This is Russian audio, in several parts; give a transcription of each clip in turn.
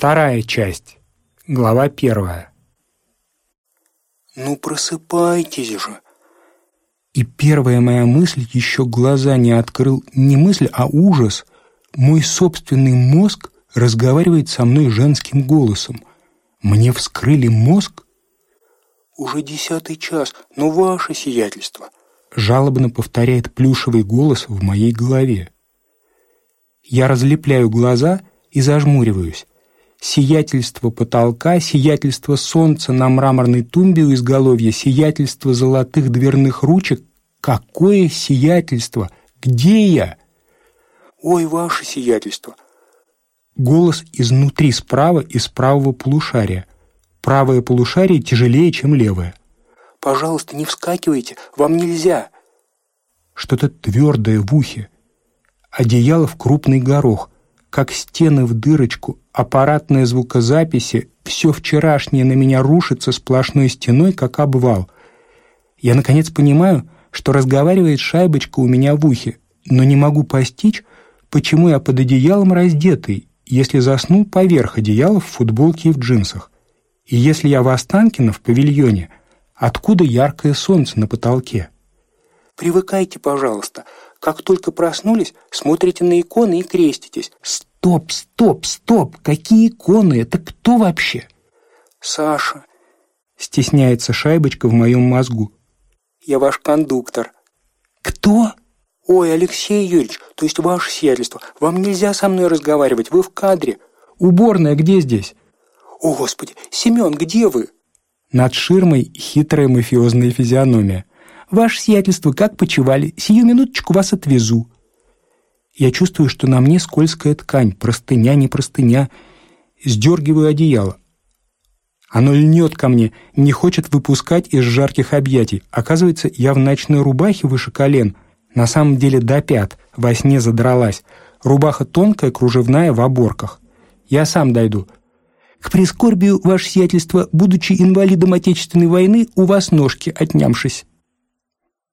Вторая часть. Глава первая. «Ну просыпайтесь же!» И первая моя мысль еще глаза не открыл, не мысль, а ужас. Мой собственный мозг разговаривает со мной женским голосом. Мне вскрыли мозг? «Уже десятый час, но ваше сиятельство!» Жалобно повторяет плюшевый голос в моей голове. Я разлепляю глаза и зажмуриваюсь. Сиятельство потолка, сиятельство солнца на мраморной тумбе у изголовья, сиятельство золотых дверных ручек. Какое сиятельство? Где я? «Ой, ваше сиятельство!» Голос изнутри справа из правого полушария. Правое полушарие тяжелее, чем левое. «Пожалуйста, не вскакивайте, вам нельзя!» Что-то твердое в ухе. Одеяло в крупный горох, как стены в дырочку, аппаратные звукозаписи, все вчерашнее на меня рушится сплошной стеной, как обвал. Я, наконец, понимаю, что разговаривает шайбочка у меня в ухе, но не могу постичь, почему я под одеялом раздетый, если заснул поверх одеяла в футболке и в джинсах. И если я в Останкино в павильоне, откуда яркое солнце на потолке? «Привыкайте, пожалуйста. Как только проснулись, смотрите на иконы и креститесь. Стоп, стоп, стоп! Какие иконы? Это кто вообще? Саша. Стесняется шайбочка в моем мозгу. Я ваш кондуктор. Кто? Ой, Алексей Юрьевич, то есть ваше сиятельство, вам нельзя со мной разговаривать, вы в кадре. Уборная где здесь? О, Господи, Семен, где вы? Над ширмой хитрая мафиозная физиономия. «Ваше сиятельство, как почевали? Сию минуточку вас отвезу». Я чувствую, что на мне скользкая ткань, простыня, не простыня. Сдергиваю одеяло. Оно льнет ко мне, не хочет выпускать из жарких объятий. Оказывается, я в ночной рубахе выше колен, на самом деле до пят, во сне задралась. Рубаха тонкая, кружевная, в оборках. Я сам дойду. К прискорбию, ваше сиятельство, будучи инвалидом Отечественной войны, у вас ножки отнямшись.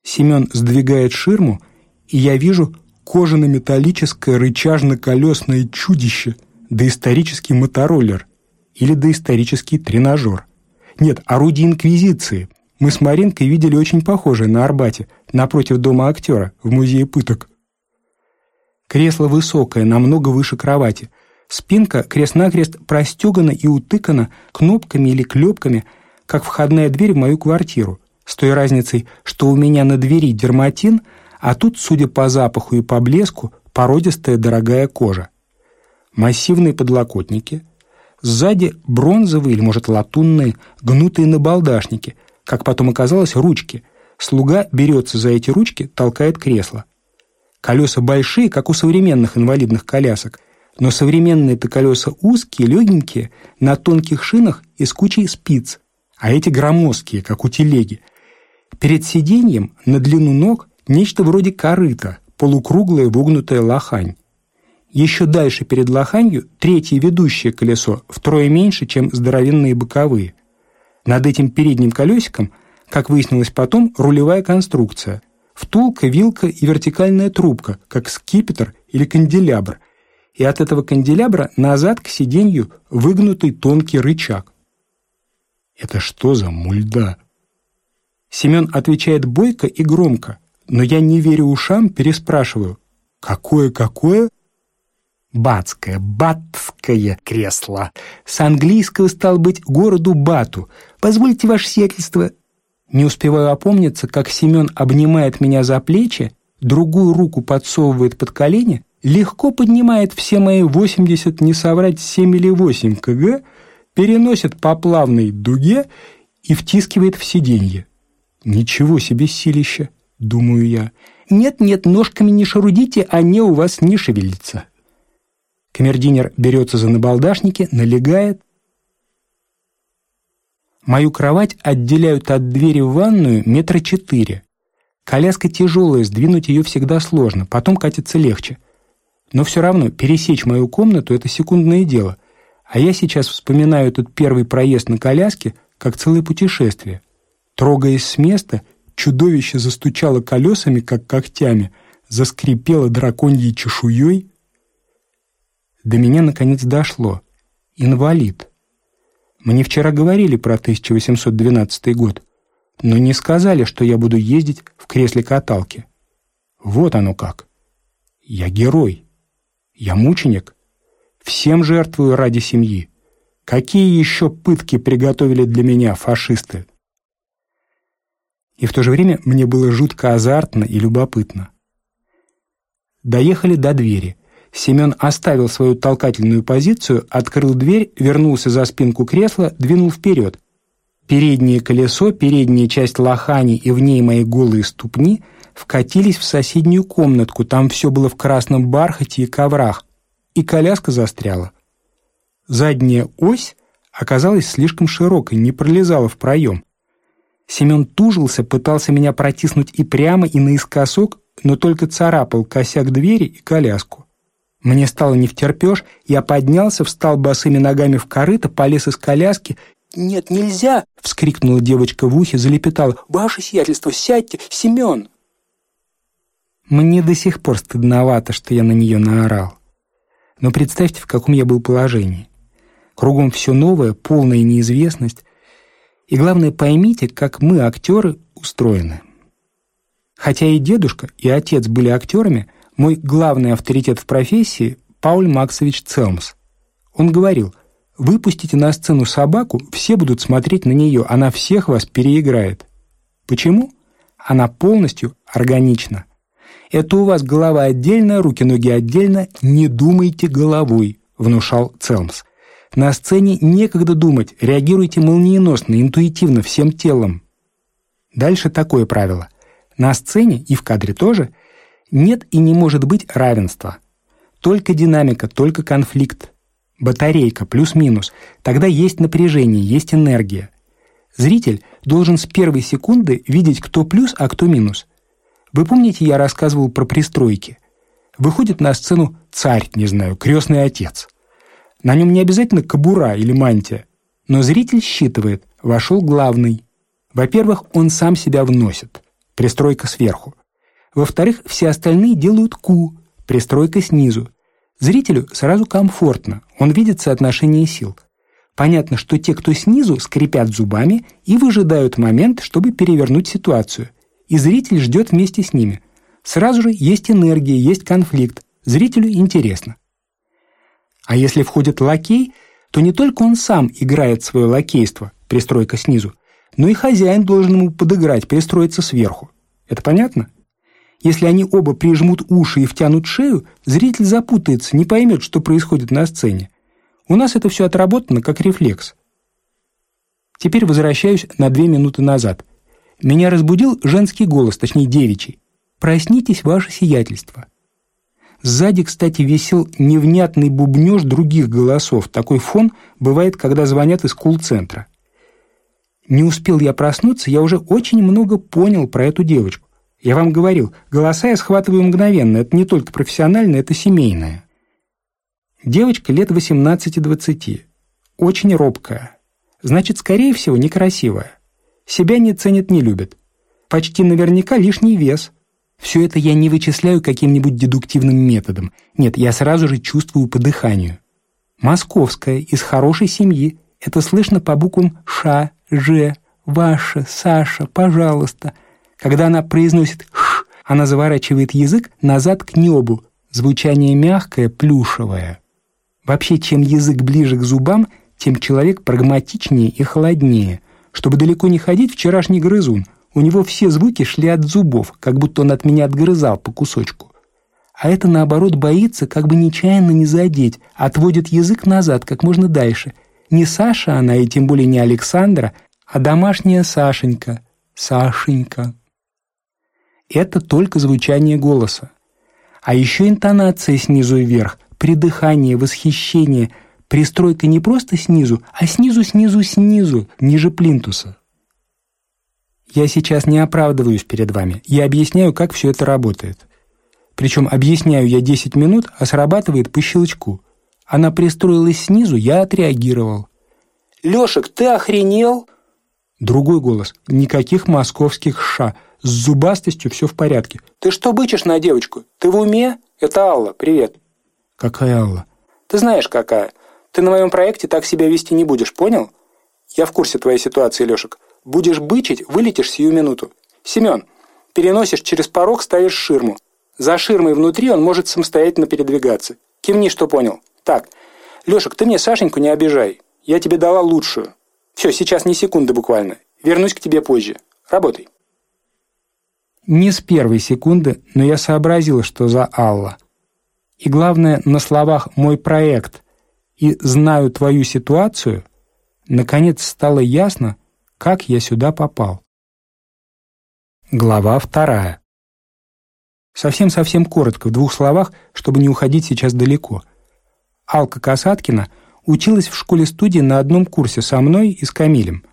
Семен сдвигает ширму, и я вижу кожано-металлическое рычажно-колесное чудище, доисторический мотороллер или доисторический тренажер. Нет, орудие Инквизиции. Мы с Маринкой видели очень похожее на Арбате, напротив дома актера, в музее пыток. Кресло высокое, намного выше кровати. Спинка крест-накрест простегана и утыкана кнопками или клепками, как входная дверь в мою квартиру с той разницей, что у меня на двери дерматин, а тут, судя по запаху и по блеску, породистая дорогая кожа. Массивные подлокотники, сзади бронзовые или, может, латунные, гнутые набалдашники, как потом оказалось, ручки. Слуга берется за эти ручки, толкает кресло. Колеса большие, как у современных инвалидных колясок, но современные-то колеса узкие, легенькие, на тонких шинах и с кучей спиц, а эти громоздкие, как у телеги – Перед сиденьем на длину ног нечто вроде корыта, полукруглая вогнутая лохань. Еще дальше перед лоханью третье ведущее колесо, втрое меньше, чем здоровенные боковые. Над этим передним колесиком, как выяснилось потом, рулевая конструкция. Втулка, вилка и вертикальная трубка, как скипетр или канделябр. И от этого канделябра назад к сиденью выгнутый тонкий рычаг. Это что за мульда? Семен отвечает бойко и громко, но я не верю ушам, переспрашиваю. «Какое-какое?» «Батское, батское кресло. С английского, стал быть, городу Бату. Позвольте ваше сиятельство...» Не успеваю опомниться, как Семен обнимает меня за плечи, другую руку подсовывает под колени, легко поднимает все мои 80, не соврать, 7 или 8 кг, переносит по плавной дуге и втискивает в сиденье. «Ничего себе силища!» — думаю я. «Нет-нет, ножками не шарудите, они у вас не шевелятся». Камердинер берется за набалдашники, налегает. Мою кровать отделяют от двери в ванную метра четыре. Коляска тяжелая, сдвинуть ее всегда сложно, потом катится легче. Но все равно пересечь мою комнату — это секундное дело. А я сейчас вспоминаю этот первый проезд на коляске как целое путешествие. Трогаясь с места, чудовище застучало колесами, как когтями, заскрипело драконьей чешуей. До меня наконец дошло. Инвалид. Мне вчера говорили про 1812 год, но не сказали, что я буду ездить в кресле каталки. Вот оно как. Я герой. Я мученик. Всем жертвую ради семьи. Какие еще пытки приготовили для меня фашисты? И в то же время мне было жутко азартно и любопытно. Доехали до двери. Семен оставил свою толкательную позицию, открыл дверь, вернулся за спинку кресла, двинул вперед. Переднее колесо, передняя часть лохани и в ней мои голые ступни вкатились в соседнюю комнатку, там все было в красном бархате и коврах, и коляска застряла. Задняя ось оказалась слишком широкой, не пролезала в проем. Семен тужился, пытался меня протиснуть и прямо, и наискосок, но только царапал косяк двери и коляску. Мне стало не втерпешь, я поднялся, встал босыми ногами в корыто, полез из коляски. «Нет, нельзя!» — вскрикнула девочка в ухе, залепетала. «Ваше сиятельство, сядьте, Семен!» Мне до сих пор стыдновато, что я на нее наорал. Но представьте, в каком я был положении. Кругом все новое, полная неизвестность. И главное, поймите, как мы, актеры, устроены. Хотя и дедушка, и отец были актерами, мой главный авторитет в профессии – Пауль Максович Целмс. Он говорил, выпустите на сцену собаку, все будут смотреть на нее, она всех вас переиграет. Почему? Она полностью органична. Это у вас голова отдельно, руки-ноги отдельно, не думайте головой, внушал Целмс. На сцене некогда думать, реагируйте молниеносно, интуитивно, всем телом. Дальше такое правило. На сцене и в кадре тоже нет и не может быть равенства. Только динамика, только конфликт. Батарейка плюс-минус. Тогда есть напряжение, есть энергия. Зритель должен с первой секунды видеть, кто плюс, а кто минус. Вы помните, я рассказывал про пристройки? Выходит на сцену царь, не знаю, крестный отец. На нем не обязательно кобура или мантия, но зритель считывает, вошел главный. Во-первых, он сам себя вносит, пристройка сверху. Во-вторых, все остальные делают ку, пристройка снизу. Зрителю сразу комфортно, он видит соотношение сил. Понятно, что те, кто снизу, скрипят зубами и выжидают момент, чтобы перевернуть ситуацию. И зритель ждет вместе с ними. Сразу же есть энергия, есть конфликт. Зрителю интересно. А если входит лакей, то не только он сам играет свое лакейство, пристройка снизу, но и хозяин должен ему подыграть, пристроиться сверху. Это понятно? Если они оба прижмут уши и втянут шею, зритель запутается, не поймет, что происходит на сцене. У нас это все отработано как рефлекс. Теперь возвращаюсь на две минуты назад. Меня разбудил женский голос, точнее девичий. «Проснитесь, ваше сиятельство». Сзади, кстати, висел невнятный бубнеж других голосов. Такой фон бывает, когда звонят из кул-центра. Не успел я проснуться, я уже очень много понял про эту девочку. Я вам говорил, голоса я схватываю мгновенно, это не только профессиональное, это семейное. Девочка лет 18-20, очень робкая, значит, скорее всего, некрасивая. Себя не ценит, не любит. Почти наверняка лишний вес. Все это я не вычисляю каким-нибудь дедуктивным методом. Нет, я сразу же чувствую по дыханию. Московская, из хорошей семьи. Это слышно по буквам «Ш», «Ж», «Ваша», «Саша», «Пожалуйста». Когда она произносит «ш», она заворачивает язык назад к небу. Звучание мягкое, плюшевое. Вообще, чем язык ближе к зубам, тем человек прагматичнее и холоднее. Чтобы далеко не ходить, вчерашний грызун. У него все звуки шли от зубов, как будто он от меня отгрызал по кусочку. А это, наоборот, боится, как бы нечаянно не задеть, отводит язык назад как можно дальше. Не Саша она, и тем более не Александра, а домашняя Сашенька, Сашенька. Это только звучание голоса. А еще интонация снизу вверх, придыхание, восхищение, пристройка не просто снизу, а снизу-снизу-снизу, ниже плинтуса. Я сейчас не оправдываюсь перед вами, я объясняю, как все это работает. Причем объясняю я 10 минут, а срабатывает по щелчку. Она пристроилась снизу, я отреагировал. «Лешек, ты охренел?» Другой голос. Никаких московских ша. С зубастостью все в порядке. «Ты что бычишь на девочку? Ты в уме? Это Алла, привет». «Какая Алла?» «Ты знаешь, какая. Ты на моем проекте так себя вести не будешь, понял? Я в курсе твоей ситуации, Лешек. Будешь бычить, вылетишь сию минуту. Семен, переносишь через порог, ставишь ширму. За ширмой внутри он может самостоятельно передвигаться. Кивни, что понял. Так, Лешек, ты мне Сашеньку не обижай. Я тебе дала лучшую. Все, сейчас не секунды буквально. Вернусь к тебе позже. Работай. Не с первой секунды, но я сообразил, что за Алла. И главное, на словах «мой проект» и «знаю твою ситуацию» наконец стало ясно, как я сюда попал. Глава вторая. Совсем-совсем коротко, в двух словах, чтобы не уходить сейчас далеко. Алка Касаткина училась в школе-студии на одном курсе со мной и с Камилем.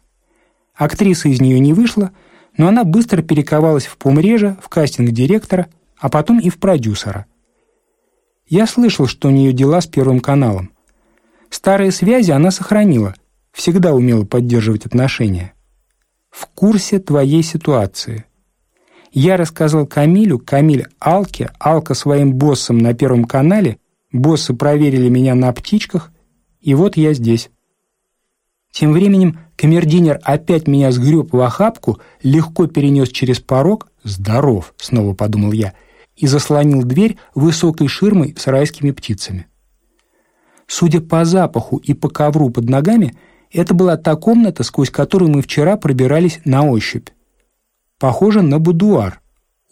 Актриса из нее не вышла, но она быстро перековалась в помрежа, в кастинг-директора, а потом и в продюсера. Я слышал, что у нее дела с Первым каналом. Старые связи она сохранила, всегда умела поддерживать отношения. В курсе твоей ситуации. Я рассказал Камилю, Камиль Алке, Алка своим боссам на Первом канале, боссы проверили меня на птичках, и вот я здесь. Тем временем камердинер опять меня сгреб в охапку, легко перенес через порог, здоров, снова подумал я, и заслонил дверь высокой ширмой с райскими птицами. Судя по запаху и по ковру под ногами, это была та комната, сквозь которую мы вчера пробирались на ощупь. Похоже на будуар.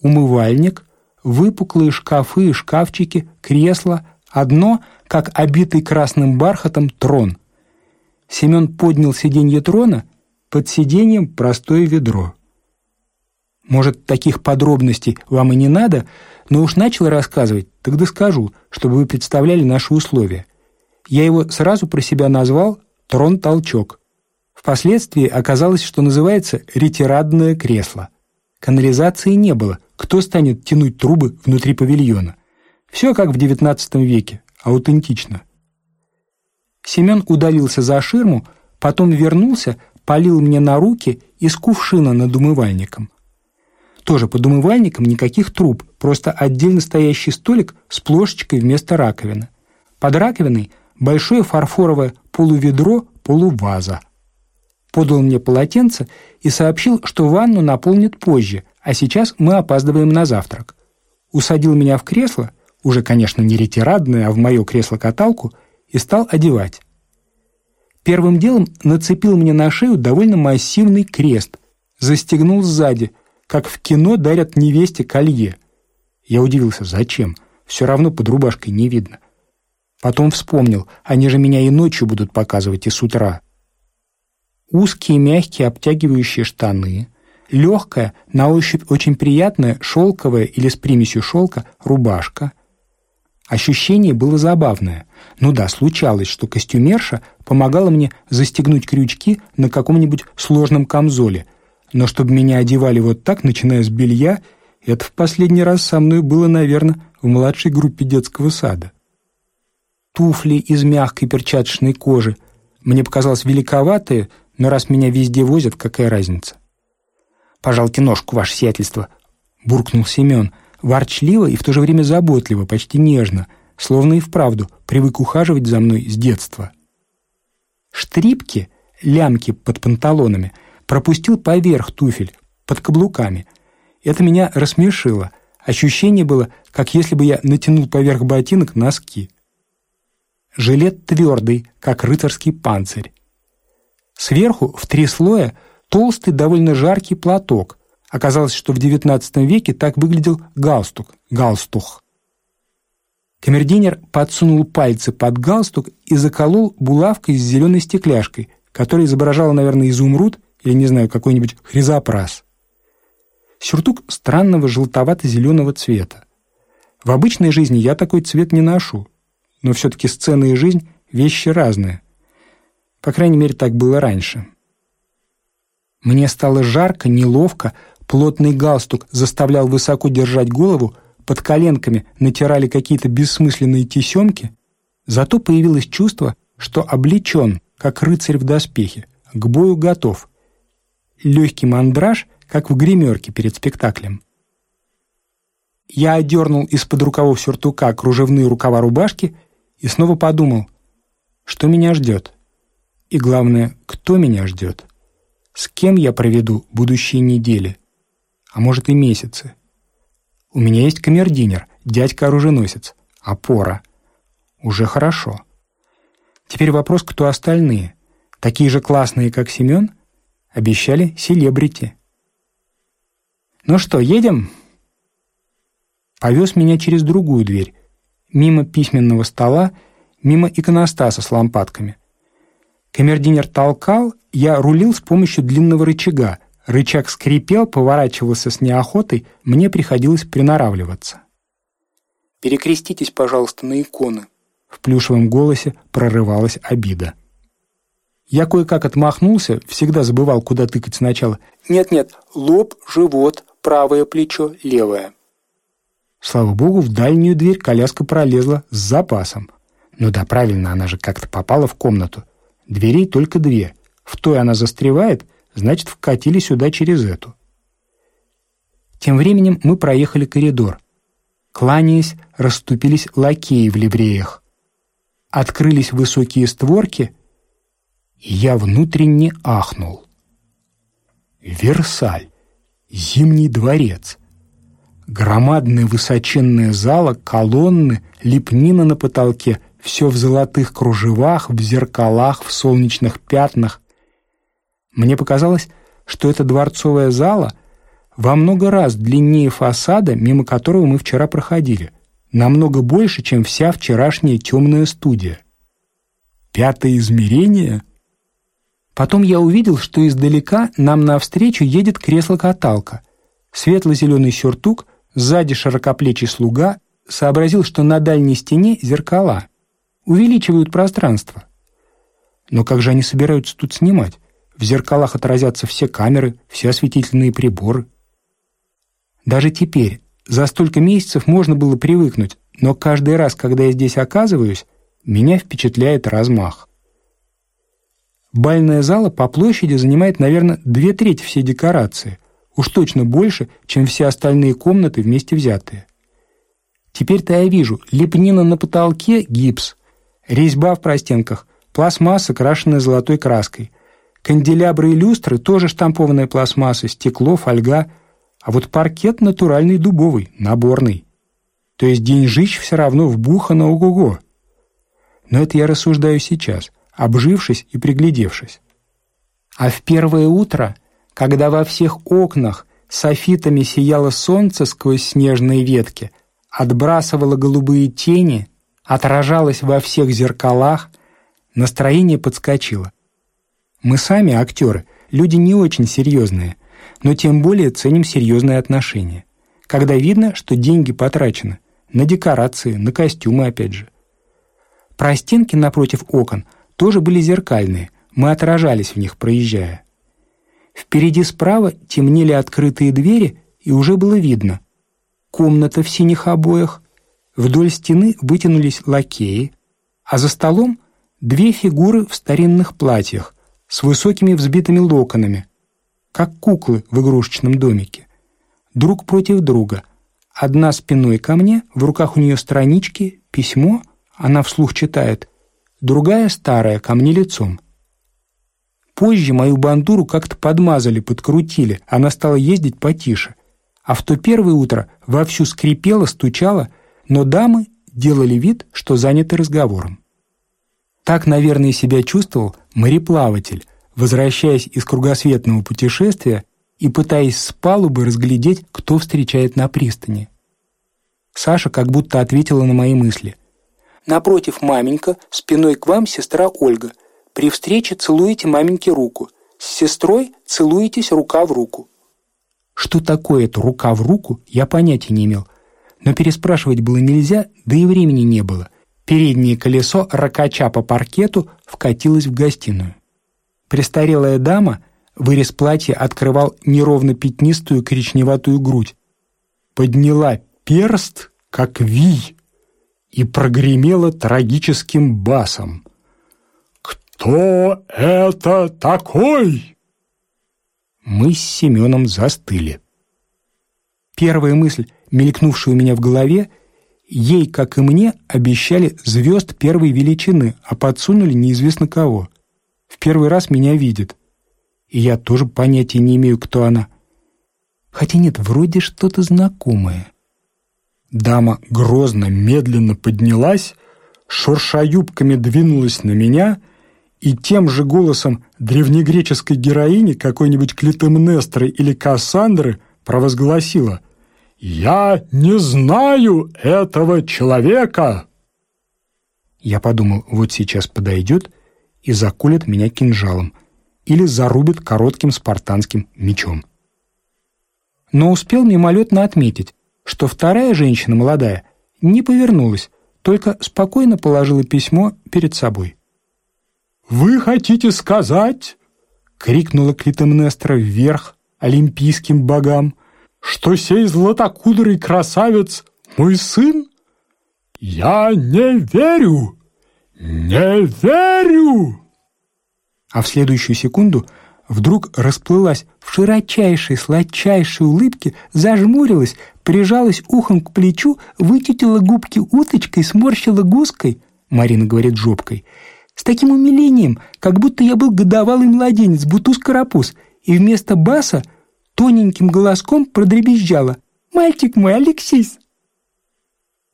Умывальник, выпуклые шкафы и шкафчики, кресла, одно, как обитый красным бархатом, трон. Семен поднял сиденье трона, под сиденьем простое ведро. Может, таких подробностей вам и не надо, но уж начал рассказывать, тогда скажу, чтобы вы представляли наши условия. Я его сразу про себя назвал «трон-толчок». Впоследствии оказалось, что называется ретирадное кресло. Канализации не было, кто станет тянуть трубы внутри павильона? Все как в XIX веке, аутентично. Семен удалился за ширму, потом вернулся, полил мне на руки из кувшина над умывальником. Тоже под умывальником никаких труб, просто отдельно стоящий столик с плошечкой вместо раковины. Под раковиной большое фарфоровое полуведро, полуваза. Подал мне полотенце и сообщил, что ванну наполнит позже, а сейчас мы опаздываем на завтрак. Усадил меня в кресло, уже, конечно, не ретирадное, а в мое кресло-каталку, и стал одевать. Первым делом нацепил мне на шею довольно массивный крест, застегнул сзади, как в кино дарят невесте колье. Я удивился, зачем? Все равно под рубашкой не видно. Потом вспомнил, они же меня и ночью будут показывать, и с утра. Узкие, мягкие, обтягивающие штаны, легкая, на ощупь очень приятная, шелковая или с примесью шелка рубашка — Ощущение было забавное. Ну да, случалось, что костюмерша помогала мне застегнуть крючки на каком-нибудь сложном камзоле. Но чтобы меня одевали вот так, начиная с белья, это в последний раз со мной было, наверное, в младшей группе детского сада. Туфли из мягкой перчаточной кожи. Мне показалось великоватые, но раз меня везде возят, какая разница? «Пожалуйте ножку, ваше сиятельство», — буркнул Семен, ворчливо и в то же время заботливо, почти нежно, словно и вправду привык ухаживать за мной с детства. Штрипки, лямки под панталонами, пропустил поверх туфель, под каблуками. Это меня рассмешило. Ощущение было, как если бы я натянул поверх ботинок носки. Жилет твердый, как рыцарский панцирь. Сверху в три слоя толстый, довольно жаркий платок, Оказалось, что в XIX веке так выглядел галстук, галстух. Камердинер подсунул пальцы под галстук и заколол булавкой с зеленой стекляшкой, которая изображала, наверное, изумруд или, не знаю, какой-нибудь хризопрас. Сюртук странного желтовато-зеленого цвета. В обычной жизни я такой цвет не ношу, но все-таки сцена и жизнь — вещи разные. По крайней мере, так было раньше. Мне стало жарко, неловко, Плотный галстук заставлял высоко держать голову, под коленками натирали какие-то бессмысленные тесемки. Зато появилось чувство, что облечен, как рыцарь в доспехе, к бою готов. Легкий мандраж, как в гримерке перед спектаклем. Я одернул из-под рукавов сюртука кружевные рукава рубашки и снова подумал, Что меня ждет? И главное, кто меня ждет? С кем я проведу будущие недели? А может и месяцы? У меня есть камердинер, дядька-оруженосец, опора. Уже хорошо. Теперь вопрос, кто остальные? Такие же классные, как Семен? Обещали селебрити. «Ну что, едем?» Повез меня через другую дверь, мимо письменного стола, мимо иконостаса с лампадками. Камердинер толкал, я рулил с помощью длинного рычага. Рычаг скрипел, поворачивался с неохотой, мне приходилось приноравливаться. «Перекреститесь, пожалуйста, на иконы». В плюшевом голосе прорывалась обида. Я кое-как отмахнулся, всегда забывал, куда тыкать сначала. «Нет-нет, лоб, живот, правое плечо, левое». Слава богу, в дальнюю дверь коляска пролезла с запасом. Ну да, правильно, она же как-то попала в комнату. Дверей только две. В той она застревает, значит, вкатили сюда через эту. Тем временем мы проехали коридор. Кланяясь, расступились лакеи в ливреях. Открылись высокие створки, и я внутренне ахнул. Версаль, Зимний дворец. Громадная высоченная зала, колонны, лепнина на потолке — все в золотых кружевах, в зеркалах, в солнечных пятнах. Мне показалось, что эта дворцовая зала во много раз длиннее фасада, мимо которого мы вчера проходили, намного больше, чем вся вчерашняя темная студия. Пятое измерение? Потом я увидел, что издалека нам навстречу едет кресло-каталка. Светло-зеленый сюртук, сзади широкоплечий слуга, сообразил, что на дальней стене зеркала увеличивают пространство. Но как же они собираются тут снимать? В зеркалах отразятся все камеры, все осветительные приборы. Даже теперь, за столько месяцев можно было привыкнуть, но каждый раз, когда я здесь оказываюсь, меня впечатляет размах. Бальная зала по площади занимает, наверное, две трети всей декорации, уж точно больше, чем все остальные комнаты вместе взятые. Теперь-то я вижу, лепнина на потолке — гипс, Резьба в простенках, пластмасса, крашенная золотой краской. Канделябры и люстры тоже штампованная пластмасса, стекло, фольга. А вот паркет натуральный дубовый, наборный. То есть деньжищ все равно вбухано ого-го. Но это я рассуждаю сейчас, обжившись и приглядевшись. А в первое утро, когда во всех окнах софитами сияло солнце сквозь снежные ветки, отбрасывало голубые тени — отражалось во всех зеркалах, настроение подскочило. Мы сами, актеры, люди не очень серьезные, но тем более ценим серьезные отношения, когда видно, что деньги потрачены на декорации, на костюмы опять же. Простенки напротив окон тоже были зеркальные, мы отражались в них, проезжая. Впереди справа темнели открытые двери, и уже было видно. Комната в синих обоях, Вдоль стены вытянулись лакеи, а за столом две фигуры в старинных платьях с высокими взбитыми локонами, как куклы в игрушечном домике, друг против друга. Одна спиной ко мне, в руках у нее странички, письмо, она вслух читает, другая старая, ко мне лицом. Позже мою бандуру как-то подмазали, подкрутили, она стала ездить потише. А в то первое утро вовсю скрипела, стучала — но дамы делали вид, что заняты разговором. Так, наверное, себя чувствовал мореплаватель, возвращаясь из кругосветного путешествия и пытаясь с палубы разглядеть, кто встречает на пристани. Саша как будто ответила на мои мысли. «Напротив, маменька, спиной к вам сестра Ольга. При встрече целуете маменьке руку. С сестрой целуетесь рука в руку». Что такое это «рука в руку» я понятия не имел, но переспрашивать было нельзя, да и времени не было. Переднее колесо, ракача по паркету, вкатилось в гостиную. Престарелая дама, вырез платья открывал неровно пятнистую коричневатую грудь. Подняла перст, как вий, и прогремела трагическим басом. «Кто это такой?» Мы с Семеном застыли. Первая мысль — мелькнувшей у меня в голове, Ей, как и мне, обещали звезд первой величины, а подсунули неизвестно кого. В первый раз меня видит. И я тоже понятия не имею, кто она. Хотя нет, вроде что-то знакомое. Дама грозно, медленно поднялась, шурша юбками двинулась на меня и тем же голосом древнегреческой героини какой-нибудь Клитемнестры или Кассандры провозгласила — «Я не знаю этого человека!» Я подумал, вот сейчас подойдет и заколет меня кинжалом или зарубит коротким спартанским мечом. Но успел мимолетно отметить, что вторая женщина, молодая, не повернулась, только спокойно положила письмо перед собой. «Вы хотите сказать?» — крикнула Клитемнестра вверх олимпийским богам — что сей златокудрый красавец мой сын? Я не верю, не верю!» А в следующую секунду вдруг расплылась в широчайшей, сладчайшей улыбке, зажмурилась, прижалась ухом к плечу, вытетила губки уточкой, сморщила гуской, Марина говорит жопкой, с таким умилением, как будто я был годовалый младенец, бутуз-карапуз, и вместо баса тоненьким голоском продребезжала. «Мальчик мой, Алексис!»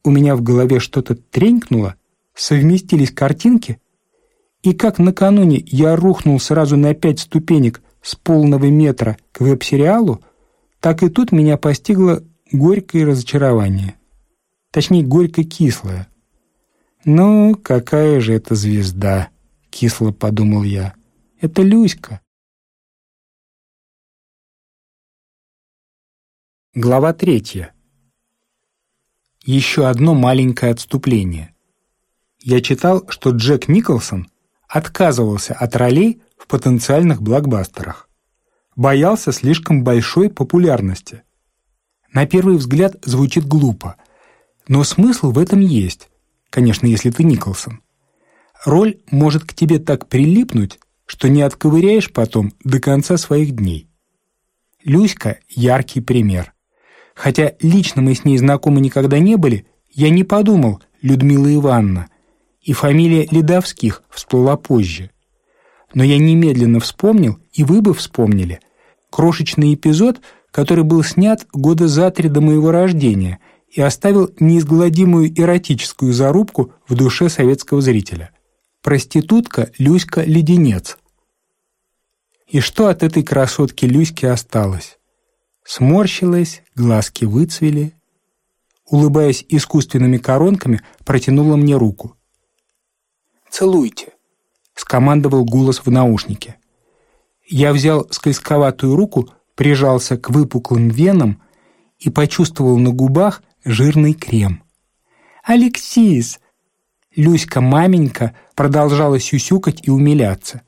У меня в голове что-то тренькнуло, совместились картинки, и как накануне я рухнул сразу на пять ступенек с полного метра к веб-сериалу, так и тут меня постигло горькое разочарование. Точнее, горько-кислое. «Ну, какая же это звезда!» — кисло подумал я. «Это Люська!» Глава третья. Еще одно маленькое отступление. Я читал, что Джек Николсон отказывался от ролей в потенциальных блокбастерах. Боялся слишком большой популярности. На первый взгляд звучит глупо, но смысл в этом есть, конечно, если ты Николсон. Роль может к тебе так прилипнуть, что не отковыряешь потом до конца своих дней. Люська – яркий пример – Хотя лично мы с ней знакомы никогда не были, я не подумал Людмила Ивановна, и фамилия Ледовских всплыла позже. Но я немедленно вспомнил, и вы бы вспомнили, крошечный эпизод, который был снят года за три до моего рождения и оставил неизгладимую эротическую зарубку в душе советского зрителя. Проститутка Люська Леденец. И что от этой красотки Люськи осталось? сморщилась, глазки выцвели. Улыбаясь искусственными коронками, протянула мне руку. «Целуйте», — скомандовал голос в наушнике. Я взял скользковатую руку, прижался к выпуклым венам и почувствовал на губах жирный крем. «Алексис!» Люська-маменька продолжала сюсюкать и умиляться.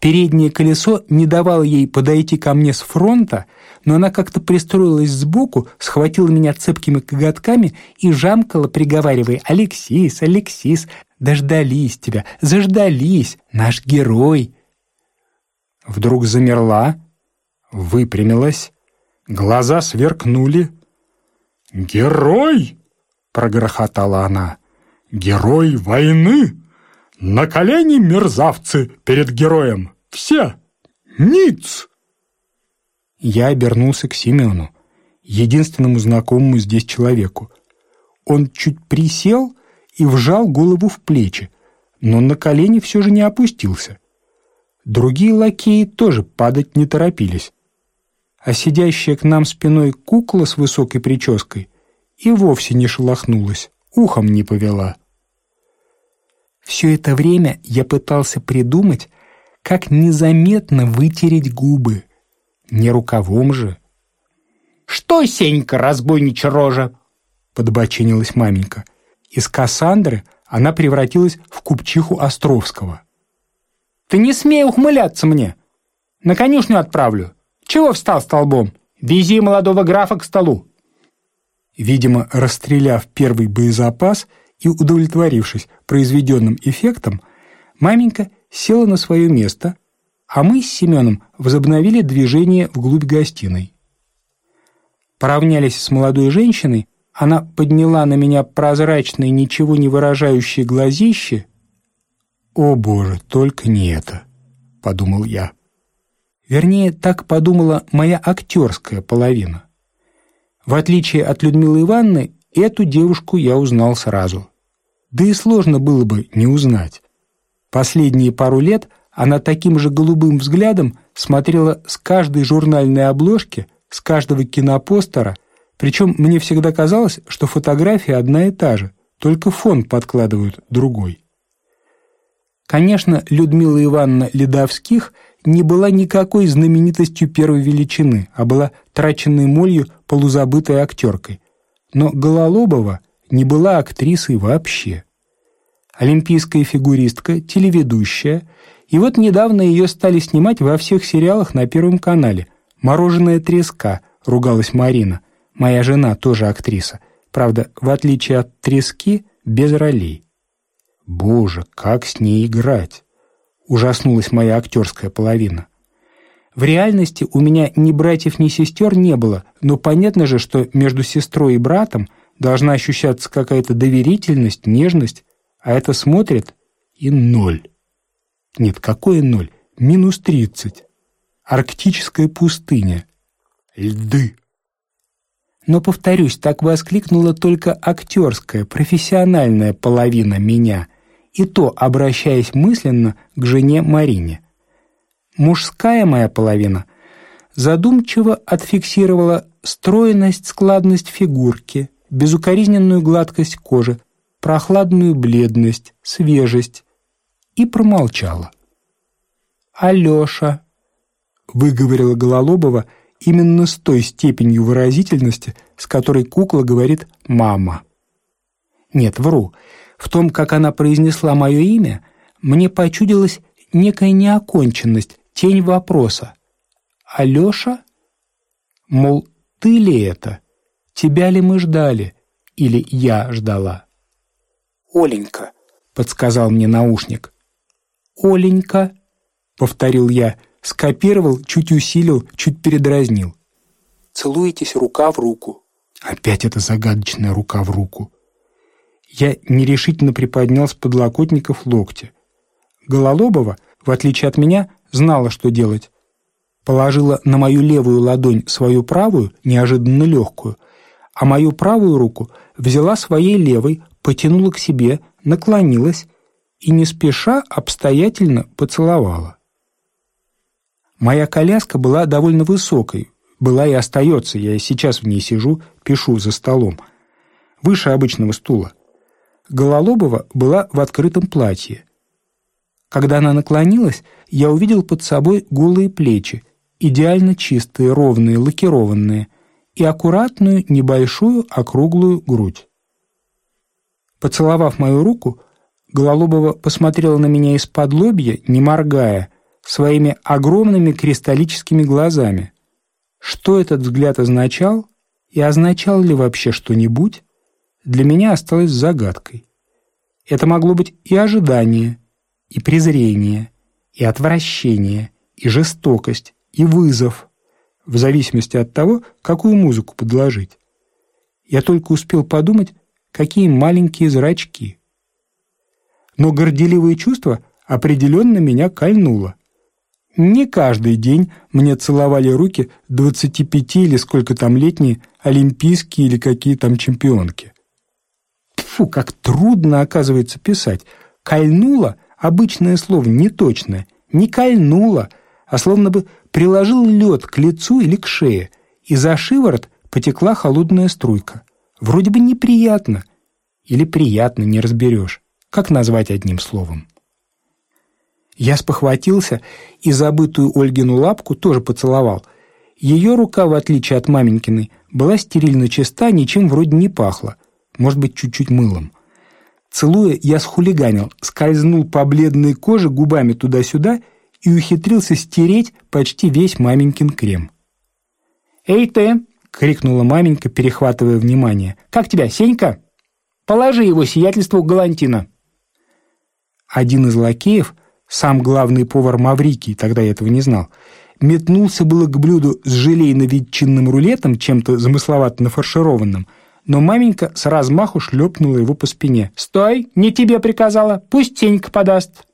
Переднее колесо не давало ей подойти ко мне с фронта, но она как-то пристроилась сбоку, схватила меня цепкими коготками и жамкала, приговаривая «Алексис, Алексис, дождались тебя, заждались, наш герой!» Вдруг замерла, выпрямилась, глаза сверкнули. «Герой!» — прогрохотала она. «Герой войны!» На колени, мерзавцы, перед героем! Все! Ниц!» Я обернулся к Семену, единственному знакомому здесь человеку. Он чуть присел и вжал голову в плечи, но на колени все же не опустился. Другие лакеи тоже падать не торопились. А сидящая к нам спиной кукла с высокой прической и вовсе не шелохнулась, ухом не повела. Все это время я пытался придумать, как незаметно вытереть губы. Не рукавом же. «Что, Сенька, разбойничья рожа?» — подбочинилась маменька. Из Кассандры она превратилась в купчиху Островского. «Ты не смей ухмыляться мне! На конюшню отправлю! Чего встал столбом? Вези молодого графа к столу!» Видимо, расстреляв первый боезапас — и, удовлетворившись произведенным эффектом, маменька села на свое место, а мы с Семеном возобновили движение вглубь гостиной. Поравнялись с молодой женщиной, Она подняла на меня прозрачные, ничего не выражающие глазищи. «О, Боже, только не это!» — подумал я. Вернее, так подумала моя актерская половина. В отличие от Людмилы Ивановны, эту девушку я узнал сразу. Да и сложно было бы не узнать. Последние пару лет она таким же голубым взглядом смотрела с каждой журнальной обложки, с каждого кинопостера, причем мне всегда казалось, что фотография одна и та же, только фон подкладывают другой. Конечно, Людмила Ивановна Ледовских не была никакой знаменитостью первой величины, а была траченной молью полузабытой актеркой. Но Гололобова не была актрисой вообще. Олимпийская фигуристка, телеведущая, и вот недавно ее стали снимать во всех сериалах на Первом канале. «Мороженая треска», — ругалась Марина. Моя жена тоже актриса. Правда, в отличие от трески, без ролей. Боже, как с ней играть? Ужаснулась моя актерская половина. В реальности у меня ни братьев, ни сестер не было, но понятно же, что между сестрой и братом должна ощущаться какая-то доверительность, нежность, а это смотрит и ноль. Нет, какое ноль? Минус тридцать. Арктическая пустыня. Льды. Но, повторюсь, так воскликнула только актерская, профессиональная половина меня, и то обращаясь мысленно к жене Марине. Мужская моя половина задумчиво отфиксировала стройность, складность фигурки, безукоризненную гладкость кожи, прохладную бледность, свежесть и промолчала. «Алеша», — выговорила Гололобова именно с той степенью выразительности, с которой кукла говорит «мама». Нет, вру. В том, как она произнесла мое имя, мне почудилась некая неоконченность, тень вопроса. «Алеша?» Мол, ты ли это? Тебя ли мы ждали? Или я ждала? «Оленька», — подсказал мне наушник. «Оленька», — повторил я, скопировал, чуть усилил, чуть передразнил. «Целуетесь рука в руку». Опять эта загадочная рука в руку. Я нерешительно приподнял с подлокотников локти. Гололобова, в отличие от меня, знала, что делать. Положила на мою левую ладонь свою правую, неожиданно легкую, а мою правую руку взяла своей левой, потянула к себе, наклонилась и не спеша обстоятельно поцеловала. Моя коляска была довольно высокой, была и остается, я и сейчас в ней сижу, пишу за столом, выше обычного стула. Гололобова была в открытом платье. Когда она наклонилась, я увидел под собой голые плечи, идеально чистые, ровные, лакированные, и аккуратную, небольшую, округлую грудь. Поцеловав мою руку, Гололобова посмотрела на меня из-под лобья, не моргая, своими огромными кристаллическими глазами. Что этот взгляд означал и означал ли вообще что-нибудь, для меня осталось загадкой. Это могло быть и ожидание, и презрение, и отвращение, и жестокость, и вызов, в зависимости от того, какую музыку подложить. Я только успел подумать, какие маленькие зрачки. Но горделивое чувство определенно меня кольнуло. Не каждый день мне целовали руки 25 или сколько там летние олимпийские или какие там чемпионки. Фу, как трудно, оказывается, писать. Кольнуло — обычное слово, неточное. Не кольнуло, а словно бы приложил лед к лицу или к шее, и за шиворот потекла холодная струйка. Вроде бы неприятно. Или приятно, не разберешь. Как назвать одним словом? Я спохватился и забытую Ольгину лапку тоже поцеловал. Ее рука, в отличие от маменькиной, была стерильно чиста, ничем вроде не пахла. Может быть, чуть-чуть мылом. Целуя, я схулиганил, скользнул по бледной коже губами туда-сюда и ухитрился стереть почти весь маменькин крем. «Эй ты!» — крикнула маменька, перехватывая внимание. «Как тебя, Сенька? Положи его сиятельству Галантина!» Один из лакеев, сам главный повар Маврикий, тогда я этого не знал, метнулся было к блюду с желейно-ветчинным рулетом, чем-то замысловато нафаршированным, но маменька с размаху шлепнула его по спине. «Стой! Не тебе приказала! Пусть тенька подаст!»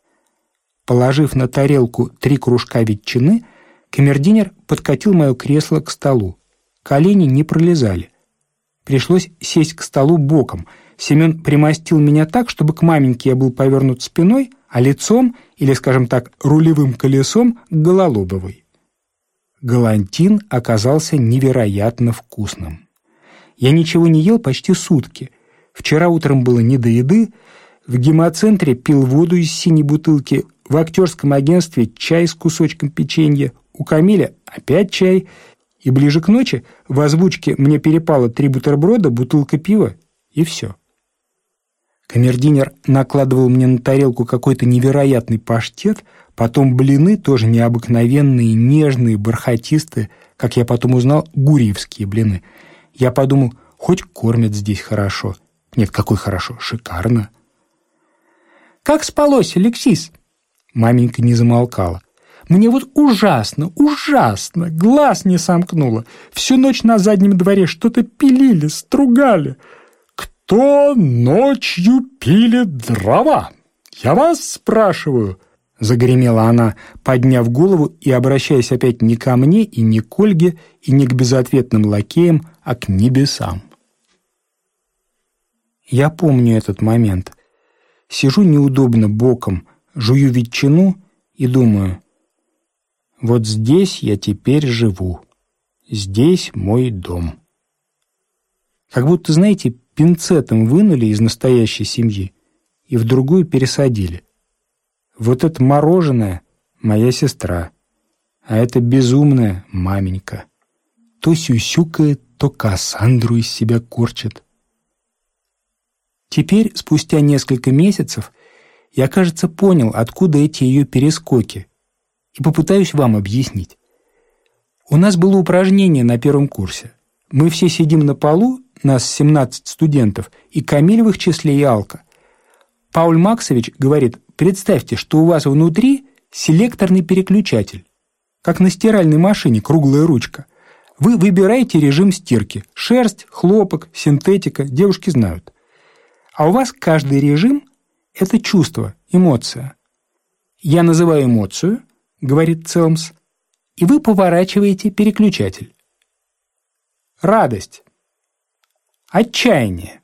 Положив на тарелку три кружка ветчины, камердинер подкатил мое кресло к столу. Колени не пролезали. Пришлось сесть к столу боком. Семен примостил меня так, чтобы к маменьке я был повернут спиной, а лицом, или, скажем так, рулевым колесом, к Гололобовой. Галантин оказался невероятно вкусным. Я ничего не ел почти сутки. Вчера утром было не до еды, в гемоцентре пил воду из синей бутылки, в актерском агентстве чай с кусочком печенья, у Камиля опять чай, и ближе к ночи в озвучке мне перепало три бутерброда, бутылка пива и все. Камердинер накладывал мне на тарелку какой-то невероятный паштет, потом блины, тоже необыкновенные, нежные, бархатистые, как я потом узнал, гурьевские блины. Я подумал, хоть кормят здесь хорошо. Нет, какой хорошо, шикарно. «Как спалось, Алексис?» Маменька не замолкала. Мне вот ужасно, ужасно, глаз не сомкнуло. Всю ночь на заднем дворе что-то пилили, стругали. Кто ночью пилит дрова? Я вас спрашиваю. Загремела она, подняв голову и обращаясь опять не ко мне и не к Ольге, и не к безответным лакеям, а к небесам. Я помню этот момент. Сижу неудобно боком, жую ветчину и думаю, вот здесь я теперь живу. Здесь мой дом. Как будто, знаете, пинцетом вынули из настоящей семьи и в другую пересадили. Вот это мороженое — моя сестра, а это безумная маменька. То сюсюкает, то Кассандру из себя корчит. Теперь, спустя несколько месяцев, я, кажется, понял, откуда эти ее перескоки — и попытаюсь вам объяснить. У нас было упражнение на первом курсе. Мы все сидим на полу, нас 17 студентов, и Камиль в их числе и Алка. Пауль Максович говорит, представьте, что у вас внутри селекторный переключатель, как на стиральной машине круглая ручка. Вы выбираете режим стирки – шерсть, хлопок, синтетика, девушки знают. А у вас каждый режим – это чувство, эмоция. Я называю эмоцию, говорит Целмс, и вы поворачиваете переключатель. Радость. Отчаяние.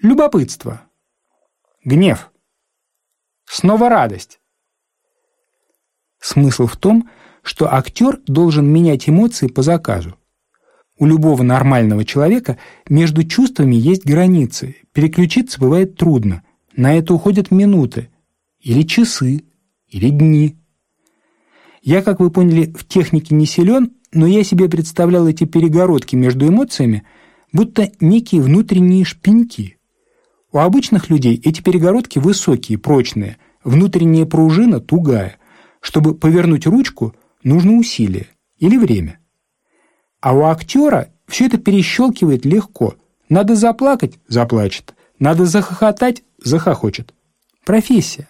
Любопытство. Гнев. Снова радость. Смысл в том, что актер должен менять эмоции по заказу. У любого нормального человека между чувствами есть границы. Переключиться бывает трудно. На это уходят минуты, или часы, или дни. Я, как вы поняли, в технике не силен, но я себе представлял эти перегородки между эмоциями, будто некие внутренние шпеньки. У обычных людей эти перегородки высокие, прочные, внутренняя пружина тугая. Чтобы повернуть ручку, нужно усилие или время. А у актера все это перещелкивает легко. Надо заплакать – заплачет. Надо захохотать – захохочет. Профессия.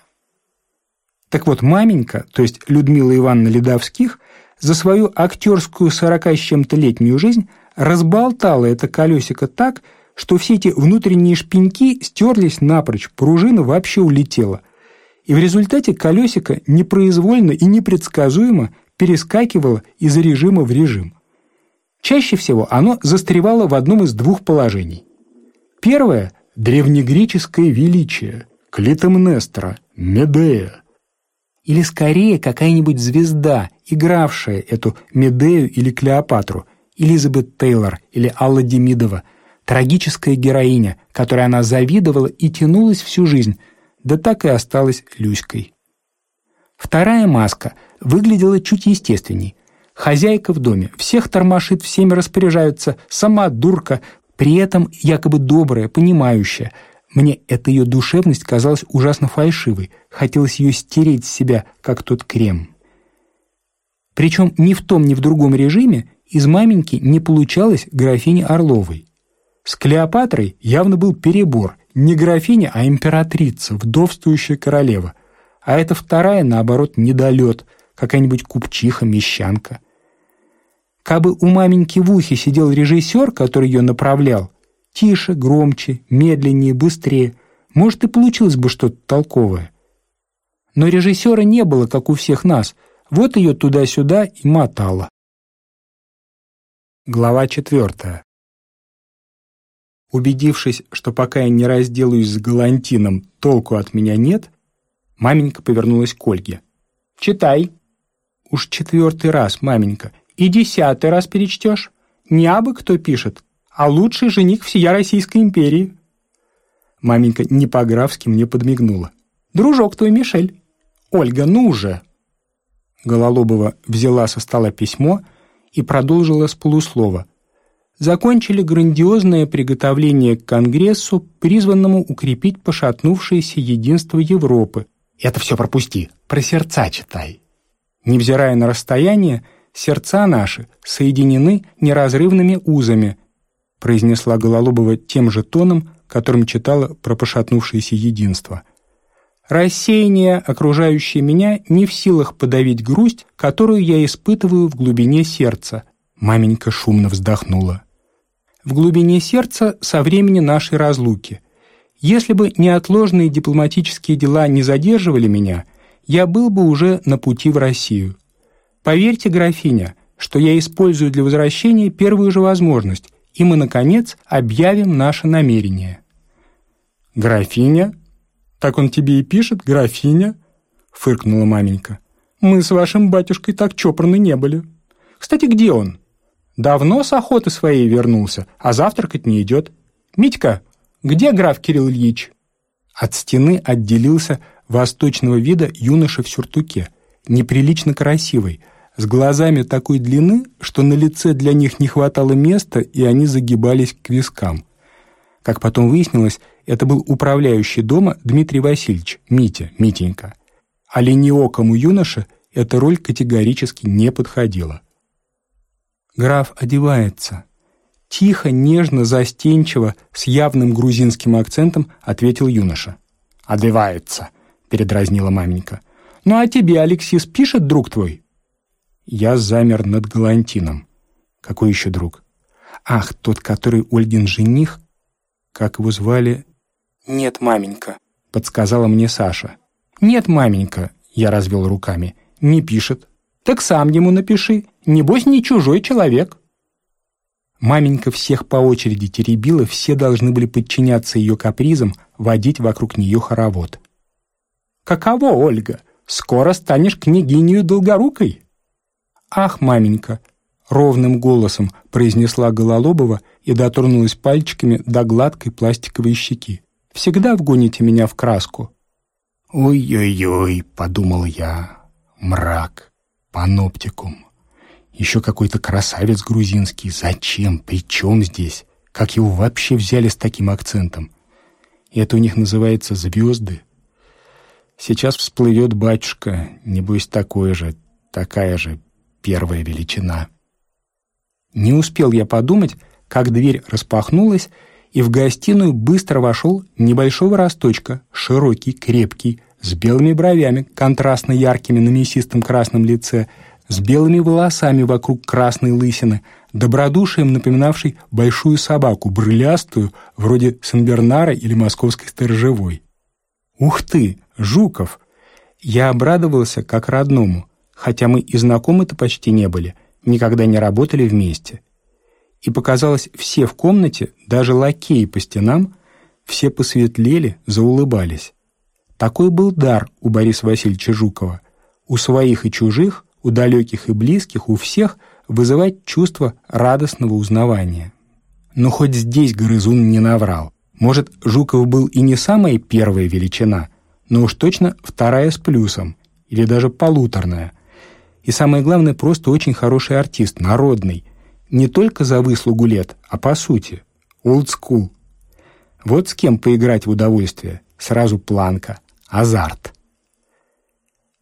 Так вот, маменька, то есть Людмила Ивановна Ледовских, за свою актерскую сорока с чем-то летнюю жизнь разболтала это колесико так, что все эти внутренние шпеньки стерлись напрочь, пружина вообще улетела. И в результате колесико непроизвольно и непредсказуемо перескакивало из режима в режим. Чаще всего оно застревало в одном из двух положений. Первое – древнегреческое величие, Клитемнестра, Медея – или скорее какая-нибудь звезда, игравшая эту Медею или Клеопатру, Элизабет Тейлор или Алла Демидова, трагическая героиня, которой она завидовала и тянулась всю жизнь, да так и осталась Люськой. Вторая маска выглядела чуть естественней. Хозяйка в доме, всех тормошит, всеми распоряжаются, сама дурка, при этом якобы добрая, понимающая – мне эта ее душевность казалась ужасно фальшивой, хотелось ее стереть с себя, как тот крем. Причем ни в том, ни в другом режиме из маменьки не получалось графини Орловой. С Клеопатрой явно был перебор, не графиня, а императрица, вдовствующая королева. А эта вторая, наоборот, недолет, какая-нибудь купчиха-мещанка. Кабы у маменьки в ухе сидел режиссер, который ее направлял, Тише, громче, медленнее, быстрее. Может, и получилось бы что-то толковое. Но режиссера не было, как у всех нас. Вот ее туда-сюда и мотало. Глава четвертая. Убедившись, что пока я не разделаюсь с Галантином, толку от меня нет, маменька повернулась к Ольге. «Читай». «Уж четвертый раз, маменька, и десятый раз перечтешь. Не абы кто пишет, а лучший жених всея Российской империи». Маменька не по-графски мне подмигнула. «Дружок твой, Мишель». «Ольга, ну же!» Гололобова взяла со стола письмо и продолжила с полуслова – закончили грандиозное приготовление к Конгрессу, призванному укрепить пошатнувшееся единство Европы. Это все пропусти, про сердца читай. Невзирая на расстояние, сердца наши соединены неразрывными узами, произнесла Гололобова тем же тоном, которым читала про пошатнувшееся единство. Рассеяние, окружающее меня, не в силах подавить грусть, которую я испытываю в глубине сердца. Маменька шумно вздохнула в глубине сердца со времени нашей разлуки. Если бы неотложные дипломатические дела не задерживали меня, я был бы уже на пути в Россию. Поверьте, графиня, что я использую для возвращения первую же возможность, и мы, наконец, объявим наше намерение». «Графиня? Так он тебе и пишет, графиня?» — фыркнула маменька. «Мы с вашим батюшкой так чопорны не были. Кстати, где он?» Давно с охоты своей вернулся, а завтракать не идет. Митька, где граф Кирилл Ильич?» От стены отделился восточного вида юноша в сюртуке, неприлично красивый, с глазами такой длины, что на лице для них не хватало места, и они загибались к вискам. Как потом выяснилось, это был управляющий дома Дмитрий Васильевич, Митя, Митенька. А лениокому юноше эта роль категорически не подходила. Граф одевается. Тихо, нежно, застенчиво, с явным грузинским акцентом ответил юноша. «Одевается», — передразнила маменька. «Ну а тебе, Алексис, пишет друг твой?» Я замер над Галантином. Какой еще друг? Ах, тот, который Ольгин жених? Как его звали? «Нет, маменька», — подсказала мне Саша. «Нет, маменька», — я развел руками, — «не пишет». «Так сам ему напиши, Небось, не чужой человек». Маменька всех по очереди теребила, все должны были подчиняться ее капризам, водить вокруг нее хоровод. «Каково, Ольга? Скоро станешь княгинью Долгорукой?» «Ах, маменька!» — ровным голосом произнесла Гололобова и дотронулась пальчиками до гладкой пластиковой щеки. «Всегда вгоните меня в краску». «Ой-ой-ой», — подумал я, — «мрак, паноптикум». Еще какой-то красавец грузинский. Зачем? При чем здесь? Как его вообще взяли с таким акцентом? Это у них называется «звезды». Сейчас всплывет батюшка, небось такой же, такая же первая величина. Не успел я подумать, как дверь распахнулась, и в гостиную быстро вошел небольшого росточка, широкий, крепкий, с белыми бровями, контрастно яркими на мясистом красном лице, с белыми волосами вокруг красной лысины, добродушием напоминавший большую собаку, брылястую, вроде Сенбернара или московской сторожевой. «Ух ты, Жуков!» Я обрадовался как родному, хотя мы и знакомы-то почти не были, никогда не работали вместе. И показалось, все в комнате, даже лакеи по стенам, все посветлели, заулыбались. Такой был дар у Бориса Васильевича Жукова. У своих и чужих у далеких и близких, у всех вызывать чувство радостного узнавания. Но хоть здесь Грызун не наврал. Может, Жуков был и не самая первая величина, но уж точно вторая с плюсом, или даже полуторная. И самое главное, просто очень хороший артист, народный. Не только за выслугу лет, а по сути. Old school. Вот с кем поиграть в удовольствие. Сразу планка. Азарт.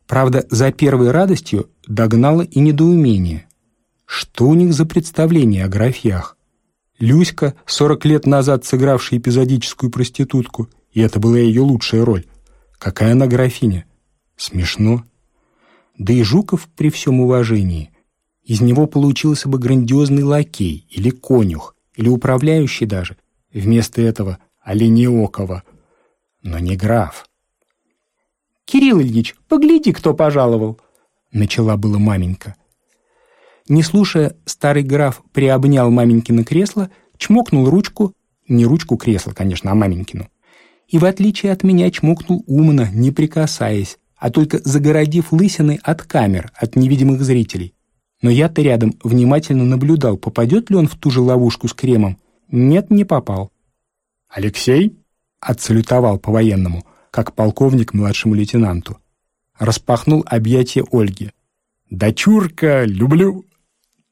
Правда, за первой радостью догнало и недоумение. Что у них за представление о графьях? Люська, сорок лет назад сыгравшая эпизодическую проститутку, и это была ее лучшая роль. Какая она графиня? Смешно. Да и Жуков, при всем уважении, из него получился бы грандиозный лакей или конюх, или управляющий даже. Вместо этого Олениокова. Но не граф. «Кирилл Ильич, погляди, кто пожаловал!» Начала было маменька. Не слушая, старый граф приобнял маменькино кресло, чмокнул ручку, не ручку кресла, конечно, а маменькину, и в отличие от меня чмокнул умно, не прикасаясь, а только загородив лысиной от камер, от невидимых зрителей. Но я-то рядом внимательно наблюдал, попадет ли он в ту же ловушку с кремом. Нет, не попал. «Алексей?» — отсалютовал по-военному, как полковник младшему лейтенанту. Распахнул объятия Ольги. «Дочурка, люблю!»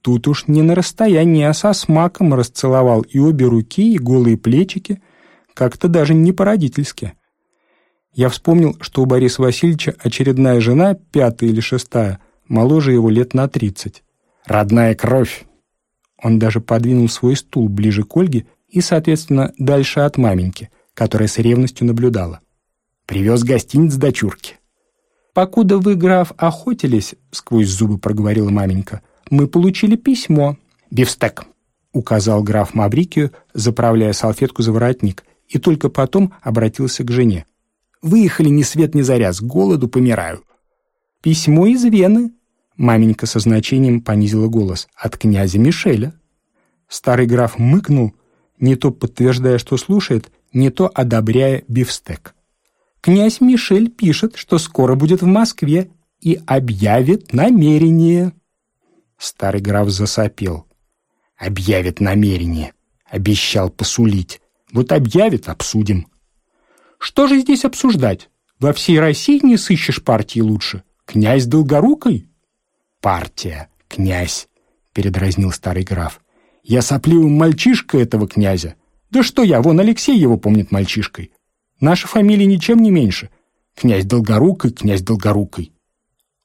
Тут уж не на расстоянии, а со смаком расцеловал и обе руки, и голые плечики, как-то даже не по-родительски. Я вспомнил, что у Бориса Васильевича очередная жена, пятая или шестая, моложе его лет на тридцать. Родная кровь. Он даже подвинул свой стул ближе к Ольге и, соответственно, дальше от маменьки, которая с ревностью наблюдала. Привез гостиниц дочурки. «Покуда вы, граф, охотились», — сквозь зубы проговорила маменька, «мы получили письмо». «Бифстек», — указал граф Маврикию, заправляя салфетку за воротник, и только потом обратился к жене. Выехали ни свет ни заря, с голоду помираю». «Письмо из Вены», — маменька со значением понизила голос, «от князя Мишеля». Старый граф мыкнул, не то подтверждая, что слушает, не то одобряя бифстек. «Князь Мишель пишет, что скоро будет в Москве и объявит намерение». Старый граф засопел. «Объявит намерение. Обещал посулить. Вот объявит, обсудим». Что же здесь обсуждать? Во всей России не сыщешь партии лучше. Князь Долгорукой? Партия, князь, передразнил старый граф. Я сопливым мальчишка этого князя. Да что я, вон Алексей его помнит мальчишкой. Наша фамилия ничем не меньше. Князь Долгорукой, князь Долгорукой.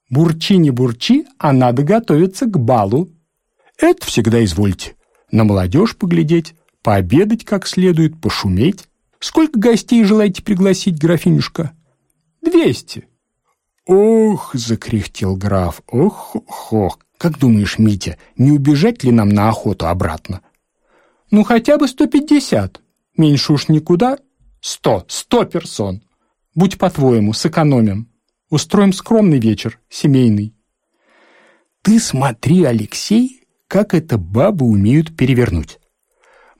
Бурчи не бурчи, а надо готовиться к балу. Это всегда извольте. На молодежь поглядеть, пообедать как следует, пошуметь. Сколько гостей желаете пригласить, графинюшка? Двести. Ох, закряхтел граф. Ох, ох, ох. Как думаешь, Митя, не убежать ли нам на охоту обратно? Ну, хотя бы сто пятьдесят. Меньше уж никуда. Сто, сто персон. Будь по-твоему, сэкономим. Устроим скромный вечер, семейный. Ты смотри, Алексей, как это бабы умеют перевернуть.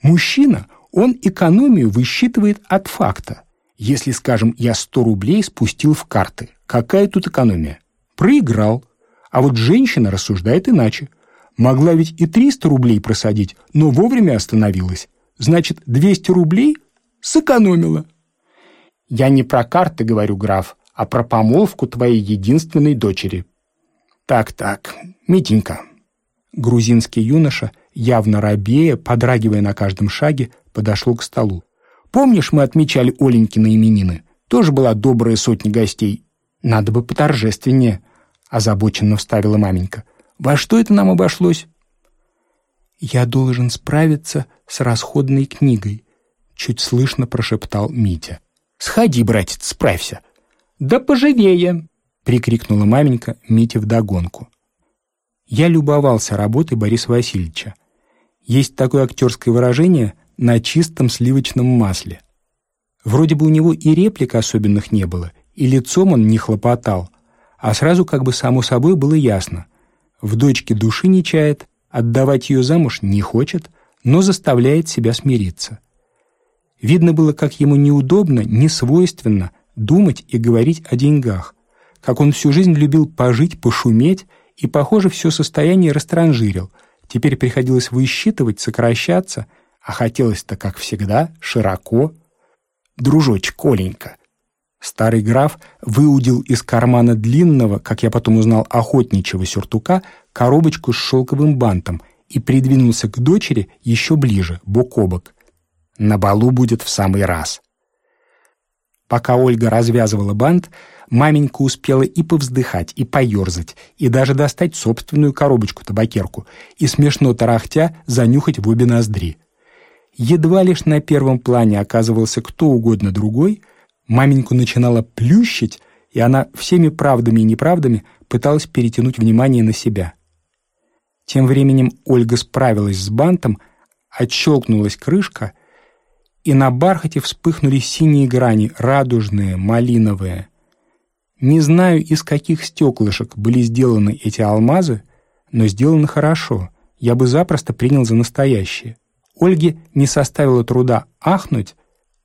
Мужчина он экономию высчитывает от факта. Если, скажем, я 100 рублей спустил в карты, какая тут экономия? Проиграл. А вот женщина рассуждает иначе. Могла ведь и 300 рублей просадить, но вовремя остановилась. Значит, 200 рублей сэкономила. Я не про карты говорю, граф, а про помолвку твоей единственной дочери. Так-так, Митенька. Грузинский юноша, явно робея, подрагивая на каждом шаге, подошел к столу. «Помнишь, мы отмечали Оленькины именины? Тоже была добрая сотня гостей. Надо бы поторжественнее», — озабоченно вставила маменька. «Во что это нам обошлось?» «Я должен справиться с расходной книгой», — чуть слышно прошептал Митя. «Сходи, братец, справься». «Да поживее!» — прикрикнула маменька Мите вдогонку. Я любовался работой Бориса Васильевича. Есть такое актерское выражение — на чистом сливочном масле. Вроде бы у него и реплик особенных не было, и лицом он не хлопотал, а сразу как бы само собой было ясно. В дочке души не чает, отдавать ее замуж не хочет, но заставляет себя смириться. Видно было, как ему неудобно, не свойственно думать и говорить о деньгах, как он всю жизнь любил пожить, пошуметь и, похоже, все состояние растранжирил. Теперь приходилось высчитывать, сокращаться — а хотелось-то, как всегда, широко. «Дружочек, Коленька!» Старый граф выудил из кармана длинного, как я потом узнал, охотничьего сюртука коробочку с шелковым бантом и придвинулся к дочери еще ближе, бок о бок. На балу будет в самый раз. Пока Ольга развязывала бант, маменька успела и повздыхать, и поерзать, и даже достать собственную коробочку-табакерку и, смешно тарахтя, занюхать в обе ноздри. Едва лишь на первом плане оказывался кто угодно другой, маменьку начинала плющить, и она всеми правдами и неправдами пыталась перетянуть внимание на себя. Тем временем Ольга справилась с бантом, отщелкнулась крышка, и на бархате вспыхнули синие грани, радужные, малиновые. Не знаю, из каких стеклышек были сделаны эти алмазы, но сделаны хорошо. Я бы запросто принял за настоящие. Ольге не составило труда ахнуть,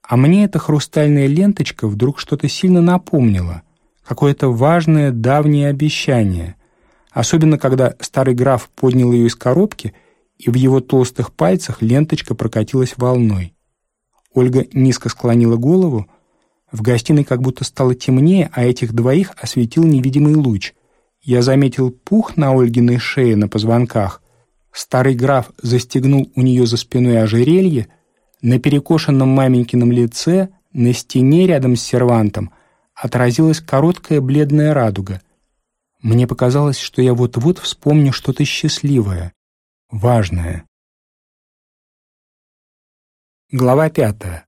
а мне эта хрустальная ленточка вдруг что-то сильно напомнила, какое-то важное давнее обещание, особенно когда старый граф поднял ее из коробки, и в его толстых пальцах ленточка прокатилась волной. Ольга низко склонила голову, в гостиной как будто стало темнее, а этих двоих осветил невидимый луч. Я заметил пух на Ольгиной шее на позвонках. Старый граф застегнул у нее за спиной ожерелье — на перекошенном маменькином лице, на стене рядом с сервантом, отразилась короткая бледная радуга. Мне показалось, что я вот-вот вспомню что-то счастливое, важное. Глава пятая.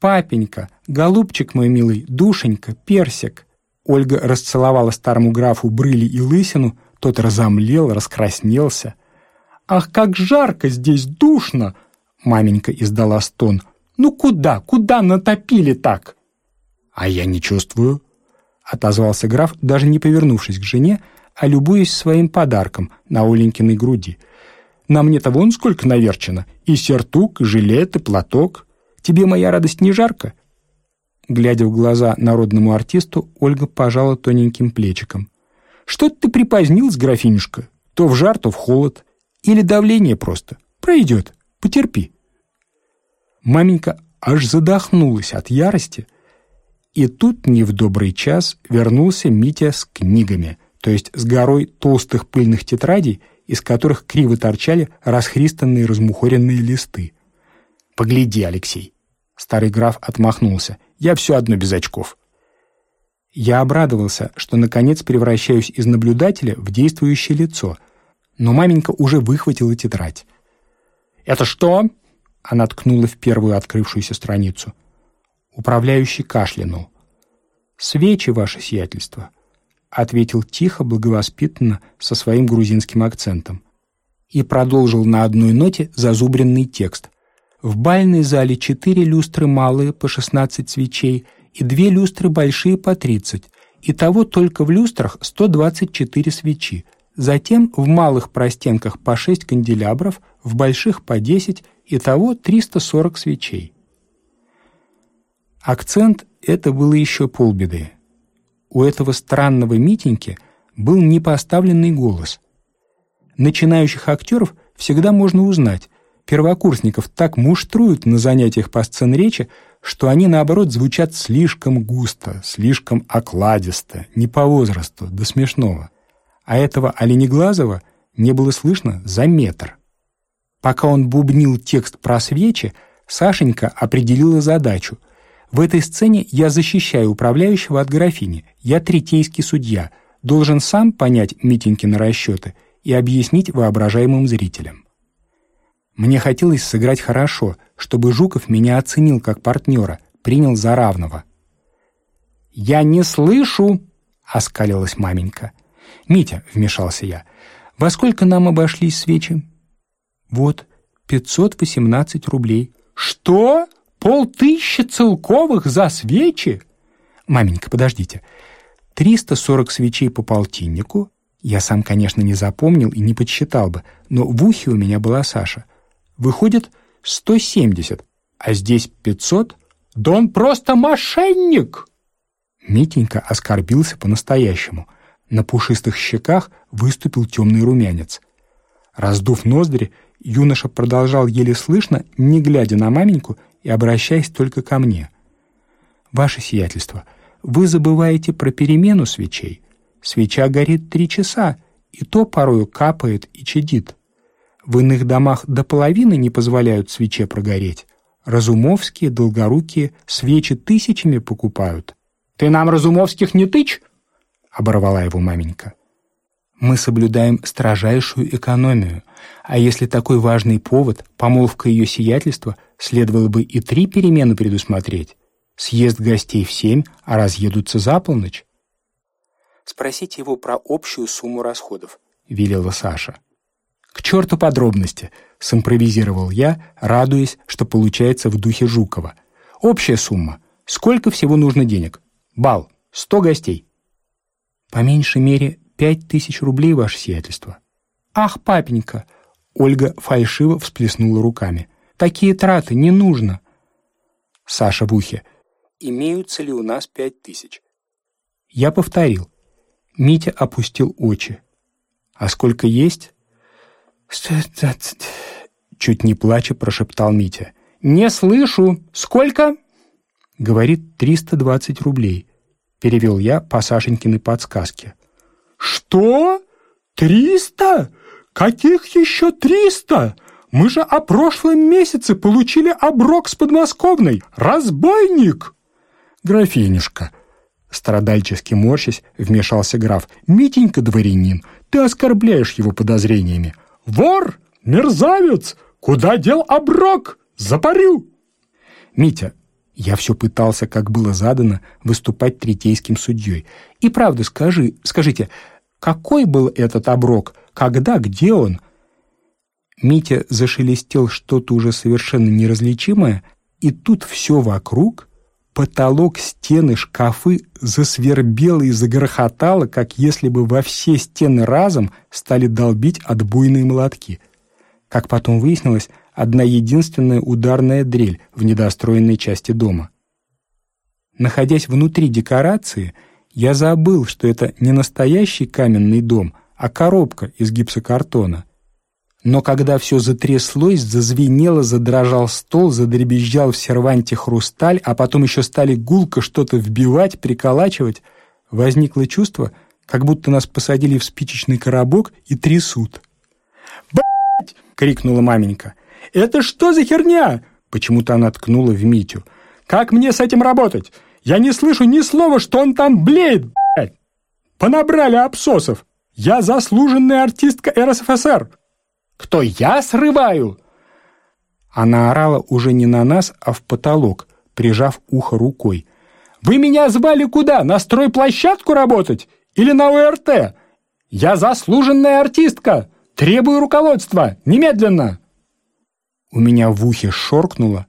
«Папенька, голубчик мой милый, душенька, персик!» Ольга расцеловала старому графу брыли и лысину, тот разомлел, раскраснелся. «Ах, как жарко здесь, душно! Маменька издала стон. «Ну куда, куда натопили так?» «А я не чувствую», — отозвался граф, даже не повернувшись к жене, а любуясь своим подарком на Оленькиной груди. «На мне-то вон сколько наверчено. И сертук, и жилет, и платок. Тебе моя радость не жарко?» Глядя в глаза народному артисту, Ольга пожала тоненьким плечиком. «Что ты припозднилась, графинюшка? То в жар, то в холод. Или давление просто. Пройдет. Потерпи». Маменька аж задохнулась от ярости, и тут не в добрый час вернулся Митя с книгами, то есть с горой толстых пыльных тетрадей, из которых криво торчали расхристанные размухоренные листы. «Погляди, Алексей!» Старый граф отмахнулся. «Я все одно без очков». Я обрадовался, что наконец превращаюсь из наблюдателя в действующее лицо, но маменька уже выхватила тетрадь. «Это что?» Она ткнула в первую открывшуюся страницу. Управляющий кашлянул. «Свечи, ваше сиятельство», — ответил тихо, благовоспитанно, со своим грузинским акцентом. И продолжил на одной ноте зазубренный текст. «В бальной зале четыре люстры малые по шестнадцать свечей и две люстры большие по тридцать. Итого только в люстрах сто двадцать четыре свечи. Затем в малых простенках по шесть канделябров, в больших по десять Итого 340 свечей. Акцент — это было еще полбеды. У этого странного Митеньки был непоставленный голос. Начинающих актеров всегда можно узнать. Первокурсников так муштруют на занятиях по сценречи, что они, наоборот, звучат слишком густо, слишком окладисто, не по возрасту, до смешного. А этого Оленеглазого не было слышно за метр. Пока он бубнил текст про свечи, Сашенька определила задачу. В этой сцене я защищаю управляющего от графини. Я третейский судья. Должен сам понять Митенькины расчеты и объяснить воображаемым зрителям. Мне хотелось сыграть хорошо, чтобы Жуков меня оценил как партнера, принял за равного. «Я не слышу!» — оскалилась маменька. «Митя», — вмешался я, — «во сколько нам обошлись свечи?» «Вот, 518 рублей». «Что? Полтыщи целковых за свечи?» «Маменька, подождите. 340 свечей по полтиннику. Я сам, конечно, не запомнил и не подсчитал бы, но в ухе у меня была Саша. Выходит, 170, а здесь 500. Да он просто мошенник!» Митенька оскорбился по-настоящему. На пушистых щеках выступил темный румянец. Раздув ноздри, Юноша продолжал еле слышно, не глядя на маменьку и обращаясь только ко мне. «Ваше сиятельство, вы забываете про перемену свечей. Свеча горит три часа, и то порою капает и чадит. В иных домах до половины не позволяют свече прогореть. Разумовские, долгорукие свечи тысячами покупают». «Ты нам Разумовских не тычь?» — оборвала его маменька мы соблюдаем строжайшую экономию, а если такой важный повод, помолвка ее сиятельства, следовало бы и три перемены предусмотреть. Съезд гостей в семь, а разъедутся за полночь. «Спросите его про общую сумму расходов», — велела Саша. К черту подробности, симпровизировал я, радуясь, что получается в духе Жукова. Общая сумма. Сколько всего нужно денег? Бал. Сто гостей. По меньшей мере пять тысяч рублей, ваше сиятельство. Ах, папенька! Ольга фальшиво всплеснула руками. Такие траты не нужно. Саша в ухе. Имеются ли у нас пять тысяч? Я повторил. Митя опустил очи. А сколько есть? Чуть не плача прошептал Митя. «Не слышу! Сколько?» Говорит, триста двадцать рублей. Перевел я по Сашенькиной подсказке. «Что? Триста? Каких еще триста? Мы же о прошлом месяце получили оброк с подмосковной. Разбойник!» «Графинюшка!» Страдальчески морщась, вмешался граф. «Митенька дворянин, ты оскорбляешь его подозрениями. «Вор! Мерзавец! Куда дел оброк? Запарю!» «Митя, я все пытался, как было задано, выступать третейским судьей. И правда, скажи, скажите, какой был этот оброк? Когда, где он?» Митя зашелестел что-то уже совершенно неразличимое, и тут все вокруг, потолок, стены, шкафы засвербело и загрохотало, как если бы во все стены разом стали долбить отбойные молотки. Как потом выяснилось, одна единственная ударная дрель в недостроенной части дома. Находясь внутри декорации, я забыл, что это не настоящий каменный дом, а коробка из гипсокартона — но когда все затряслось, зазвенело, задрожал стол, задребезжал в серванте хрусталь, а потом еще стали гулко что-то вбивать, приколачивать, возникло чувство, как будто нас посадили в спичечный коробок и трясут. «Б***ь!» — крикнула маменька. «Это что за херня?» Почему-то она ткнула в Митю. «Как мне с этим работать? Я не слышу ни слова, что он там блеет, блядь! Понабрали абсосов! Я заслуженная артистка РСФСР!» Кто я срываю?» Она орала уже не на нас, а в потолок, прижав ухо рукой. «Вы меня звали куда? На стройплощадку работать? Или на ОРТ? Я заслуженная артистка! Требую руководства! Немедленно!» У меня в ухе шоркнуло,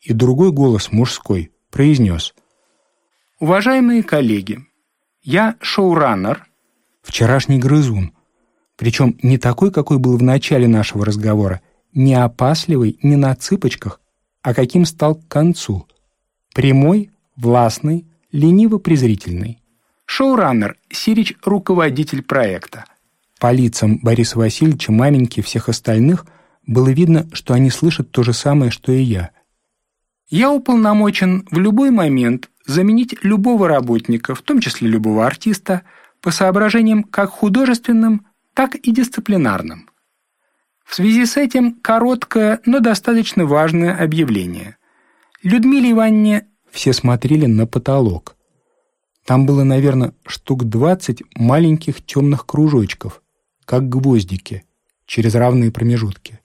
и другой голос мужской произнес. «Уважаемые коллеги, я шоураннер». Вчерашний грызун, причем не такой, какой был в начале нашего разговора, не опасливый, не на цыпочках, а каким стал к концу. Прямой, властный, лениво-презрительный. Шоураннер, Сирич — руководитель проекта. По лицам Бориса Васильевича, маменьки и всех остальных было видно, что они слышат то же самое, что и я. Я уполномочен в любой момент заменить любого работника, в том числе любого артиста, по соображениям как художественным, так и дисциплинарным. В связи с этим короткое, но достаточно важное объявление. Людмиле Ивановне все смотрели на потолок. Там было, наверное, штук двадцать маленьких темных кружочков, как гвоздики, через равные промежутки.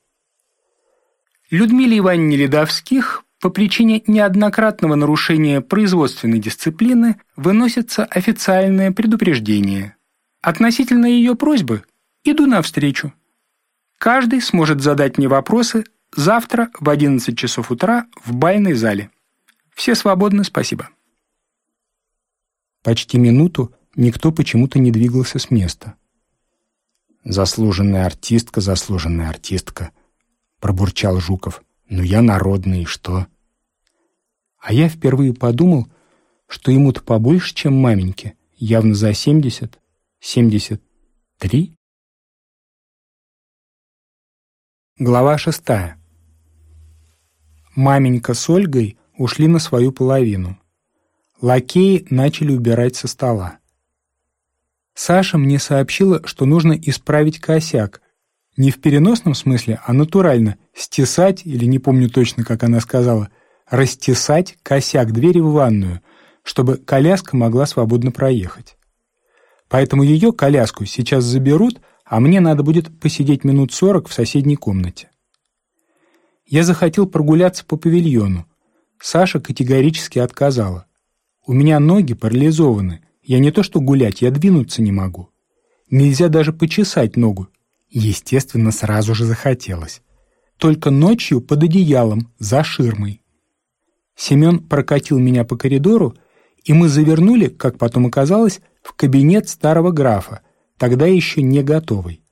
Людмиле Ивановне Ледовских по причине неоднократного нарушения производственной дисциплины выносится официальное предупреждение. Относительно ее просьбы Иду навстречу. Каждый сможет задать мне вопросы завтра в 11 часов утра в бальной зале. Все свободны, спасибо. Почти минуту никто почему-то не двигался с места. «Заслуженная артистка, заслуженная артистка», — пробурчал Жуков. «Ну я народный, и что?» А я впервые подумал, что ему-то побольше, чем маменьке, явно за семьдесят, семьдесят три. Глава шестая. Маменька с Ольгой ушли на свою половину. Лакеи начали убирать со стола. Саша мне сообщила, что нужно исправить косяк. Не в переносном смысле, а натурально. Стесать, или не помню точно, как она сказала, растесать косяк двери в ванную, чтобы коляска могла свободно проехать. Поэтому ее коляску сейчас заберут, а мне надо будет посидеть минут сорок в соседней комнате. Я захотел прогуляться по павильону. Саша категорически отказала. У меня ноги парализованы. Я не то что гулять, я двинуться не могу. Нельзя даже почесать ногу. Естественно, сразу же захотелось. Только ночью под одеялом, за ширмой. Семен прокатил меня по коридору, и мы завернули, как потом оказалось, в кабинет старого графа, тогда еще не готовый.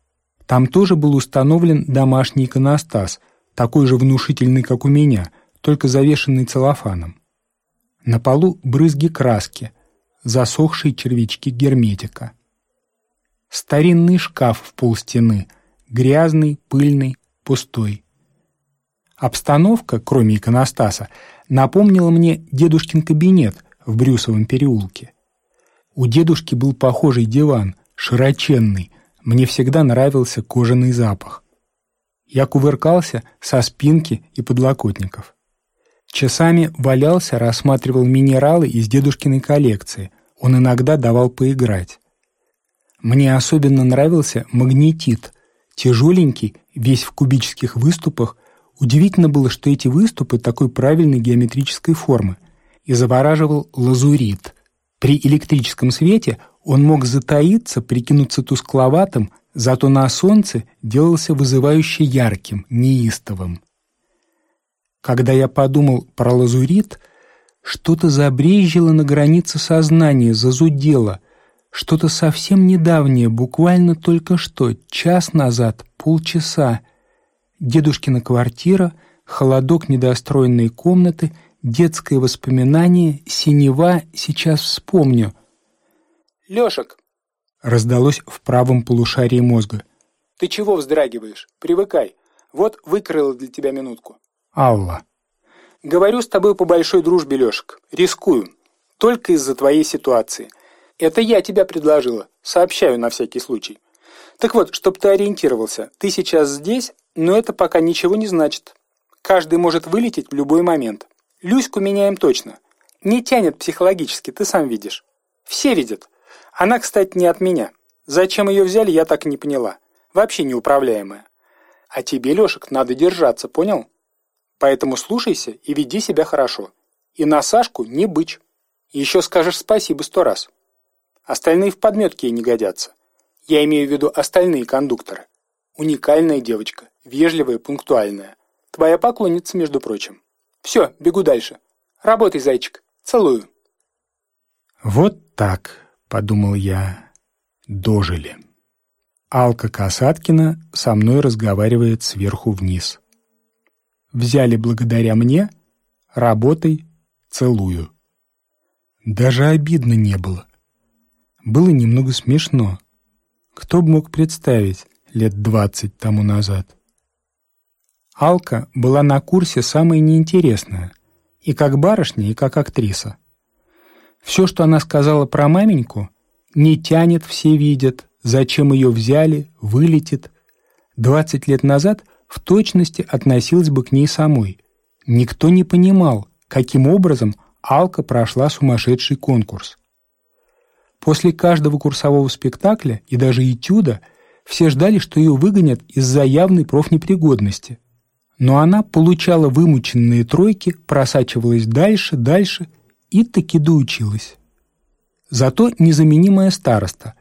Там тоже был установлен домашний иконостас, такой же внушительный, как у меня, только завешенный целлофаном. На полу брызги краски, засохшие червячки герметика. Старинный шкаф в полстены, грязный, пыльный, пустой. Обстановка, кроме иконостаса, напомнила мне дедушкин кабинет в Брюсовом переулке. У дедушки был похожий диван, широченный, мне всегда нравился кожаный запах. Я кувыркался со спинки и подлокотников. Часами валялся, рассматривал минералы из дедушкиной коллекции. Он иногда давал поиграть. Мне особенно нравился магнетит, тяжеленький, весь в кубических выступах. Удивительно было, что эти выступы такой правильной геометрической формы. И завораживал лазурит. При электрическом свете он мог затаиться, прикинуться тускловатым, зато на солнце делался вызывающе ярким, неистовым. Когда я подумал про лазурит, что-то забрежило на границе сознания, зазудело, что-то совсем недавнее, буквально только что, час назад, полчаса. Дедушкина квартира, холодок недостроенной комнаты, детское воспоминание, синева, сейчас вспомню. «Лешек!» — раздалось в правом полушарии мозга. «Ты чего вздрагиваешь? Привыкай. Вот выкрыла для тебя минутку». «Алла». «Говорю с тобой по большой дружбе, Лешек. Рискую. Только из-за твоей ситуации. Это я тебя предложила. Сообщаю на всякий случай. Так вот, чтобы ты ориентировался, ты сейчас здесь, но это пока ничего не значит. Каждый может вылететь в любой момент. Люську меняем точно. Не тянет психологически, ты сам видишь. Все видят. Она, кстати, не от меня. Зачем ее взяли, я так и не поняла. Вообще неуправляемая. А тебе, Лешек, надо держаться, понял? Поэтому слушайся и веди себя хорошо. И на Сашку не бычь. Еще скажешь спасибо сто раз. Остальные в подметке не годятся. Я имею в виду остальные кондукторы. Уникальная девочка, вежливая, пунктуальная. Твоя поклонница, между прочим. Все, бегу дальше. Работай, зайчик. Целую. Вот так, подумал я, дожили. Алка Касаткина со мной разговаривает сверху вниз. Взяли благодаря мне, работай, целую. Даже обидно не было было немного смешно. Кто бы мог представить лет двадцать тому назад? Алка была на курсе самая неинтересная, и как барышня, и как актриса. Все, что она сказала про маменьку, не тянет, все видят, зачем ее взяли, вылетит. Двадцать лет назад в точности относилась бы к ней самой. Никто не понимал, каким образом Алка прошла сумасшедший конкурс. После каждого курсового спектакля и даже этюда все ждали, что ее выгонят из-за явной профнепригодности. Но она получала вымученные тройки, просачивалась дальше, дальше и таки доучилась. Зато незаменимая староста.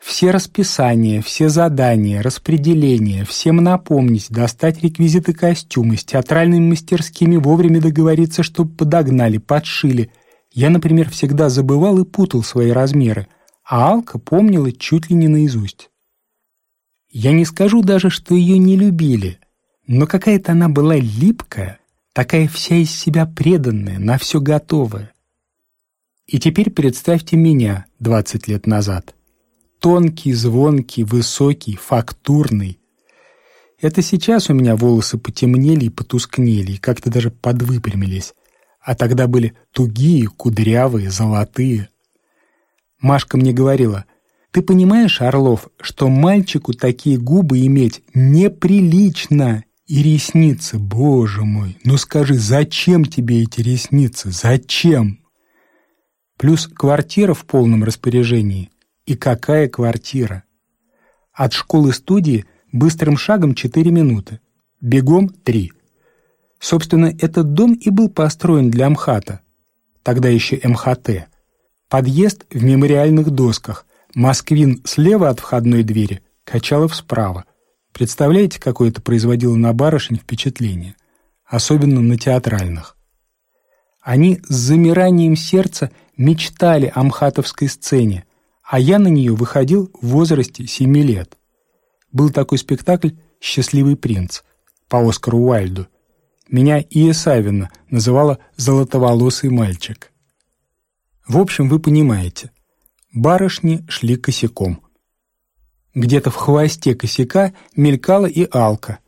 Все расписания, все задания, распределения, всем напомнить, достать реквизиты костюмы, с театральными мастерскими вовремя договориться, чтобы подогнали, подшили – я, например, всегда забывал и путал свои размеры, а Алка помнила чуть ли не наизусть. Я не скажу даже, что ее не любили, но какая-то она была липкая, такая вся из себя преданная, на все готовая. И теперь представьте меня 20 лет назад. Тонкий, звонкий, высокий, фактурный. Это сейчас у меня волосы потемнели и потускнели, и как-то даже подвыпрямились а тогда были тугие, кудрявые, золотые. Машка мне говорила, «Ты понимаешь, Орлов, что мальчику такие губы иметь неприлично?» И ресницы, боже мой, ну скажи, зачем тебе эти ресницы, зачем? Плюс квартира в полном распоряжении. И какая квартира? От школы-студии быстрым шагом 4 минуты, бегом 3. Собственно, этот дом и был построен для МХАТа, тогда еще МХТ. Подъезд в мемориальных досках, Москвин слева от входной двери, Качалов справа. Представляете, какое это производило на барышень впечатление? Особенно на театральных. Они с замиранием сердца мечтали о мхатовской сцене, а я на нее выходил в возрасте семи лет. Был такой спектакль «Счастливый принц» по Оскару Уайльду. Меня Ия Савина называла «золотоволосый мальчик». В общем, вы понимаете, барышни шли косяком. Где-то в хвосте косяка мелькала и алка.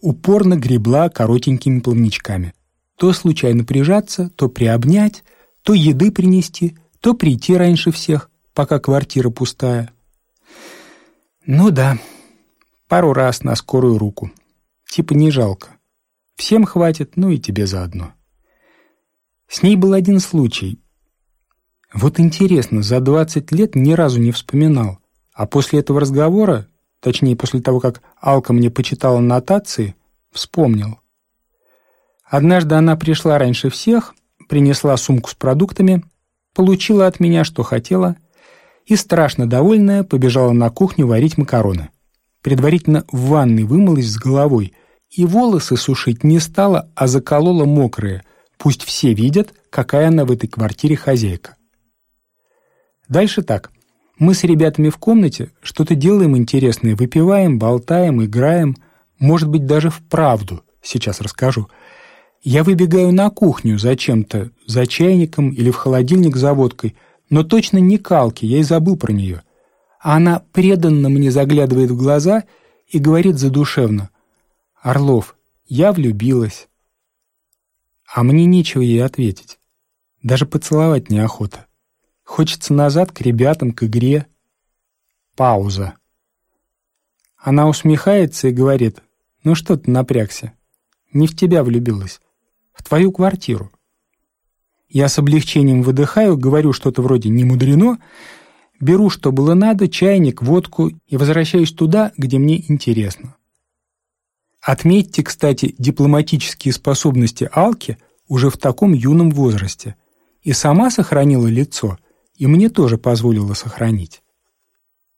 Упорно гребла коротенькими плавничками. То случайно прижаться, то приобнять, то еды принести, то прийти раньше всех, пока квартира пустая. Ну да, пару раз на скорую руку. Типа не жалко. Всем хватит, ну и тебе заодно. С ней был один случай. Вот интересно, за 20 лет ни разу не вспоминал. А после этого разговора, точнее, после того, как Алка мне почитала нотации, вспомнил. Однажды она пришла раньше всех, принесла сумку с продуктами, получила от меня, что хотела, и, страшно довольная, побежала на кухню варить макароны. Предварительно в ванной вымылась с головой, и волосы сушить не стала, а заколола мокрые, пусть все видят, какая она в этой квартире хозяйка. Дальше так. Мы с ребятами в комнате что-то делаем интересное, выпиваем, болтаем, играем, может быть, даже вправду, сейчас расскажу. Я выбегаю на кухню зачем-то, за чайником или в холодильник за водкой, но точно не калки, я и забыл про нее. А она преданно мне заглядывает в глаза и говорит задушевно, «Орлов, я влюбилась». А мне нечего ей ответить. Даже поцеловать неохота. Хочется назад к ребятам, к игре. Пауза. Она усмехается и говорит, «Ну что ты напрягся? Не в тебя влюбилась, в твою квартиру». Я с облегчением выдыхаю, говорю что-то вроде «не мудрено», беру, что было надо, чайник, водку и возвращаюсь туда, где мне интересно. Отметьте, кстати, дипломатические способности Алки уже в таком юном возрасте. И сама сохранила лицо – и мне тоже позволила сохранить.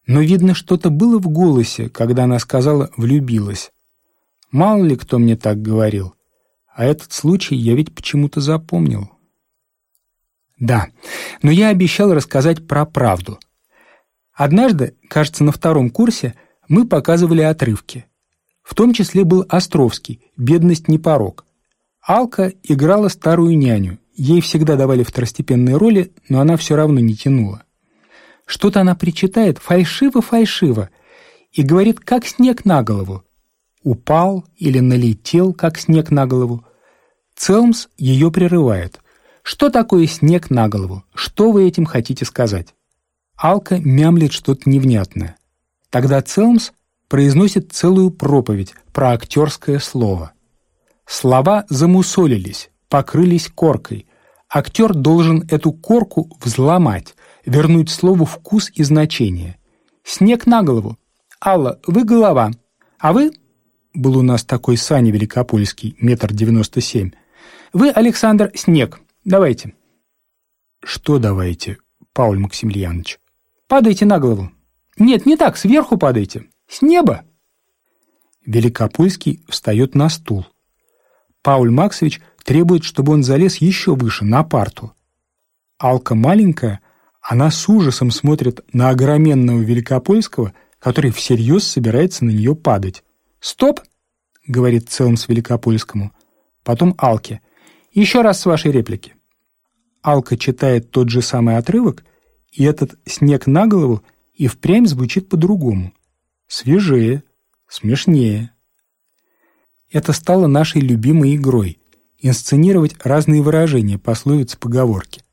Но, видно, что-то было в голосе, когда она сказала «влюбилась». Мало ли кто мне так говорил, а этот случай я ведь почему-то запомнил. Да, но я обещал рассказать про правду. Однажды, кажется, на втором курсе мы показывали отрывки. В том числе был Островский «Бедность не порог». Алка играла старую няню, Ей всегда давали второстепенные роли, но она все равно не тянула. Что-то она причитает фальшиво-фальшиво и говорит, как снег на голову. Упал или налетел, как снег на голову. Целмс ее прерывает. Что такое снег на голову? Что вы этим хотите сказать? Алка мямлит что-то невнятное. Тогда Целмс произносит целую проповедь про актерское слово. Слова замусолились, покрылись коркой. Актер должен эту корку взломать, вернуть слову вкус и значение. Снег на голову. Алла, вы голова. А вы... Был у нас такой Саня Великопольский, метр девяносто семь. Вы, Александр, снег. Давайте. Что давайте, Пауль Максимiliaнович? Падайте на голову. Нет, не так, сверху падайте. С неба. Великопольский встает на стул. Пауль Максович требует, чтобы он залез еще выше, на парту. Алка маленькая, она с ужасом смотрит на огроменного Великопольского, который всерьез собирается на нее падать. «Стоп!» — говорит Целмс Великопольскому. Потом Алке. «Еще раз с вашей реплики». Алка читает тот же самый отрывок, и этот снег на голову и впрямь звучит по-другому. Свежее, смешнее. Это стало нашей любимой игрой инсценировать разные выражения пословиц поговорки.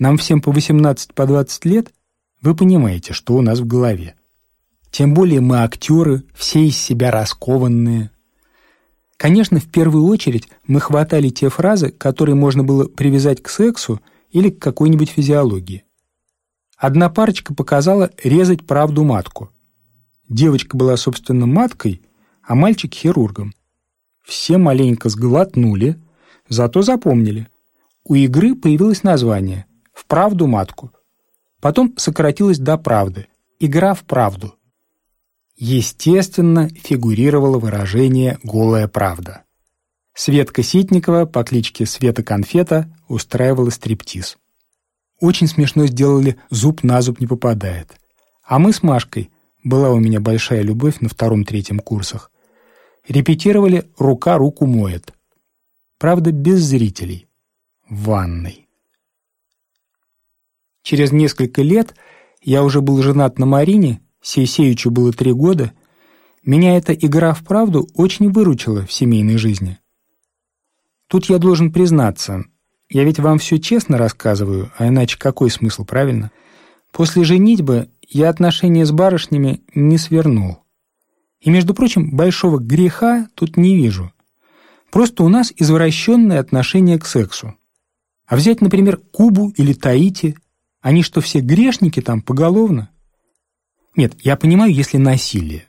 Нам всем по 18 по 20 лет, вы понимаете, что у нас в голове. Тем более мы актеры, все из себя раскованные. Конечно, в первую очередь мы хватали те фразы, которые можно было привязать к сексу или к какой-нибудь физиологии. Одна парочка показала резать правду матку. Девочка была, собственно, маткой, а мальчик — хирургом. Все маленько сглотнули, зато запомнили. У игры появилось название «В правду матку». Потом сократилось до правды. Игра в правду. Естественно, фигурировало выражение «голая правда». Светка Ситникова по кличке Света Конфета устраивала стриптиз. Очень смешно сделали «зуб на зуб не попадает». А мы с Машкой, была у меня большая любовь на втором-третьем курсах, репетировали «рука руку моет». Правда, без зрителей. В ванной. Через несколько лет я уже был женат на Марине, Сейсеичу было три года, меня эта игра в правду очень выручила в семейной жизни. Тут я должен признаться, я ведь вам все честно рассказываю, а иначе какой смысл, правильно? После женитьбы я отношения с барышнями не свернул. И, между прочим, большого греха тут не вижу. Просто у нас извращенное отношение к сексу. А взять, например, Кубу или Таити, они что, все грешники там поголовно? Нет, я понимаю, если насилие,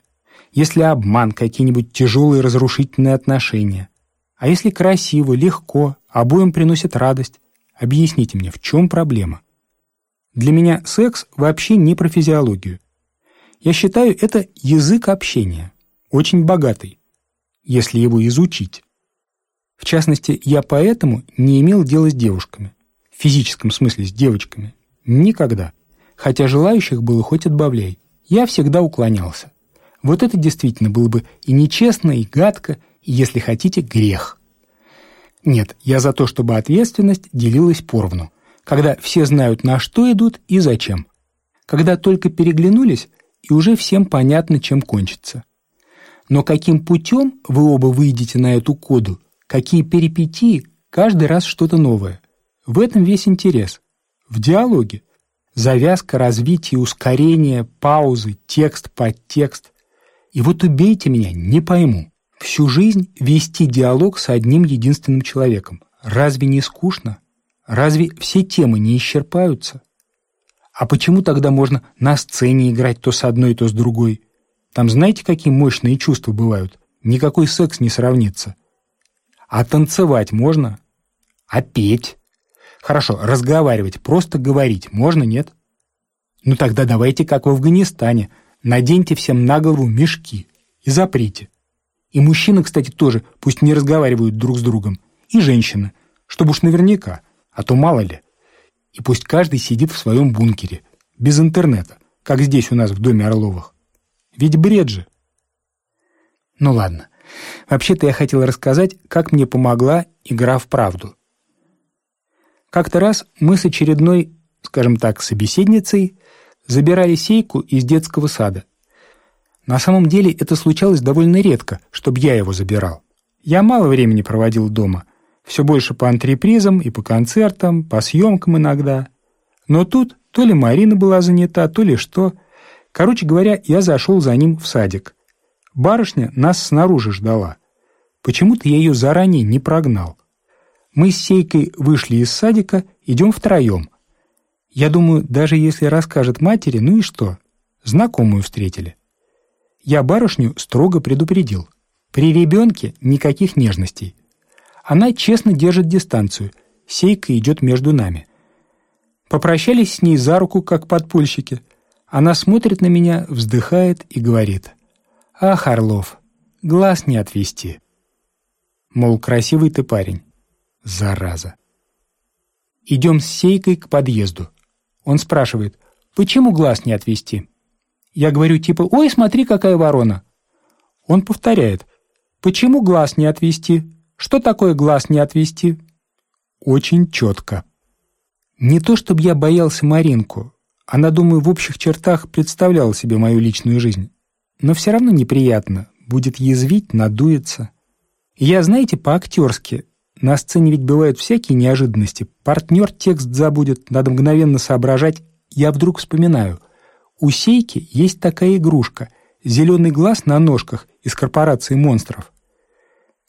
если обман, какие-нибудь тяжелые разрушительные отношения. А если красиво, легко, обоим приносит радость, объясните мне, в чем проблема? Для меня секс вообще не про физиологию. Я считаю, это язык общения, очень богатый, если его изучить. В частности, я поэтому не имел дела с девушками. В физическом смысле с девочками. Никогда. Хотя желающих было хоть отбавляй. Я всегда уклонялся. Вот это действительно было бы и нечестно, и гадко, и, если хотите, грех. Нет, я за то, чтобы ответственность делилась поровну когда все знают, на что идут и зачем. Когда только переглянулись, и уже всем понятно, чем кончится. Но каким путем вы оба выйдете на эту коду, какие перипетии, каждый раз что-то новое. В этом весь интерес. В диалоге. Завязка, развитие, ускорение, паузы, текст, подтекст. И вот убейте меня, не пойму. Всю жизнь вести диалог с одним единственным человеком. Разве не скучно? Разве все темы не исчерпаются? А почему тогда можно на сцене играть то с одной, то с другой? Там знаете, какие мощные чувства бывают? Никакой секс не сравнится. А танцевать можно? А петь? Хорошо, разговаривать, просто говорить можно, нет? Ну тогда давайте, как в Афганистане, наденьте всем на голову мешки и заприте. И мужчины, кстати, тоже, пусть не разговаривают друг с другом, и женщины, чтобы уж наверняка а то мало ли. И пусть каждый сидит в своем бункере, без интернета, как здесь у нас в доме Орловых. Ведь бред же. Ну ладно. Вообще-то я хотел рассказать, как мне помогла игра в правду. Как-то раз мы с очередной, скажем так, собеседницей забирали сейку из детского сада. На самом деле это случалось довольно редко, чтобы я его забирал. Я мало времени проводил дома – все больше по антрепризам и по концертам, по съемкам иногда. Но тут то ли Марина была занята, то ли что. Короче говоря, я зашел за ним в садик. Барышня нас снаружи ждала. Почему-то я ее заранее не прогнал. Мы с Сейкой вышли из садика, идем втроем. Я думаю, даже если расскажет матери, ну и что? Знакомую встретили. Я барышню строго предупредил. При ребенке никаких нежностей. Она честно держит дистанцию. Сейка идет между нами. Попрощались с ней за руку, как подпольщики. Она смотрит на меня, вздыхает и говорит. «Ах, Орлов, глаз не отвести». Мол, красивый ты парень. Зараза. Идем с Сейкой к подъезду. Он спрашивает, почему глаз не отвести? Я говорю типа, ой, смотри, какая ворона. Он повторяет, почему глаз не отвести? Что такое глаз не отвести? Очень четко. Не то, чтобы я боялся Маринку. Она, думаю, в общих чертах представляла себе мою личную жизнь. Но все равно неприятно. Будет язвить, надуется. я, знаете, по-актерски. На сцене ведь бывают всякие неожиданности. Партнер текст забудет, надо мгновенно соображать. Я вдруг вспоминаю. У Сейки есть такая игрушка. Зеленый глаз на ножках из корпорации монстров.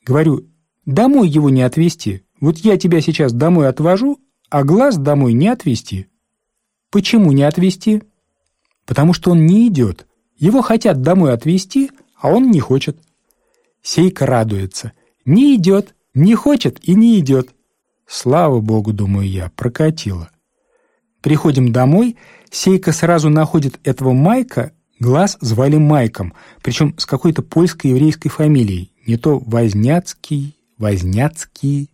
Говорю, Домой его не отвезти. Вот я тебя сейчас домой отвожу, а глаз домой не отвезти. Почему не отвезти? Потому что он не идет. Его хотят домой отвезти, а он не хочет. Сейка радуется. Не идет, не хочет и не идет. Слава богу, думаю я, прокатило. Приходим домой, Сейка сразу находит этого Майка, Глаз звали Майком, причем с какой-то польской еврейской фамилией, не то Возняцкий, Возняцкий.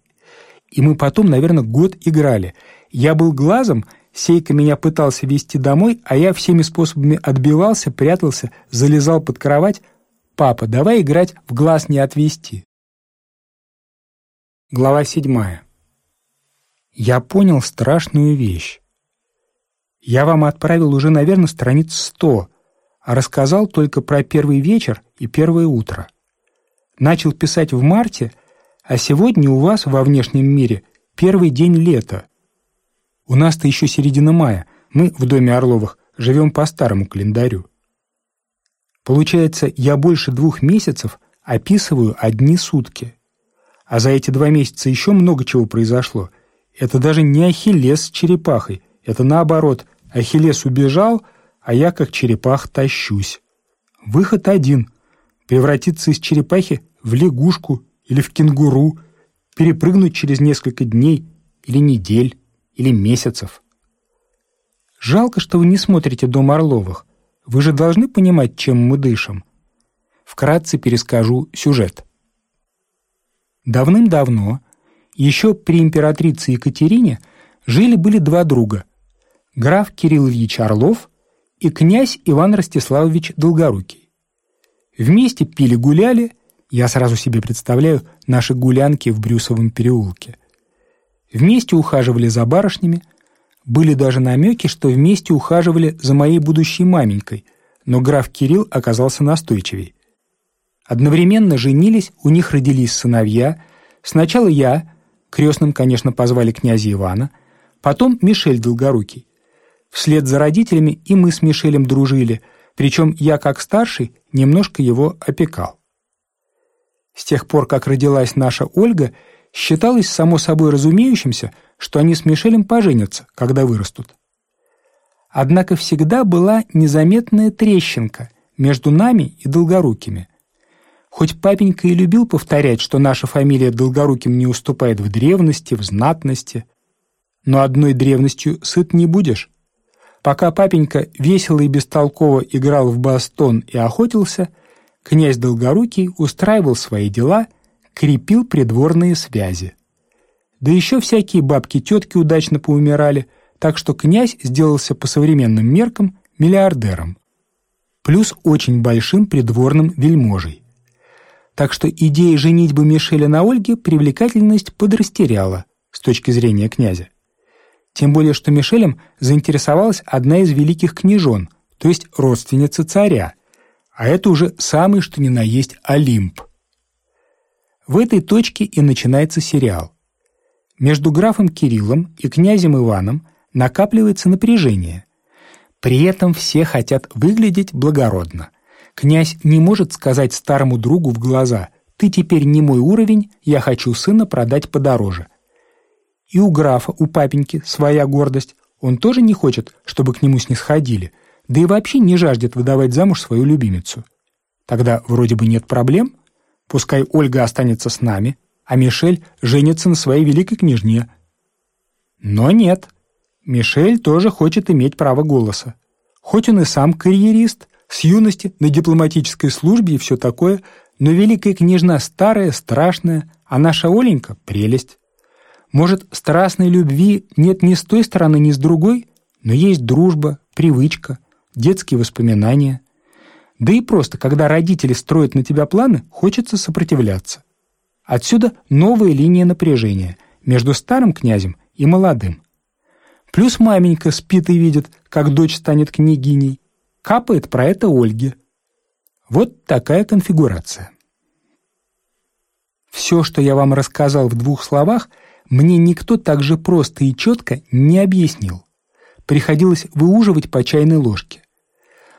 И мы потом, наверное, год играли. Я был глазом, Сейка меня пытался вести домой, а я всеми способами отбивался, прятался, залезал под кровать. «Папа, давай играть в глаз не отвести». Глава седьмая. Я понял страшную вещь. Я вам отправил уже, наверное, страниц сто, а рассказал только про первый вечер и первое утро. Начал писать в марте, а сегодня у вас во внешнем мире первый день лета. У нас-то еще середина мая, мы в доме Орловых живем по старому календарю. Получается, я больше двух месяцев описываю одни сутки. А за эти два месяца еще много чего произошло. Это даже не Ахиллес с черепахой, это наоборот, Ахиллес убежал, а я как черепах тащусь. Выход один — превратиться из черепахи в лягушку или в кенгуру, перепрыгнуть через несколько дней или недель или месяцев. Жалко, что вы не смотрите «Дом Орловых». Вы же должны понимать, чем мы дышим. Вкратце перескажу сюжет. Давным-давно, еще при императрице Екатерине, жили-были два друга – граф Кирилл Ильич Орлов и князь Иван Ростиславович Долгорукий. Вместе пили-гуляли, я сразу себе представляю наши гулянки в Брюсовом переулке. Вместе ухаживали за барышнями, были даже намеки, что вместе ухаживали за моей будущей маменькой, но граф Кирилл оказался настойчивей. Одновременно женились, у них родились сыновья. Сначала я, крестным, конечно, позвали князя Ивана, потом Мишель Долгорукий. Вслед за родителями и мы с Мишелем дружили, причем я, как старший, немножко его опекал. С тех пор, как родилась наша Ольга, считалось само собой разумеющимся, что они с Мишелем поженятся, когда вырастут. Однако всегда была незаметная трещинка между нами и Долгорукими. Хоть папенька и любил повторять, что наша фамилия Долгоруким не уступает в древности, в знатности, но одной древностью сыт не будешь. Пока папенька весело и бестолково играл в бастон и охотился, князь Долгорукий устраивал свои дела, крепил придворные связи. Да еще всякие бабки-тетки удачно поумирали, так что князь сделался по современным меркам миллиардером. Плюс очень большим придворным вельможей. Так что идея женитьбы Мишеля на Ольге привлекательность подрастеряла с точки зрения князя. Тем более, что Мишелем заинтересовалась одна из великих княжон, то есть родственница царя, а это уже самый что ни на есть Олимп. В этой точке и начинается сериал. Между графом Кириллом и князем Иваном накапливается напряжение. При этом все хотят выглядеть благородно. Князь не может сказать старому другу в глаза «Ты теперь не мой уровень, я хочу сына продать подороже». И у графа, у папеньки своя гордость. Он тоже не хочет, чтобы к нему снисходили, да и вообще не жаждет выдавать замуж свою любимицу. Тогда вроде бы нет проблем. Пускай Ольга останется с нами, а Мишель женится на своей великой княжне. Но нет. Мишель тоже хочет иметь право голоса. Хоть он и сам карьерист, с юности на дипломатической службе и все такое, но великая княжна старая, страшная, а наша Оленька — прелесть. Может, страстной любви нет ни с той стороны, ни с другой, но есть дружба, привычка, детские воспоминания. Да и просто, когда родители строят на тебя планы, хочется сопротивляться. Отсюда новая линия напряжения между старым князем и молодым. Плюс маменька спит и видит, как дочь станет княгиней. Капает про это Ольге. Вот такая конфигурация. Все, что я вам рассказал в двух словах – мне никто так же просто и четко не объяснил. Приходилось выуживать по чайной ложке.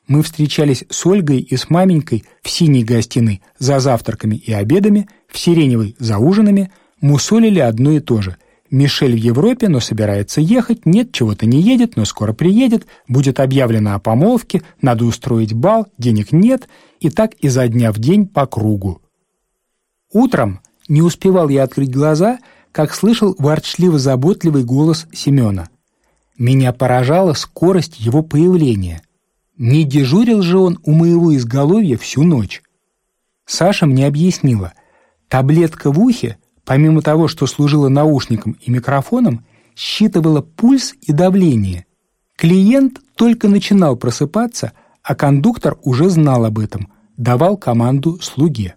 Мы встречались с Ольгой и с маменькой в синей гостиной за завтраками и обедами, в сиреневой за ужинами, мусолили одно и то же. Мишель в Европе, но собирается ехать, нет, чего-то не едет, но скоро приедет, будет объявлено о помолвке, надо устроить бал, денег нет, и так изо дня в день по кругу. Утром не успевал я открыть глаза — как слышал ворчливо-заботливый голос Семена. Меня поражала скорость его появления. Не дежурил же он у моего изголовья всю ночь. Саша мне объяснила, таблетка в ухе, помимо того, что служила наушником и микрофоном, считывала пульс и давление. Клиент только начинал просыпаться, а кондуктор уже знал об этом, давал команду слуге.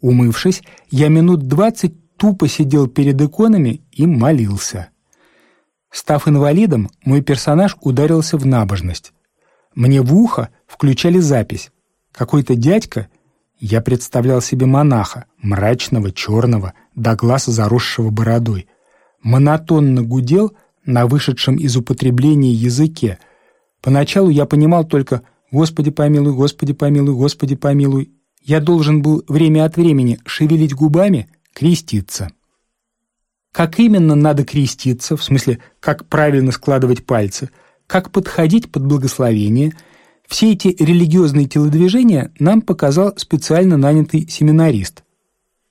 Умывшись, я минут двадцать тупо сидел перед иконами и молился. Став инвалидом, мой персонаж ударился в набожность. Мне в ухо включали запись. Какой-то дядька, я представлял себе монаха, мрачного, черного, до глаз заросшего бородой, монотонно гудел на вышедшем из употребления языке. Поначалу я понимал только «Господи помилуй, Господи помилуй, Господи помилуй». Я должен был время от времени шевелить губами, креститься. Как именно надо креститься, в смысле, как правильно складывать пальцы, как подходить под благословение, все эти религиозные телодвижения нам показал специально нанятый семинарист.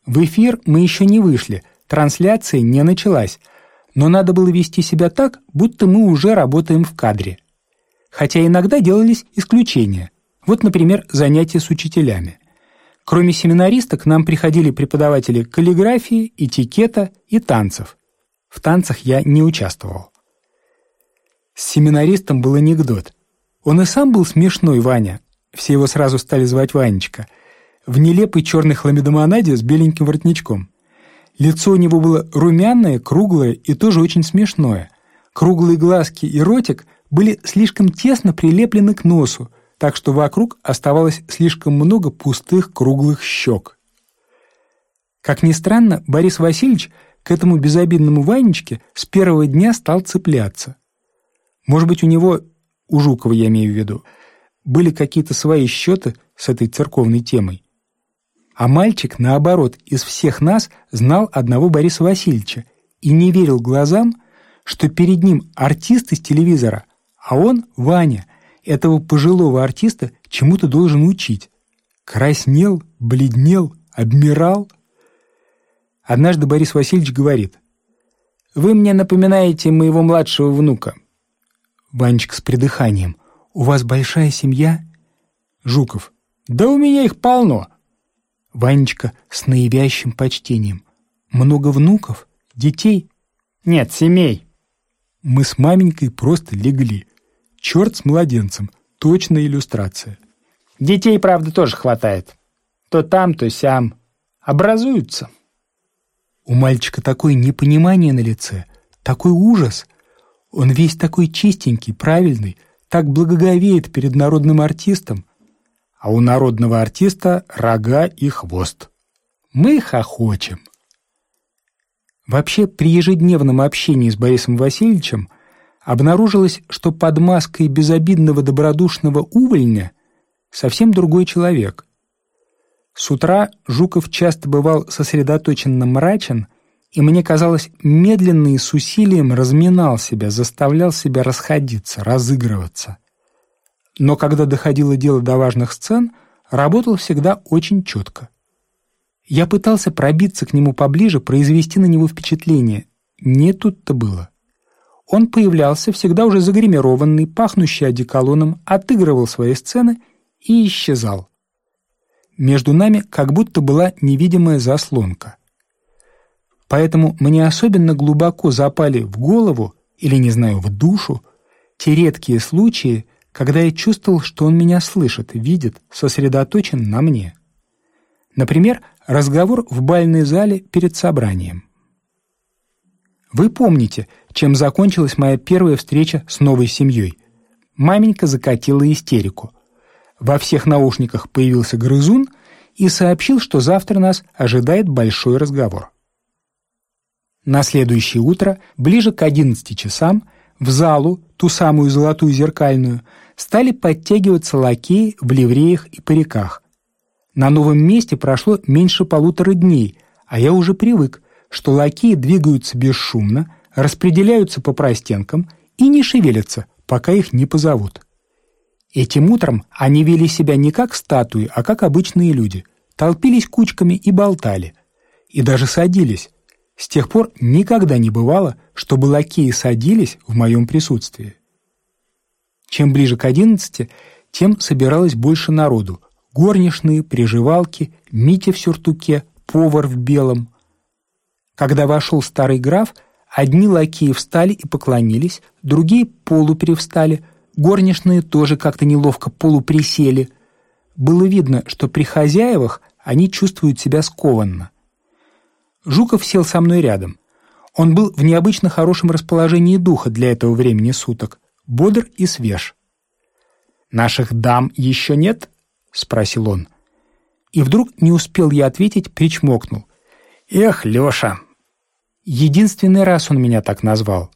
В эфир мы еще не вышли, трансляция не началась, но надо было вести себя так, будто мы уже работаем в кадре. Хотя иногда делались исключения. Вот, например, занятия с учителями. Кроме семинариста, к нам приходили преподаватели каллиграфии, этикета и танцев. В танцах я не участвовал. С семинаристом был анекдот. Он и сам был смешной, Ваня. Все его сразу стали звать Ванечка. В нелепой черной хламидомонаде с беленьким воротничком. Лицо у него было румяное, круглое и тоже очень смешное. Круглые глазки и ротик были слишком тесно прилеплены к носу, так что вокруг оставалось слишком много пустых круглых щек. Как ни странно, Борис Васильевич к этому безобидному Ванечке с первого дня стал цепляться. Может быть, у него, у Жукова я имею в виду, были какие-то свои счеты с этой церковной темой. А мальчик, наоборот, из всех нас знал одного Бориса Васильевича и не верил глазам, что перед ним артист из телевизора, а он, Ваня, этого пожилого артиста чему-то должен учить. Краснел, бледнел, обмирал. Однажды Борис Васильевич говорит, «Вы мне напоминаете моего младшего внука». Ванечка с придыханием, «У вас большая семья?» Жуков, «Да у меня их полно». Ванечка с наивящим почтением, «Много внуков? Детей?» «Нет, семей». Мы с маменькой просто легли. Черт с младенцем. Точная иллюстрация. Детей, правда, тоже хватает. То там, то сям. Образуются. У мальчика такое непонимание на лице, такой ужас. Он весь такой чистенький, правильный, так благоговеет перед народным артистом. А у народного артиста рога и хвост. Мы хохочем. Вообще, при ежедневном общении с Борисом Васильевичем обнаружилось, что под маской безобидного добродушного увольня совсем другой человек. С утра Жуков часто бывал сосредоточенно мрачен, и мне казалось, медленно и с усилием разминал себя, заставлял себя расходиться, разыгрываться. Но когда доходило дело до важных сцен, работал всегда очень четко. Я пытался пробиться к нему поближе, произвести на него впечатление. Не тут-то было. Он появлялся, всегда уже загримированный, пахнущий одеколоном, отыгрывал свои сцены и исчезал. Между нами как будто была невидимая заслонка. Поэтому мне особенно глубоко запали в голову, или, не знаю, в душу, те редкие случаи, когда я чувствовал, что он меня слышит, видит, сосредоточен на мне. Например, разговор в бальной зале перед собранием. Вы помните, чем закончилась моя первая встреча с новой семьей. Маменька закатила истерику. Во всех наушниках появился грызун и сообщил, что завтра нас ожидает большой разговор. На следующее утро, ближе к 11 часам, в залу, ту самую золотую зеркальную, стали подтягиваться лакеи в ливреях и париках. На новом месте прошло меньше полутора дней, а я уже привык, что лакеи двигаются бесшумно, распределяются по простенкам и не шевелятся, пока их не позовут. Этим утром они вели себя не как статуи, а как обычные люди, толпились кучками и болтали. И даже садились. С тех пор никогда не бывало, чтобы лакеи садились в моем присутствии. Чем ближе к одиннадцати, тем собиралось больше народу. Горничные, приживалки, Митя в сюртуке, повар в белом. Когда вошел старый граф, одни лакеи встали и поклонились, другие полуперевстали, горничные тоже как-то неловко полуприсели. Было видно, что при хозяевах они чувствуют себя скованно. Жуков сел со мной рядом. Он был в необычно хорошем расположении духа для этого времени суток, бодр и свеж. «Наших дам еще нет?» — спросил он. И вдруг не успел я ответить, причмокнул. «Эх, Леша!» Единственный раз он меня так назвал.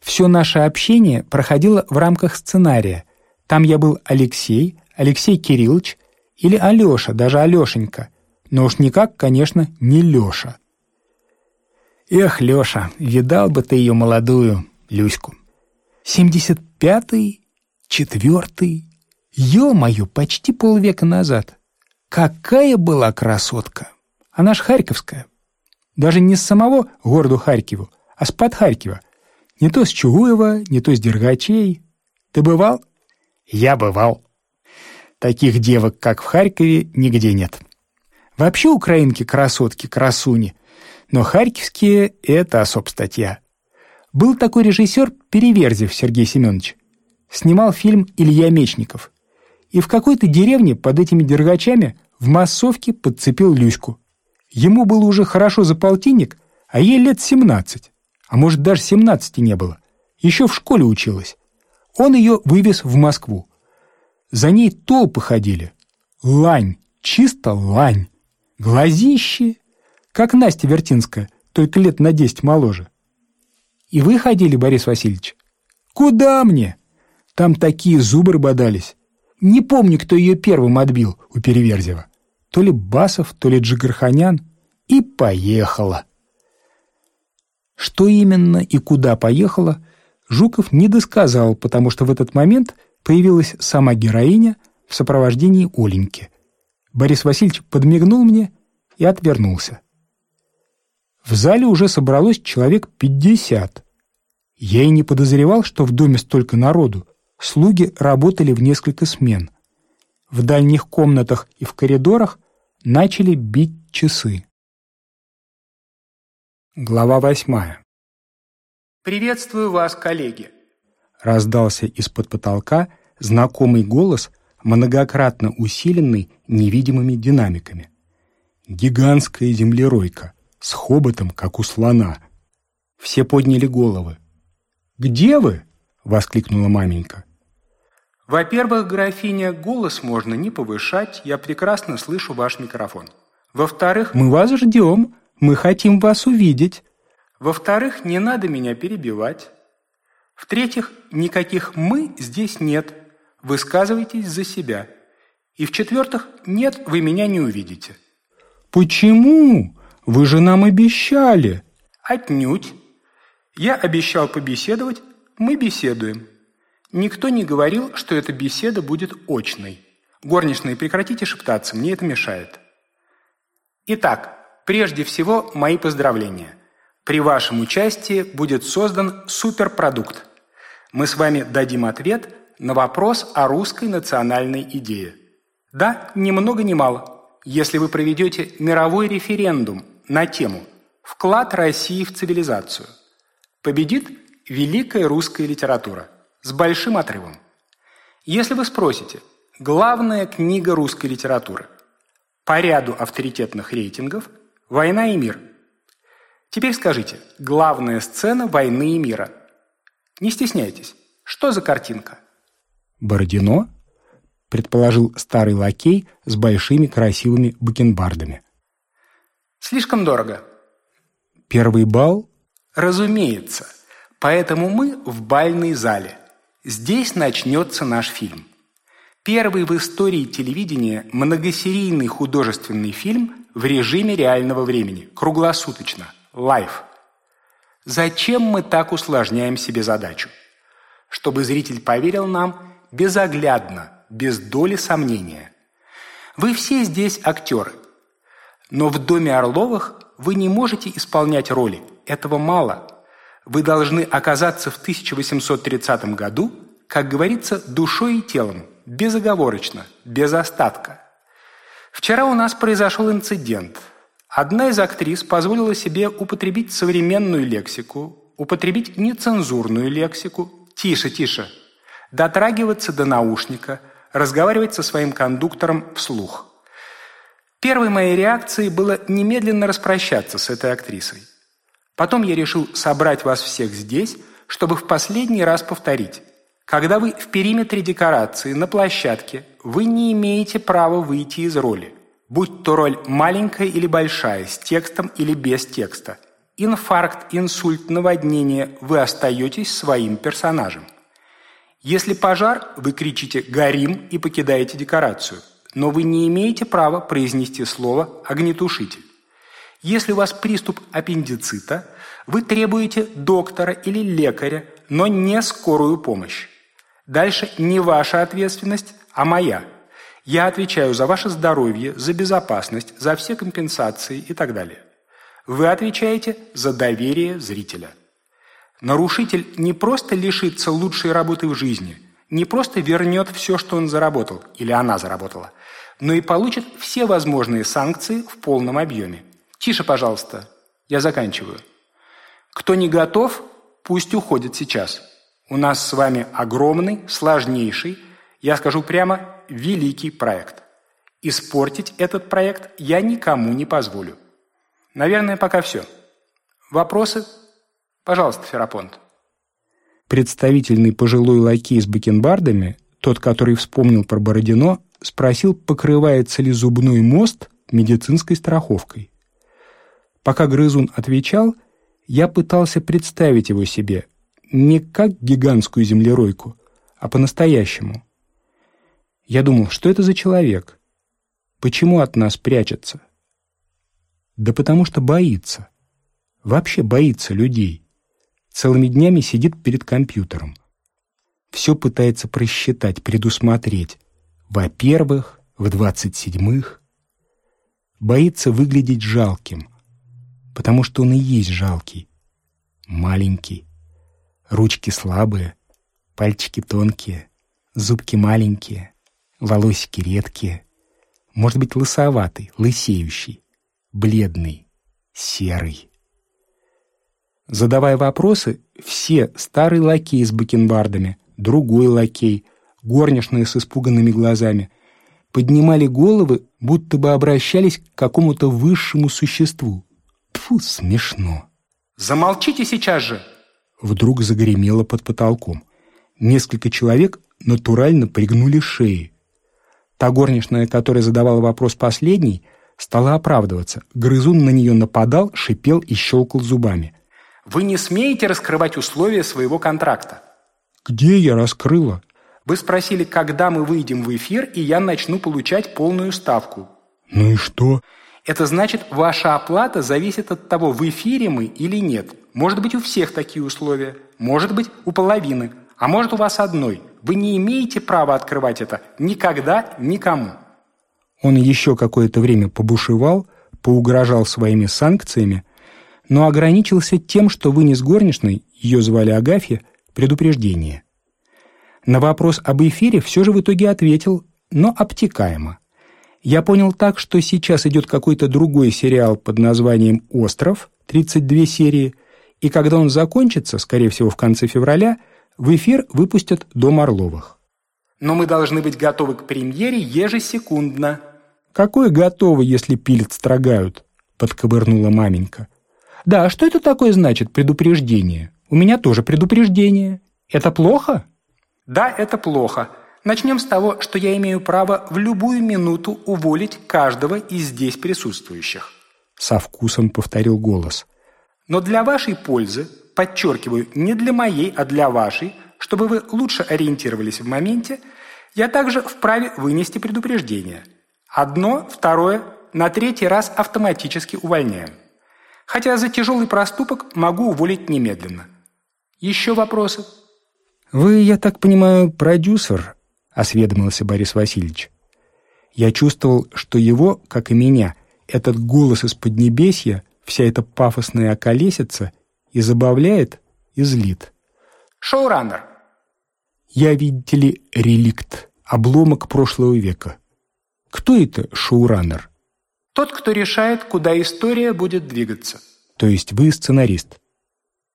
Все наше общение проходило в рамках сценария. Там я был Алексей, Алексей Кириллович или Алеша, даже Алешенька. Но уж никак, конечно, не Леша. Эх, Леша, видал бы ты ее молодую, Люську. Семьдесят пятый, четвертый, ё-моё, почти полвека назад. Какая была красотка! Она ж Харьковская. Даже не с самого города Харькова, а с под Харькова. Не то с Чугуева, не то с Дергачей. Ты бывал? Я бывал. Таких девок, как в Харькове, нигде нет. Вообще украинки красотки, красуни. Но харьковские — это особ статья. Был такой режиссер Переверзев Сергей Семенович. Снимал фильм «Илья Мечников». И в какой-то деревне под этими дергачами в массовке подцепил Люську. Ему было уже хорошо за полтинник, а ей лет семнадцать. А может, даже семнадцати не было. Еще в школе училась. Он ее вывез в Москву. За ней толпы ходили. Лань, чисто лань. Глазищи, как Настя Вертинская, только лет на десять моложе. И вы ходили, Борис Васильевич? Куда мне? Там такие зубры бодались. Не помню, кто ее первым отбил у Переверзева. То ли Басов, то ли Джигарханян. И поехала. Что именно и куда поехала, Жуков не досказал, потому что в этот момент появилась сама героиня в сопровождении Оленьки. Борис Васильевич подмигнул мне и отвернулся. В зале уже собралось человек пятьдесят. Я и не подозревал, что в доме столько народу. Слуги работали в несколько смен. В дальних комнатах и в коридорах начали бить часы. Глава восьмая. «Приветствую вас, коллеги!» Раздался из-под потолка знакомый голос, многократно усиленный невидимыми динамиками. Гигантская землеройка — с хоботом, как у слона. Все подняли головы. «Где вы?» — воскликнула маменька. «Во-первых, графиня, голос можно не повышать, я прекрасно слышу ваш микрофон. Во-вторых...» «Мы вас ждем, мы хотим вас увидеть». «Во-вторых, не надо меня перебивать. В-третьих, никаких «мы» здесь нет. Высказывайтесь за себя. И в-четвертых, нет, вы меня не увидите». «Почему?» Вы же нам обещали!» «Отнюдь. Я обещал побеседовать, мы беседуем. Никто не говорил, что эта беседа будет очной. Горничные, прекратите шептаться, мне это мешает. Итак, прежде всего, мои поздравления. При вашем участии будет создан суперпродукт. Мы с вами дадим ответ на вопрос о русской национальной идее. Да, ни много ни мало. Если вы проведете мировой референдум на тему «Вклад России в цивилизацию». Победит великая русская литература с большим отрывом. Если вы спросите, главная книга русской литературы по ряду авторитетных рейтингов «Война и мир». Теперь скажите, главная сцена «Войны и мира». Не стесняйтесь, что за картинка? Бородино, предположил старый лакей с большими красивыми бакенбардами – Слишком дорого. Первый бал? Разумеется. Поэтому мы в бальной зале. Здесь начнется наш фильм. Первый в истории телевидения многосерийный художественный фильм в режиме реального времени, круглосуточно, live. Зачем мы так усложняем себе задачу? Чтобы зритель поверил нам безоглядно, без доли сомнения. Вы все здесь актеры, но в доме Орловых вы не можете исполнять роли. Этого мало. Вы должны оказаться в 1830 году как говорится, душой и телом, безоговорочно, без остатка. Вчера у нас произошел инцидент. Одна из актрис позволила себе употребить современную лексику, употребить нецензурную лексику. Тише, тише. Дотрагиваться до наушника, разговаривать со своим кондуктором вслух. Первой моей реакцией было немедленно распрощаться с этой актрисой. Потом я решил собрать вас всех здесь, чтобы в последний раз повторить. Когда вы в периметре декорации, на площадке, вы не имеете права выйти из роли. Будь то роль маленькая или большая, с текстом или без текста. Инфаркт, инсульт, наводнение – вы остаетесь своим персонажем. Если пожар, вы кричите «горим» и покидаете декорацию. Но вы не имеете права произнести слово «огнетушитель». Если у вас приступ аппендицита, вы требуете доктора или лекаря, но не скорую помощь. Дальше не ваша ответственность, а моя. Я отвечаю за ваше здоровье, за безопасность, за все компенсации и так далее. Вы отвечаете за доверие зрителя. Нарушитель не просто лишится лучшей работы в жизни, не просто вернет все, что он заработал, или она заработала, но и получит все возможные санкции в полном объеме. Тише, пожалуйста, я заканчиваю. Кто не готов, пусть уходит сейчас. У нас с вами огромный, сложнейший, я скажу прямо, великий проект. Испортить этот проект я никому не позволю. Наверное, пока все. Вопросы? Пожалуйста, Ферапонт. Представительный пожилой лакей с бакенбардами, тот, который вспомнил про Бородино, спросил, покрывается ли зубной мост медицинской страховкой. Пока грызун отвечал, я пытался представить его себе не как гигантскую землеройку, а по-настоящему. Я думал, что это за человек? Почему от нас прячется? Да потому что боится. Вообще боится людей. Целыми днями сидит перед компьютером. Все пытается просчитать, предусмотреть. Во-первых, в двадцать седьмых. Боится выглядеть жалким, потому что он и есть жалкий. Маленький. Ручки слабые, пальчики тонкие, зубки маленькие, волосики редкие. Может быть, лысоватый, лысеющий, бледный, серый. Задавая вопросы, все, старый лакей с бакенбардами, другой лакей, горничные с испуганными глазами, поднимали головы, будто бы обращались к какому-то высшему существу. Тьфу, смешно. «Замолчите сейчас же!» Вдруг загремело под потолком. Несколько человек натурально пригнули шеи. Та горничная, которая задавала вопрос последней, стала оправдываться. Грызун на нее нападал, шипел и щелкал зубами. «Вы не смеете раскрывать условия своего контракта?» «Где я раскрыла?» Вы спросили, когда мы выйдем в эфир, и я начну получать полную ставку. Ну и что? Это значит, ваша оплата зависит от того, в эфире мы или нет. Может быть, у всех такие условия, может быть, у половины, а может, у вас одной. Вы не имеете права открывать это никогда никому. Он еще какое-то время побушевал, поугрожал своими санкциями, но ограничился тем, что вынес горничной, ее звали Агафья, предупреждение – на вопрос об эфире все же в итоге ответил, но обтекаемо. Я понял так, что сейчас идет какой-то другой сериал под названием «Остров», 32 серии, и когда он закончится, скорее всего, в конце февраля, в эфир выпустят «Дом Орловых». Но мы должны быть готовы к премьере ежесекундно. «Какое готово, если пилят строгают?» — подковырнула маменька. «Да, а что это такое значит, предупреждение? У меня тоже предупреждение. Это плохо?» Да, это плохо. Начнем с того, что я имею право в любую минуту уволить каждого из здесь присутствующих. Со вкусом повторил голос. Но для вашей пользы, подчеркиваю, не для моей, а для вашей, чтобы вы лучше ориентировались в моменте, я также вправе вынести предупреждение. Одно, второе, на третий раз автоматически увольняю. Хотя за тяжелый проступок могу уволить немедленно. Еще вопросы? «Вы, я так понимаю, продюсер?» — осведомился Борис Васильевич. Я чувствовал, что его, как и меня, этот голос из Поднебесья, вся эта пафосная околесица и забавляет, и злит. «Шоураннер». Я, видите ли, реликт, обломок прошлого века. Кто это шоураннер? Тот, кто решает, куда история будет двигаться. То есть вы сценарист?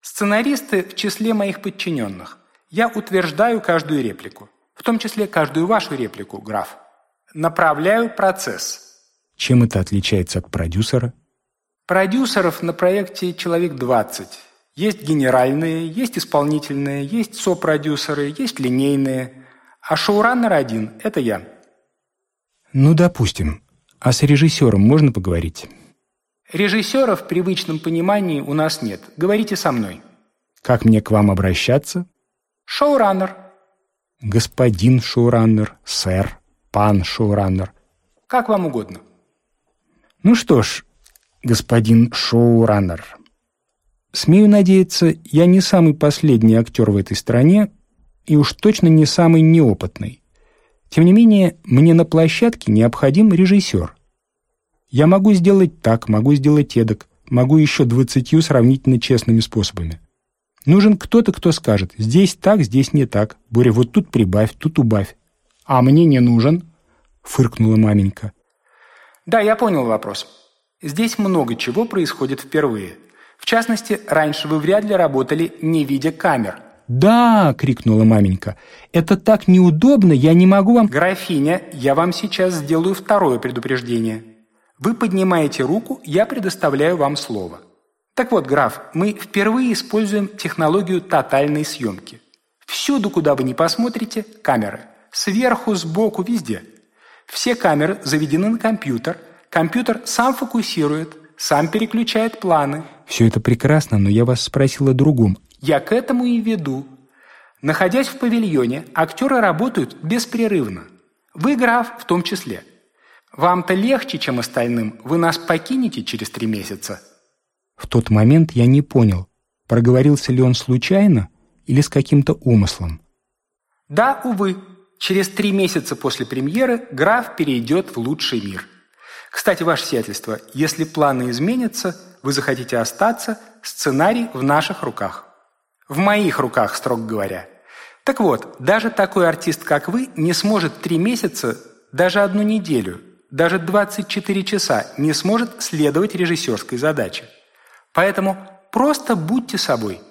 Сценаристы в числе моих подчиненных. Я утверждаю каждую реплику, в том числе каждую вашу реплику, граф. Направляю процесс. Чем это отличается от продюсера? Продюсеров на проекте человек 20. Есть генеральные, есть исполнительные, есть сопродюсеры, есть линейные. А шоураннер один – это я. Ну, допустим. А с режиссером можно поговорить? Режиссера в привычном понимании у нас нет. Говорите со мной. Как мне к вам обращаться? Шоураннер. Господин шоураннер, сэр, пан шоураннер. Как вам угодно. Ну что ж, господин шоураннер, смею надеяться, я не самый последний актер в этой стране и уж точно не самый неопытный. Тем не менее, мне на площадке необходим режиссер. Я могу сделать так, могу сделать эдак, могу еще двадцатью сравнительно честными способами. Нужен кто-то, кто скажет, здесь так, здесь не так, Боря, вот тут прибавь, тут убавь. А мне не нужен, фыркнула маменька. Да, я понял вопрос. Здесь много чего происходит впервые. В частности, раньше вы вряд ли работали, не видя камер. «Да!» — крикнула маменька. «Это так неудобно, я не могу вам...» «Графиня, я вам сейчас сделаю второе предупреждение. Вы поднимаете руку, я предоставляю вам слово. Так вот, граф, мы впервые используем технологию тотальной съемки. Всюду, куда вы не посмотрите, камеры. Сверху, сбоку, везде. Все камеры заведены на компьютер. Компьютер сам фокусирует, сам переключает планы. Все это прекрасно, но я вас спросил о другом. Я к этому и веду. Находясь в павильоне, актеры работают беспрерывно. Вы, граф, в том числе. Вам-то легче, чем остальным. Вы нас покинете через три месяца. В тот момент я не понял, проговорился ли он случайно или с каким-то умыслом. Да, увы, через три месяца после премьеры граф перейдет в лучший мир. Кстати, ваше сиятельство, если планы изменятся, вы захотите остаться, сценарий в наших руках. В моих руках, строго говоря. Так вот, даже такой артист, как вы, не сможет три месяца, даже одну неделю, даже 24 часа не сможет следовать режиссерской задаче. Поэтому просто будьте собой.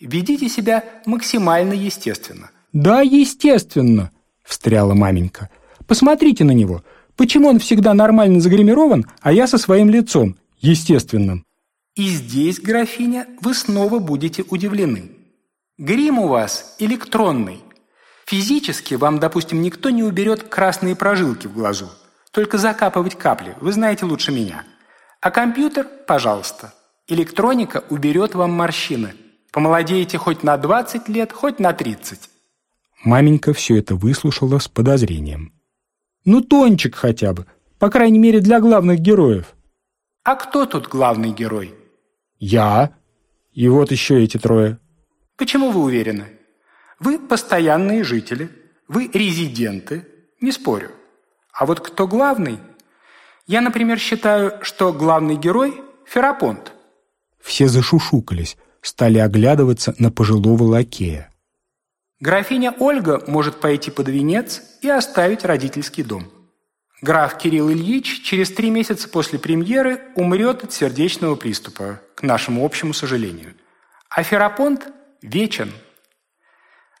Ведите себя максимально естественно. «Да, естественно», — встряла маменька. «Посмотрите на него. Почему он всегда нормально загримирован, а я со своим лицом, естественным?» И здесь, графиня, вы снова будете удивлены. Грим у вас электронный. Физически вам, допустим, никто не уберет красные прожилки в глазу. Только закапывать капли, вы знаете лучше меня. А компьютер, пожалуйста, Электроника уберет вам морщины. Помолодеете хоть на 20 лет, хоть на 30. Маменька все это выслушала с подозрением. «Ну, тончик хотя бы, по крайней мере, для главных героев». «А кто тут главный герой?» «Я. И вот еще эти трое». «Почему вы уверены? Вы постоянные жители, вы резиденты, не спорю. А вот кто главный? Я, например, считаю, что главный герой – Ферапонт. Все зашушукались, стали оглядываться на пожилого лакея. Графиня Ольга может пойти под венец и оставить родительский дом. Граф Кирилл Ильич через три месяца после премьеры умрет от сердечного приступа, к нашему общему сожалению. А Ферапонт вечен.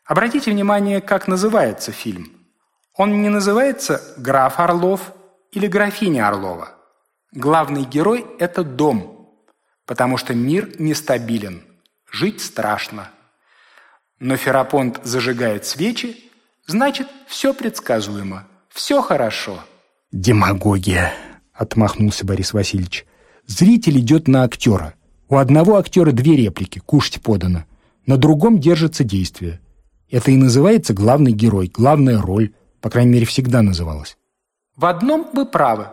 Обратите внимание, как называется фильм. Он не называется «Граф Орлов» или «Графиня Орлова». Главный герой – это дом – потому что мир нестабилен, жить страшно. Но Ферапонт зажигает свечи, значит, все предсказуемо, все хорошо. «Демагогия», — отмахнулся Борис Васильевич. «Зритель идет на актера. У одного актера две реплики, кушать подано. На другом держится действие. Это и называется главный герой, главная роль, по крайней мере, всегда называлась». В одном вы правы.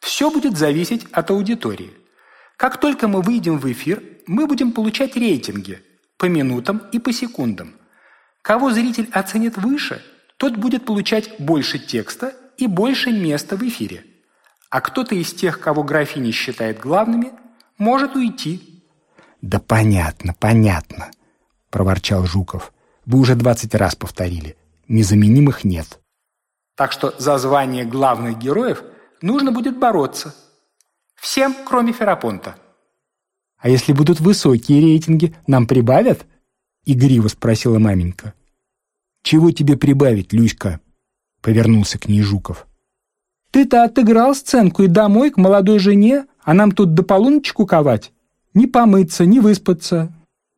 Все будет зависеть от аудитории. Как только мы выйдем в эфир, мы будем получать рейтинги по минутам и по секундам. Кого зритель оценит выше, тот будет получать больше текста и больше места в эфире. А кто-то из тех, кого графиня считает главными, может уйти. «Да понятно, понятно», – проворчал Жуков. «Вы уже двадцать раз повторили. Незаменимых нет. Так что за звание главных героев нужно будет бороться. Всем, кроме Ферапонта. «А если будут высокие рейтинги, нам прибавят?» — игриво спросила маменька. «Чего тебе прибавить, Люська?» — повернулся к ней Жуков. «Ты-то отыграл сценку и домой к молодой жене, а нам тут до полуночи куковать? Не помыться, не выспаться».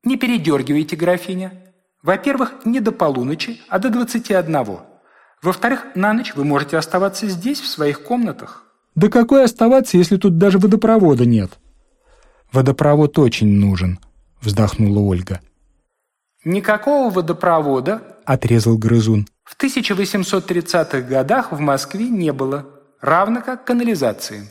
«Не передергивайте, графиня. Во-первых, не до полуночи, а до двадцати одного. Во-вторых, на ночь вы можете оставаться здесь, в своих комнатах». «Да какой оставаться, если тут даже водопровода нет?» «Водопровод очень нужен», — вздохнула Ольга. «Никакого водопровода», — отрезал грызун. «в 1830-х годах в Москве не было, равно как канализации».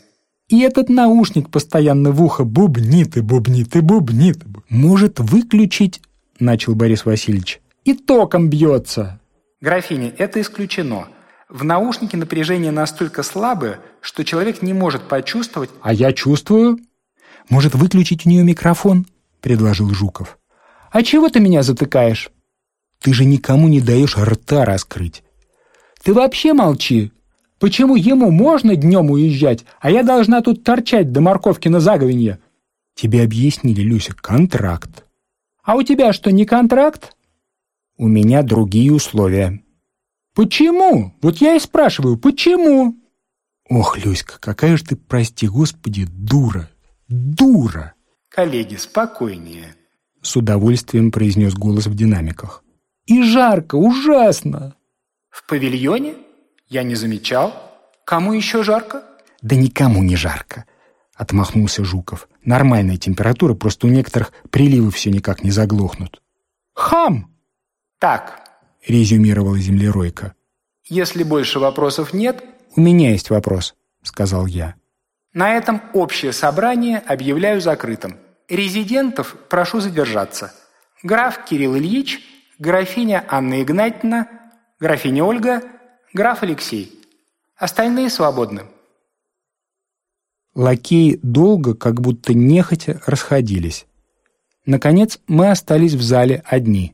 И этот наушник постоянно в ухо бубнит и бубнит и бубнит. «Может выключить?» — начал Борис Васильевич. «И током бьется». «Графиня, это исключено. В наушнике напряжение настолько слабое, что человек не может почувствовать...» «А я чувствую». «Может выключить у нее микрофон?» — предложил Жуков. «А чего ты меня затыкаешь?» «Ты же никому не даешь рта раскрыть». «Ты вообще молчи. Почему ему можно днем уезжать, а я должна тут торчать до морковки на заговенье?» «Тебе объяснили, Люся, контракт». «А у тебя что, не контракт?» «У меня другие условия». «Почему? Вот я и спрашиваю, почему?» «Ох, Люська, какая же ты, прости господи, дура! Дура!» «Коллеги, спокойнее», — с удовольствием произнес голос в динамиках. «И жарко, ужасно!» «В павильоне? Я не замечал. Кому еще жарко?» «Да никому не жарко», — отмахнулся Жуков. «Нормальная температура, просто у некоторых приливы все никак не заглохнут». «Хам!» «Так», — резюмировала землеройка. «Если больше вопросов нет...» «У меня есть вопрос», — сказал я. «На этом общее собрание объявляю закрытым. Резидентов прошу задержаться. Граф Кирилл Ильич, графиня Анна Игнатьевна, графиня Ольга, граф Алексей. Остальные свободны». Лакеи долго, как будто нехотя, расходились. Наконец мы остались в зале одни.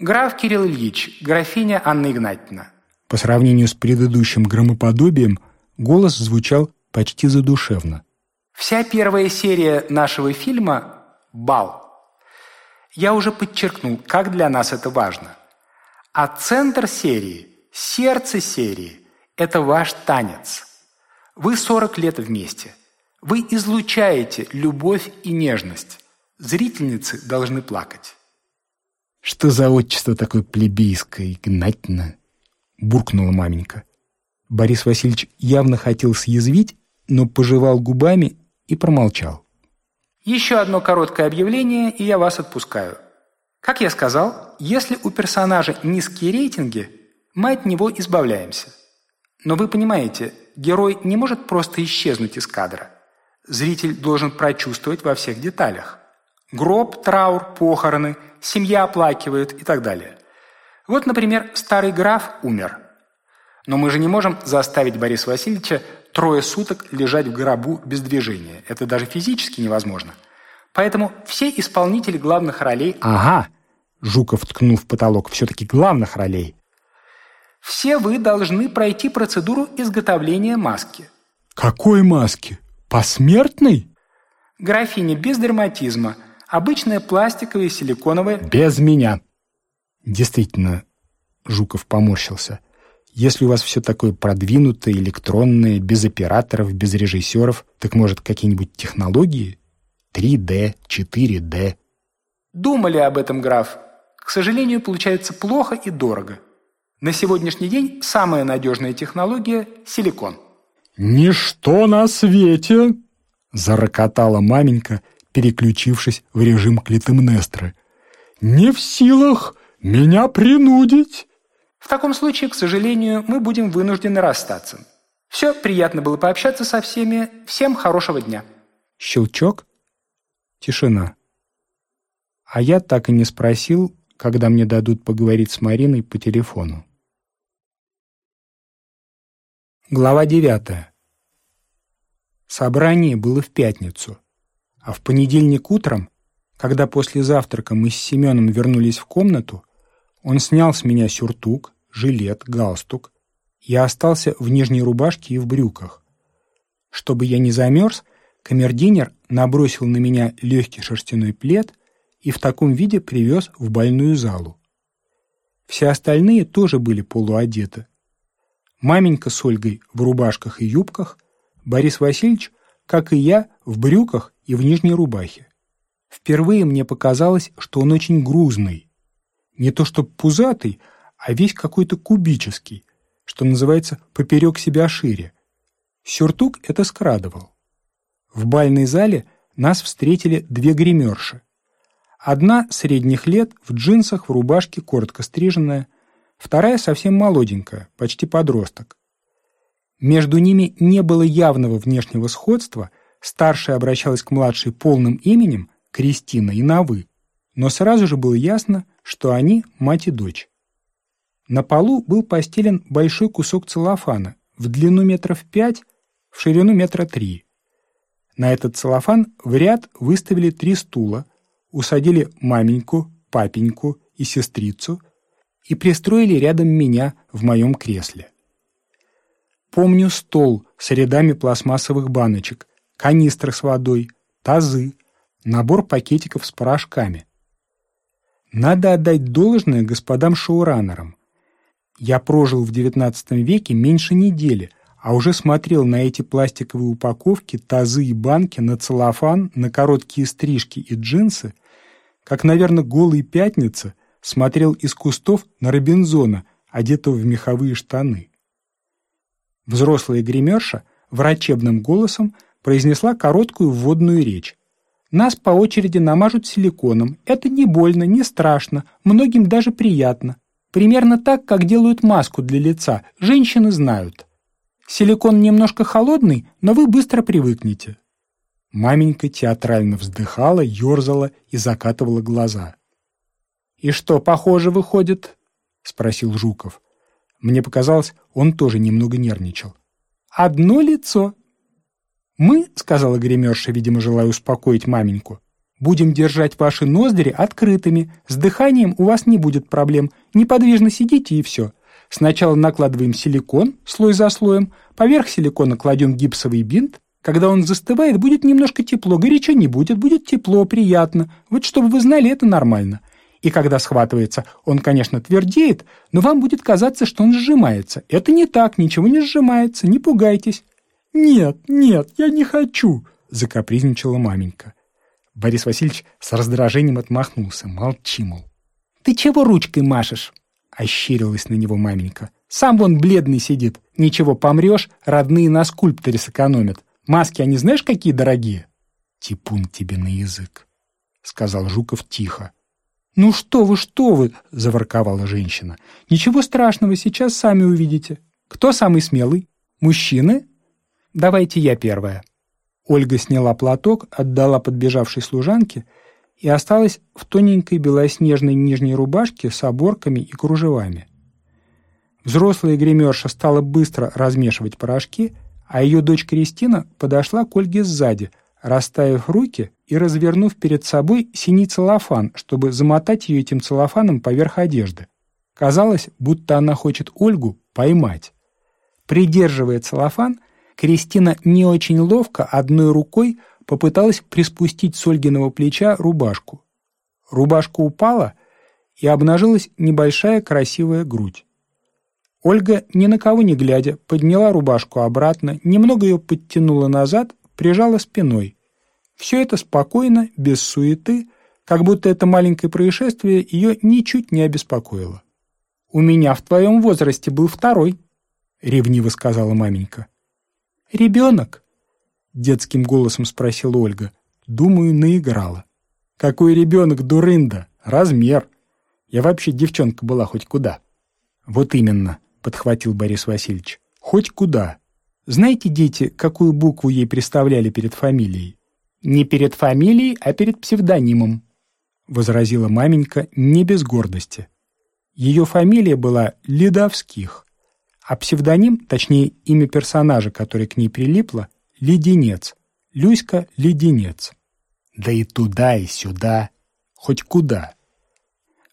«Граф Кирилл Ильич, графиня Анна Игнатьевна». По сравнению с предыдущим громоподобием, голос звучал почти задушевно. Вся первая серия нашего фильма – бал. Я уже подчеркнул, как для нас это важно. А центр серии, сердце серии – это ваш танец. Вы 40 лет вместе. Вы излучаете любовь и нежность. Зрительницы должны плакать. «Что за отчество такое плебейское, Игнатьевна?» — буркнула маменька. Борис Васильевич явно хотел съязвить, но пожевал губами и промолчал. Еще одно короткое объявление, и я вас отпускаю. Как я сказал, если у персонажа низкие рейтинги, мы от него избавляемся. Но вы понимаете, герой не может просто исчезнуть из кадра. Зритель должен прочувствовать во всех деталях. Гроб, траур, похороны, семья оплакивает и так далее. Вот, например, старый граф умер. Но мы же не можем заставить Бориса Васильевича трое суток лежать в гробу без движения. Это даже физически невозможно. Поэтому все исполнители главных ролей... Ага, Жуков ткнул в потолок, все-таки главных ролей. Все вы должны пройти процедуру изготовления маски. Какой маски? Посмертной? Графиня без дерматизма. Обычная пластиковая силиконовая... Без меня. Действительно, Жуков поморщился. Если у вас все такое продвинутое, электронное, без операторов, без режиссеров, так может какие-нибудь технологии? 3D, 4D? Думали об этом, граф. К сожалению, получается плохо и дорого. На сегодняшний день самая надежная технология – силикон. «Ничто на свете!» – зарокотала маменька, переключившись в режим Клитемнестры. «Не в силах меня принудить!» В таком случае, к сожалению, мы будем вынуждены расстаться. Все, приятно было пообщаться со всеми. Всем хорошего дня. Щелчок. Тишина. А я так и не спросил, когда мне дадут поговорить с Мариной по телефону. Глава девятая. Собрание было в пятницу, а в понедельник утром, когда после завтрака мы с Семеном вернулись в комнату, Он снял с меня сюртук, жилет, галстук. Я остался в нижней рубашке и в брюках. Чтобы я не замерз, камердинер набросил на меня легкий шерстяной плед и в таком виде привез в больную залу. Все остальные тоже были полуодеты. Маменька с Ольгой в рубашках и юбках, Борис Васильевич, как и я, в брюках и в нижней рубахе. Впервые мне показалось, что он очень грузный. Не то что пузатый, а весь какой-то кубический, что называется поперек себя шире. Сюртук это скрадывал. В бальной зале нас встретили две гримерши. Одна средних лет, в джинсах, в рубашке, коротко стриженная, вторая совсем молоденькая, почти подросток. Между ними не было явного внешнего сходства, старшая обращалась к младшей полным именем, Кристина, и на «вы», но сразу же было ясно, что они мать и дочь. На полу был постелен большой кусок целлофана в длину метров пять, в ширину метра три. На этот целлофан в ряд выставили три стула, усадили маменьку, папеньку и сестрицу и пристроили рядом меня в моем кресле. Помню стол с рядами пластмассовых баночек, канистры с водой, тазы, набор пакетиков с порошками. Надо отдать должное господам шоураннерам. Я прожил в XIX веке меньше недели, а уже смотрел на эти пластиковые упаковки, тазы и банки, на целлофан, на короткие стрижки и джинсы, как, наверное, голый пятница смотрел из кустов на Робинзона, одетого в меховые штаны. Взрослая гримерша врачебным голосом произнесла короткую вводную речь. «Нас по очереди намажут силиконом. Это не больно, не страшно, многим даже приятно. Примерно так, как делают маску для лица, женщины знают. Силикон немножко холодный, но вы быстро привыкнете. Маменька театрально вздыхала, ерзала и закатывала глаза. «И что, похоже, выходит?» — спросил Жуков. Мне показалось, он тоже немного нервничал. «Одно лицо». «Мы, — сказала гримерша, видимо, желая успокоить маменьку, — будем держать ваши ноздри открытыми. С дыханием у вас не будет проблем. Неподвижно сидите и все. Сначала накладываем силикон слой за слоем, поверх силикона кладем гипсовый бинт, когда он застывает, будет немножко тепло, горячо не будет, будет тепло, приятно. Вот чтобы вы знали, это нормально. И когда схватывается, он, конечно, твердеет, но вам будет казаться, что он сжимается. Это не так, ничего не сжимается, не пугайтесь. «Нет, нет, я не хочу!» — закапризничала маменька. Борис Васильевич с раздражением отмахнулся. Молчи, мол. «Ты чего ручкой машешь?» — ощерилась на него маменька. «Сам вон бледный сидит. Ничего, помрешь, родные на скульпторе сэкономят. Маски, они знаешь, какие дорогие?» «Типун тебе на язык», — сказал Жуков тихо. «Ну что вы, что вы!» — заворковала женщина. «Ничего страшного, сейчас сами увидите. Кто самый смелый? Мужчины? Давайте я первая». Ольга сняла платок, отдала подбежавшей служанке и осталась в тоненькой белоснежной нижней рубашке с оборками и кружевами. Взрослая гримерша стала быстро размешивать порошки — а ее дочь Кристина подошла к Ольге сзади, расставив руки и развернув перед собой синий целлофан, чтобы замотать ее этим целлофаном поверх одежды. Казалось, будто она хочет Ольгу поймать. Придерживая целлофан, Кристина не очень ловко одной рукой попыталась приспустить с Ольгиного плеча рубашку. Рубашка упала, и обнажилась небольшая красивая грудь. Ольга, ни на кого не глядя, подняла рубашку обратно, немного ее подтянула назад, прижала спиной. Все это спокойно, без суеты, как будто это маленькое происшествие ее ничуть не обеспокоило. «У меня в твоем возрасте был второй», — ревниво сказала маменька. «Ребенок?» — детским голосом спросила Ольга. «Думаю, наиграла». «Какой ребенок, дурында? Размер. Я вообще девчонка была хоть куда». «Вот именно», — подхватил Борис Васильевич. «Хоть куда. Знаете, дети, какую букву ей представляли перед фамилией?» «Не перед фамилией, а перед псевдонимом», — возразила маменька не без гордости. Ее фамилия была Ледовских, а псевдоним, точнее имя персонажа, который к ней прилипло, Леденец. Люська Леденец. Да и туда, и сюда, хоть куда.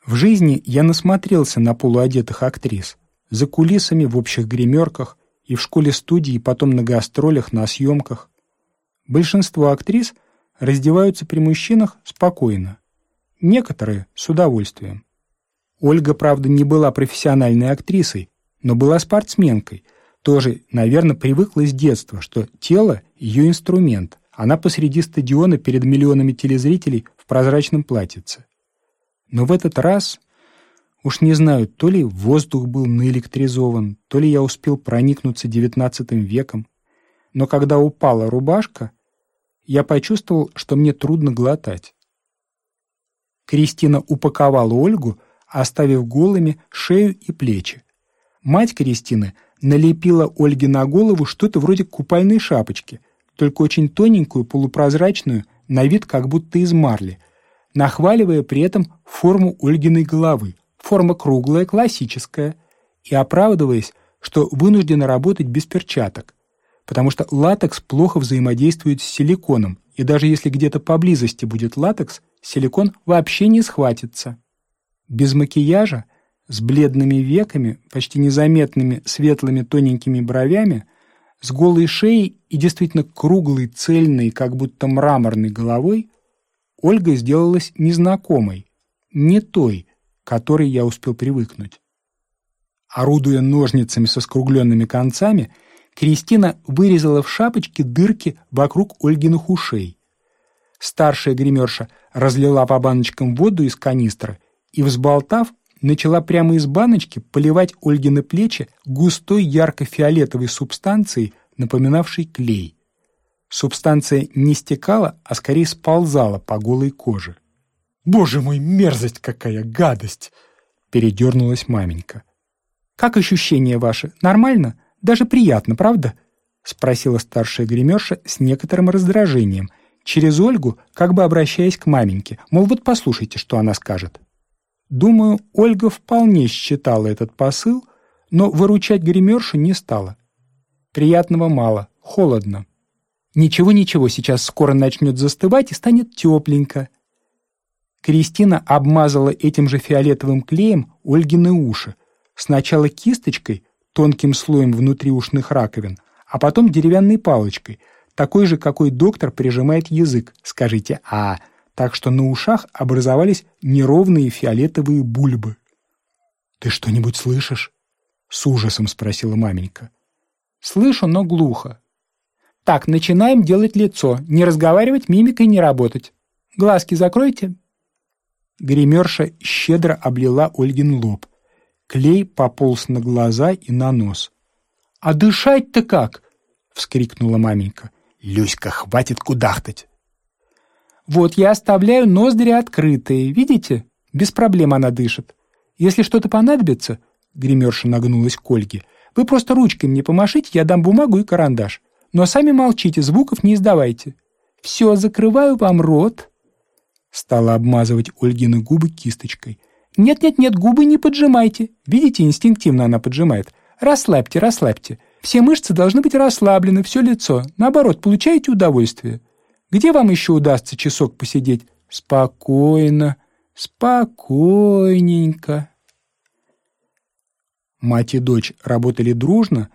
В жизни я насмотрелся на полуодетых актрис. За кулисами, в общих гримерках, и в школе-студии, потом на гастролях, на съемках. Большинство актрис раздеваются при мужчинах спокойно. Некоторые — с удовольствием. Ольга, правда, не была профессиональной актрисой, но была спортсменкой. Тоже, наверное, привыкла с детства, что тело — ее инструмент. Она посреди стадиона перед миллионами телезрителей в прозрачном платьице. Но в этот раз, уж не знаю, то ли воздух был наэлектризован, то ли я успел проникнуться девятнадцатым веком, но когда упала рубашка, я почувствовал, что мне трудно глотать. Кристина упаковала Ольгу, оставив голыми шею и плечи. Мать Кристины налепила Ольге на голову что-то вроде купальной шапочки, только очень тоненькую, полупрозрачную, на вид как будто из марли, нахваливая при этом форму Ольгиной головы. Форма круглая, классическая, и оправдываясь, что вынуждена работать без перчаток, потому что латекс плохо взаимодействует с силиконом, и даже если где-то поблизости будет латекс, силикон вообще не схватится. Без макияжа, с бледными веками, почти незаметными светлыми тоненькими бровями, с голой шеей и действительно круглой, цельной, как будто мраморной головой, Ольга сделалась незнакомой, не той, которой я успел привыкнуть. Орудуя ножницами со скругленными концами, Кристина вырезала в шапочке дырки вокруг Ольгиных ушей. Старшая гримерша разлила по баночкам воду из канистры и, взболтав, начала прямо из баночки поливать Ольгины плечи густой ярко-фиолетовой субстанцией, напоминавшей клей. Субстанция не стекала, а скорее сползала по голой коже. «Боже мой, мерзость какая, гадость!» — передернулась маменька. «Как ощущения ваши? Нормально? Даже приятно, правда?» — спросила старшая гримерша с некоторым раздражением, через Ольгу, как бы обращаясь к маменьке, мол, вот послушайте, что она скажет. Думаю, Ольга вполне считала этот посыл, но выручать гримершу не стала. Приятного мало, холодно. Ничего-ничего, сейчас скоро начнет застывать и станет тепленько. Кристина обмазала этим же фиолетовым клеем Ольгины уши. Сначала кисточкой, тонким слоем внутри ушных раковин, а потом деревянной палочкой, такой же, какой доктор прижимает язык, скажите «а», так что на ушах образовались неровные фиолетовые бульбы. «Ты что-нибудь слышишь?» — с ужасом спросила маменька. «Слышу, но глухо. Так, начинаем делать лицо, не разговаривать, мимикой не работать. Глазки закройте». Гримерша щедро облила Ольгин лоб. Клей пополз на глаза и на нос. «А дышать-то как?» — вскрикнула маменька. «Люська, хватит кудахтать!» Вот я оставляю ноздри открытые, видите? Без проблем она дышит. Если что-то понадобится, гримерша нагнулась к Ольге, вы просто ручкой мне помашите, я дам бумагу и карандаш. Но сами молчите, звуков не издавайте. Все, закрываю вам рот. Стала обмазывать Ольгины губы кисточкой. Нет-нет-нет, губы не поджимайте. Видите, инстинктивно она поджимает. Расслабьте, расслабьте. Все мышцы должны быть расслаблены, все лицо. Наоборот, получаете удовольствие. Где вам еще удастся часок посидеть? Спокойно, спокойненько. Мать и дочь работали дружно,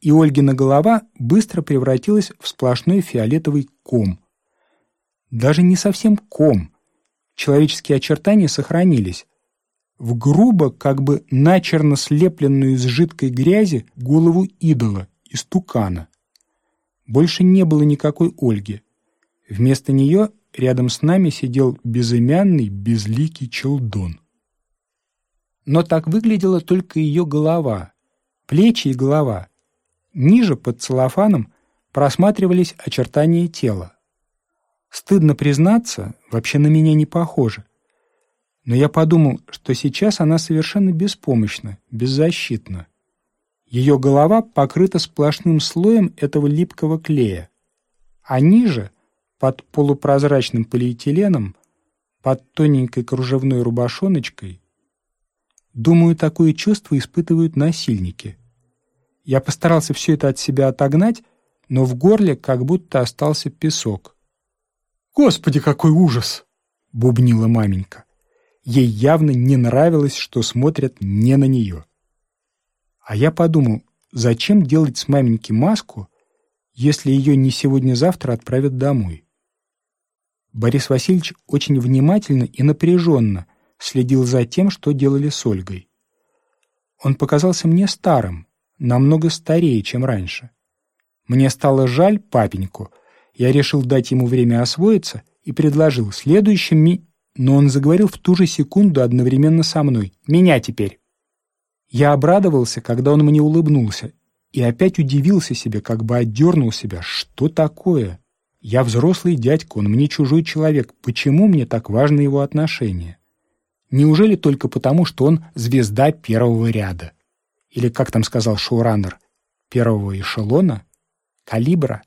и Ольгина голова быстро превратилась в сплошной фиолетовый ком. Даже не совсем ком. Человеческие очертания сохранились. В грубо, как бы начерно слепленную из жидкой грязи голову идола, из тукана. Больше не было никакой Ольги. Вместо нее рядом с нами сидел безымянный, безликий челдон. Но так выглядела только ее голова, плечи и голова. Ниже, под целлофаном, просматривались очертания тела. Стыдно признаться, вообще на меня не похоже. Но я подумал, что сейчас она совершенно беспомощна, беззащитна. Ее голова покрыта сплошным слоем этого липкого клея, а ниже — под полупрозрачным полиэтиленом, под тоненькой кружевной рубашоночкой. Думаю, такое чувство испытывают насильники. Я постарался все это от себя отогнать, но в горле как будто остался песок. «Господи, какой ужас!» — бубнила маменька. Ей явно не нравилось, что смотрят не на нее. А я подумал, зачем делать с маменьки маску, если ее не сегодня-завтра отправят домой? Борис Васильевич очень внимательно и напряженно следил за тем, что делали с Ольгой. Он показался мне старым, намного старее, чем раньше. Мне стало жаль папеньку. Я решил дать ему время освоиться и предложил следующим ми... Но он заговорил в ту же секунду одновременно со мной. «Меня теперь!» Я обрадовался, когда он мне улыбнулся, и опять удивился себе, как бы отдернул себя. Что такое? Я взрослый дядька, он мне чужой человек. Почему мне так важно его отношение? Неужели только потому, что он звезда первого ряда? Или, как там сказал шоураннер, первого эшелона? Калибра?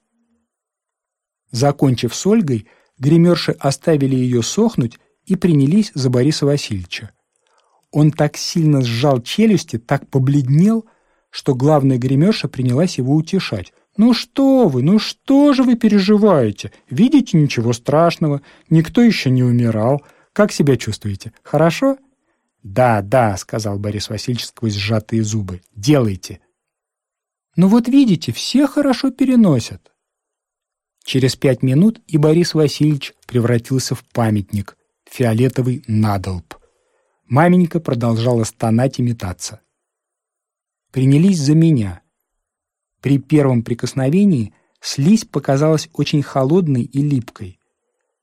Закончив с Ольгой, гримерши оставили ее сохнуть и принялись за Бориса Васильевича. Он так сильно сжал челюсти, так побледнел, что главная гримерша принялась его утешать. «Ну что вы, ну что же вы переживаете? Видите, ничего страшного, никто еще не умирал. Как себя чувствуете? Хорошо?» «Да, да», — сказал Борис Васильевич сквозь сжатые зубы, — «делайте». «Ну вот видите, все хорошо переносят». Через пять минут и Борис Васильевич превратился в памятник, фиолетовый надолб. Маменька продолжала стонать и метаться. Принялись за меня — при первом прикосновении слизь показалась очень холодной и липкой.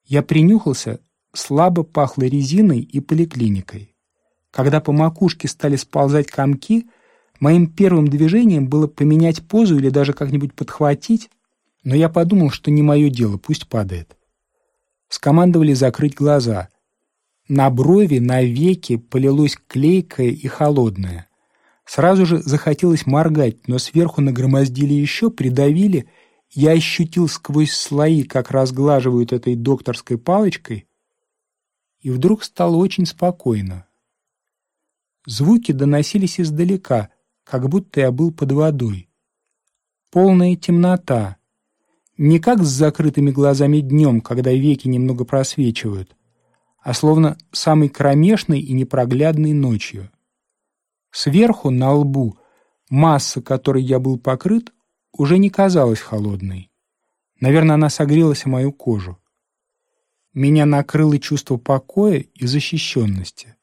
Я принюхался, слабо пахло резиной и поликлиникой. Когда по макушке стали сползать комки, моим первым движением было поменять позу или даже как-нибудь подхватить, но я подумал, что не мое дело, пусть падает. Скомандовали закрыть глаза. На брови, на веки полилось клейкое и холодное. Сразу же захотелось моргать, но сверху нагромоздили еще, придавили. Я ощутил сквозь слои, как разглаживают этой докторской палочкой, и вдруг стало очень спокойно. Звуки доносились издалека, как будто я был под водой. Полная темнота. Не как с закрытыми глазами днем, когда веки немного просвечивают, а словно самой кромешной и непроглядной ночью. Сверху, на лбу, масса, которой я был покрыт, уже не казалась холодной. Наверное, она согрелась о мою кожу. Меня накрыло чувство покоя и защищенности.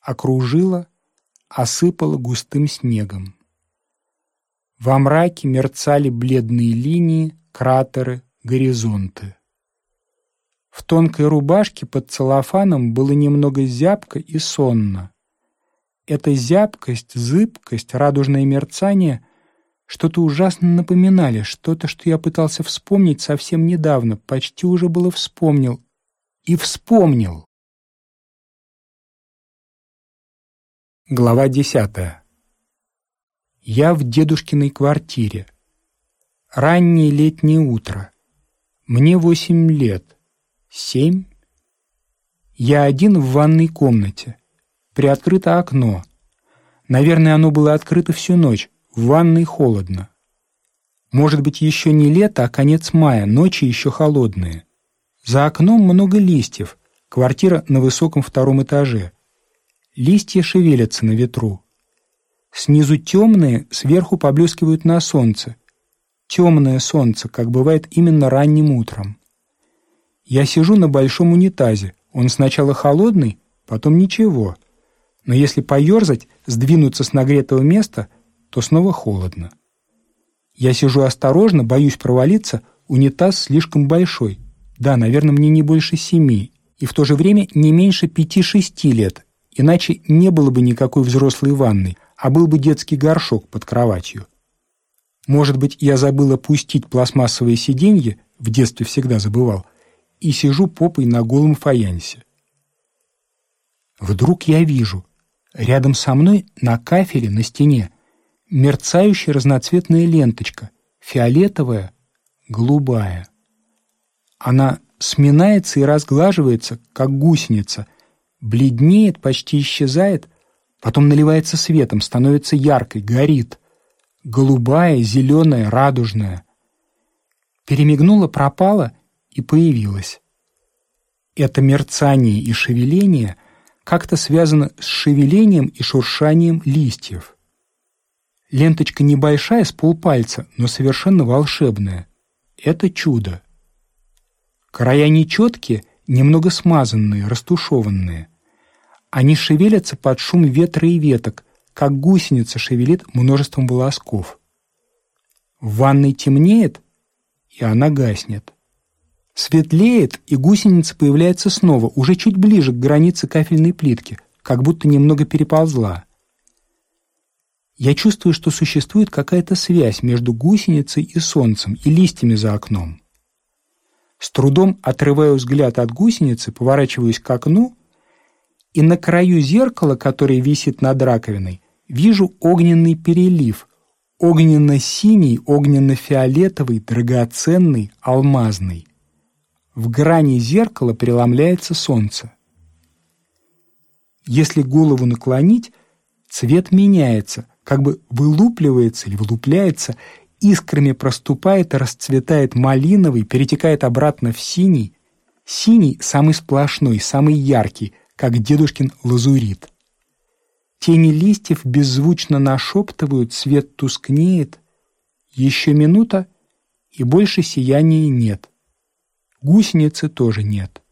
Окружило, осыпало густым снегом. Во мраке мерцали бледные линии, кратеры, горизонты. В тонкой рубашке под целлофаном было немного зябко и сонно. Эта зябкость, зыбкость, радужное мерцание что-то ужасно напоминали, что-то, что я пытался вспомнить совсем недавно, почти уже было вспомнил. И вспомнил. Глава десятая. Я в дедушкиной квартире. Раннее летнее утро. Мне восемь лет. Семь? Я один в ванной комнате. Приоткрыто окно. Наверное, оно было открыто всю ночь. В ванной холодно. Может быть, еще не лето, а конец мая, ночи еще холодные. За окном много листьев. Квартира на высоком втором этаже. Листья шевелятся на ветру. Снизу темные, сверху поблескивают на солнце. Темное солнце, как бывает именно ранним утром. Я сижу на большом унитазе. Он сначала холодный, потом ничего но если поерзать, сдвинуться с нагретого места, то снова холодно. Я сижу осторожно, боюсь провалиться, унитаз слишком большой. Да, наверное, мне не больше семи, и в то же время не меньше пяти-шести лет, иначе не было бы никакой взрослой ванной, а был бы детский горшок под кроватью. Может быть, я забыл опустить пластмассовые сиденья, в детстве всегда забывал, и сижу попой на голом фаянсе. Вдруг я вижу — Рядом со мной на кафеле на стене мерцающая разноцветная ленточка, фиолетовая, голубая. Она сминается и разглаживается, как гусеница, бледнеет, почти исчезает, потом наливается светом, становится яркой, горит. Голубая, зеленая, радужная. Перемигнула, пропала и появилась. Это мерцание и шевеление как-то связано с шевелением и шуршанием листьев. Ленточка небольшая, с полпальца, но совершенно волшебная. Это чудо. Края нечеткие, немного смазанные, растушеванные. Они шевелятся под шум ветра и веток, как гусеница шевелит множеством волосков. В ванной темнеет, и она гаснет. Светлеет, и гусеница появляется снова, уже чуть ближе к границе кафельной плитки, как будто немного переползла. Я чувствую, что существует какая-то связь между гусеницей и солнцем, и листьями за окном. С трудом отрываю взгляд от гусеницы, поворачиваюсь к окну, и на краю зеркала, которое висит над раковиной, вижу огненный перелив, огненно-синий, огненно-фиолетовый, драгоценный, алмазный. В грани зеркала преломляется солнце. Если голову наклонить, цвет меняется, как бы вылупливается или вылупляется, искрами проступает расцветает малиновый, перетекает обратно в синий. Синий самый сплошной, самый яркий, как дедушкин лазурит. Тени листьев беззвучно нашептывают, свет тускнеет. Еще минута, и больше сияния нет гусеницы тоже нет.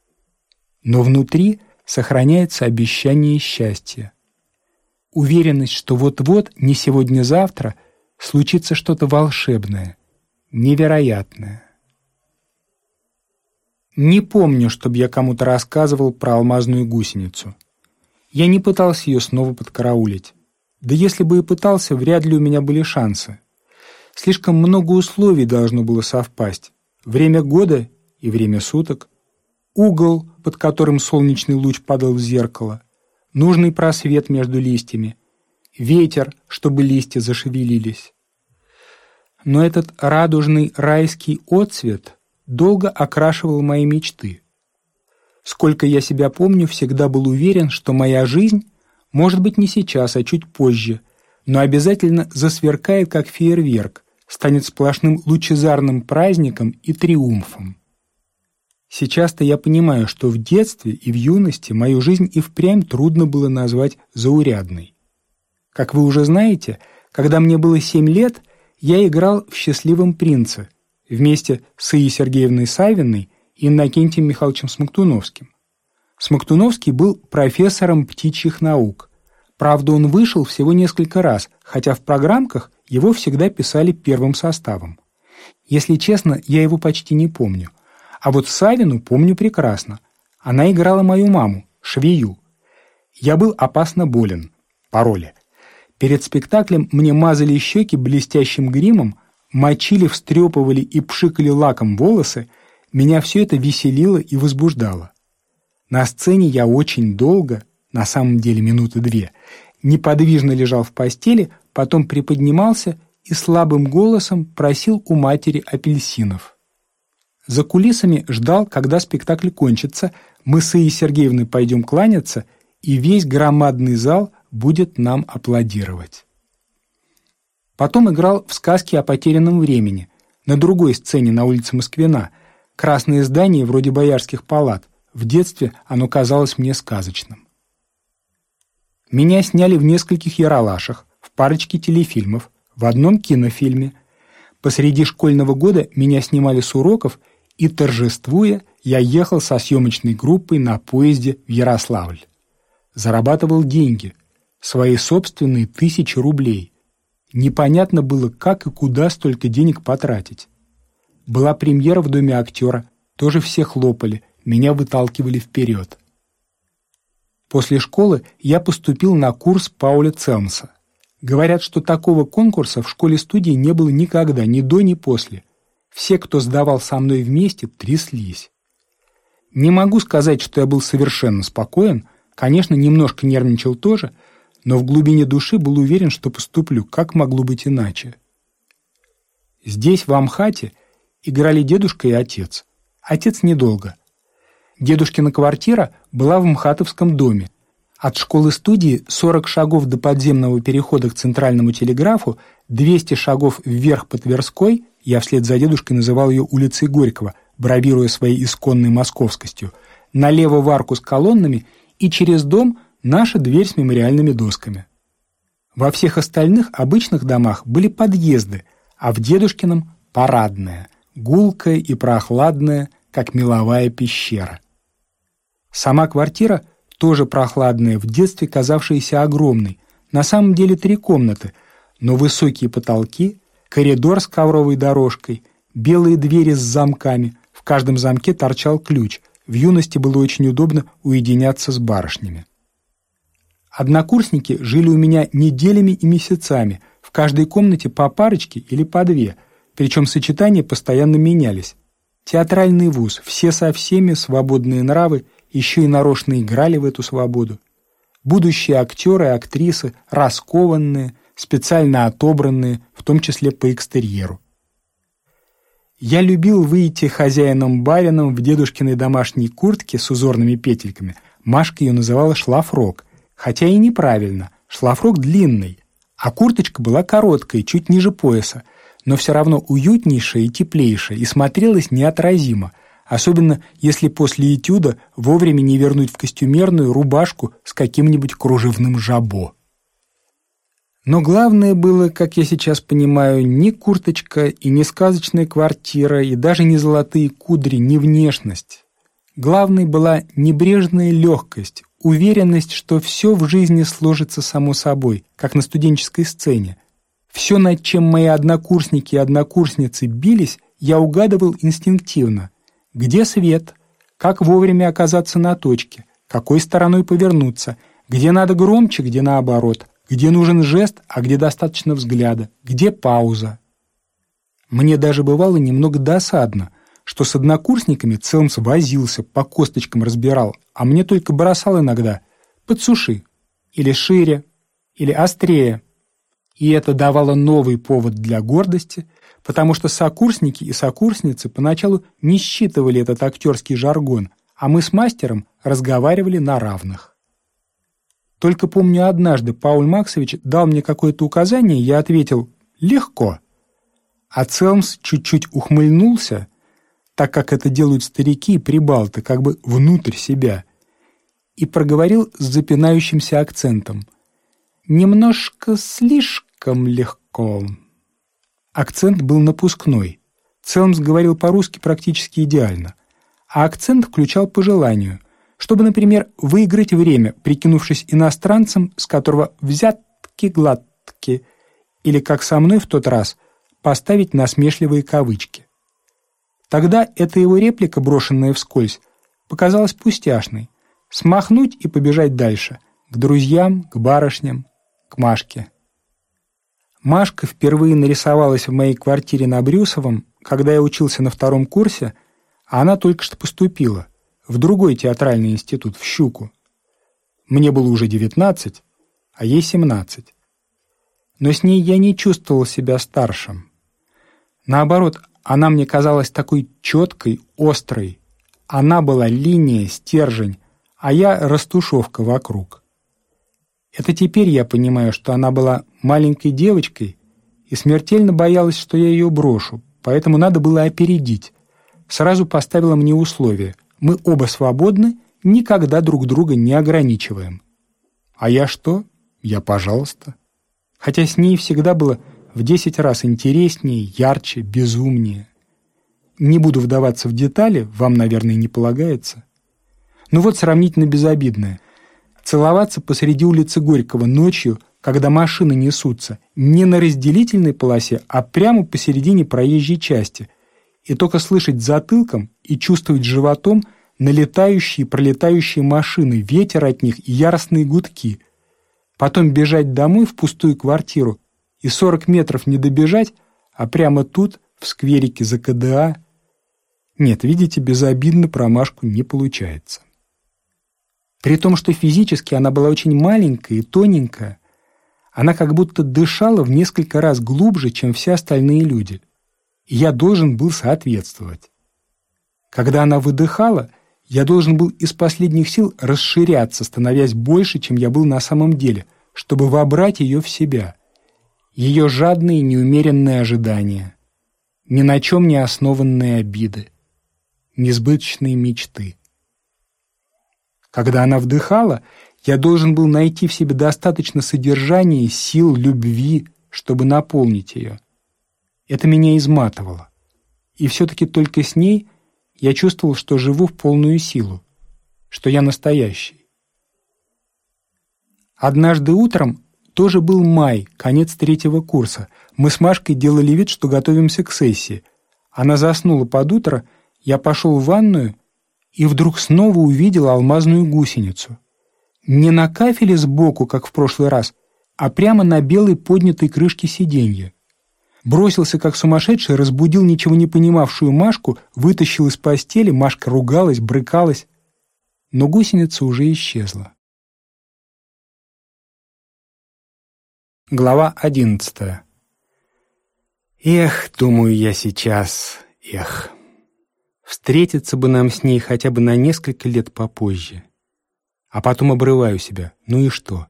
Но внутри сохраняется обещание счастья. Уверенность, что вот-вот, не сегодня-завтра, случится что-то волшебное, невероятное. Не помню, чтобы я кому-то рассказывал про алмазную гусеницу. Я не пытался ее снова подкараулить. Да если бы и пытался, вряд ли у меня были шансы. Слишком много условий должно было совпасть. Время года и время суток, угол, под которым солнечный луч падал в зеркало, нужный просвет между листьями, ветер, чтобы листья зашевелились. Но этот радужный райский отцвет долго окрашивал мои мечты. Сколько я себя помню, всегда был уверен, что моя жизнь, может быть, не сейчас, а чуть позже, но обязательно засверкает, как фейерверк, станет сплошным лучезарным праздником и триумфом. Сейчас-то я понимаю, что в детстве и в юности мою жизнь и впрямь трудно было назвать заурядной. Как вы уже знаете, когда мне было семь лет, я играл в «Счастливом принце» вместе с Ией Сергеевной Савиной и Иннокентием Михайловичем Смоктуновским. Смоктуновский был профессором птичьих наук. Правда, он вышел всего несколько раз, хотя в программках его всегда писали первым составом. Если честно, я его почти не помню – а вот Савину помню прекрасно. Она играла мою маму, швею. Я был опасно болен. Пароли. Перед спектаклем мне мазали щеки блестящим гримом, мочили, встрепывали и пшикали лаком волосы, меня все это веселило и возбуждало. На сцене я очень долго, на самом деле минуты две, неподвижно лежал в постели, потом приподнимался и слабым голосом просил у матери апельсинов. За кулисами ждал, когда спектакль кончится, мы с Ией Сергеевной пойдем кланяться, и весь громадный зал будет нам аплодировать. Потом играл в сказки о потерянном времени, на другой сцене на улице Москвина, красное здание вроде боярских палат. В детстве оно казалось мне сказочным. Меня сняли в нескольких яралашах, в парочке телефильмов, в одном кинофильме. Посреди школьного года меня снимали с уроков и, торжествуя, я ехал со съемочной группой на поезде в Ярославль. Зарабатывал деньги, свои собственные тысячи рублей. Непонятно было, как и куда столько денег потратить. Была премьера в Доме актера, тоже все хлопали, меня выталкивали вперед. После школы я поступил на курс Пауля Целмса. Говорят, что такого конкурса в школе-студии не было никогда, ни до, ни после – все, кто сдавал со мной вместе, тряслись. Не могу сказать, что я был совершенно спокоен, конечно, немножко нервничал тоже, но в глубине души был уверен, что поступлю, как могло быть иначе. Здесь, в Амхате, играли дедушка и отец. Отец недолго. Дедушкина квартира была в Мхатовском доме. От школы-студии 40 шагов до подземного перехода к центральному телеграфу, 200 шагов вверх по Тверской я вслед за дедушкой называл ее улицей Горького, бравируя своей исконной московскостью, налево в арку с колоннами и через дом наша дверь с мемориальными досками. Во всех остальных обычных домах были подъезды, а в дедушкином – парадная, гулкая и прохладная, как меловая пещера. Сама квартира тоже прохладная, в детстве казавшаяся огромной, на самом деле три комнаты, но высокие потолки, коридор с ковровой дорожкой, белые двери с замками, в каждом замке торчал ключ, в юности было очень удобно уединяться с барышнями. Однокурсники жили у меня неделями и месяцами, в каждой комнате по парочке или по две, причем сочетания постоянно менялись. Театральный вуз, все со всеми, свободные нравы, еще и нарочно играли в эту свободу. Будущие актеры и актрисы, раскованные, специально отобранные, в том числе по экстерьеру. Я любил выйти хозяином-барином в дедушкиной домашней куртке с узорными петельками. Машка ее называла шлафрок, хотя и неправильно. Шлафрок длинный, а курточка была короткой, чуть ниже пояса, но все равно уютнейшая и теплейшая, и смотрелась неотразимо, особенно если после этюда вовремя не вернуть в костюмерную рубашку с каким-нибудь кружевным жабо. Но главное было, как я сейчас понимаю, не курточка и не сказочная квартира, и даже не золотые кудри, не внешность. Главной была небрежная легкость, уверенность, что все в жизни сложится само собой, как на студенческой сцене. Все, над чем мои однокурсники и однокурсницы бились, я угадывал инстинктивно. Где свет? Как вовремя оказаться на точке? Какой стороной повернуться? Где надо громче, где наоборот? Где нужен жест, а где достаточно взгляда? Где пауза? Мне даже бывало немного досадно, что с однокурсниками Целмс возился, по косточкам разбирал, а мне только бросал иногда «подсуши» или «шире» или «острее». И это давало новый повод для гордости, потому что сокурсники и сокурсницы поначалу не считывали этот актерский жаргон, а мы с мастером разговаривали на равных. Только помню однажды Пауль Максович дал мне какое-то указание, я ответил «легко». А Целмс чуть-чуть ухмыльнулся, так как это делают старики и прибалты, как бы внутрь себя, и проговорил с запинающимся акцентом «немножко слишком» легко». Акцент был напускной. Целмс говорил по-русски практически идеально, а акцент включал по желанию, чтобы, например, выиграть время, прикинувшись иностранцем, с которого взятки гладки, или, как со мной в тот раз, поставить насмешливые кавычки. Тогда эта его реплика, брошенная вскользь, показалась пустяшной. Смахнуть и побежать дальше, к друзьям, к барышням, к Машке. Машка впервые нарисовалась в моей квартире на Брюсовом, когда я учился на втором курсе, а она только что поступила в другой театральный институт, в Щуку. Мне было уже 19, а ей 17. Но с ней я не чувствовал себя старшим. Наоборот, она мне казалась такой четкой, острой. Она была линия, стержень, а я растушевка вокруг. Это теперь я понимаю, что она была маленькой девочкой и смертельно боялась, что я ее брошу, поэтому надо было опередить. Сразу поставила мне условие. Мы оба свободны, никогда друг друга не ограничиваем. А я что? Я пожалуйста. Хотя с ней всегда было в десять раз интереснее, ярче, безумнее. Не буду вдаваться в детали, вам, наверное, не полагается. Ну вот сравнительно безобидное – Целоваться посреди улицы Горького ночью, когда машины несутся, не на разделительной полосе, а прямо посередине проезжей части, и только слышать затылком и чувствовать животом налетающие пролетающие машины, ветер от них и яростные гудки. Потом бежать домой в пустую квартиру и 40 метров не добежать, а прямо тут, в скверике за КДА. Нет, видите, безобидно промашку не получается. При том, что физически она была очень маленькая и тоненькая, она как будто дышала в несколько раз глубже, чем все остальные люди. Я должен был соответствовать. Когда она выдыхала, я должен был из последних сил расширяться, становясь больше, чем я был на самом деле, чтобы вобрать ее в себя. Ее жадные неумеренные ожидания, ни на чем не основанные обиды, несбыточные мечты. Когда она вдыхала, я должен был найти в себе достаточно содержания, сил, любви, чтобы наполнить ее. Это меня изматывало. И все-таки только с ней я чувствовал, что живу в полную силу, что я настоящий. Однажды утром тоже был май, конец третьего курса. Мы с Машкой делали вид, что готовимся к сессии. Она заснула под утро, я пошел в ванную и вдруг снова увидел алмазную гусеницу. Не на кафеле сбоку, как в прошлый раз, а прямо на белой поднятой крышке сиденья. Бросился как сумасшедший, разбудил ничего не понимавшую Машку, вытащил из постели, Машка ругалась, брыкалась. Но гусеница уже исчезла. Глава одиннадцатая. Эх, думаю я сейчас, эх. Встретиться бы нам с ней хотя бы на несколько лет попозже. А потом обрываю себя. Ну и что?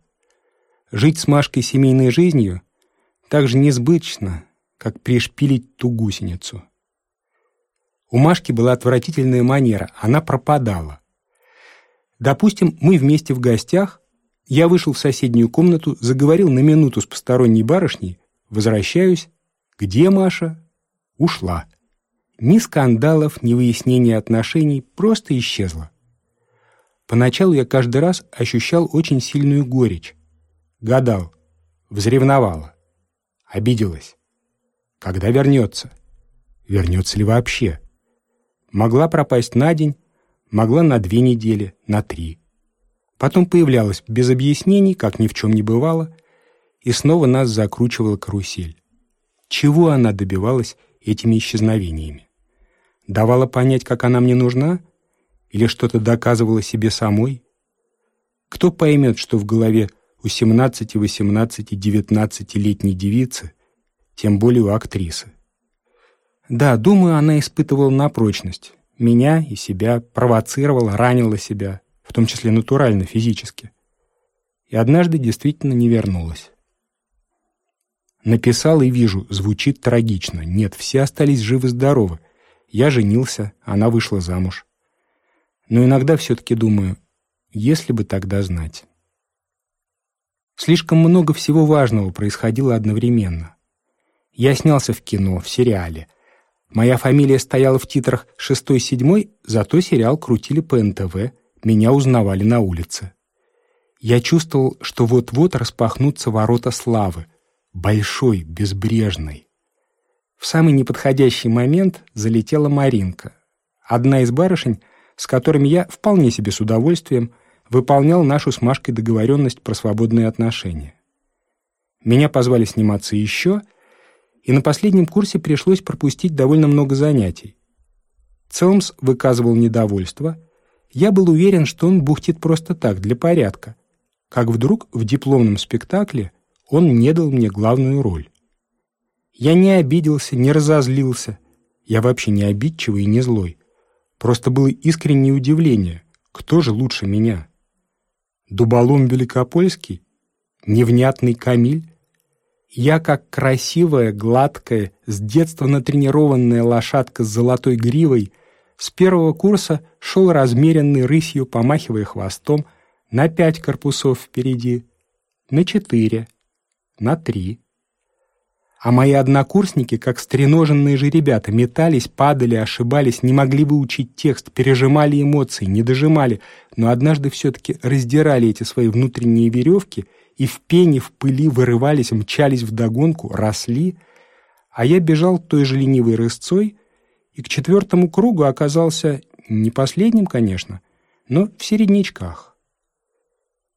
Жить с Машкой семейной жизнью так же несбыточно, как пришпилить ту гусеницу. У Машки была отвратительная манера, она пропадала. Допустим, мы вместе в гостях, я вышел в соседнюю комнату, заговорил на минуту с посторонней барышней, возвращаюсь. Где Маша? Ушла. Ни скандалов, ни выяснения отношений, просто исчезла. Поначалу я каждый раз ощущал очень сильную горечь. Гадал, взревновала, обиделась. Когда вернется? Вернется ли вообще? Могла пропасть на день, могла на две недели, на три. Потом появлялась без объяснений, как ни в чем не бывало, и снова нас закручивала карусель. Чего она добивалась этими исчезновениями? давала понять, как она мне нужна, или что-то доказывала себе самой? Кто поймет, что в голове у 17, 18, 19-летней девицы, тем более у актрисы? Да, думаю, она испытывала на прочность. Меня и себя провоцировала, ранила себя, в том числе натурально, физически. И однажды действительно не вернулась. Написал и вижу, звучит трагично. Нет, все остались живы-здоровы. Я женился, она вышла замуж. Но иногда все-таки думаю, если бы тогда знать. Слишком много всего важного происходило одновременно. Я снялся в кино, в сериале. Моя фамилия стояла в титрах шестой-седьмой, зато сериал крутили по НТВ, меня узнавали на улице. Я чувствовал, что вот-вот распахнутся ворота славы, большой, безбрежной. В самый неподходящий момент залетела Маринка, одна из барышень, с которыми я вполне себе с удовольствием выполнял нашу с Машкой договоренность про свободные отношения. Меня позвали сниматься еще, и на последнем курсе пришлось пропустить довольно много занятий. Целмс выказывал недовольство. Я был уверен, что он бухтит просто так, для порядка. Как вдруг в дипломном спектакле он не дал мне главную роль. Я не обиделся, не разозлился. Я вообще не обидчивый и не злой. Просто было искреннее удивление. Кто же лучше меня? Дуболом Великопольский? Невнятный Камиль? Я, как красивая, гладкая, с детства натренированная лошадка с золотой гривой, с первого курса шел размеренный рысью, помахивая хвостом, на пять корпусов впереди, на четыре, на три. А мои однокурсники, как стреноженные же ребята, метались, падали, ошибались, не могли бы учить текст, пережимали эмоции, не дожимали, но однажды все-таки раздирали эти свои внутренние веревки и в пене, в пыли вырывались, мчались вдогонку, росли, а я бежал той же ленивой рысцой и к четвертому кругу оказался не последним, конечно, но в середнячках.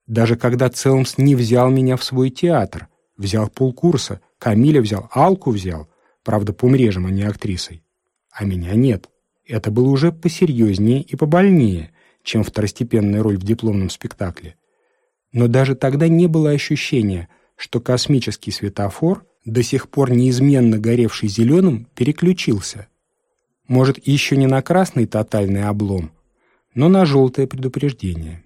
Даже когда Целмс не взял меня в свой театр, взял полкурса — Камиля взял, Алку взял, правда, помрежем, а не актрисой. А меня нет. Это было уже посерьезнее и побольнее, чем второстепенная роль в дипломном спектакле. Но даже тогда не было ощущения, что космический светофор, до сих пор неизменно горевший зеленым, переключился. Может, еще не на красный тотальный облом, но на желтое предупреждение.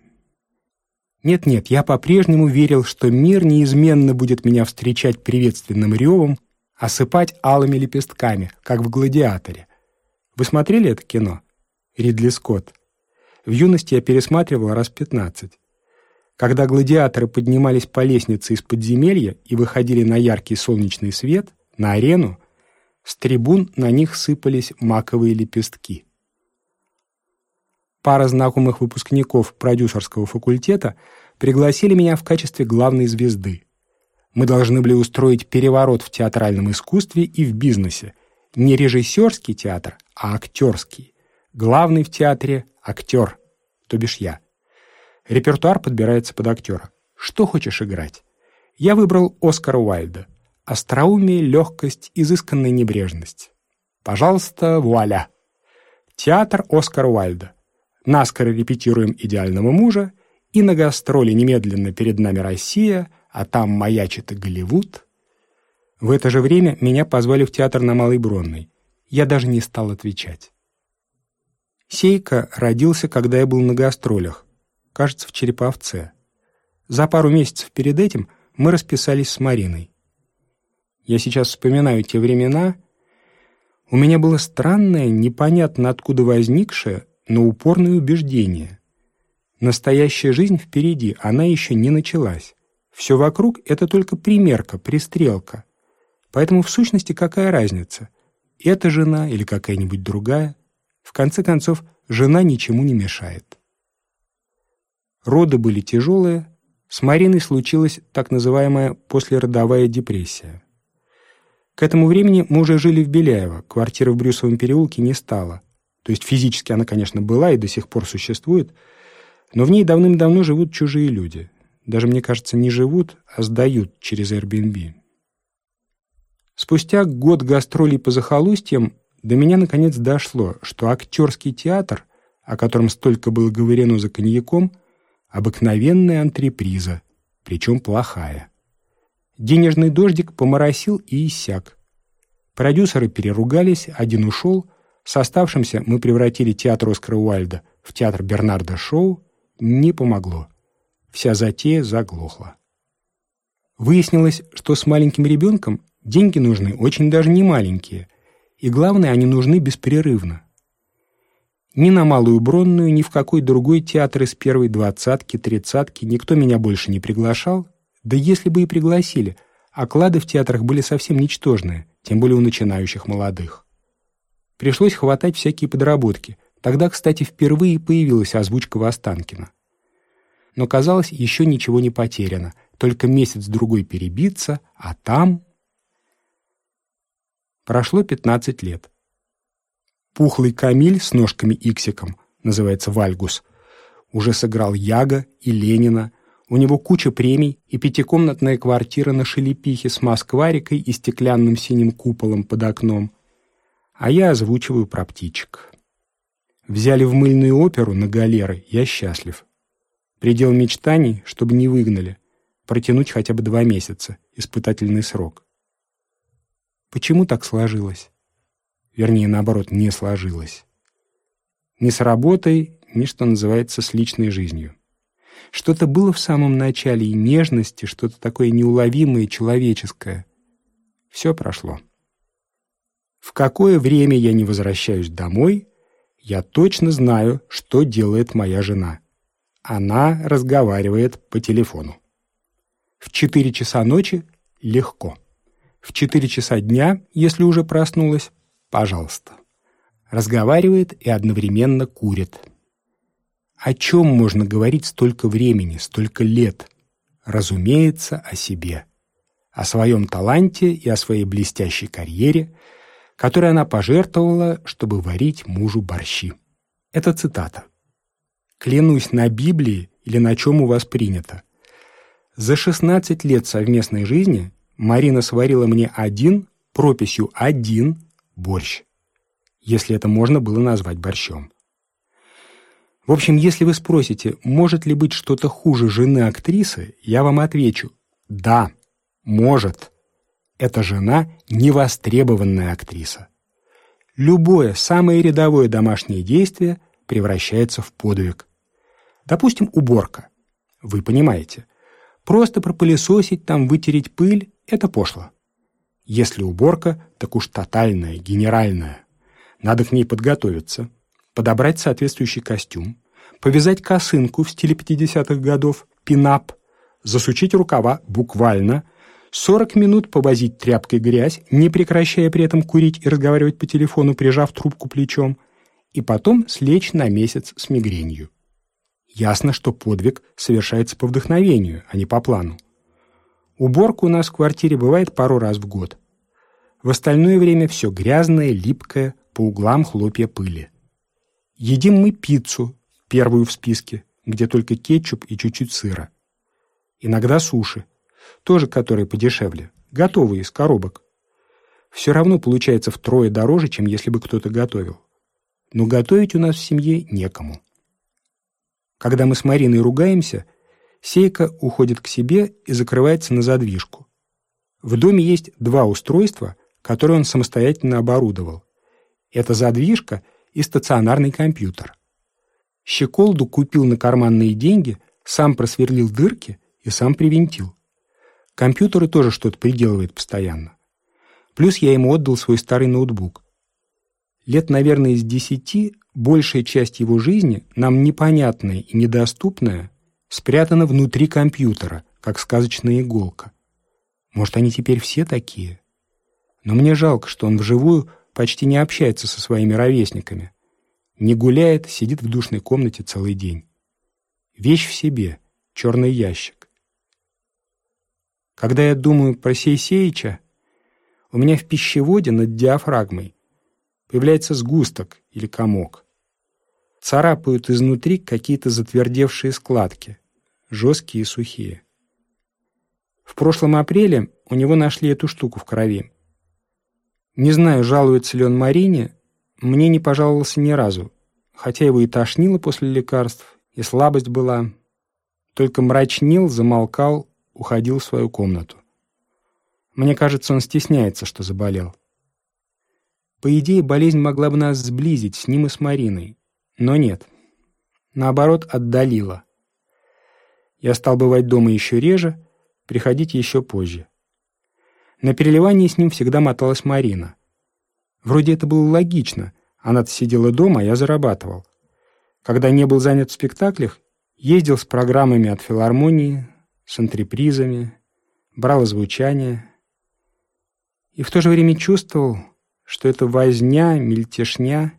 Нет-нет, я по-прежнему верил, что мир неизменно будет меня встречать приветственным ревом, осыпать алыми лепестками, как в «Гладиаторе». Вы смотрели это кино? Ридли Скотт. В юности я пересматривал раз пятнадцать. Когда гладиаторы поднимались по лестнице из подземелья и выходили на яркий солнечный свет, на арену, с трибун на них сыпались маковые лепестки. Пара знакомых выпускников продюсерского факультета пригласили меня в качестве главной звезды. Мы должны были устроить переворот в театральном искусстве и в бизнесе. Не режиссерский театр, а актерский. Главный в театре — актер, то бишь я. Репертуар подбирается под актера. Что хочешь играть? Я выбрал Оскара Уайльда. Остроумие, легкость, изысканная небрежность. Пожалуйста, вуаля. Театр Оскара Уайльда. Наскоро репетируем «Идеального мужа», и на гастроли немедленно перед нами Россия, а там маячит Голливуд. В это же время меня позвали в театр на Малой Бронной. Я даже не стал отвечать. Сейка родился, когда я был на гастролях кажется, в Череповце. За пару месяцев перед этим мы расписались с Мариной. Я сейчас вспоминаю те времена. У меня было странное, непонятно откуда возникшее, но упорное убеждение. Настоящая жизнь впереди, она еще не началась. Все вокруг — это только примерка, пристрелка. Поэтому в сущности какая разница? Эта жена или какая-нибудь другая? В конце концов, жена ничему не мешает. Роды были тяжелые, с Мариной случилась так называемая послеродовая депрессия. К этому времени мы уже жили в Беляево, квартиры в Брюсовом переулке не стало. То есть физически она, конечно, была и до сих пор существует, но в ней давным-давно живут чужие люди. Даже, мне кажется, не живут, а сдают через Airbnb. Спустя год гастролей по захолустьям до меня наконец дошло, что актерский театр, о котором столько было говорено за коньяком – Обыкновенная антреприза, причем плохая. Денежный дождик поморосил и иссяк. Продюсеры переругались, один ушел. С оставшимся мы превратили театр Оскара Уальда в театр Бернарда Шоу. Не помогло. Вся затея заглохла. Выяснилось, что с маленьким ребенком деньги нужны очень даже не маленькие. И главное, они нужны беспрерывно. Ни на Малую Бронную, ни в какой другой театр из первой двадцатки, тридцатки никто меня больше не приглашал. Да если бы и пригласили, оклады в театрах были совсем ничтожные, тем более у начинающих молодых. Пришлось хватать всякие подработки. Тогда, кстати, впервые появилась озвучка Востанкина. Но, казалось, еще ничего не потеряно. Только месяц-другой перебиться, а там... Прошло пятнадцать лет. Пухлый Камиль с ножками-иксиком, называется Вальгус, уже сыграл Яга и Ленина, у него куча премий и пятикомнатная квартира на Шелепихе с москварикой и стеклянным синим куполом под окном. А я озвучиваю про птичек. Взяли в мыльную оперу на галеры, я счастлив. Предел мечтаний, чтобы не выгнали. Протянуть хотя бы два месяца, испытательный срок. Почему так сложилось? Вернее, наоборот, не сложилось. Ни с работой, ни, что называется, с личной жизнью. Что-то было в самом начале и нежности, что-то такое неуловимое, человеческое. Все прошло. В какое время я не возвращаюсь домой, я точно знаю, что делает моя жена. Она разговаривает по телефону. В четыре часа ночи — легко. В четыре часа дня, если уже проснулась, Пожалуйста. Разговаривает и одновременно курит. О чем можно говорить столько времени, столько лет? Разумеется, о себе. О своем таланте и о своей блестящей карьере, которой она пожертвовала, чтобы варить мужу борщи. Это цитата. «Клянусь на Библии или на чем у вас принято. За 16 лет совместной жизни Марина сварила мне один, прописью «один», борщ, если это можно было назвать борщом. В общем, если вы спросите, может ли быть что-то хуже жены актрисы, я вам отвечу – да, может. Эта жена – невостребованная актриса. Любое самое рядовое домашнее действие превращается в подвиг. Допустим, уборка. Вы понимаете. Просто пропылесосить там, вытереть пыль – это пошло. Если уборка, так уж тотальная, генеральная. Надо к ней подготовиться, подобрать соответствующий костюм, повязать косынку в стиле 50-х годов, пинап, засучить рукава буквально, 40 минут повозить тряпкой грязь, не прекращая при этом курить и разговаривать по телефону, прижав трубку плечом, и потом слечь на месяц с мигренью. Ясно, что подвиг совершается по вдохновению, а не по плану. Уборка у нас в квартире бывает пару раз в год. В остальное время все грязное, липкое, по углам хлопья пыли. Едим мы пиццу, первую в списке, где только кетчуп и чуть-чуть сыра. Иногда суши, тоже которые подешевле, готовые из коробок. Все равно получается втрое дороже, чем если бы кто-то готовил. Но готовить у нас в семье некому. Когда мы с Мариной ругаемся, Сейка уходит к себе и закрывается на задвижку. В доме есть два устройства, которые он самостоятельно оборудовал. Это задвижка и стационарный компьютер. Щеколду купил на карманные деньги, сам просверлил дырки и сам привинтил. Компьютеры тоже что-то приделывает постоянно. Плюс я ему отдал свой старый ноутбук. Лет, наверное, из десяти большая часть его жизни, нам непонятная и недоступная, спрятана внутри компьютера, как сказочная иголка. Может, они теперь все такие? Но мне жалко, что он вживую почти не общается со своими ровесниками. Не гуляет, сидит в душной комнате целый день. Вещь в себе, черный ящик. Когда я думаю про Сейсеича, у меня в пищеводе над диафрагмой появляется сгусток или комок царапают изнутри какие-то затвердевшие складки, жесткие и сухие. В прошлом апреле у него нашли эту штуку в крови. Не знаю, жалуется ли он Марине, мне не пожаловался ни разу, хотя его и тошнило после лекарств, и слабость была. Только мрачнил, замолкал, уходил в свою комнату. Мне кажется, он стесняется, что заболел. По идее, болезнь могла бы нас сблизить с ним и с Мариной. Но нет. Наоборот, отдалила. Я стал бывать дома еще реже, приходить еще позже. На переливании с ним всегда моталась Марина. Вроде это было логично. Она-то сидела дома, а я зарабатывал. Когда не был занят в спектаклях, ездил с программами от филармонии, с антрепризами, брал звучание. И в то же время чувствовал, что это возня, мельтешня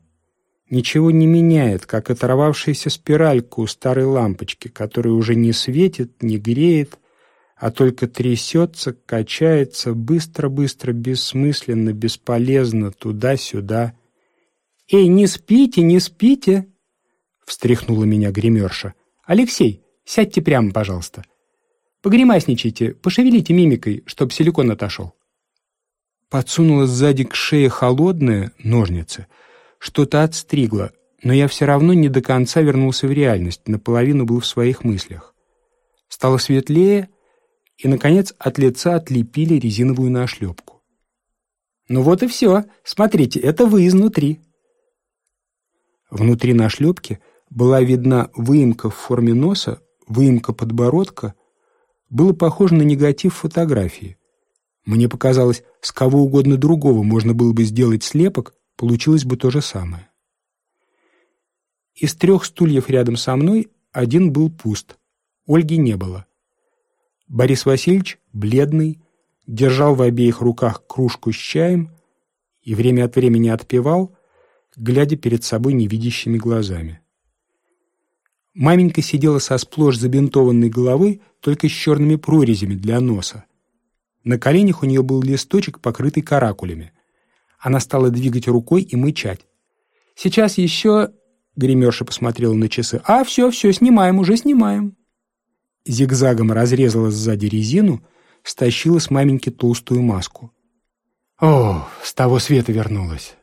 ничего не меняет, как оторвавшаяся спиралька у старой лампочки, которая уже не светит, не греет, а только трясется, качается быстро-быстро, бессмысленно, бесполезно, туда-сюда. «Эй, не спите, не спите!» — встряхнула меня гримерша. «Алексей, сядьте прямо, пожалуйста. Погремасничайте, пошевелите мимикой, чтоб силикон отошел». Подсунула сзади к шее холодные ножницы — что-то отстригло, но я все равно не до конца вернулся в реальность, наполовину был в своих мыслях. Стало светлее, и, наконец, от лица отлепили резиновую нашлепку. «Ну вот и все. Смотрите, это вы изнутри». Внутри нашлепки была видна выемка в форме носа, выемка подбородка. Было похоже на негатив фотографии. Мне показалось, с кого угодно другого можно было бы сделать слепок, получилось бы то же самое. Из трех стульев рядом со мной один был пуст. Ольги не было. Борис Васильевич, бледный, держал в обеих руках кружку с чаем и время от времени отпевал, глядя перед собой невидящими глазами. Маменька сидела со сплошь забинтованной головой, только с черными прорезями для носа. На коленях у нее был листочек, покрытый каракулями. Она стала двигать рукой и мычать. «Сейчас еще...» — гримерша посмотрела на часы. «А, все, все, снимаем, уже снимаем». Зигзагом разрезала сзади резину, стащила с маменьки толстую маску. «О, с того света вернулась.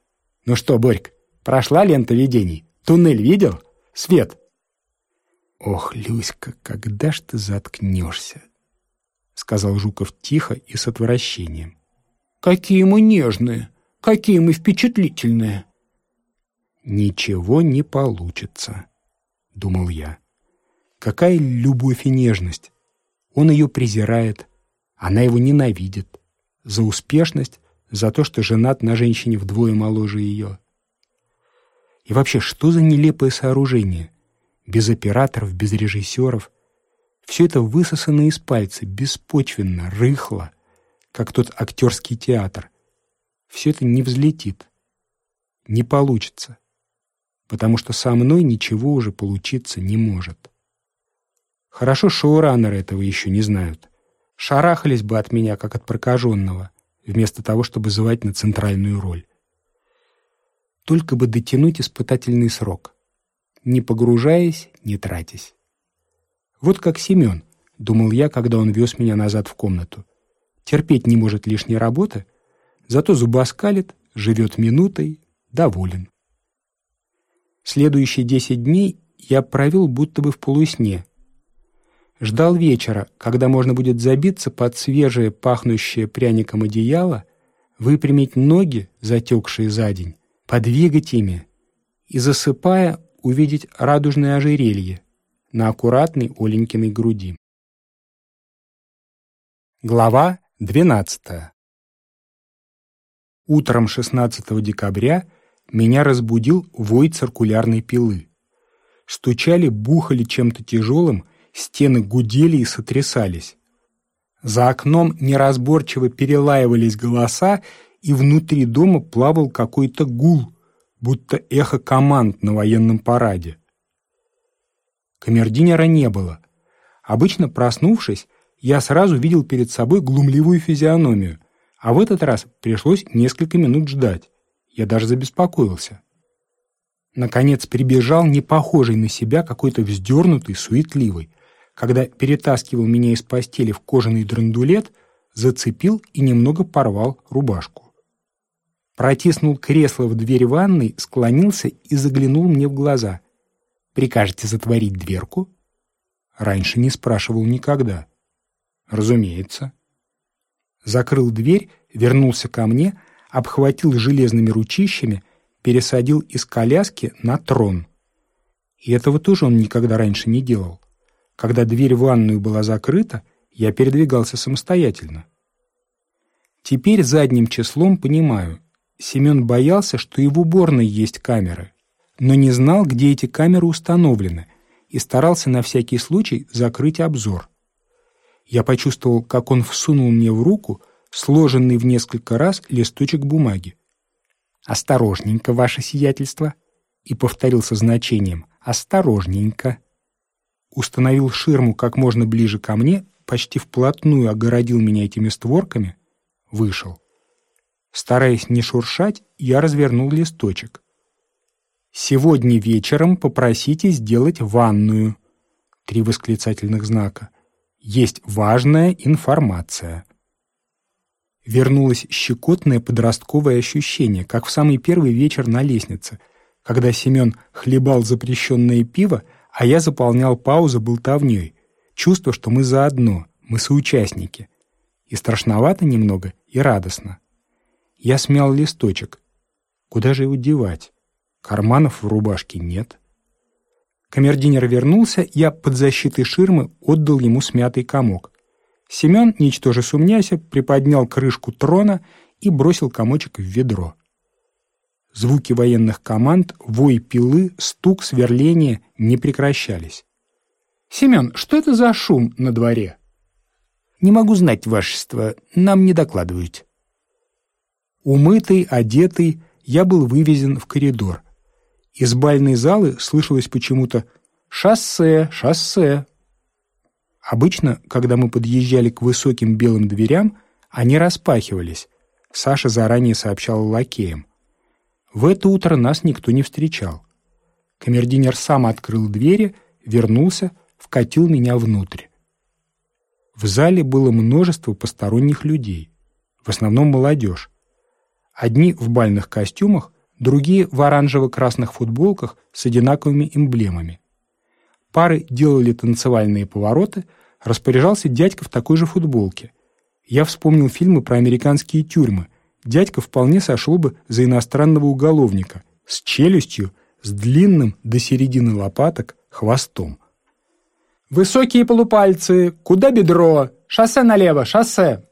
Ну что, Борька, прошла лента видений? Туннель видел? Свет?» «Ох, Люська, когда ж ты заткнешься?» — сказал Жуков тихо и с отвращением. «Какие мы нежные!» Какие мы впечатлительные!» «Ничего не получится», — думал я. «Какая любовь и нежность! Он ее презирает, она его ненавидит. За успешность, за то, что женат на женщине вдвое моложе ее. И вообще, что за нелепое сооружение? без операторов, без режиссеров. Все это высосано из пальца, беспочвенно, рыхло, как тот актерский театр. Все это не взлетит, не получится, потому что со мной ничего уже получиться не может. Хорошо шоураннеры этого еще не знают. Шарахались бы от меня, как от прокаженного, вместо того, чтобы звать на центральную роль. Только бы дотянуть испытательный срок, не погружаясь, не тратясь. Вот как Семен, думал я, когда он вез меня назад в комнату. Терпеть не может лишней работы, зато зубоскалит, живет минутой, доволен. Следующие десять дней я провел будто бы в полусне. Ждал вечера, когда можно будет забиться под свежее, пахнущее пряником одеяло, выпрямить ноги, затекшие за день, подвигать ими и, засыпая, увидеть радужное ожерелье на аккуратной Оленькиной груди. Глава 12 Утром 16 декабря меня разбудил вой циркулярной пилы. Стучали, бухали чем-то тяжелым, стены гудели и сотрясались. За окном неразборчиво перелаивались голоса, и внутри дома плавал какой-то гул, будто эхо команд на военном параде. Камердинера не было. Обычно, проснувшись, я сразу видел перед собой глумливую физиономию, а в этот раз пришлось несколько минут ждать. Я даже забеспокоился. Наконец прибежал не похожий на себя какой-то вздернутый, суетливый. Когда перетаскивал меня из постели в кожаный драндулет, зацепил и немного порвал рубашку. Протиснул кресло в дверь ванной, склонился и заглянул мне в глаза. «Прикажете затворить дверку?» Раньше не спрашивал никогда. «Разумеется». Закрыл дверь, вернулся ко мне — обхватил железными ручищами, пересадил из коляски на трон. И этого тоже он никогда раньше не делал. Когда дверь в ванную была закрыта, я передвигался самостоятельно. Теперь задним числом понимаю, Семен боялся, что и в уборной есть камеры, но не знал, где эти камеры установлены, и старался на всякий случай закрыть обзор. Я почувствовал, как он всунул мне в руку — сложенный в несколько раз листочек бумаги. «Осторожненько, ваше сиятельство!» и повторил со значением «осторожненько». Установил ширму как можно ближе ко мне, почти вплотную огородил меня этими створками, вышел. Стараясь не шуршать, я развернул листочек. «Сегодня вечером попросите сделать ванную». Три восклицательных знака. «Есть важная информация». Вернулось щекотное подростковое ощущение, как в самый первый вечер на лестнице, когда Семен хлебал запрещенное пиво, а я заполнял паузу болтовней. Чувство, что мы заодно, мы соучастники. И страшновато немного, и радостно. Я смял листочек. Куда же его девать? Карманов в рубашке нет. Камердинер вернулся, я под защитой ширмы отдал ему смятый комок. Семен, ничтоже сумняся, приподнял крышку трона и бросил комочек в ведро. Звуки военных команд, вой пилы, стук, сверление не прекращались. «Семен, что это за шум на дворе?» «Не могу знать, вашество, нам не докладывают». Умытый, одетый, я был вывезен в коридор. Из бальной залы слышалось почему-то «Шоссе, шоссе, Обычно, когда мы подъезжали к высоким белым дверям, они распахивались. Саша заранее сообщал лакеям. В это утро нас никто не встречал. Камердинер сам открыл двери, вернулся, вкатил меня внутрь. В зале было множество посторонних людей, в основном молодежь. Одни в бальных костюмах, другие в оранжево-красных футболках с одинаковыми эмблемами. Пары делали танцевальные повороты, распоряжался дядька в такой же футболке. Я вспомнил фильмы про американские тюрьмы. Дядька вполне сошел бы за иностранного уголовника, с челюстью, с длинным до середины лопаток хвостом. «Высокие полупальцы! Куда бедро? Шоссе налево, шоссе!»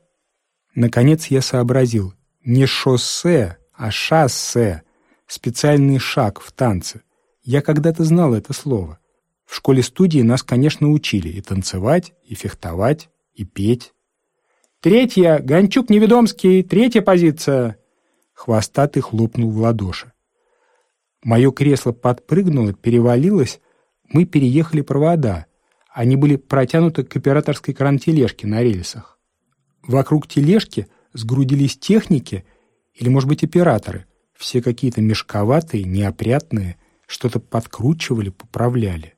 Наконец я сообразил. Не шоссе, а шоссе. Специальный шаг в танце. Я когда-то знал это слово. В школе-студии нас, конечно, учили и танцевать, и фехтовать, и петь. «Третья! Гончук-Неведомский! Третья позиция!» Хвостатый хлопнул в ладоши. Мое кресло подпрыгнуло, перевалилось, мы переехали провода. Они были протянуты к операторской кран-тележке на рельсах. Вокруг тележки сгрудились техники или, может быть, операторы, все какие-то мешковатые, неопрятные, что-то подкручивали, поправляли.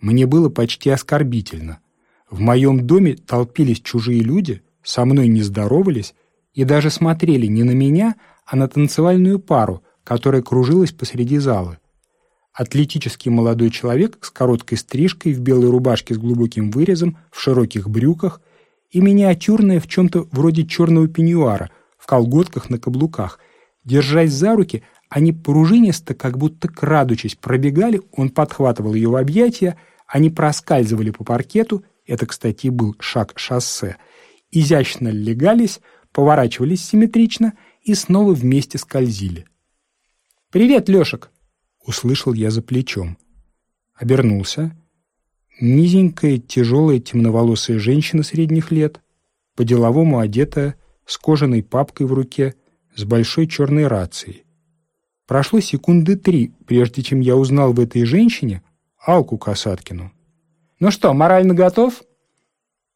Мне было почти оскорбительно. В моем доме толпились чужие люди, со мной не здоровались и даже смотрели не на меня, а на танцевальную пару, которая кружилась посреди зала. Атлетический молодой человек с короткой стрижкой, в белой рубашке с глубоким вырезом, в широких брюках и миниатюрная в чем-то вроде черного пеньюара, в колготках на каблуках. Держась за руки, они пружинисто, как будто крадучись, пробегали, он подхватывал ее в объятия, они проскальзывали по паркету, это, кстати, был шаг шоссе, изящно легались, поворачивались симметрично и снова вместе скользили. «Привет, Лешек!» — услышал я за плечом. Обернулся. Низенькая, тяжелая, темноволосая женщина средних лет, по-деловому одетая, с кожаной папкой в руке, с большой черной рацией. Прошло секунды три, прежде чем я узнал в этой женщине Алку Касаткину. «Ну что, морально готов?»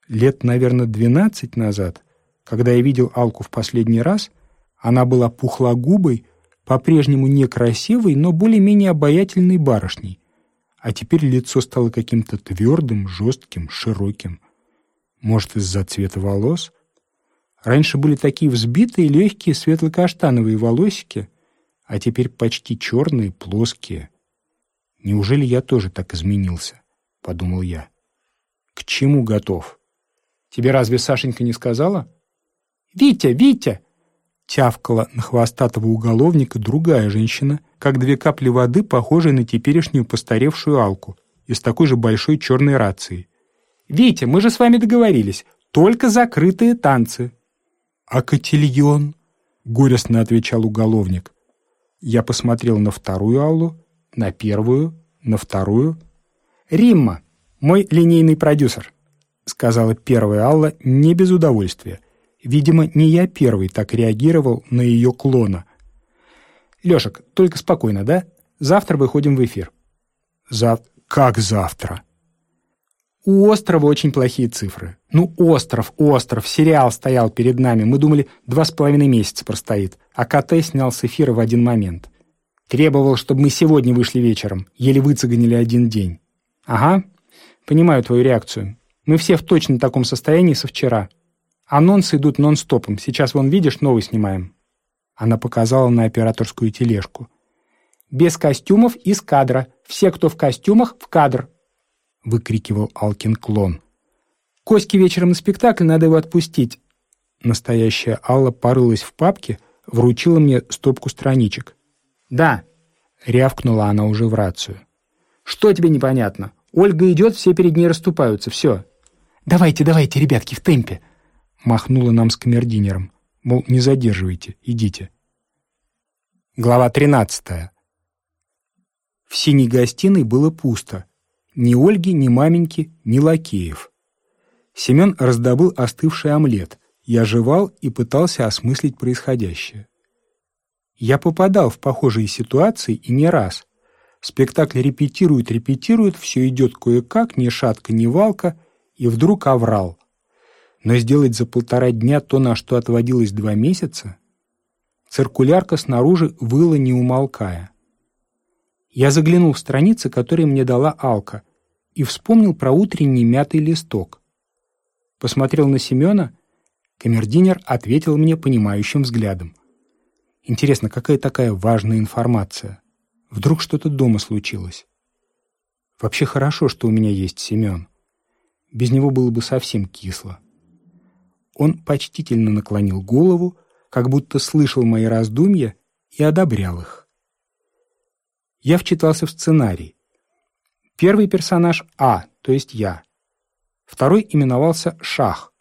Лет, наверное, двенадцать назад, когда я видел Алку в последний раз, она была пухлогубой, по-прежнему некрасивой, но более-менее обаятельной барышней. А теперь лицо стало каким-то твердым, жестким, широким. Может, из-за цвета волос? Раньше были такие взбитые, легкие, светло-каштановые волосики, а теперь почти черные, плоские. Неужели я тоже так изменился? — подумал я. К чему готов? Тебе разве Сашенька не сказала? «Витя, Витя!» тявкала на хвостатого уголовника другая женщина, как две капли воды, похожие на теперешнюю постаревшую алку, и с такой же большой черной рацией. «Витя, мы же с вами договорились, только закрытые танцы». «А котельон?» — горестно отвечал уголовник. Я посмотрел на вторую Аллу, на первую, на вторую. «Римма, мой линейный продюсер», — сказала первая Алла не без удовольствия — Видимо, не я первый так реагировал на ее клона. «Лешек, только спокойно, да? Завтра выходим в эфир». «Зав... Как завтра?» У острова очень плохие цифры. Ну, остров, остров, сериал стоял перед нами. Мы думали, два с половиной месяца простоит. А КТ снял с эфира в один момент. Требовал, чтобы мы сегодня вышли вечером. Еле выцеганили один день. Ага, понимаю твою реакцию. Мы все в точно таком состоянии со вчера. Анонсы идут нон-стопом. Сейчас, вон, видишь, новый снимаем». Она показала на операторскую тележку. «Без костюмов из кадра. Все, кто в костюмах, в кадр», — выкрикивал Алкин клон. «Коське вечером на спектакль, надо его отпустить». Настоящая Алла порылась в папке, вручила мне стопку страничек. «Да», — рявкнула она уже в рацию. «Что тебе непонятно? Ольга идет, все перед ней расступаются, все». «Давайте, давайте, ребятки, в темпе», махнула нам с камердинером, мол, не задерживайте, идите. Глава 13. В синей гостиной было пусто. Ни Ольги, ни маменьки, ни лакеев. Семен раздобыл остывший омлет. Я жевал и пытался осмыслить происходящее. Я попадал в похожие ситуации и не раз. Спектакль репетирует, репетирует, все идет кое-как, ни шатка, ни валка, и вдруг оврал но сделать за полтора дня то, на что отводилось два месяца? Циркулярка снаружи выла не умолкая. Я заглянул в страницы, которые мне дала Алка, и вспомнил про утренний мятый листок. Посмотрел на Семена, камердинер ответил мне понимающим взглядом. Интересно, какая такая важная информация? Вдруг что-то дома случилось? Вообще хорошо, что у меня есть Семен. Без него было бы совсем кисло. Он почтительно наклонил голову, как будто слышал мои раздумья и одобрял их. Я вчитался в сценарий. Первый персонаж А, то есть я. Второй именовался Шах.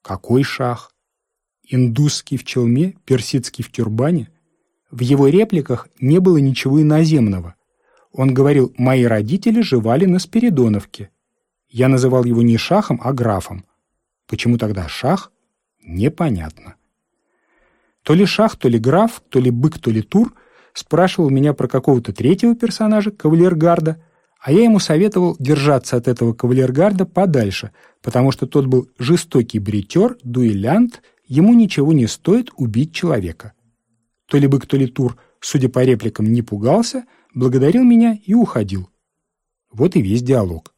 Какой Шах? Индусский в челме, персидский в тюрбане? В его репликах не было ничего иноземного. Он говорил, мои родители жевали на Спиридоновке. Я называл его не шахом, а графом. Почему тогда шах? Непонятно. То ли шах, то ли граф, то ли бык, то ли тур спрашивал меня про какого-то третьего персонажа, кавалергарда, а я ему советовал держаться от этого кавалергарда подальше, потому что тот был жестокий бритер, дуэлянт, ему ничего не стоит убить человека. То ли бык, то ли тур, судя по репликам, не пугался, благодарил меня и уходил. Вот и весь диалог.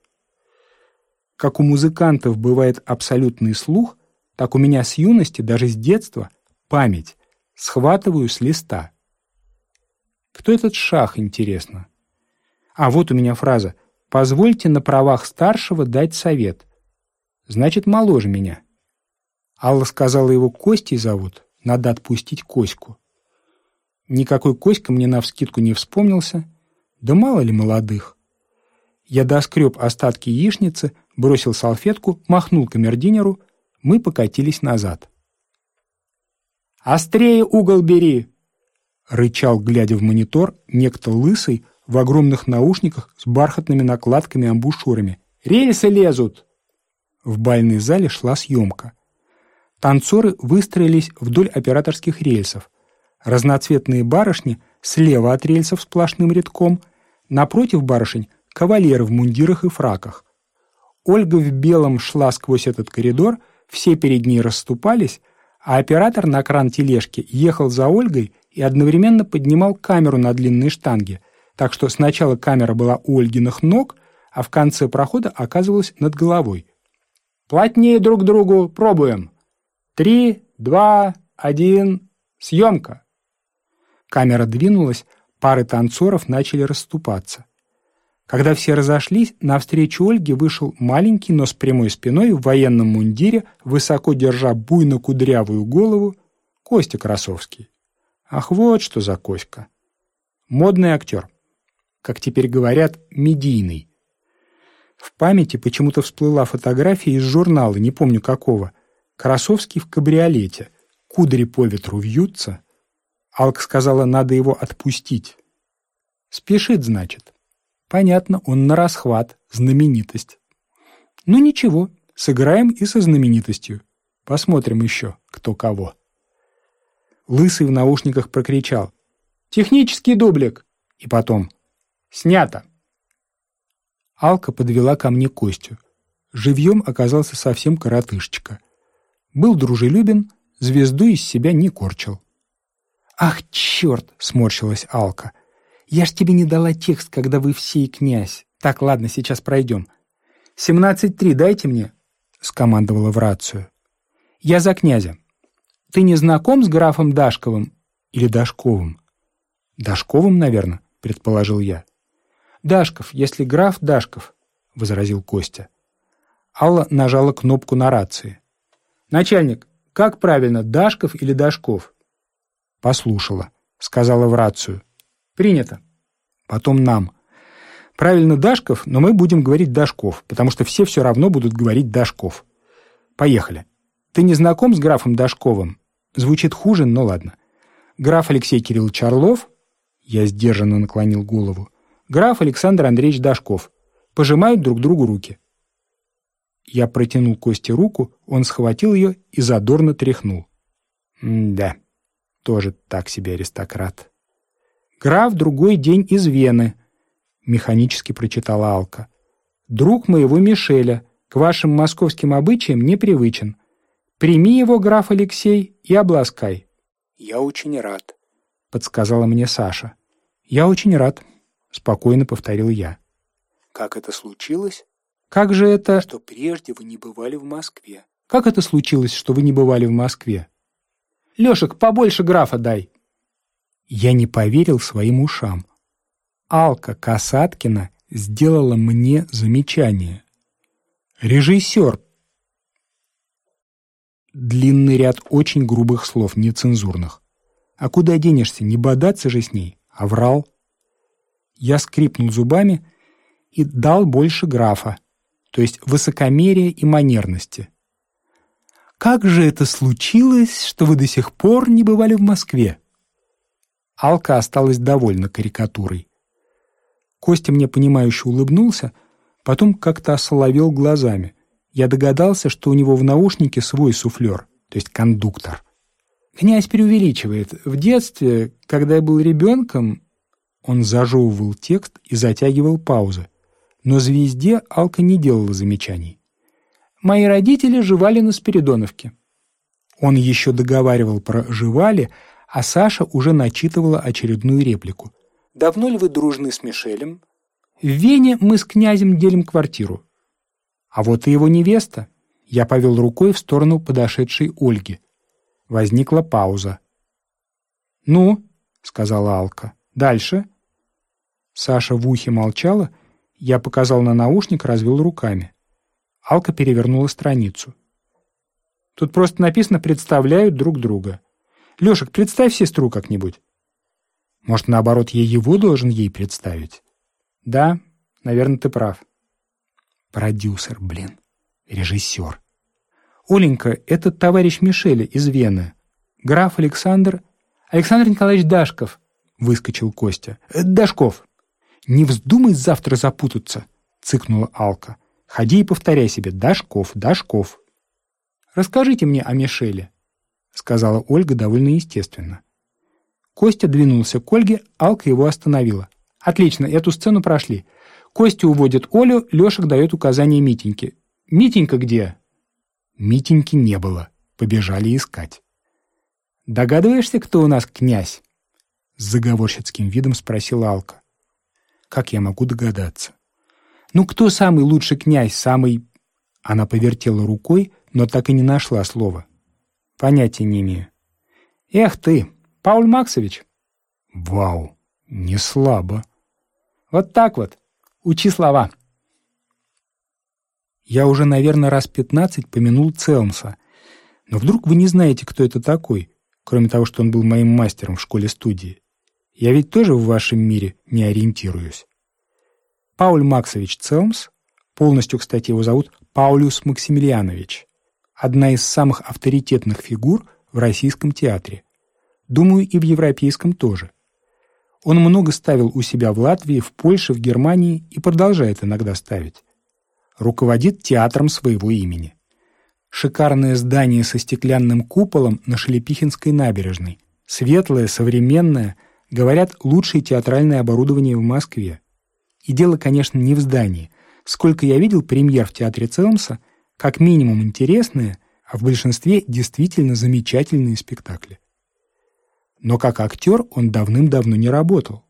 Как у музыкантов бывает абсолютный слух, так у меня с юности, даже с детства, память. Схватываю с листа. Кто этот шах, интересно? А вот у меня фраза «Позвольте на правах старшего дать совет». Значит, моложе меня. Алла сказала, его Костей зовут, надо отпустить Коську. Никакой Коська мне навскидку не вспомнился, да мало ли молодых. Я доскреб остатки яичницы, бросил салфетку, махнул камердинеру, мы покатились назад. «Острее угол бери!» — рычал, глядя в монитор, некто лысый в огромных наушниках с бархатными накладками-амбушюрами. «Рельсы лезут!» В бальной зале шла съемка. Танцоры выстроились вдоль операторских рельсов. Разноцветные барышни слева от рельсов сплошным рядком, напротив барышень — кавалеры в мундирах и фраках. Ольга в белом шла сквозь этот коридор, все перед ней расступались, а оператор на кран тележки ехал за Ольгой и одновременно поднимал камеру на длинной штанге, так что сначала камера была у Ольгиных ног, а в конце прохода оказывалась над головой. «Плотнее друг другу, пробуем. Три, два, один, съемка!» Камера двинулась, пары танцоров начали расступаться. Когда все разошлись, навстречу Ольге вышел маленький, но с прямой спиной в военном мундире, высоко держа буйно кудрявую голову, Костя Красовский. Ах, вот что за Коська. Модный актер. Как теперь говорят, медийный. В памяти почему-то всплыла фотография из журнала, не помню какого. Красовский в кабриолете. Кудри по ветру вьются. Алка сказала, надо его отпустить. Спешит, значит. Понятно, он на расхват, знаменитость. Ну ничего, сыграем и со знаменитостью. Посмотрим еще, кто кого. Лысый в наушниках прокричал. «Технический дублик!» И потом «Снято!» Алка подвела ко мне Костю. Живьем оказался совсем коротышечка. Был дружелюбен, звезду из себя не корчил. «Ах, черт!» — сморщилась Алка. Я ж тебе не дала текст, когда вы все и князь. Так, ладно, сейчас пройдем. «Семнадцать три дайте мне», — скомандовала в рацию. «Я за князя. Ты не знаком с графом Дашковым или Дашковым?» «Дашковым, наверное», — предположил я. «Дашков, если граф Дашков», — возразил Костя. Алла нажала кнопку на рации. «Начальник, как правильно, Дашков или Дашков?» Послушала, сказала в рацию. Принято. Потом нам. Правильно Дашков, но мы будем говорить Дашков, потому что все все равно будут говорить Дашков. Поехали. Ты не знаком с графом Дашковым? Звучит хуже, но ладно. Граф Алексей Кириллович Орлов, я сдержанно наклонил голову, граф Александр Андреевич Дашков. Пожимают друг другу руки. Я протянул Косте руку, он схватил ее и задорно тряхнул. Да, тоже так себе аристократ. «Граф другой день из Вены», — механически прочитала Алка. «Друг моего Мишеля, к вашим московским обычаям непривычен. Прими его, граф Алексей, и обласкай». «Я очень рад», — подсказала мне Саша. «Я очень рад», — спокойно повторил я. «Как это случилось?» «Как же это...» «Что прежде вы не бывали в Москве». «Как это случилось, что вы не бывали в Москве?» «Лешек, побольше графа дай», я не поверил своим ушам. Алка Касаткина сделала мне замечание. «Режиссер!» Длинный ряд очень грубых слов, нецензурных. А куда денешься, не бодаться же с ней, а врал. Я скрипнул зубами и дал больше графа, то есть высокомерия и манерности. «Как же это случилось, что вы до сих пор не бывали в Москве?» Алка осталась довольна карикатурой. Костя мне понимающе улыбнулся, потом как-то осоловел глазами. Я догадался, что у него в наушнике свой суфлер, то есть кондуктор. Князь преувеличивает. В детстве, когда я был ребенком, он зажевывал текст и затягивал паузы. Но звезде Алка не делала замечаний. Мои родители жевали на Спиридоновке. Он еще договаривал про «жевали», а Саша уже начитывала очередную реплику. «Давно ли вы дружны с Мишелем?» «В Вене мы с князем делим квартиру». «А вот и его невеста». Я повел рукой в сторону подошедшей Ольги. Возникла пауза. «Ну?» — сказала Алка. «Дальше?» Саша в ухе молчала, я показал на наушник, развел руками. Алка перевернула страницу. Тут просто написано «представляют друг друга». Лешек, представь сестру как-нибудь. Может, наоборот, я его должен ей представить? Да, наверное, ты прав. Продюсер, блин. Режиссер. Оленька, это товарищ Мишеля из Вены. Граф Александр... Александр Николаевич Дашков, выскочил Костя. «Э, Дашков. Не вздумай завтра запутаться, цыкнула Алка. Ходи и повторяй себе «Дашков, Дашков». «Расскажите мне о Мишеле», — сказала Ольга довольно естественно. Костя двинулся к Ольге, Алка его остановила. «Отлично, эту сцену прошли. Костя уводит Олю, Лешек дает указание Митеньке. Митенька где?» Митеньки не было. Побежали искать. «Догадываешься, кто у нас князь?» С заговорщицким видом спросила Алка. «Как я могу догадаться?» «Ну, кто самый лучший князь, самый...» Она повертела рукой, но так и не нашла слова. Понятия не имею. Эх ты, Пауль Максович. Вау, не слабо. Вот так вот. Учи слова. Я уже, наверное, раз пятнадцать помянул Целмса. Но вдруг вы не знаете, кто это такой, кроме того, что он был моим мастером в школе-студии. Я ведь тоже в вашем мире не ориентируюсь. Пауль Максович Целмс, полностью, кстати, его зовут Паулюс Максимилианович, одна из самых авторитетных фигур в российском театре. Думаю, и в европейском тоже. Он много ставил у себя в Латвии, в Польше, в Германии и продолжает иногда ставить. Руководит театром своего имени. Шикарное здание со стеклянным куполом на Шелепихинской набережной. Светлое, современное, говорят, лучшее театральное оборудование в Москве. И дело, конечно, не в здании. Сколько я видел премьер в театре Целмса, как минимум интересные, а в большинстве действительно замечательные спектакли. Но как актер он давным-давно не работал.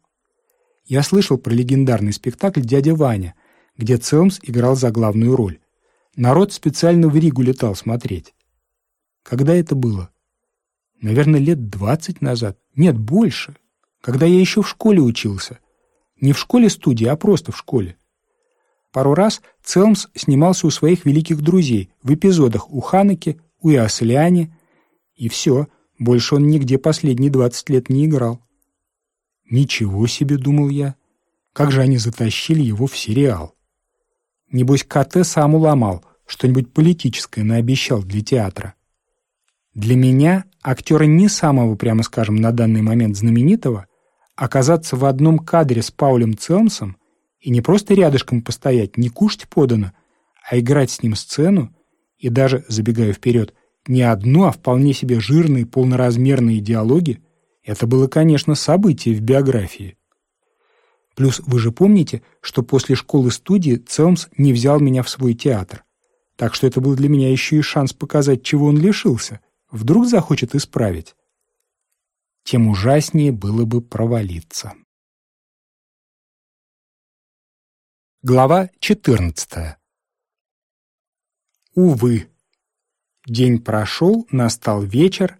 Я слышал про легендарный спектакль «Дядя Ваня», где Целмс играл за главную роль. Народ специально в Ригу летал смотреть. Когда это было? Наверное, лет двадцать назад. Нет, больше. Когда я еще в школе учился. Не в школе-студии, а просто в школе. Пару раз Целмс снимался у своих великих друзей в эпизодах у Ханеки, у Иослиани, и все, больше он нигде последние двадцать лет не играл. «Ничего себе», — думал я, — «как же они затащили его в сериал». Небось, КТ сам уломал, что-нибудь политическое наобещал для театра. Для меня, актера не самого, прямо скажем, на данный момент знаменитого, оказаться в одном кадре с Паулем Целмсом и не просто рядышком постоять, не кушать подано, а играть с ним сцену и даже, забегая вперед, не одну, а вполне себе жирные полноразмерные диалоги, это было, конечно, событие в биографии. Плюс вы же помните, что после школы-студии Целмс не взял меня в свой театр. Так что это был для меня еще и шанс показать, чего он лишился. Вдруг захочет исправить. Тем ужаснее было бы провалиться. Глава 14. Увы. День прошел, настал вечер,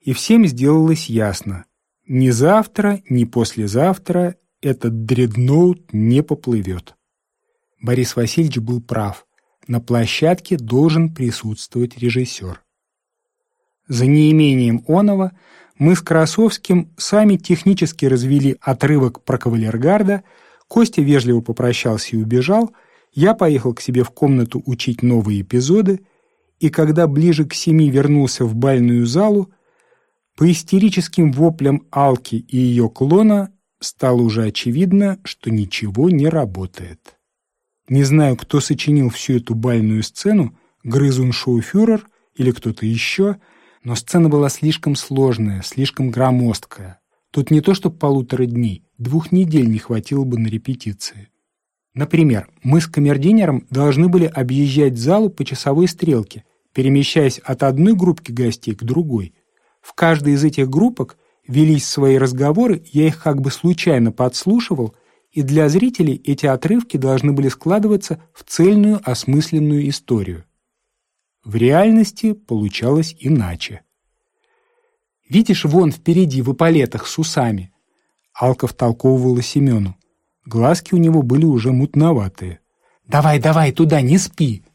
и всем сделалось ясно. Ни завтра, ни послезавтра этот дредноут не поплывет. Борис Васильевич был прав. На площадке должен присутствовать режиссер. За неимением оного мы с Красовским сами технически развели отрывок про кавалергарда – Костя вежливо попрощался и убежал, я поехал к себе в комнату учить новые эпизоды, и когда ближе к семи вернулся в бальную залу, по истерическим воплям Алки и ее клона стало уже очевидно, что ничего не работает. Не знаю, кто сочинил всю эту бальную сцену, грызун шоуфюрер или кто-то еще, но сцена была слишком сложная, слишком громоздкая. Тут не то что полутора дней, двух недель не хватило бы на репетиции. Например, мы с камердинером должны были объезжать залу по часовой стрелке, перемещаясь от одной группки гостей к другой. В каждой из этих группок велись свои разговоры, я их как бы случайно подслушивал, и для зрителей эти отрывки должны были складываться в цельную осмысленную историю. В реальности получалось иначе. «Видишь, вон впереди в эполетах с усами», — Алка втолковывала Семену. Глазки у него были уже мутноватые. «Давай, давай, туда, не спи!»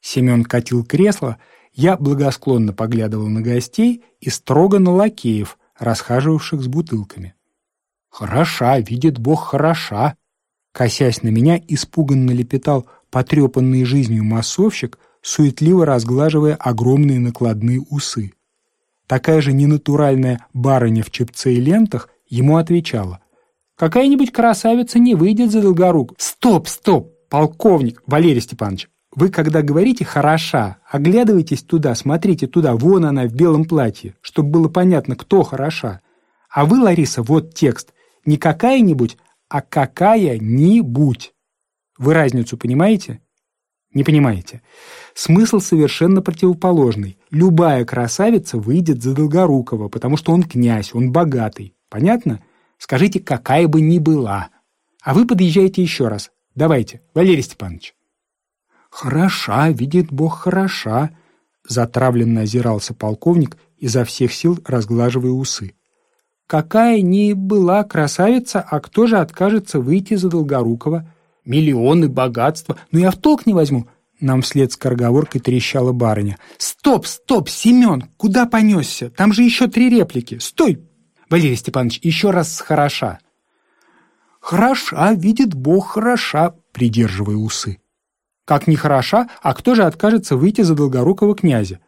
Семен катил кресло, я благосклонно поглядывал на гостей и строго на лакеев, расхаживавших с бутылками. «Хороша, видит Бог, хороша!» Косясь на меня, испуганно лепетал потрепанный жизнью массовщик, суетливо разглаживая огромные накладные усы. Такая же ненатуральная барыня в чепце и лентах ему отвечала — Какая-нибудь красавица не выйдет за долгорук. Стоп, стоп, полковник Валерий Степанович. Вы, когда говорите «хороша», оглядывайтесь туда, смотрите туда, вон она в белом платье, чтобы было понятно, кто хороша. А вы, Лариса, вот текст. Не какая-нибудь, а какая-нибудь. Вы разницу понимаете? Не понимаете. Смысл совершенно противоположный. Любая красавица выйдет за Долгорукова, потому что он князь, он богатый. Понятно? Скажите, какая бы ни была. А вы подъезжаете еще раз. Давайте, Валерий Степанович. Хороша, видит Бог, хороша. Затравленно озирался полковник, изо всех сил разглаживая усы. Какая ни была красавица, а кто же откажется выйти за Долгорукова? Миллионы, богатства. Ну я в толк не возьму. Нам вслед с скороговоркой трещала барыня. «Стоп, стоп, Семен, куда понесся? Там же еще три реплики. Стой, Валерий Степанович, еще раз хороша. Хороша, видит Бог, хороша, придерживая усы. Как не хороша, а кто же откажется выйти за долгорукого князя?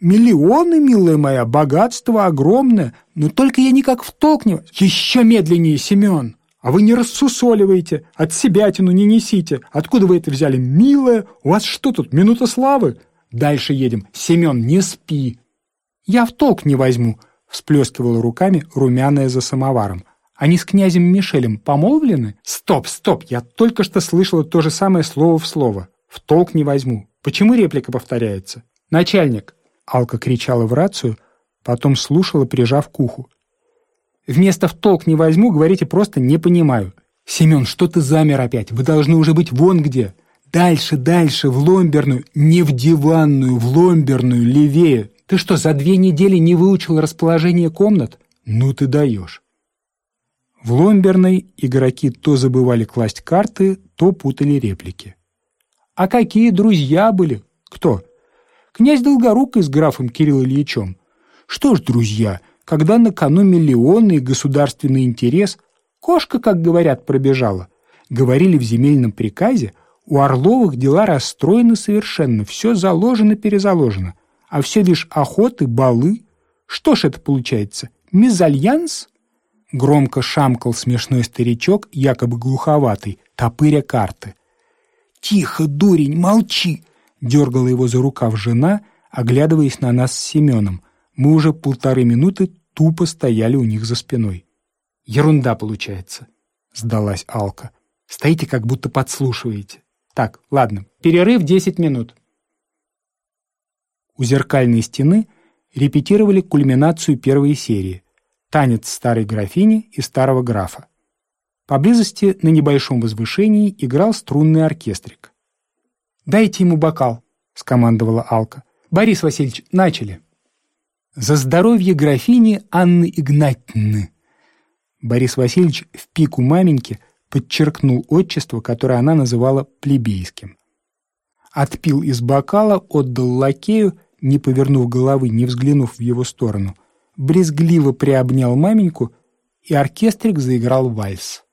Миллионы, милая моя, богатство огромное, но только я никак в толк не... Еще медленнее, Семен! А вы не рассусоливаете, от себя тяну не несите. Откуда вы это взяли, милая? У вас что тут, минута славы? Дальше едем. Семен, не спи. Я в толк не возьму всплескивала руками, румяная за самоваром. Они с князем Мишелем помолвлены? Стоп, стоп, я только что слышала то же самое слово в слово. В толк не возьму. Почему реплика повторяется? Начальник. Алка кричала в рацию, потом слушала, прижав к уху. Вместо «в толк не возьму» говорите просто «не понимаю». «Семен, что ты замер опять? Вы должны уже быть вон где!» «Дальше, дальше, в ломберную, не в диванную, в ломберную, левее, ты что, за две недели не выучил расположение комнат? Ну ты даешь. В Ломберной игроки то забывали класть карты, то путали реплики. А какие друзья были? Кто? Князь Долгорукий с графом Кирилл Ильичем. Что ж, друзья, когда на кону миллионы и государственный интерес, кошка, как говорят, пробежала. Говорили в земельном приказе, у Орловых дела расстроены совершенно, все заложено-перезаложено а все лишь охоты, балы. Что ж это получается? Мезальянс? Громко шамкал смешной старичок, якобы глуховатый, топыря карты. «Тихо, дурень, молчи!» — дергала его за рукав жена, оглядываясь на нас с Семеном. Мы уже полторы минуты тупо стояли у них за спиной. «Ерунда получается», — сдалась Алка. «Стоите, как будто подслушиваете. Так, ладно, перерыв десять минут». У зеркальной стены репетировали кульминацию первой серии — танец старой графини и старого графа. Поблизости на небольшом возвышении играл струнный оркестрик. «Дайте ему бокал», — скомандовала Алка. «Борис Васильевич, начали». «За здоровье графини Анны Игнатьевны». Борис Васильевич в пику маменьки подчеркнул отчество, которое она называла плебейским. Отпил из бокала, отдал лакею не повернув головы, не взглянув в его сторону, брезгливо приобнял маменьку, и оркестрик заиграл вальс.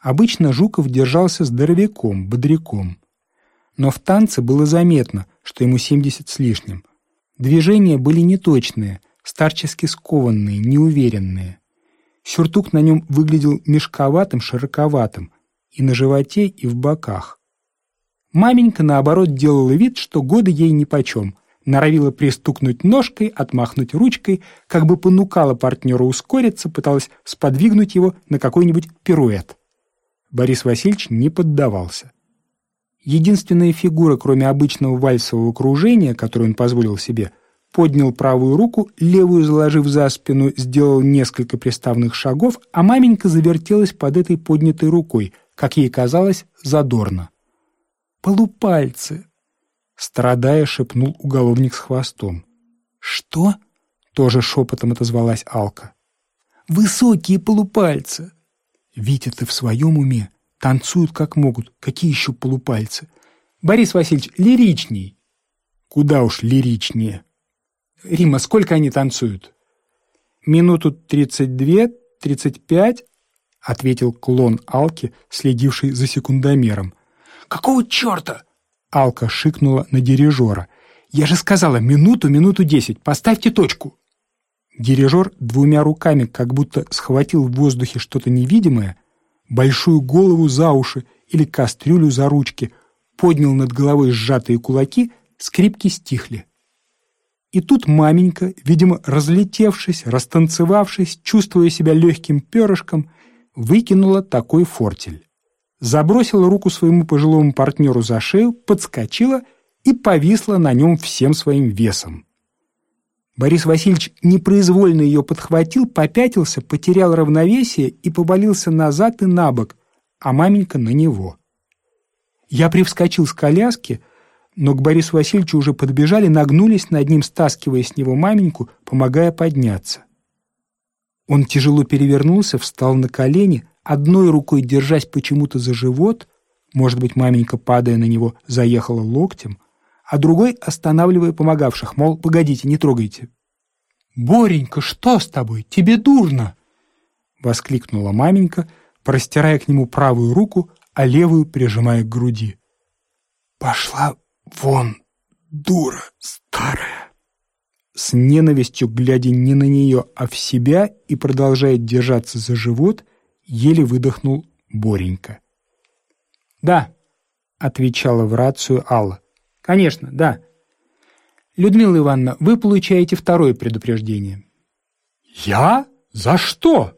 Обычно Жуков держался здоровяком, бодряком. Но в танце было заметно, что ему 70 с лишним. Движения были неточные, старчески скованные, неуверенные. Сюртук на нем выглядел мешковатым, широковатым, и на животе, и в боках. Маменька, наоборот, делала вид, что годы ей нипочем, норовила пристукнуть ножкой, отмахнуть ручкой, как бы понукала партнера ускориться, пыталась сподвигнуть его на какой-нибудь пируэт. Борис Васильевич не поддавался. Единственная фигура, кроме обычного вальсового кружения, которое он позволил себе, поднял правую руку, левую заложив за спину, сделал несколько приставных шагов, а маменька завертелась под этой поднятой рукой, как ей казалось, задорно. «Полупальцы!» — страдая, шепнул уголовник с хвостом. «Что?» — тоже шепотом отозвалась Алка. «Высокие полупальцы!» «Витя, ты в своем уме?» Танцуют как могут. Какие еще полупальцы? Борис Васильевич, лиричней. Куда уж лиричнее. Рима, сколько они танцуют? Минуту тридцать две, тридцать пять, ответил клон Алки, следивший за секундомером. Какого черта? Алка шикнула на дирижера. «Я же сказала, минуту, минуту десять. Поставьте точку». Дирижер двумя руками как будто схватил в воздухе что-то невидимое большую голову за уши или кастрюлю за ручки, поднял над головой сжатые кулаки, скрипки стихли. И тут маменька, видимо, разлетевшись, растанцевавшись, чувствуя себя легким перышком, выкинула такой фортель. Забросила руку своему пожилому партнеру за шею, подскочила и повисла на нем всем своим весом. Борис Васильевич непроизвольно ее подхватил, попятился, потерял равновесие и повалился назад и на бок, а маменька на него. Я привскочил с коляски, но к Борису Васильевичу уже подбежали, нагнулись над ним, стаскивая с него маменьку, помогая подняться. Он тяжело перевернулся, встал на колени, одной рукой держась почему-то за живот, может быть, маменька, падая на него, заехала локтем, а другой останавливая помогавших, мол, погодите, не трогайте. «Боренька, что с тобой? Тебе дурно!» — воскликнула маменька, простирая к нему правую руку, а левую прижимая к груди. «Пошла вон, дура старая!» С ненавистью, глядя не на нее, а в себя и продолжая держаться за живот, еле выдохнул Боренька. «Да», — отвечала в рацию Алла. Конечно, да. Людмила Ивановна, вы получаете второе предупреждение. Я? За что?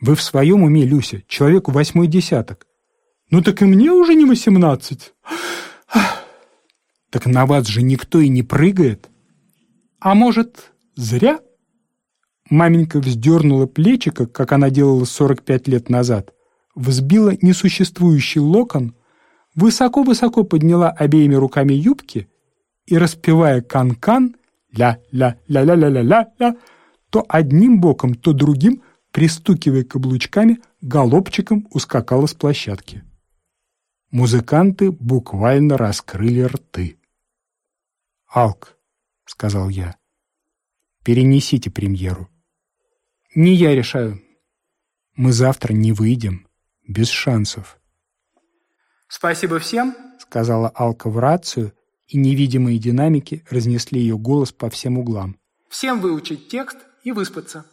Вы в своем уме, Люся, человеку восьмой десяток. Ну так и мне уже не восемнадцать. Так на вас же никто и не прыгает. А может, зря? Маменька вздернула плечико, как она делала сорок пять лет назад, взбила несуществующий локон, высоко-высоко подняла обеими руками юбки и, распевая кан-кан, ля-ля-ля-ля-ля-ля-ля, то одним боком, то другим, пристукивая каблучками, голубчиком ускакала с площадки. Музыканты буквально раскрыли рты. «Алк», — сказал я, — «перенесите премьеру». «Не я решаю». «Мы завтра не выйдем, без шансов». «Спасибо всем», — сказала Алка в рацию, и невидимые динамики разнесли ее голос по всем углам. «Всем выучить текст и выспаться».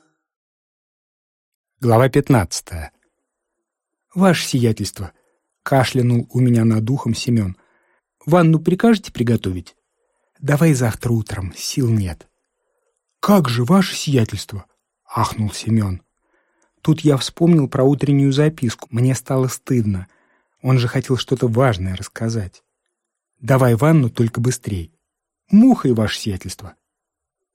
Глава пятнадцатая. «Ваше сиятельство», — кашлянул у меня над духом Семен. «Ванну прикажете приготовить?» «Давай завтра утром, сил нет». «Как же, ваше сиятельство?» — ахнул Семен. Тут я вспомнил про утреннюю записку. Мне стало стыдно. Он же хотел что-то важное рассказать. «Давай ванну, только быстрей». «Мухой, ваше сиятельство».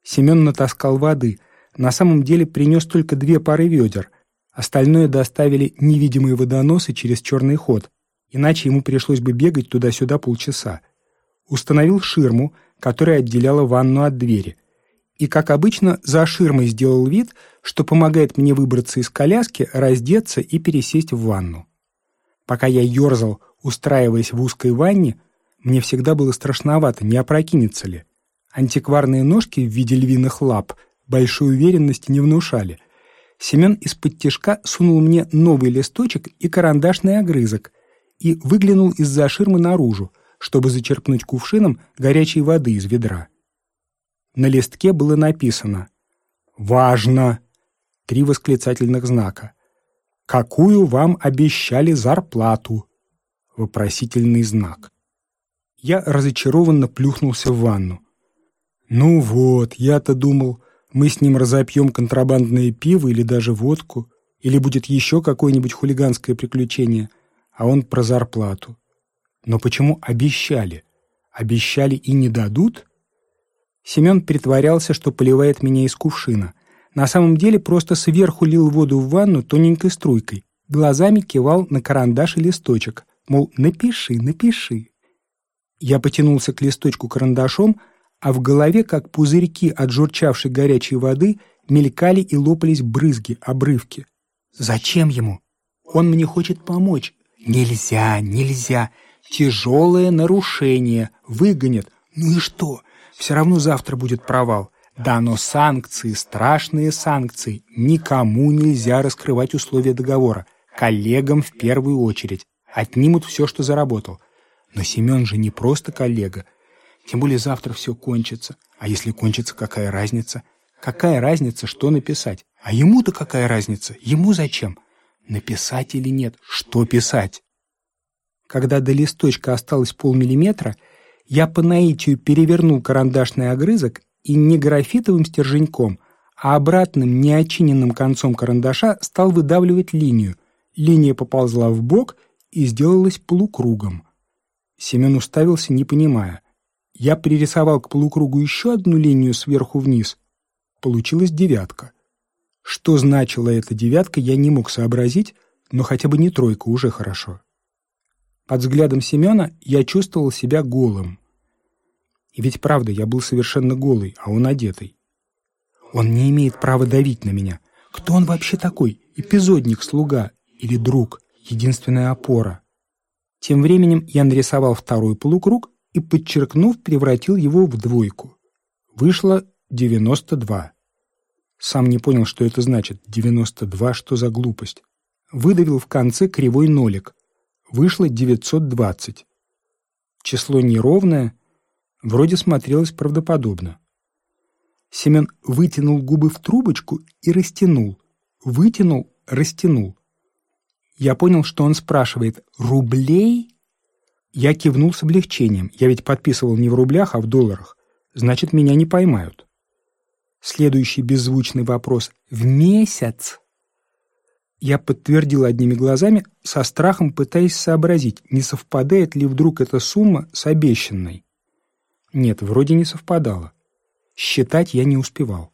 Семен натаскал воды. На самом деле принес только две пары ведер. Остальное доставили невидимые водоносы через черный ход. Иначе ему пришлось бы бегать туда-сюда полчаса. Установил ширму, которая отделяла ванну от двери. И, как обычно, за ширмой сделал вид, что помогает мне выбраться из коляски, раздеться и пересесть в ванну. Пока я ерзал, устраиваясь в узкой ванне, мне всегда было страшновато, не опрокинется ли. Антикварные ножки в виде львиных лап большой уверенности не внушали. Семен из-под тяжка сунул мне новый листочек и карандашный огрызок и выглянул из-за ширмы наружу, чтобы зачерпнуть кувшином горячей воды из ведра. На листке было написано «Важно! три восклицательных знака. «Какую вам обещали зарплату?» Вопросительный знак. Я разочарованно плюхнулся в ванну. «Ну вот, я-то думал, мы с ним разопьем контрабандное пиво или даже водку, или будет еще какое-нибудь хулиганское приключение, а он про зарплату. Но почему обещали? Обещали и не дадут?» Семен притворялся, что поливает меня из кувшина. На самом деле просто сверху лил воду в ванну тоненькой струйкой. Глазами кивал на карандаш и листочек. Мол, напиши, напиши. Я потянулся к листочку карандашом, а в голове, как пузырьки от журчавшей горячей воды, мелькали и лопались брызги, обрывки. Зачем ему? Он мне хочет помочь. Нельзя, нельзя. Тяжелое нарушение. Выгонят. Ну и что? Все равно завтра будет провал. Да, но санкции, страшные санкции. Никому нельзя раскрывать условия договора. Коллегам в первую очередь. Отнимут все, что заработал. Но Семен же не просто коллега. Тем более завтра все кончится. А если кончится, какая разница? Какая разница, что написать? А ему-то какая разница? Ему зачем? Написать или нет? Что писать? Когда до листочка осталось полмиллиметра, я по наитию перевернул карандашный огрызок и не графитовым стерженьком, а обратным неочиненным концом карандаша стал выдавливать линию. Линия поползла в бок и сделалась полукругом. Семен уставился, не понимая. Я пририсовал к полукругу еще одну линию сверху вниз. Получилась девятка. Что значила эта девятка, я не мог сообразить, но хотя бы не тройка, уже хорошо. Под взглядом Семена я чувствовал себя голым. И ведь правда, я был совершенно голый, а он одетый. Он не имеет права давить на меня. Кто он вообще такой? Эпизодник, слуга или друг? Единственная опора. Тем временем я нарисовал второй полукруг и, подчеркнув, превратил его в двойку. Вышло 92. Сам не понял, что это значит. 92, что за глупость. Выдавил в конце кривой нолик вышло 920. Число неровное, вроде смотрелось правдоподобно. Семен вытянул губы в трубочку и растянул. Вытянул, растянул. Я понял, что он спрашивает «рублей?» Я кивнул с облегчением. Я ведь подписывал не в рублях, а в долларах. Значит, меня не поймают. Следующий беззвучный вопрос «в месяц?» Я подтвердил одними глазами, со страхом пытаясь сообразить, не совпадает ли вдруг эта сумма с обещанной. Нет, вроде не совпадало. Считать я не успевал.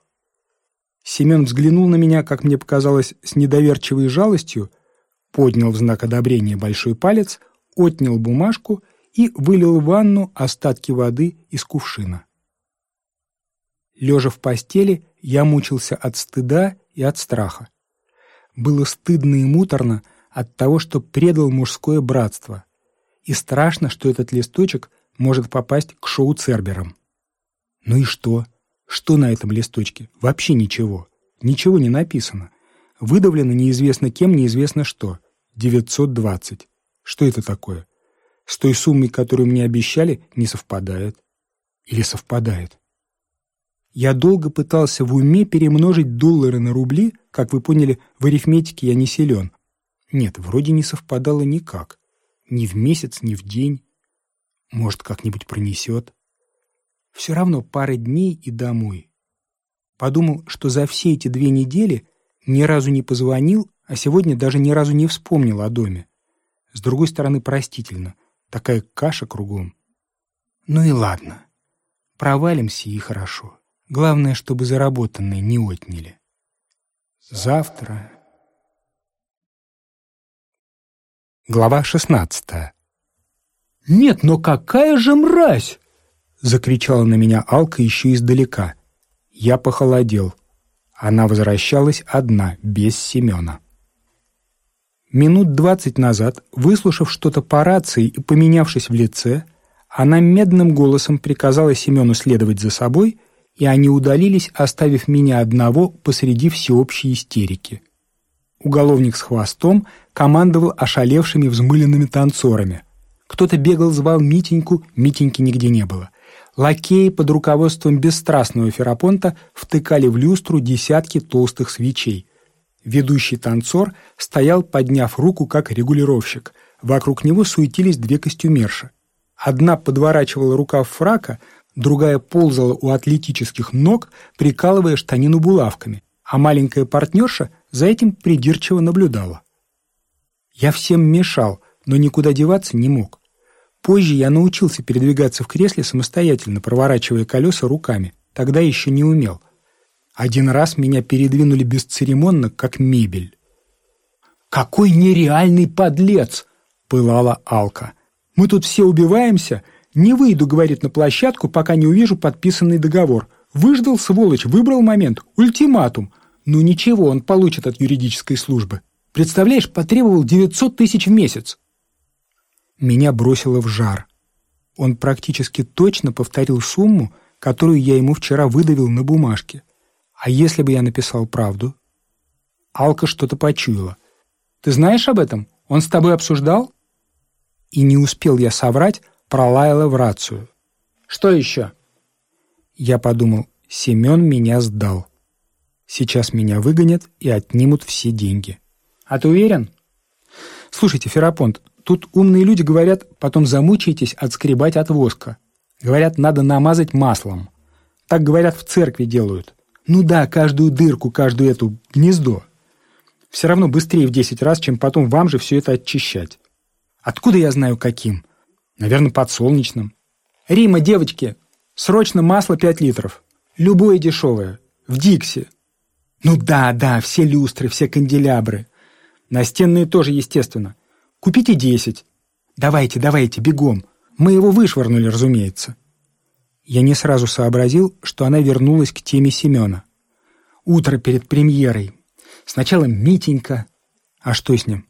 Семен взглянул на меня, как мне показалось, с недоверчивой жалостью, поднял в знак одобрения большой палец, отнял бумажку и вылил в ванну остатки воды из кувшина. Лежа в постели, я мучился от стыда и от страха. Было стыдно и муторно от того, что предал мужское братство. И страшно, что этот листочек может попасть к шоу-церберам. Ну и что? Что на этом листочке? Вообще ничего. Ничего не написано. Выдавлено неизвестно кем, неизвестно что. 920. Что это такое? С той суммой, которую мне обещали, не совпадает. Или совпадает? Я долго пытался в уме перемножить доллары на рубли, как вы поняли, в арифметике я не силен. Нет, вроде не совпадало никак. Ни в месяц, ни в день. Может, как-нибудь пронесет. Все равно пара дней и домой. Подумал, что за все эти две недели ни разу не позвонил, а сегодня даже ни разу не вспомнил о доме. С другой стороны, простительно. Такая каша кругом. Ну и ладно. Провалимся и хорошо. Главное, чтобы заработанные не отняли. Завтра... Глава шестнадцатая. «Нет, но какая же мразь!» — закричала на меня Алка еще издалека. Я похолодел. Она возвращалась одна, без Семена. Минут двадцать назад, выслушав что-то по рации и поменявшись в лице, она медным голосом приказала Семену следовать за собой и они удалились, оставив меня одного посреди всеобщей истерики. Уголовник с хвостом командовал ошалевшими взмыленными танцорами. Кто-то бегал, звал Митеньку, Митеньки нигде не было. Лакеи под руководством бесстрастного Ферапонта втыкали в люстру десятки толстых свечей. Ведущий танцор стоял, подняв руку, как регулировщик. Вокруг него суетились две костюмерши. Одна подворачивала рукав фрака, другая ползала у атлетических ног, прикалывая штанину булавками, а маленькая партнерша за этим придирчиво наблюдала. Я всем мешал, но никуда деваться не мог. Позже я научился передвигаться в кресле самостоятельно, проворачивая колеса руками. Тогда еще не умел. Один раз меня передвинули бесцеремонно, как мебель. «Какой нереальный подлец!» — пылала Алка. «Мы тут все убиваемся. Не выйду, — говорит, — на площадку, пока не увижу подписанный договор. Выждал, сволочь, выбрал момент. Ультиматум. Ну ничего, он получит от юридической службы. Представляешь, потребовал 900 тысяч в месяц». Меня бросило в жар. Он практически точно повторил сумму, которую я ему вчера выдавил на бумажке. А если бы я написал правду? Алка что-то почуяла. Ты знаешь об этом? Он с тобой обсуждал? И не успел я соврать, пролаяла в рацию. Что еще? Я подумал, Семен меня сдал. Сейчас меня выгонят и отнимут все деньги. А ты уверен? Слушайте, Ферапонт, тут умные люди говорят, потом замучаетесь отскребать от воска. Говорят, надо намазать маслом. Так, говорят, в церкви делают. Ну да, каждую дырку, каждую эту гнездо. Все равно быстрее в 10 раз, чем потом вам же все это очищать. Откуда я знаю каким? Наверное, подсолнечным. Рима, девочки, срочно масло 5 литров. Любое дешевое. В Дикси. Ну да, да, все люстры, все канделябры. Настенные тоже, естественно. Купите 10. Давайте, давайте, бегом. Мы его вышвырнули, разумеется. Я не сразу сообразил, что она вернулась к теме Семена. Утро перед премьерой. Сначала Митенька. А что с ним?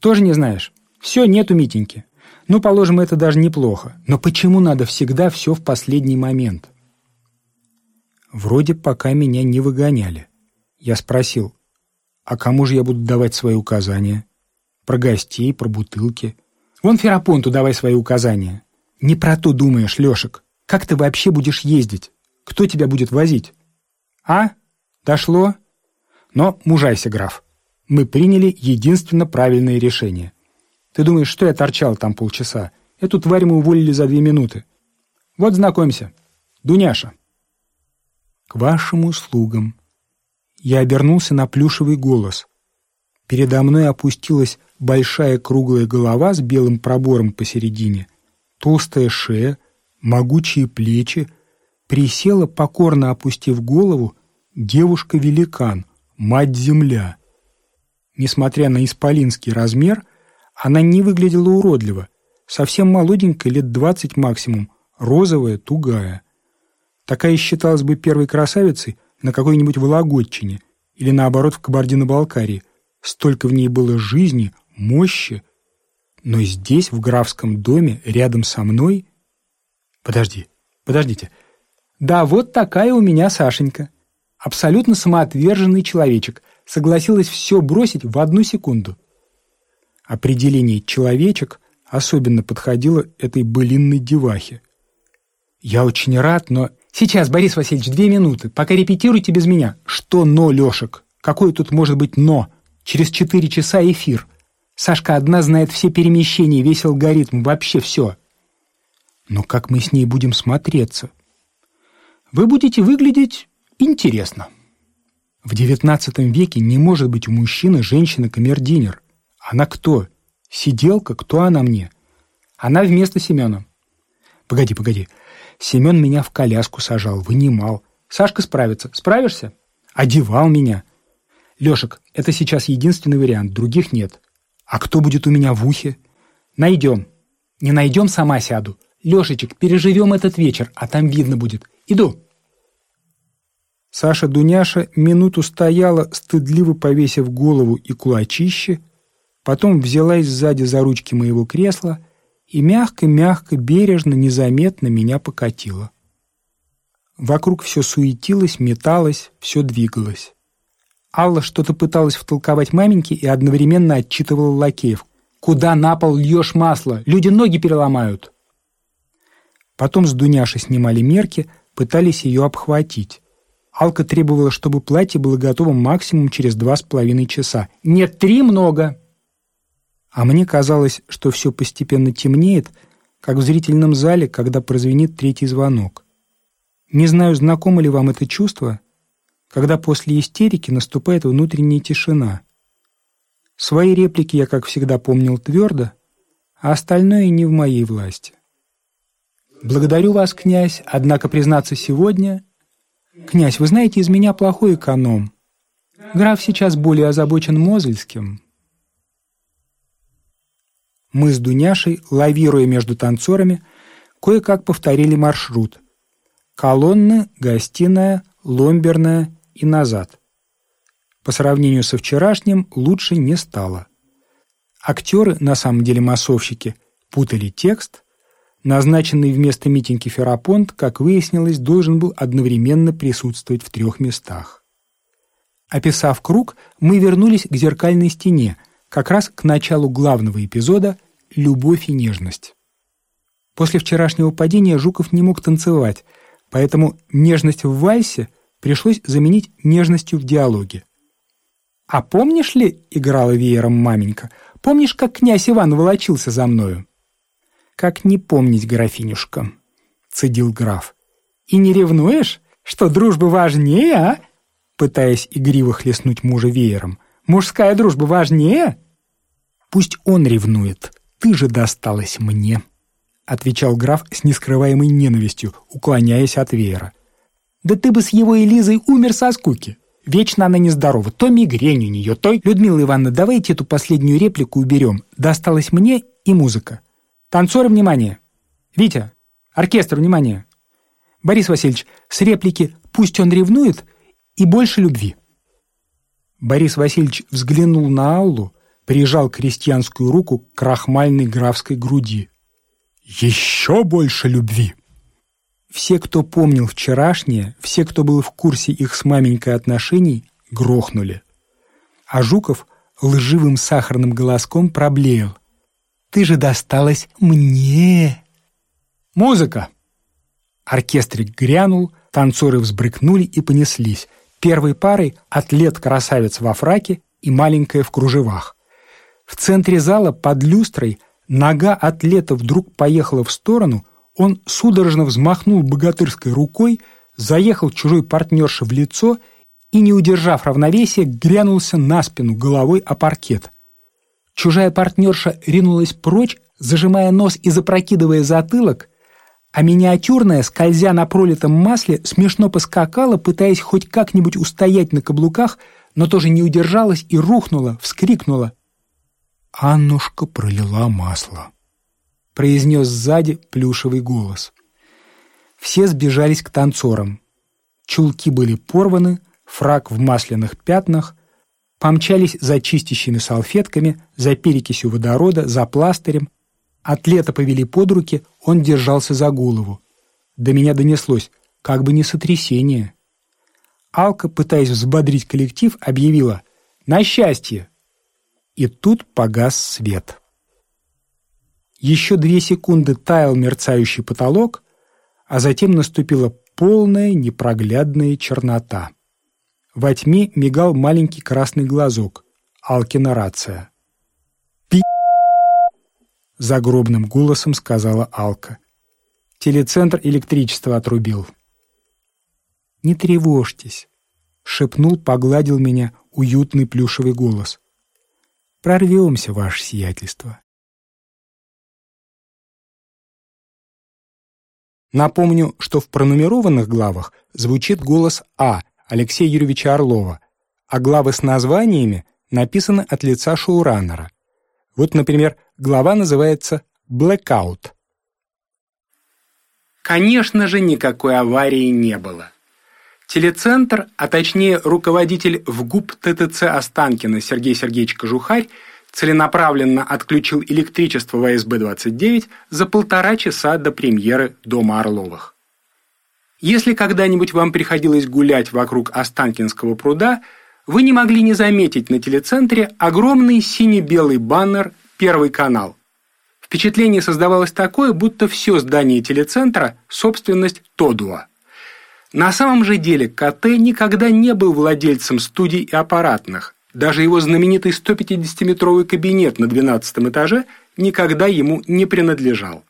Тоже не знаешь? Все, нету Митеньки. Ну, положим, это даже неплохо. Но почему надо всегда все в последний момент? Вроде пока меня не выгоняли. Я спросил, а кому же я буду давать свои указания? Про гостей, про бутылки. Вон Ферапонту давай свои указания. Не про то думаешь, Лешек. Как ты вообще будешь ездить? Кто тебя будет возить? А? Дошло? Но мужайся, граф. Мы приняли единственно правильное решение. Ты думаешь, что я торчал там полчаса? Эту тварь мы уволили за две минуты. Вот знакомься. Дуняша. К вашим услугам. Я обернулся на плюшевый голос. Передо мной опустилась большая круглая голова с белым пробором посередине, толстая шея, могучие плечи, присела, покорно опустив голову, девушка-великан, мать-земля. Несмотря на исполинский размер, она не выглядела уродливо, совсем молоденькая, лет двадцать максимум, розовая, тугая. Такая считалась бы первой красавицей на какой-нибудь Вологодчине или, наоборот, в Кабардино-Балкарии. Столько в ней было жизни, мощи. Но здесь, в графском доме, рядом со мной, Подожди, подождите. Да, вот такая у меня Сашенька. Абсолютно самоотверженный человечек. Согласилась все бросить в одну секунду. Определение «человечек» особенно подходило этой былинной девахе. Я очень рад, но... Сейчас, Борис Васильевич, две минуты. Пока репетируйте без меня. Что «но», Лешек? Какое тут может быть «но»? Через четыре часа эфир. Сашка одна знает все перемещения, весь алгоритм, вообще все. Но как мы с ней будем смотреться? Вы будете выглядеть интересно. В XIX веке не может быть у мужчины женщина-камердинер. Она кто? Сиделка? Кто она мне? Она вместо Семена. Погоди, погоди. Семен меня в коляску сажал, вынимал. Сашка справится. Справишься? Одевал меня. Лешек, это сейчас единственный вариант, других нет. А кто будет у меня в ухе? Найдем. Не найдем, сама сяду. Лешечек, переживем этот вечер, а там видно будет. Иду!» Саша Дуняша минуту стояла, стыдливо повесив голову и кулачище, потом взялась сзади за ручки моего кресла и мягко-мягко, бережно, незаметно меня покатила. Вокруг все суетилось, металось, все двигалось. Алла что-то пыталась втолковать маменьке и одновременно отчитывала лакеев. «Куда на пол льешь масло? Люди ноги переломают!» Потом с Дуняши снимали мерки, пытались ее обхватить. Алка требовала, чтобы платье было готово максимум через два с половиной часа. «Нет, три много!» А мне казалось, что все постепенно темнеет, как в зрительном зале, когда прозвенит третий звонок. Не знаю, знакомо ли вам это чувство, когда после истерики наступает внутренняя тишина. Свои реплики я, как всегда, помнил твердо, а остальное не в моей власти. «Благодарю вас, князь, однако, признаться, сегодня...» «Князь, вы знаете, из меня плохой эконом. Граф сейчас более озабочен Мозельским». Мы с Дуняшей, лавируя между танцорами, кое-как повторили маршрут. Колонны, гостиная, ломберная и назад. По сравнению со вчерашним лучше не стало. Актеры, на самом деле массовщики, путали текст. Назначенный вместо митинги Ферапонт, как выяснилось, должен был одновременно присутствовать в трех местах. Описав круг, мы вернулись к зеркальной стене, как раз к началу главного эпизода «Любовь и нежность». После вчерашнего падения Жуков не мог танцевать, поэтому нежность в вальсе пришлось заменить нежностью в диалоге. «А помнишь ли, — играла веером маменька, — помнишь, как князь Иван волочился за мною?» «Как не помнить, графинюшка?» — цедил граф. «И не ревнуешь, что дружба важнее, а?» Пытаясь игриво хлестнуть мужа веером. «Мужская дружба важнее?» «Пусть он ревнует, ты же досталась мне», — отвечал граф с нескрываемой ненавистью, уклоняясь от веера. «Да ты бы с его Элизой умер со скуки!» Вечно она нездорова. То мигрень у нее, то... Людмила Ивановна, давайте эту последнюю реплику уберем. Досталось мне и музыка. Танцоры, внимание! Витя, оркестр, внимание! Борис Васильевич, с реплики «Пусть он ревнует» и «Больше любви». Борис Васильевич взглянул на Аллу, прижал крестьянскую руку к крахмальной графской груди. «Еще больше любви!» Все, кто помнил вчерашнее, все, кто был в курсе их с маменькой отношений, грохнули. А Жуков лживым сахарным голоском проблеял. «Ты же досталась мне!» «Музыка!» Оркестрик грянул, танцоры взбрыкнули и понеслись. Первой парой атлет-красавец во фраке и маленькая в кружевах. В центре зала под люстрой нога атлета вдруг поехала в сторону — он судорожно взмахнул богатырской рукой, заехал чужой партнерше в лицо и, не удержав равновесия, грянулся на спину головой о паркет. Чужая партнерша ринулась прочь, зажимая нос и запрокидывая затылок, а миниатюрная, скользя на пролитом масле, смешно поскакала, пытаясь хоть как-нибудь устоять на каблуках, но тоже не удержалась и рухнула, вскрикнула. Аннушка пролила масло произнес сзади плюшевый голос. Все сбежались к танцорам. Чулки были порваны, фрак в масляных пятнах, помчались за чистящими салфетками, за перекисью водорода, за пластырем. Атлета повели под руки, он держался за голову. До меня донеслось, как бы не сотрясение. Алка, пытаясь взбодрить коллектив, объявила «На счастье!» И тут погас свет. Еще две секунды таял мерцающий потолок, а затем наступила полная непроглядная чернота. Во тьме мигал маленький красный глазок. Алкина рация. «Пи...» — загробным голосом сказала Алка. Телецентр электричество отрубил. «Не тревожьтесь», — шепнул, погладил меня уютный плюшевый голос. «Прорвемся, ваше сиятельство». Напомню, что в пронумерованных главах звучит голос А. Алексея Юрьевича Орлова, а главы с названиями написаны от лица шоураннера. Вот, например, глава называется «Blackout». Конечно же, никакой аварии не было. Телецентр, а точнее руководитель в ГУП ТТЦ Останкина Сергей Сергеевич Кожухарь целенаправленно отключил электричество в АСБ-29 за полтора часа до премьеры «Дома Орловых». Если когда-нибудь вам приходилось гулять вокруг Останкинского пруда, вы не могли не заметить на телецентре огромный сине-белый баннер «Первый канал». Впечатление создавалось такое, будто все здание телецентра – собственность Тодуа. На самом же деле КТ никогда не был владельцем студий и аппаратных. Даже его знаменитый 150-метровый кабинет на 12 этаже никогда ему не принадлежал.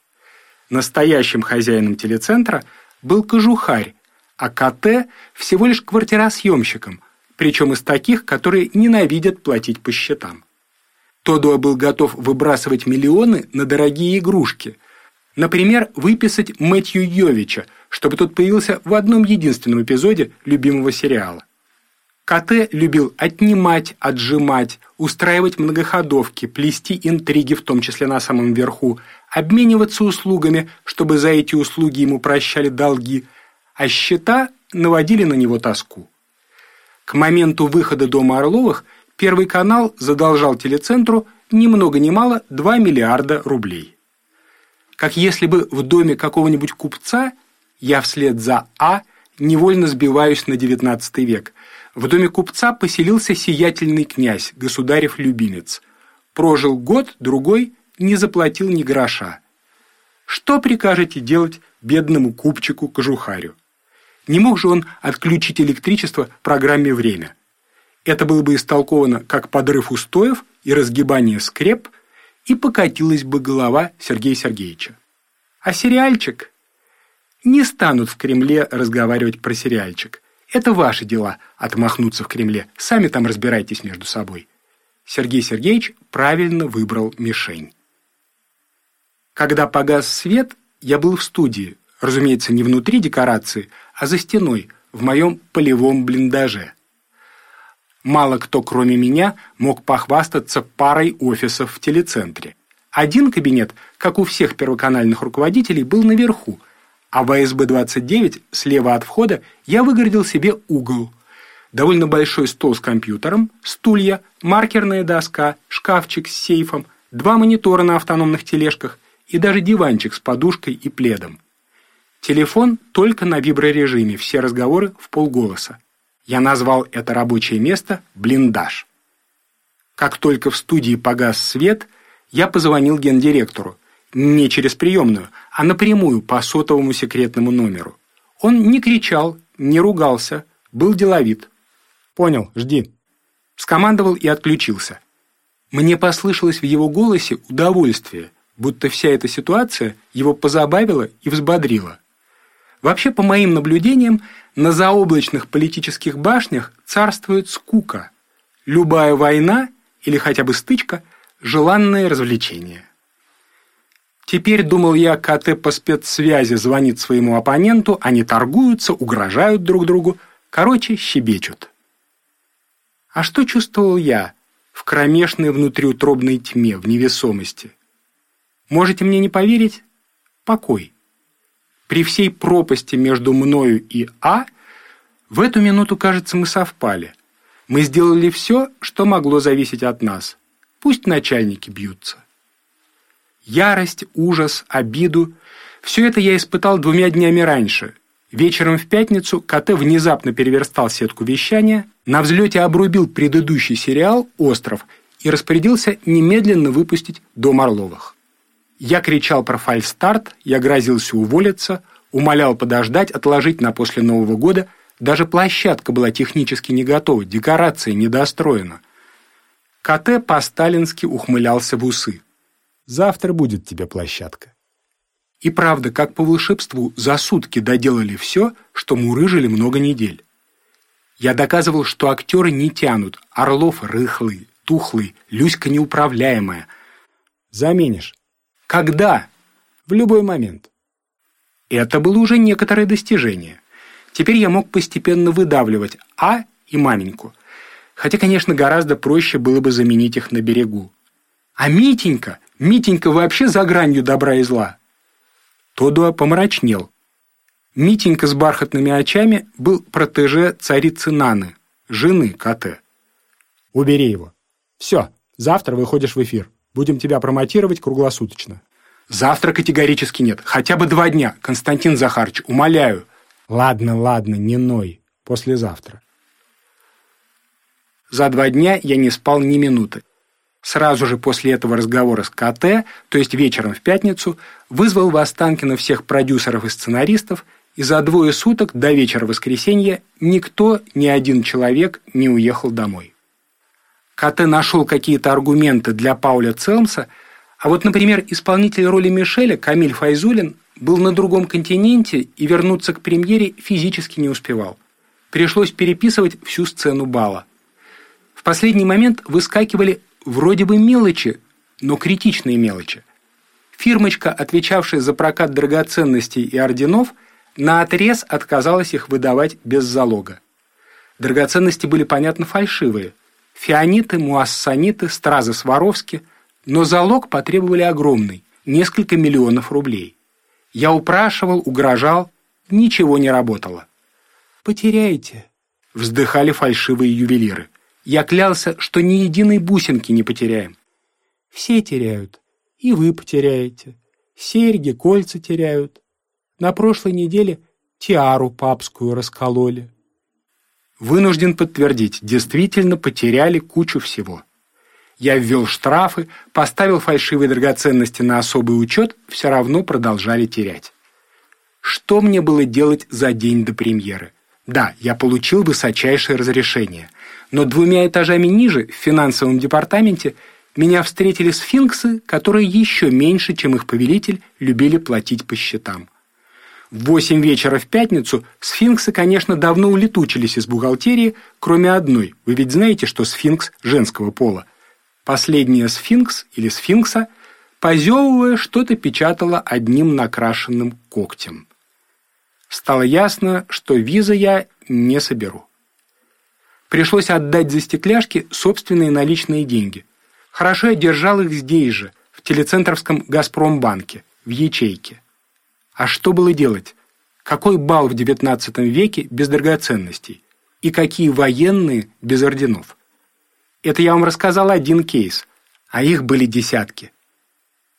Настоящим хозяином телецентра был Кожухарь, а КТ всего лишь квартиросъемщиком, причем из таких, которые ненавидят платить по счетам. Тодуа был готов выбрасывать миллионы на дорогие игрушки. Например, выписать Мэтью Йовича, чтобы тот появился в одном единственном эпизоде любимого сериала. КТ любил отнимать, отжимать, устраивать многоходовки, плести интриги, в том числе на самом верху, обмениваться услугами, чтобы за эти услуги ему прощали долги, а счета наводили на него тоску. К моменту выхода дома Орловых Первый канал задолжал телецентру ни много ни мало 2 миллиарда рублей. Как если бы в доме какого-нибудь купца я вслед за А невольно сбиваюсь на XIX век. В доме купца поселился сиятельный князь, государев любимец. Прожил год, другой, не заплатил ни гроша. Что прикажете делать бедному купчику-кожухарю? Не мог же он отключить электричество программе «Время». Это было бы истолковано как подрыв устоев и разгибание скреп, и покатилась бы голова Сергея Сергеевича. А сериальчик? Не станут в Кремле разговаривать про сериальчик. Это ваши дела отмахнуться в Кремле. Сами там разбирайтесь между собой. Сергей Сергеевич правильно выбрал мишень. Когда погас свет, я был в студии, разумеется, не внутри декорации, а за стеной, в моем полевом блиндаже. Мало кто, кроме меня, мог похвастаться парой офисов в телецентре. Один кабинет, как у всех первоканальных руководителей, был наверху, а в АСБ-29 слева от входа я выгородил себе угол. Довольно большой стол с компьютером, стулья, маркерная доска, шкафчик с сейфом, два монитора на автономных тележках и даже диванчик с подушкой и пледом. Телефон только на виброрежиме, все разговоры в полголоса. Я назвал это рабочее место «блиндаж». Как только в студии погас свет, я позвонил гендиректору, не через приемную, а напрямую по сотовому секретному номеру. Он не кричал, не ругался, был деловит. «Понял, жди». Скомандовал и отключился. Мне послышалось в его голосе удовольствие, будто вся эта ситуация его позабавила и взбодрила. Вообще, по моим наблюдениям, на заоблачных политических башнях царствует скука. Любая война или хотя бы стычка – желанное развлечение. Теперь, думал я, КТ по спецсвязи звонит своему оппоненту, они торгуются, угрожают друг другу, короче, щебечут. А что чувствовал я в кромешной внутриутробной тьме, в невесомости? Можете мне не поверить? Покой при всей пропасти между мною и А, в эту минуту, кажется, мы совпали. Мы сделали все, что могло зависеть от нас. Пусть начальники бьются. Ярость, ужас, обиду – все это я испытал двумя днями раньше. Вечером в пятницу КТ внезапно переверстал сетку вещания, на взлете обрубил предыдущий сериал «Остров» и распорядился немедленно выпустить «Дом Орловых». Я кричал про фальстарт, я грозился уволиться, умолял подождать, отложить на после Нового года. Даже площадка была технически не готова, декорация недостроена. КТ по-сталински ухмылялся в усы. «Завтра будет тебе площадка». И правда, как по волшебству, за сутки доделали все, что мурыжили много недель. Я доказывал, что актеры не тянут, Орлов рыхлый, тухлый, Люська неуправляемая. Заменишь. Когда? В любой момент. Это было уже некоторое достижение. Теперь я мог постепенно выдавливать А и маменьку. Хотя, конечно, гораздо проще было бы заменить их на берегу. А Митенька, Митенька вообще за гранью добра и зла. Тодуа помрачнел. Митенька с бархатными очами был протеже царицы Наны, жены КТ. «Убери его. Все, завтра выходишь в эфир». Будем тебя промотировать круглосуточно. Завтра категорически нет. Хотя бы два дня. Константин Захарович, умоляю. Ладно, ладно, не ной. Послезавтра. За два дня я не спал ни минуты. Сразу же после этого разговора с КТ, то есть вечером в пятницу, вызвал в Останкино всех продюсеров и сценаристов и за двое суток до вечера воскресенья никто, ни один человек не уехал домой. Кате нашел какие-то аргументы для Пауля Целмса, а вот, например, исполнитель роли Мишеля Камиль Файзулин был на другом континенте и вернуться к премьере физически не успевал. Пришлось переписывать всю сцену бала. В последний момент выскакивали вроде бы мелочи, но критичные мелочи. Фирмочка, отвечавшая за прокат драгоценностей и орденов – на отрез отказалась их выдавать без залога. Драгоценности были, понятно, фальшивые. Фианиты, муассаниты, стразы Сваровски, но залог потребовали огромный – несколько миллионов рублей. Я упрашивал, угрожал, ничего не работало. «Потеряете», – вздыхали фальшивые ювелиры. Я клялся, что ни единой бусинки не потеряем. «Все теряют, и вы потеряете. Серьги, кольца теряют, на прошлой неделе тиару папскую раскололи. Вынужден подтвердить, действительно потеряли кучу всего. Я ввел штрафы, поставил фальшивые драгоценности на особый учет, все равно продолжали терять. Что мне было делать за день до премьеры? Да, я получил высочайшее разрешение, но двумя этажами ниже, в финансовом департаменте, меня встретили сфинксы, которые еще меньше, чем их повелитель, любили платить по счетам. В восемь вечера в пятницу сфинксы, конечно, давно улетучились из бухгалтерии, кроме одной. Вы ведь знаете, что сфинкс женского пола. Последняя сфинкс или сфинкса, позевывая, что-то печатала одним накрашенным когтем. Стало ясно, что виза я не соберу. Пришлось отдать за стекляшки собственные наличные деньги. Хорошо я держал их здесь же, в телецентровском «Газпромбанке», в ячейке. А что было делать? Какой бал в XIX веке без драгоценностей? И какие военные без орденов? Это я вам рассказал один кейс, а их были десятки.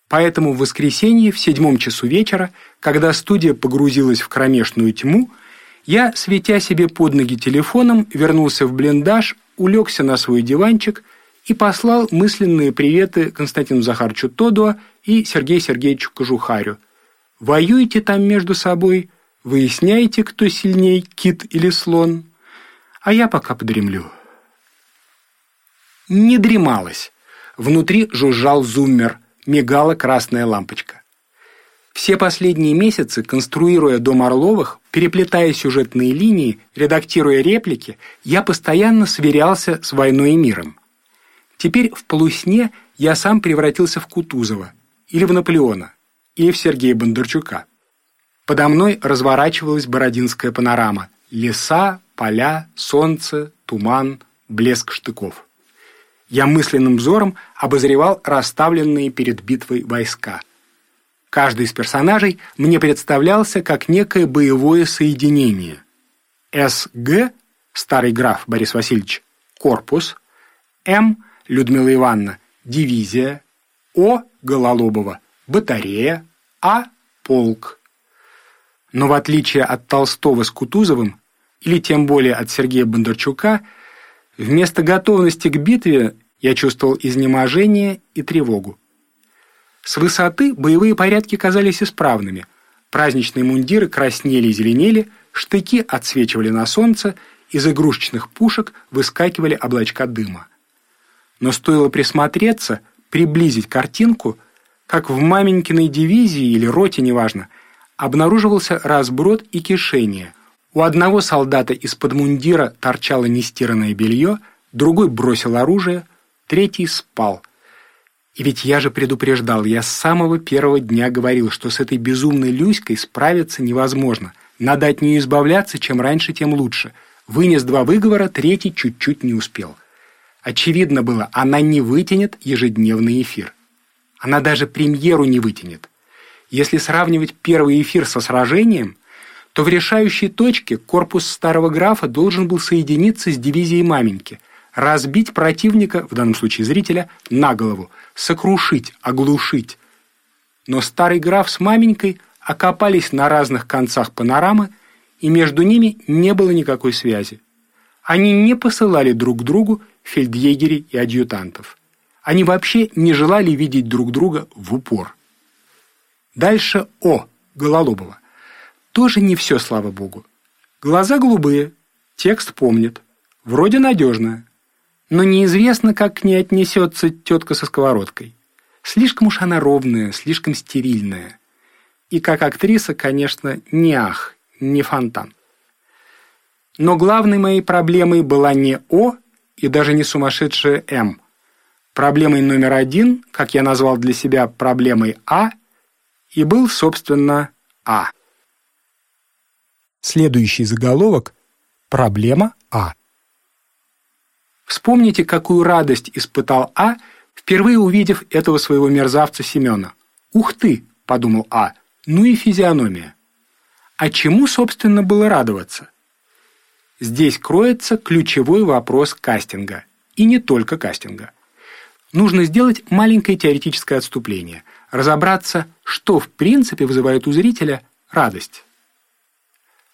Поэтому в воскресенье в седьмом часу вечера, когда студия погрузилась в кромешную тьму, я, светя себе под ноги телефоном, вернулся в блиндаж, улегся на свой диванчик и послал мысленные приветы Константину Захарчу Тодуа и Сергею Сергеевичу Кожухарю – Воюете там между собой, выясняете, кто сильней, кит или слон, а я пока подремлю. Не дремалось. Внутри жужжал зуммер, мигала красная лампочка. Все последние месяцы, конструируя «Дом Орловых», переплетая сюжетные линии, редактируя реплики, я постоянно сверялся с «Войной и миром». Теперь в полусне я сам превратился в Кутузова или в Наполеона и в Сергея Бондарчука. Подо мной разворачивалась бородинская панорама. Леса, поля, солнце, туман, блеск штыков. Я мысленным взором обозревал расставленные перед битвой войска. Каждый из персонажей мне представлялся как некое боевое соединение. СГ, старый граф Борис Васильевич, корпус, М, Людмила Ивановна, дивизия, О, Гололобова, батарея, а – полк. Но в отличие от Толстого с Кутузовым, или тем более от Сергея Бондарчука, вместо готовности к битве я чувствовал изнеможение и тревогу. С высоты боевые порядки казались исправными. Праздничные мундиры краснели и зеленели, штыки отсвечивали на солнце, из игрушечных пушек выскакивали облачка дыма. Но стоило присмотреться, приблизить картинку – как в маменькиной дивизии или роте, неважно, обнаруживался разброд и кишение. У одного солдата из-под мундира торчало нестиранное белье, другой бросил оружие, третий спал. И ведь я же предупреждал, я с самого первого дня говорил, что с этой безумной Люськой справиться невозможно. Надо от нее избавляться, чем раньше, тем лучше. Вынес два выговора, третий чуть-чуть не успел. Очевидно было, она не вытянет ежедневный эфир. Она даже премьеру не вытянет. Если сравнивать первый эфир со сражением, то в решающей точке корпус старого графа должен был соединиться с дивизией маменьки, разбить противника, в данном случае зрителя, на голову, сокрушить, оглушить. Но старый граф с маменькой окопались на разных концах панорамы, и между ними не было никакой связи. Они не посылали друг другу фельдъегерей и адъютантов. Они вообще не желали видеть друг друга в упор. Дальше О. Гололобова. тоже не все, слава богу. Глаза голубые, текст помнит, вроде надежная. Но неизвестно, как к ней отнесется тетка со сковородкой. Слишком уж она ровная, слишком стерильная. И как актриса, конечно, не ах, не фонтан. Но главной моей проблемой была не О и даже не сумасшедшая М. Проблемой номер один, как я назвал для себя проблемой А, и был, собственно, А. Следующий заголовок – проблема А. Вспомните, какую радость испытал А, впервые увидев этого своего мерзавца Семена. «Ух ты!» – подумал А. «Ну и физиономия». А чему, собственно, было радоваться? Здесь кроется ключевой вопрос кастинга. И не только кастинга. Нужно сделать маленькое теоретическое отступление, разобраться, что в принципе вызывает у зрителя радость.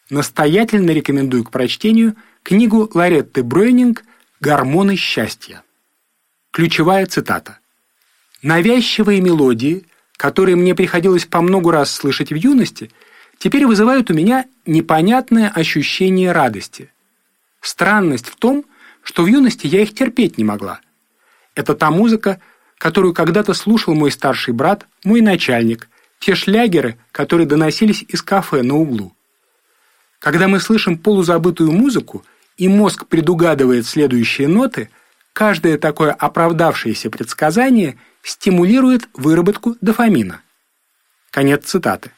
Настоятельно рекомендую к прочтению книгу Лоретты Бройнинг Гормоны счастья. Ключевая цитата. Навязчивые мелодии, которые мне приходилось по много раз слышать в юности, теперь вызывают у меня непонятное ощущение радости. Странность в том, что в юности я их терпеть не могла. Это та музыка, которую когда-то слушал мой старший брат, мой начальник, те шлягеры, которые доносились из кафе на углу. Когда мы слышим полузабытую музыку – и мозг предугадывает следующие ноты, каждое такое оправдавшееся предсказание стимулирует выработку дофамина. Конец цитаты.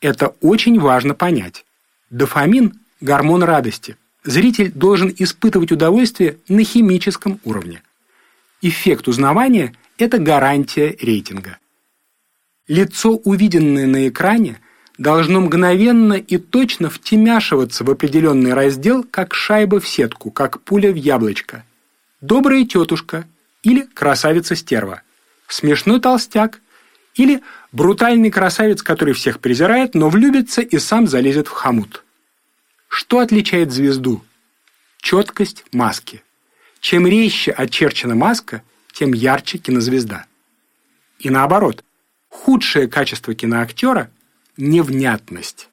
Это очень важно понять. Дофамин – гормон радости. Зритель должен испытывать удовольствие на химическом уровне. Эффект узнавания – это гарантия рейтинга. Лицо, увиденное на экране – должно мгновенно и точно втемяшиваться в определенный раздел, как шайба в сетку, как пуля в яблочко. Добрая тетушка или красавица-стерва. Смешной толстяк или брутальный красавец, который всех презирает, но влюбится и сам залезет в хомут. Что отличает звезду? Четкость маски. Чем резче очерчена маска, тем ярче кинозвезда. И наоборот, худшее качество киноактера – невнятность.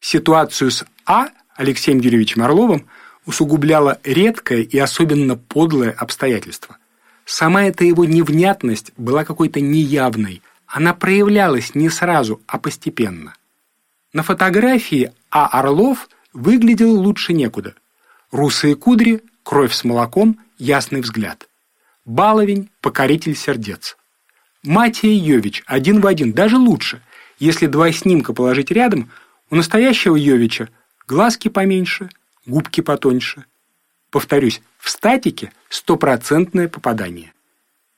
Ситуацию с А Алексеем Юрьевичем Орловым усугубляло редкое и особенно подлое обстоятельство. Сама эта его невнятность была какой-то неявной, она проявлялась не сразу, а постепенно. На фотографии А. Орлов выглядел лучше некуда. Русые кудри, кровь с молоком, ясный взгляд. Баловень, покоритель сердец. Матия Йович, один в один, даже лучше – если два снимка положить рядом, у настоящего Йовича глазки поменьше, губки потоньше. Повторюсь, в статике стопроцентное попадание.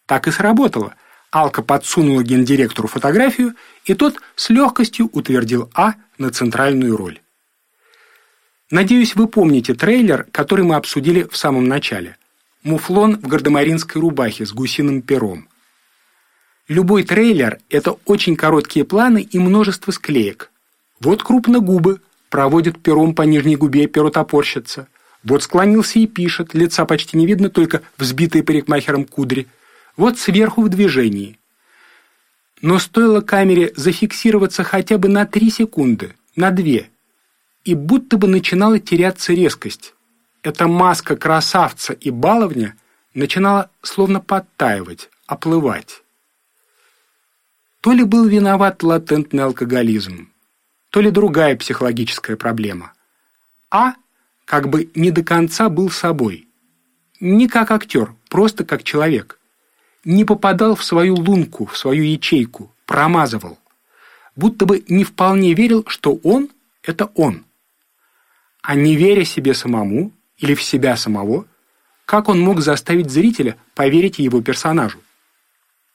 Так и сработало. Алка подсунула гендиректору фотографию, и тот с легкостью утвердил А на центральную роль. Надеюсь, вы помните трейлер, который мы обсудили в самом начале. Муфлон в гардемаринской рубахе с гусиным пером. Любой трейлер – это очень короткие планы и множество склеек. Вот крупно губы, проводит пером по нижней губе, перо топорщится. Вот склонился и пишет, лица почти не видно, только взбитые парикмахером кудри. Вот сверху в движении. Но стоило камере зафиксироваться хотя бы на три секунды, на две, и будто бы начинала теряться резкость. Эта маска красавца и баловня начинала словно подтаивать, оплывать. То ли был виноват латентный алкоголизм, то ли другая психологическая проблема. А как бы не до конца был собой. Не как актер, просто как человек. Не попадал в свою лунку, в свою ячейку, промазывал. Будто бы не вполне верил, что он – это он. А не веря себе самому или в себя самого, как он мог заставить зрителя поверить его персонажу?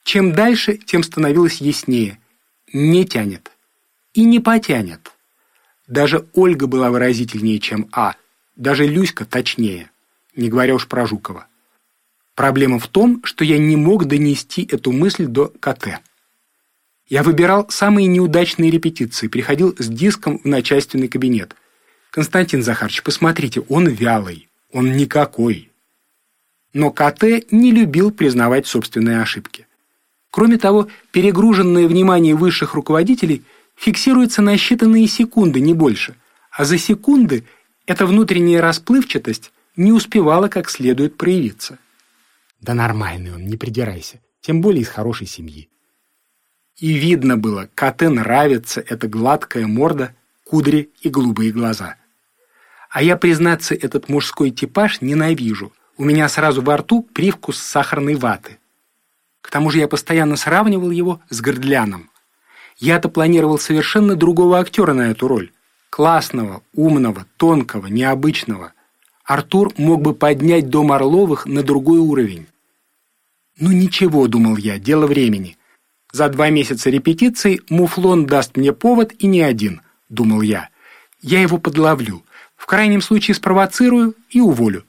Чем дальше, тем становилось яснее. Не тянет. И не потянет. Даже Ольга была выразительнее, чем А. Даже Люська точнее. Не говоря уж про Жукова. Проблема в том, что я не мог донести эту мысль до КТ. Я выбирал самые неудачные репетиции, приходил с диском в начальственный кабинет. «Константин Захарович, посмотрите, он вялый, он никакой». Но КТ не любил признавать собственные ошибки. Кроме того, перегруженное внимание высших руководителей фиксируется на считанные секунды, не больше. А за секунды эта внутренняя расплывчатость не успевала как следует проявиться. Да нормальный он, не придирайся. Тем более из хорошей семьи. И видно было, коте нравится эта гладкая морда, кудри и голубые глаза. А я, признаться, этот мужской типаж ненавижу. У меня сразу во рту привкус сахарной ваты. К тому же я постоянно сравнивал его с Гордляном. Я-то планировал совершенно другого актера на эту роль. Классного, умного, тонкого, необычного. Артур мог бы поднять дом Орловых на другой уровень. Ну ничего, думал я, дело времени. За два месяца репетиций Муфлон даст мне повод и не один, думал я. Я его подловлю. В крайнем случае спровоцирую и уволю.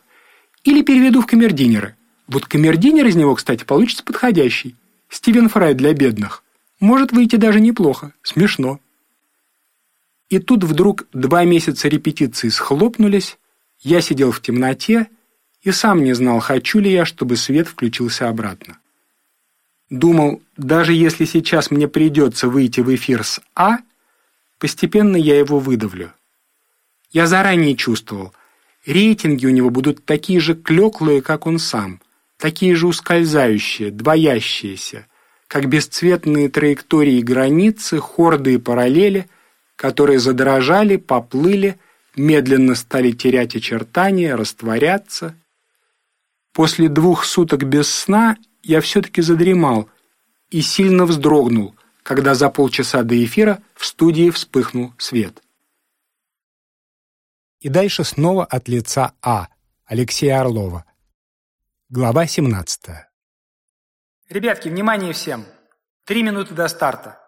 Или переведу в камердинеры. Вот камердинер из него, кстати, получится подходящий. Стивен Фрай для бедных. Может выйти даже неплохо. Смешно. И тут вдруг два месяца репетиции схлопнулись, я сидел в темноте и сам не знал, хочу ли я, чтобы свет включился обратно. Думал, даже если сейчас мне придется выйти в эфир с А, постепенно я его выдавлю. Я заранее чувствовал, рейтинги у него будут такие же клеклые, как он сам – такие же ускользающие, двоящиеся, как бесцветные траектории границы, хорды и параллели, которые задрожали, поплыли, медленно стали терять очертания, растворяться. После двух суток без сна я все-таки задремал и сильно вздрогнул, когда за полчаса до эфира в студии вспыхнул свет. И дальше снова от лица А. Алексея Орлова. Глава 17. Ребятки, внимание всем. Три минуты до старта.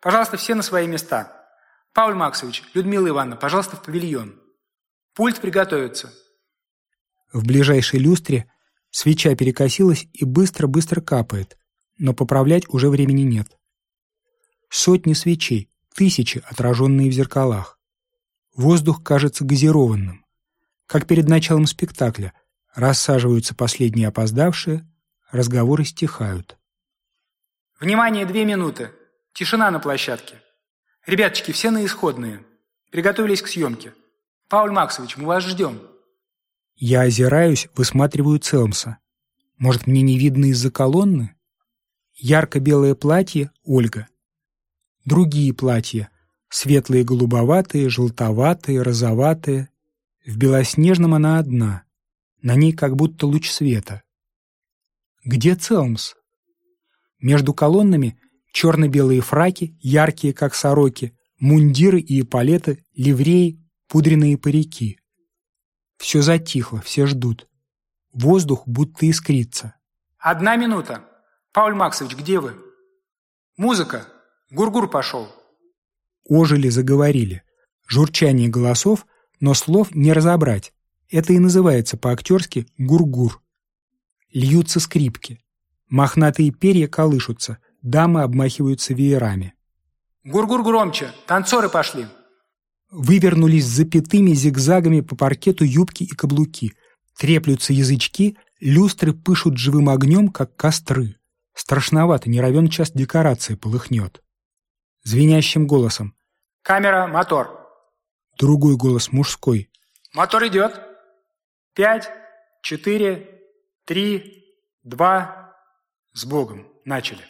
Пожалуйста, все на свои места. Пауль Максович, Людмила Ивановна, пожалуйста, в павильон. Пульт приготовится. В ближайшей люстре свеча перекосилась и быстро-быстро капает, но поправлять уже времени нет. Сотни свечей, тысячи, отраженные в зеркалах. Воздух кажется газированным, как перед началом спектакля – Рассаживаются последние опоздавшие, разговоры стихают. «Внимание, две минуты! Тишина на площадке! Ребяточки, все на исходные. Приготовились к съемке. Пауль Максович, мы вас ждем!» Я озираюсь, высматриваю Целмса. Может, мне не видно из-за колонны? Ярко-белое платье — Ольга. Другие платья — светлые голубоватые, желтоватые, розоватые. В белоснежном она одна. На ней как будто луч света. Где Целмс? Между колоннами черно-белые фраки, яркие, как сороки, мундиры и эполеты, ливреи, пудренные парики. Все затихло, все ждут. Воздух будто искрится. «Одна минута. Пауль Максович, где вы?» «Музыка. Гургур -гур пошел». Ожили, заговорили. Журчание голосов, но слов не разобрать. Это и называется по-актерски «гургур». Льются скрипки. Мохнатые перья колышутся, дамы обмахиваются веерами. «Гургур громче! Танцоры пошли!» Вывернулись запятыми зигзагами по паркету юбки и каблуки. Треплются язычки, люстры пышут живым огнем, как костры. Страшновато, не равен час декорации полыхнет. Звенящим голосом. «Камера, мотор!» Другой голос мужской. «Мотор идет!» Пять, четыре, три, два. С Богом. Начали.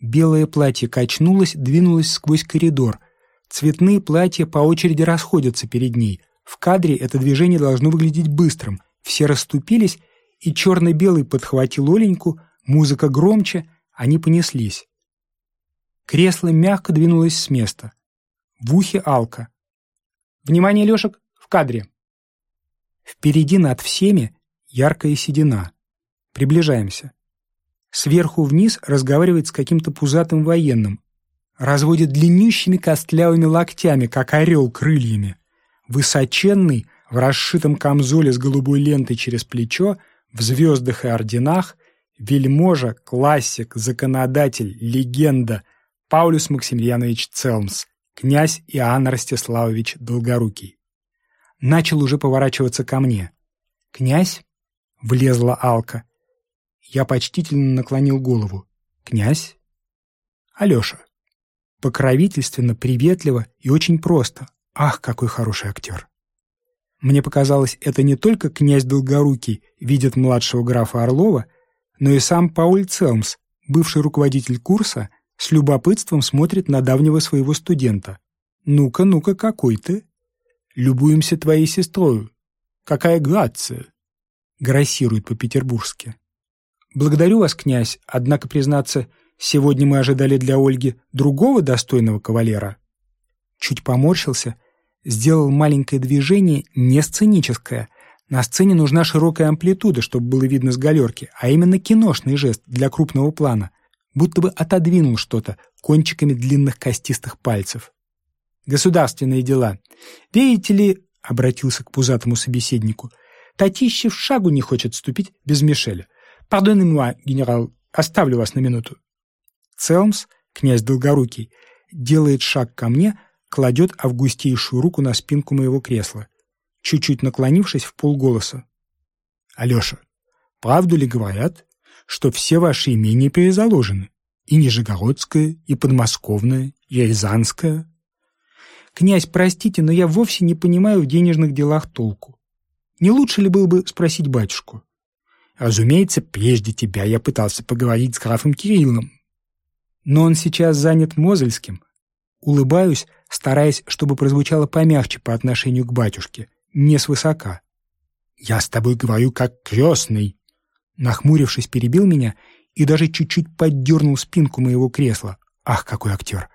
Белое платье качнулось, двинулось сквозь коридор. Цветные платья по очереди расходятся перед ней. В кадре это движение должно выглядеть быстрым. Все расступились, и черно-белый подхватил Оленьку, музыка громче, они понеслись. Кресло мягко двинулось с места. В ухе Алка. «Внимание, Лешек, в кадре!» Впереди над всеми яркая седина. Приближаемся. Сверху вниз разговаривает с каким-то пузатым военным. Разводит длиннющими костлявыми локтями, как орел крыльями. Высоченный, в расшитом камзоле с голубой лентой через плечо, в звездах и орденах, вельможа, классик, законодатель, легенда Паулюс Максимiliaнович Целмс, князь Иоанн Ростиславович Долгорукий начал уже поворачиваться ко мне. «Князь?» — влезла Алка. Я почтительно наклонил голову. «Князь?» «Алеша». Покровительственно, приветливо и очень просто. Ах, какой хороший актер! Мне показалось, это не только князь Долгорукий видит младшего графа Орлова, но и сам Пауль Целмс, бывший руководитель курса, с любопытством смотрит на давнего своего студента. «Ну-ка, ну-ка, какой ты? Любуемся твоей сестрой. Какая грация!» Грассирует по-петербургски. «Благодарю вас, князь, однако, признаться, сегодня мы ожидали для Ольги другого достойного кавалера». Чуть поморщился, сделал маленькое движение, не сценическое. На сцене нужна широкая амплитуда, чтобы было видно с галерки, а именно киношный жест для крупного плана, будто бы отодвинул что-то кончиками длинных костистых пальцев. «Государственные дела. Видите ли, — обратился к пузатому собеседнику, — Татищев шагу не хочет ступить без Мишеля. «Пардонне-moi, генерал, оставлю вас на минуту». Целмс, князь Долгорукий, делает шаг ко мне, кладет августейшую руку на спинку моего кресла, чуть-чуть наклонившись в полголоса. «Алеша, правду ли говорят, что все ваши имения перезаложены? И Нижегородское, и Подмосковное, и Рязанское?» «Князь, простите, но я вовсе не понимаю в денежных делах толку. Не лучше ли было бы спросить батюшку?» Разумеется, прежде тебя я пытался поговорить с графом Кириллом. Но он сейчас занят Мозельским. Улыбаюсь, стараясь, чтобы прозвучало помягче по отношению к батюшке, не свысока. «Я с тобой говорю как крестный!» Нахмурившись, перебил меня и даже чуть-чуть поддернул спинку моего кресла. Ах, какой актер!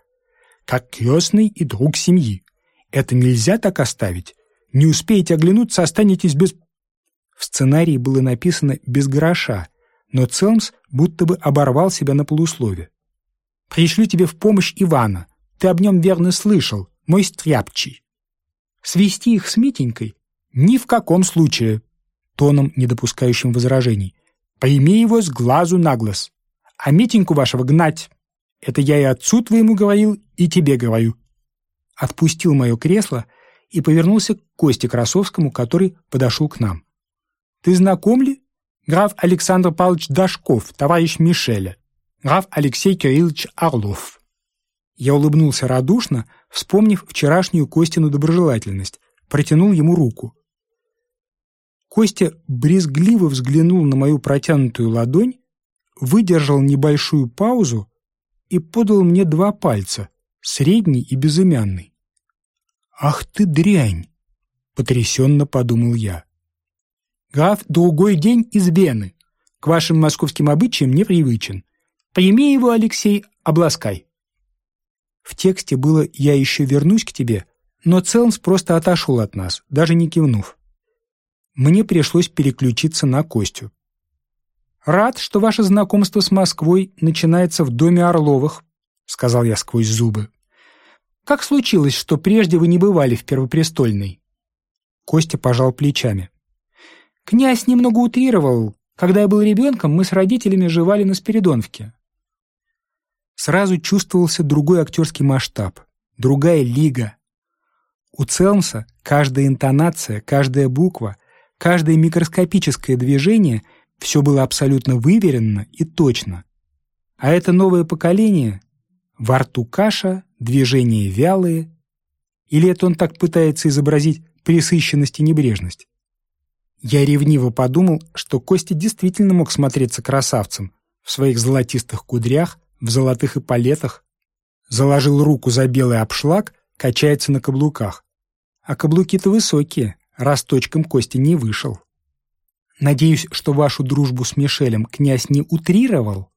«Как крестный и друг семьи. Это нельзя так оставить. Не успеете оглянуться, останетесь без в сценарии было написано «без гроша», но Целмс будто бы оборвал себя на полуслове. «Пришлю тебе в помощь Ивана. Ты об нем верно слышал, мой стряпчий». «Свести их с Митенькой? Ни в каком случае!» Тоном, не допускающим возражений. «Пойми его с глазу на глаз. А Митеньку вашего гнать. Это я и отцу твоему говорил, и тебе говорю». Отпустил мое кресло и повернулся к Косте Красовскому, который подошел к нам. Ты знаком ли? Граф Александр Павлович Дашков, товарищ Мишеля. Граф Алексей Кириллович Орлов. Я улыбнулся радушно, вспомнив вчерашнюю Костину доброжелательность, протянул ему руку. Костя брезгливо взглянул на мою протянутую ладонь, выдержал небольшую паузу и подал мне два пальца, средний и безымянный. «Ах ты дрянь!» — потрясенно подумал я. Граф другой день из Вены. К вашим московским обычаям не привычен. Прими его, Алексей, обласкай. В тексте было «я еще вернусь к тебе», но Целмс просто отошел от нас, даже не кивнув. Мне пришлось переключиться на Костю. «Рад, что ваше знакомство с Москвой начинается в доме Орловых», — сказал я сквозь зубы. «Как случилось, что прежде вы не бывали в Первопрестольной?» Костя пожал плечами. Князь немного утрировал. Когда я был ребенком, мы с родителями жевали на Спиридоновке. Сразу чувствовался другой актерский масштаб, другая лига. У Целмса каждая интонация, каждая буква, каждое микроскопическое движение — все было абсолютно выверено и точно. А это новое поколение — во рту каша, движения вялые. Или это он так пытается изобразить пресыщенность и небрежность? Я ревниво подумал, что Костя действительно мог смотреться красавцем в своих золотистых кудрях, в золотых эполетах. Заложил руку за белый обшлаг, качается на каблуках. А каблуки-то высокие, росточком Костя не вышел. Надеюсь, что вашу дружбу с Мишелем князь не утрировал?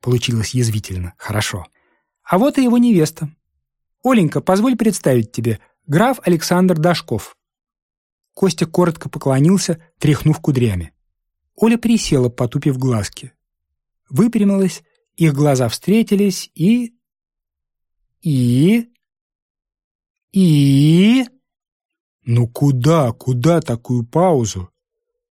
Получилось язвительно, хорошо. А вот и его невеста. Оленька, позволь представить тебе, граф Александр Дашков. Костя коротко поклонился, тряхнув кудрями. Оля присела, потупив глазки. Выпрямилась, их глаза встретились и... И... И... Ну куда, куда такую паузу?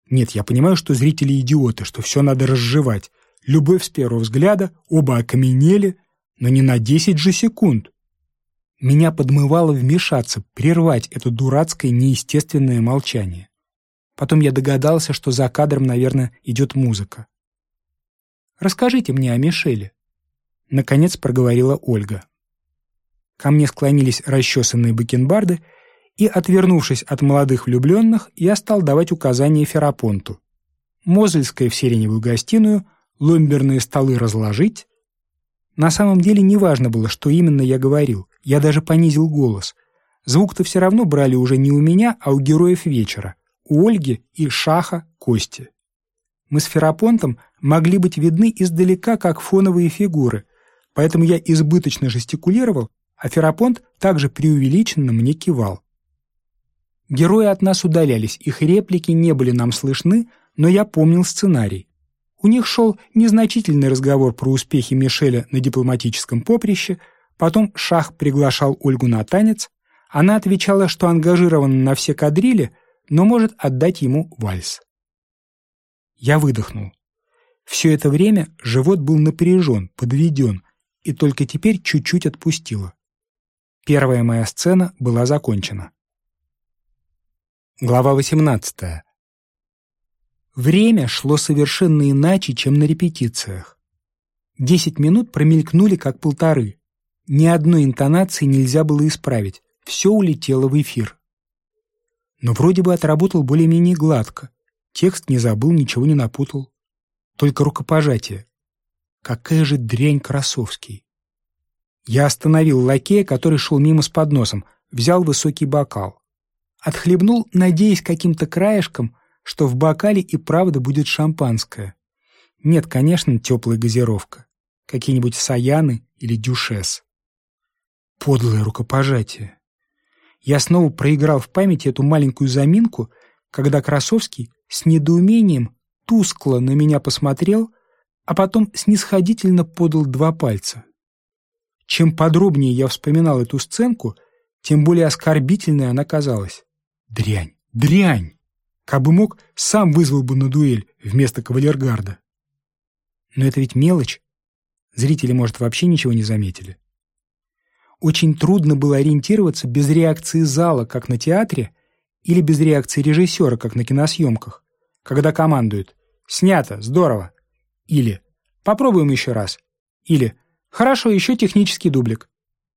Нет, я понимаю, что зрители идиоты, что все надо разжевать. Любовь с первого взгляда, оба окаменели, но не на десять же секунд. Меня подмывало вмешаться, прервать это дурацкое неестественное молчание. Потом я догадался, что за кадром, наверное, идет музыка. «Расскажите мне о Мишеле», — наконец проговорила Ольга. Ко мне склонились расчесанные бакенбарды, и, отвернувшись от молодых влюбленных, я стал давать указания Ферапонту. Мозельская в сиреневую гостиную, ломберные столы разложить. На самом деле неважно было, что именно я говорил, я даже понизил голос. Звук-то все равно брали уже не у меня, а у героев вечера, у Ольги и Шаха Кости. Мы с Ферапонтом могли быть видны издалека, как фоновые фигуры, поэтому я избыточно жестикулировал, а Ферапонт также преувеличенно мне кивал. Герои от нас удалялись, их реплики не были нам слышны, но я помнил сценарий. У них шел незначительный разговор про успехи Мишеля на дипломатическом поприще, потом Шах приглашал Ольгу на танец, она отвечала, что ангажирована на все кадрили, но может отдать ему вальс. Я выдохнул. Все это время живот был напряжен, подведен, и только теперь чуть-чуть отпустило. Первая моя сцена была закончена. Глава 18. Время шло совершенно иначе, чем на репетициях. Десять минут промелькнули как полторы. Ни одной интонации нельзя было исправить, все улетело в эфир. Но вроде бы отработал более-менее гладко. Текст не забыл, ничего не напутал. Только рукопожатие. Какая же дрянь Красовский. Я остановил лакея, который шел мимо с подносом, взял высокий бокал. Отхлебнул, надеясь каким-то краешком, что в бокале и правда будет шампанское. Нет, конечно, теплая газировка. Какие-нибудь саяны или дюшес. Подлое рукопожатие. Я снова проиграл в памяти эту маленькую заминку, когда Красовский с недоумением тускло на меня посмотрел, а потом снисходительно подал два пальца. Чем подробнее я вспоминал эту сценку, тем более оскорбительной она казалась. Дрянь, дрянь! Кабы мог, сам вызвал бы на дуэль вместо кавалергарда. Но это ведь мелочь. Зрители, может, вообще ничего не заметили. Очень трудно было ориентироваться без реакции зала, как на театре, или без реакции режиссера, как на киносъемках, когда командуют «Снято, здорово!» или «Попробуем еще раз!» или «Хорошо, еще технический дублик».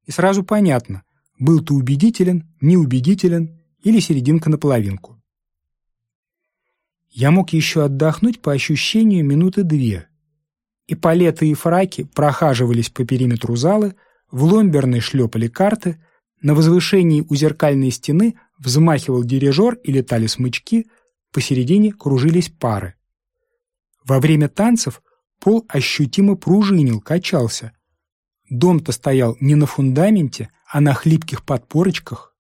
И сразу понятно, был ты убедителен, неубедителен или серединка на половинку. Я мог еще отдохнуть по ощущению минуты две. И палеты и фраки прохаживались по периметру залы, в ломберной шлепали карты, на возвышении у зеркальной стены взмахивал дирижер и летали смычки, посередине кружились пары. Во время танцев пол ощутимо пружинил, качался. Дом-то стоял не на фундаменте, а на хлипких подпорочках.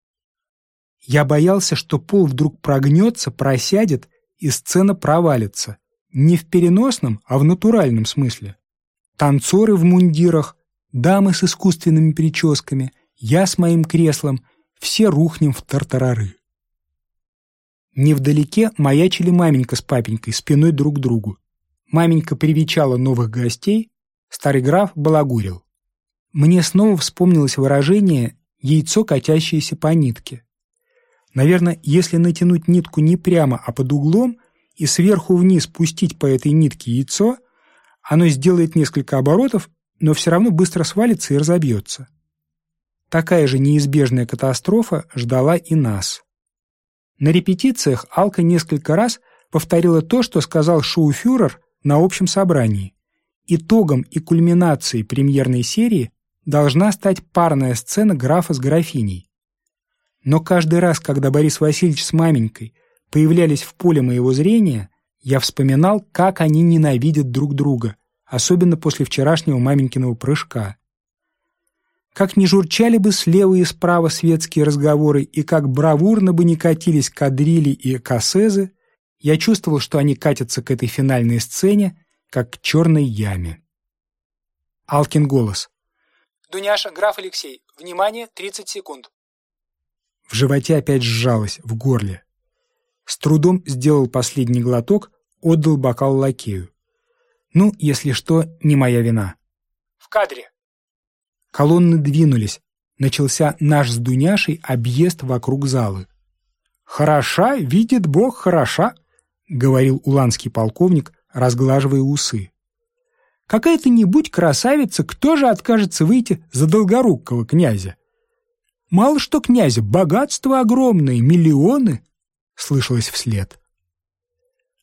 Я боялся, что пол вдруг прогнется, просядет, и сцена провалится. Не в переносном, а в натуральном смысле. Танцоры в мундирах, дамы с искусственными прическами, я с моим креслом, все рухнем в тартарары. Невдалеке маячили маменька с папенькой спиной друг к другу. Маменька привечала новых гостей, старый граф балагурил. Мне снова вспомнилось выражение «яйцо, катящееся по нитке». Наверное, если натянуть нитку не прямо, а под углом и сверху вниз пустить по этой нитке яйцо, оно сделает несколько оборотов, но все равно быстро свалится и разобьется. Такая же неизбежная катастрофа ждала и нас. На репетициях Алка несколько раз повторила то, что сказал шоуфюрер на общем собрании. Итогом и кульминацией премьерной серии должна стать парная сцена графа с графиней. Но каждый раз, когда Борис Васильевич с маменькой появлялись в поле моего зрения, я вспоминал, как они ненавидят друг друга, особенно после вчерашнего маменькиного прыжка. Как не журчали бы слева и справа светские разговоры и как бравурно бы не катились кадрили и кассезы, я чувствовал, что они катятся к этой финальной сцене, как к черной яме. Алкин голос. «Дуняша, граф Алексей, внимание, 30 секунд». В животе опять сжалось, в горле. С трудом сделал последний глоток, отдал бокал лакею. Ну, если что, не моя вина. «В кадре!» Колонны двинулись. Начался наш с Дуняшей объезд вокруг залы. «Хороша, видит Бог, хороша!» — говорил уланский полковник, разглаживая усы. «Какая-то не будь красавица, кто же откажется выйти за долгорукого князя? Мало что князя, богатство огромное, миллионы!» Слышалось вслед.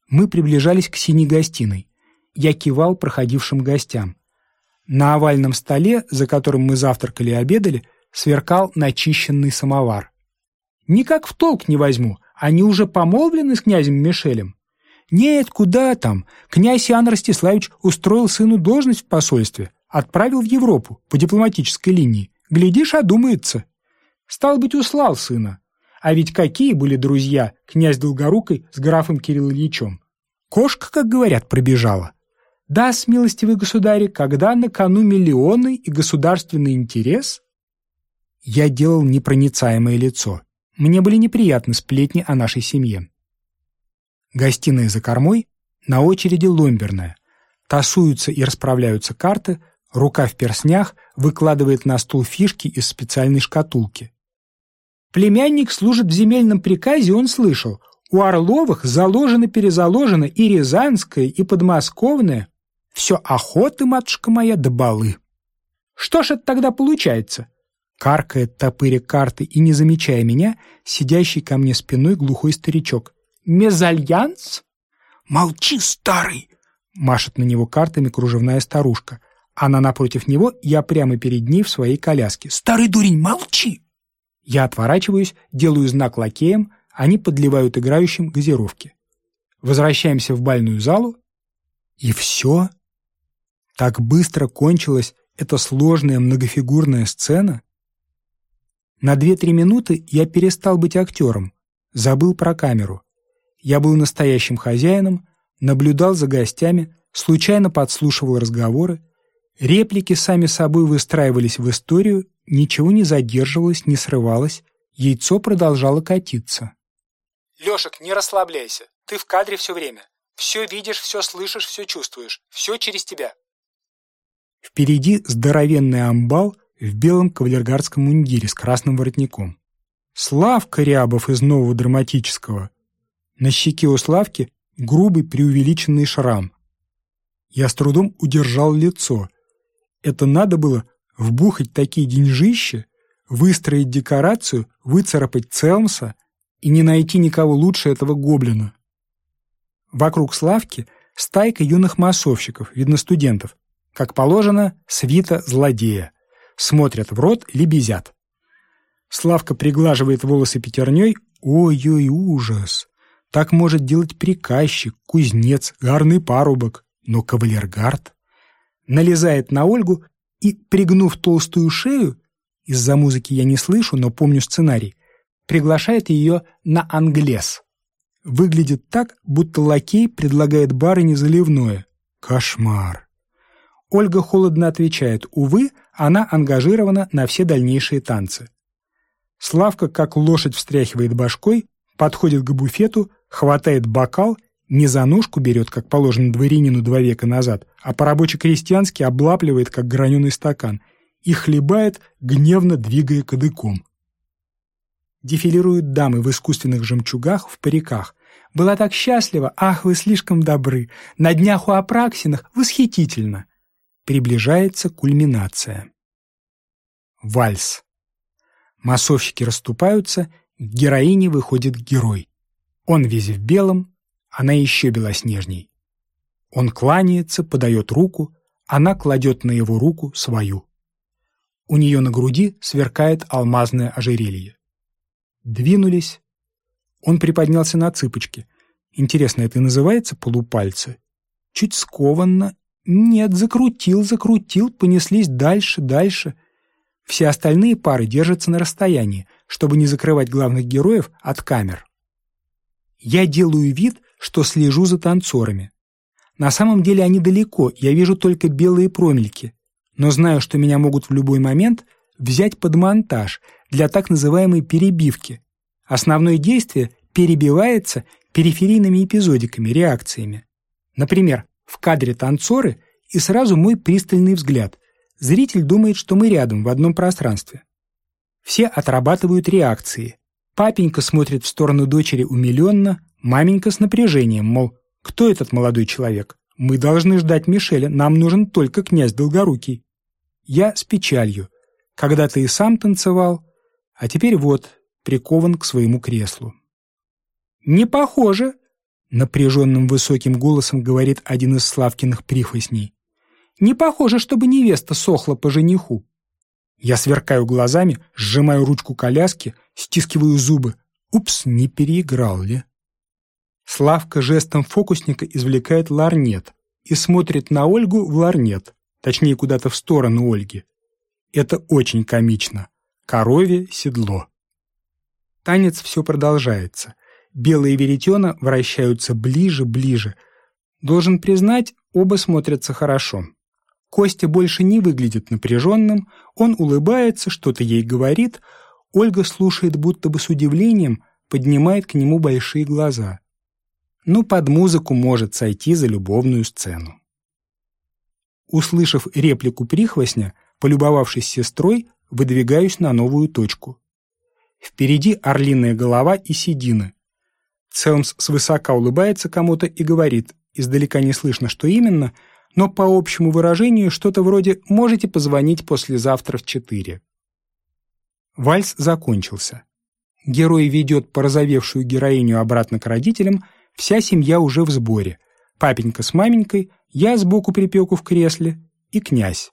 Мы приближались к синей гостиной. Я кивал проходившим гостям. На овальном столе, за которым мы завтракали и обедали, сверкал начищенный самовар. Никак в толк не возьму, они уже помолвлены с князем Мишелем. Нет, куда там, князь Иоанн Ростиславич устроил сыну должность в посольстве, отправил в Европу по дипломатической линии. Глядишь, одумается. Стал быть, услал сына. А ведь какие были друзья князь Долгорукой с графом Кирилл Ильичем? Кошка, как говорят, пробежала. Да, смилостивый государь, когда на кону миллионы и государственный интерес? Я делал непроницаемое лицо. Мне были неприятны сплетни о нашей семье. Гостиная за кормой, на очереди ломберная. Тасуются и расправляются карты, рука в перснях выкладывает на стул фишки из специальной шкатулки. Племянник служит в земельном приказе, он слышал. У Орловых заложено-перезаложено и Рязанское, и Подмосковное. Все охоты, матушка моя, до балы. Что ж это тогда получается? Каркает топыря карты и не замечая меня, сидящий ко мне спиной глухой старичок. «Мезальянс?» «Молчи, старый!» Машет на него картами кружевная старушка. Она напротив него, я прямо перед ней в своей коляске. «Старый дурень, молчи!» Я отворачиваюсь, делаю знак лакеям, они подливают играющим газировки. Возвращаемся в бальную залу, и все. Так быстро кончилась эта сложная многофигурная сцена. На две-три минуты я перестал быть актером, забыл про камеру. Я был настоящим хозяином, наблюдал за гостями, случайно подслушивал разговоры, реплики сами собой выстраивались в историю Ничего не задерживалось, не срывалось, яйцо продолжало катиться. «Лешек, не расслабляйся. Ты в кадре все время. Все видишь, все слышишь, все чувствуешь. Все через тебя». Впереди здоровенный амбал в белом кавалергардском мундире с красным воротником. Славка Рябов из нового драматического. На щеке у Славки грубый преувеличенный шрам. Я с трудом удержал лицо. Это надо было вбухать такие деньжища, выстроить декорацию, выцарапать Целмса и не найти никого лучше этого гоблина. Вокруг Славки стайка юных массовщиков, видно студентов. Как положено, свита злодея. Смотрят в рот, лебезят. Славка приглаживает волосы пятерней. Ой-ой, ужас! Так может делать приказчик, кузнец, гарный парубок. Но кавалергард налезает на Ольгу и, пригнув толстую шею, из-за музыки я не слышу, но помню сценарий, приглашает ее на англес. Выглядит так, будто лакей предлагает барыне заливное. Кошмар. Ольга холодно отвечает, увы, она ангажирована на все дальнейшие танцы. Славка, как лошадь встряхивает башкой, подходит к буфету, хватает бокал не за ножку берет, как положено дворянину два века назад, а по-рабоче-крестьянски облапливает, как граненый стакан, и хлебает, гневно двигая кадыком. Дефилируют дамы в искусственных жемчугах, в париках. Была так счастлива, ах, вы слишком добры. На днях у Апраксинах восхитительно. Приближается кульминация. Вальс. Массовщики расступаются, к героине выходит герой. Он весь в белом, она еще белоснежней. Он кланяется, подает руку, она кладет на его руку свою. У нее на груди сверкает алмазное ожерелье. Двинулись. Он приподнялся на цыпочки. Интересно, это называется полупальцы? Чуть скованно. Нет, закрутил, закрутил, понеслись дальше, дальше. Все остальные пары держатся на расстоянии, чтобы не закрывать главных героев от камер. Я делаю вид, что слежу за танцорами. На самом деле они далеко, я вижу только белые промельки, но знаю, что меня могут в любой момент взять под монтаж для так называемой перебивки. Основное действие перебивается периферийными эпизодиками, реакциями. Например, в кадре танцоры и сразу мой пристальный взгляд. Зритель думает, что мы рядом, в одном пространстве. Все отрабатывают реакции. Папенька смотрит в сторону дочери умиленно, Маменька с напряжением, мол, кто этот молодой человек? Мы должны ждать Мишеля, нам нужен только князь Долгорукий. Я с печалью. Когда ты и сам танцевал, А теперь вот, прикован к своему креслу. «Не похоже!» — напряженным высоким голосом говорит один из Славкиных прихвостней. «Не похоже, чтобы невеста сохла по жениху». Я сверкаю глазами, сжимаю ручку коляски, стискиваю зубы. Упс, не переиграл ли? Славка жестом фокусника извлекает ларнет и смотрит на Ольгу в ларнет, точнее, куда-то в сторону Ольги. Это очень комично. Корове седло. Танец все продолжается. Белые веретена вращаются ближе-ближе. Должен признать, оба смотрятся хорошо. Костя больше не выглядит напряженным, он улыбается, что-то ей говорит. Ольга слушает будто бы с удивлением, поднимает к нему большие глаза. Ну, под музыку может сойти за любовную сцену. Услышав реплику прихвостня, полюбовавшись сестрой, выдвигаюсь на новую точку. Впереди орлиная голова и седина. Целмс свысока улыбается кому-то и говорит, издалека не слышно, что именно — но по общему выражению что-то вроде «можете позвонить послезавтра в четыре». Вальс закончился. Герой ведет порозовевшую героиню обратно к родителям, вся семья уже в сборе. Папенька с маменькой, я сбоку припеку в кресле и князь.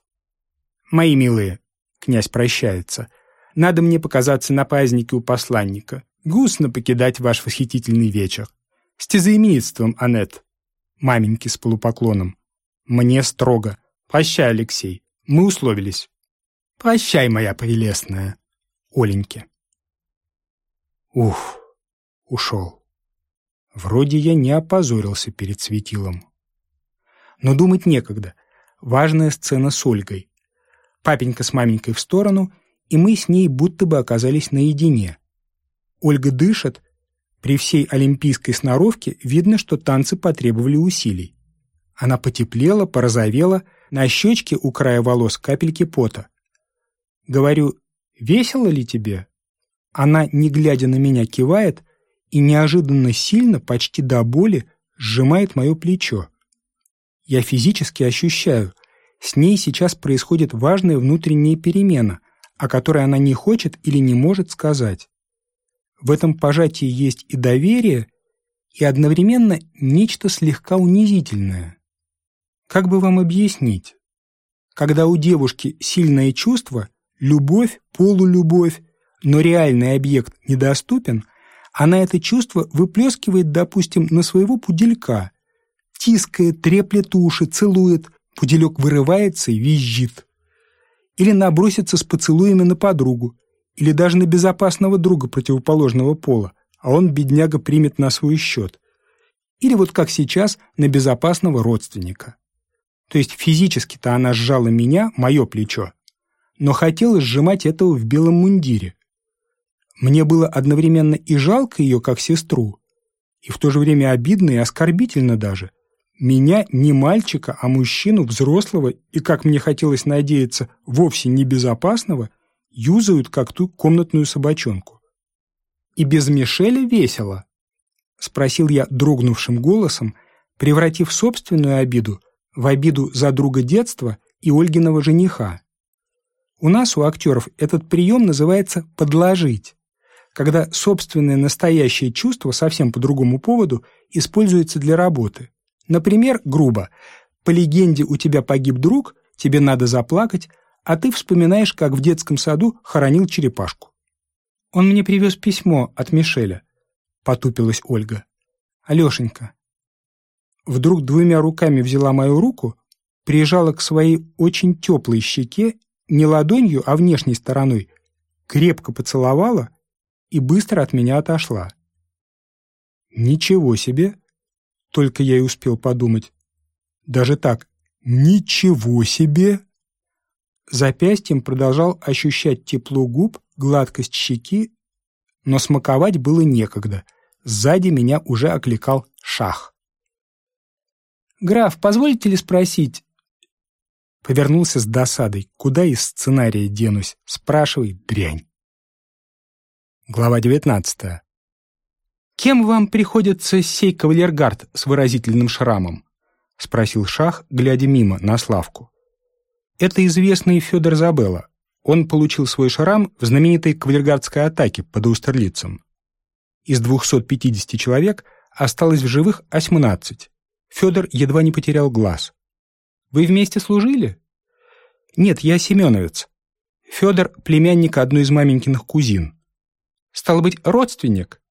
«Мои милые», — князь прощается, — «надо мне показаться на празднике у посланника. Гусно покидать ваш восхитительный вечер. С тезаименитством, Анет». Маменьки с полупоклоном. Мне строго. Прощай, Алексей. Мы условились. Прощай, моя прелестная. Оленьке. Ух, ушел. Вроде я не опозорился перед светилом. Но думать некогда. Важная сцена с Ольгой. Папенька с маменькой в сторону, и мы с ней будто бы оказались наедине. Ольга дышит. При всей олимпийской сноровке видно, что танцы потребовали усилий. Она потеплела, порозовела, на щечке у края волос капельки пота. Говорю, весело ли тебе? Она, не глядя на меня, кивает и неожиданно сильно, почти до боли, сжимает мое плечо. Я физически ощущаю, с ней сейчас происходит важная внутренняя перемена, о которой она не хочет или не может сказать. В этом пожатии есть и доверие, и одновременно нечто слегка унизительное. Как бы вам объяснить? Когда у девушки сильное чувство, любовь, полулюбовь, но реальный объект недоступен, она это чувство выплескивает, допустим, на своего пуделька, тискает, треплет уши, целует, пудельок вырывается и визжит. Или набросится с поцелуями на подругу, или даже на безопасного друга противоположного пола, а он, бедняга, примет на свой счет. Или вот как сейчас, на безопасного родственника. То есть физически-то она сжала меня, мое плечо, но хотела сжимать этого в белом мундире. Мне было одновременно и жалко ее как сестру, и в то же время обидно и оскорбительно даже. Меня не мальчика, а мужчину взрослого и, как мне хотелось надеяться, вовсе не безопасного, юзают как ту комнатную собачонку. «И без Мишеля весело?» — спросил я дрогнувшим голосом, превратив собственную обиду в обиду за друга детства и Ольгиного жениха. У нас, у актеров, этот прием называется «подложить», когда собственное настоящее чувство совсем по другому поводу используется для работы. Например, грубо, по легенде у тебя погиб друг, тебе надо заплакать, а ты вспоминаешь, как в детском саду хоронил черепашку. «Он мне привез письмо от Мишеля», — потупилась Ольга. «Алешенька, вдруг двумя руками взяла мою руку, прижала к своей очень теплой щеке, не ладонью, а внешней стороной, крепко поцеловала и быстро от меня отошла. «Ничего себе!» — только я и успел подумать. Даже так, «ничего себе!» Запястьем продолжал ощущать тепло губ, гладкость щеки, но смаковать было некогда. Сзади меня уже окликал шах. «Граф, позволите ли спросить?» Повернулся с досадой. «Куда из сценария денусь?» Спрашивай, дрянь. Глава девятнадцатая. «Кем вам приходится сей кавалергард с выразительным шрамом?» — спросил Шах, глядя мимо, на Славку. «Это известный Федор Забелла. Он получил свой шрам в знаменитой кавалергардской атаке под Аустерлицем. Из 250 человек осталось в живых 18. Федор едва не потерял глаз. «Вы вместе служили?» «Нет, я семеновец. Федор — племянник одной из маменькиных кузин. Стало быть, родственник?»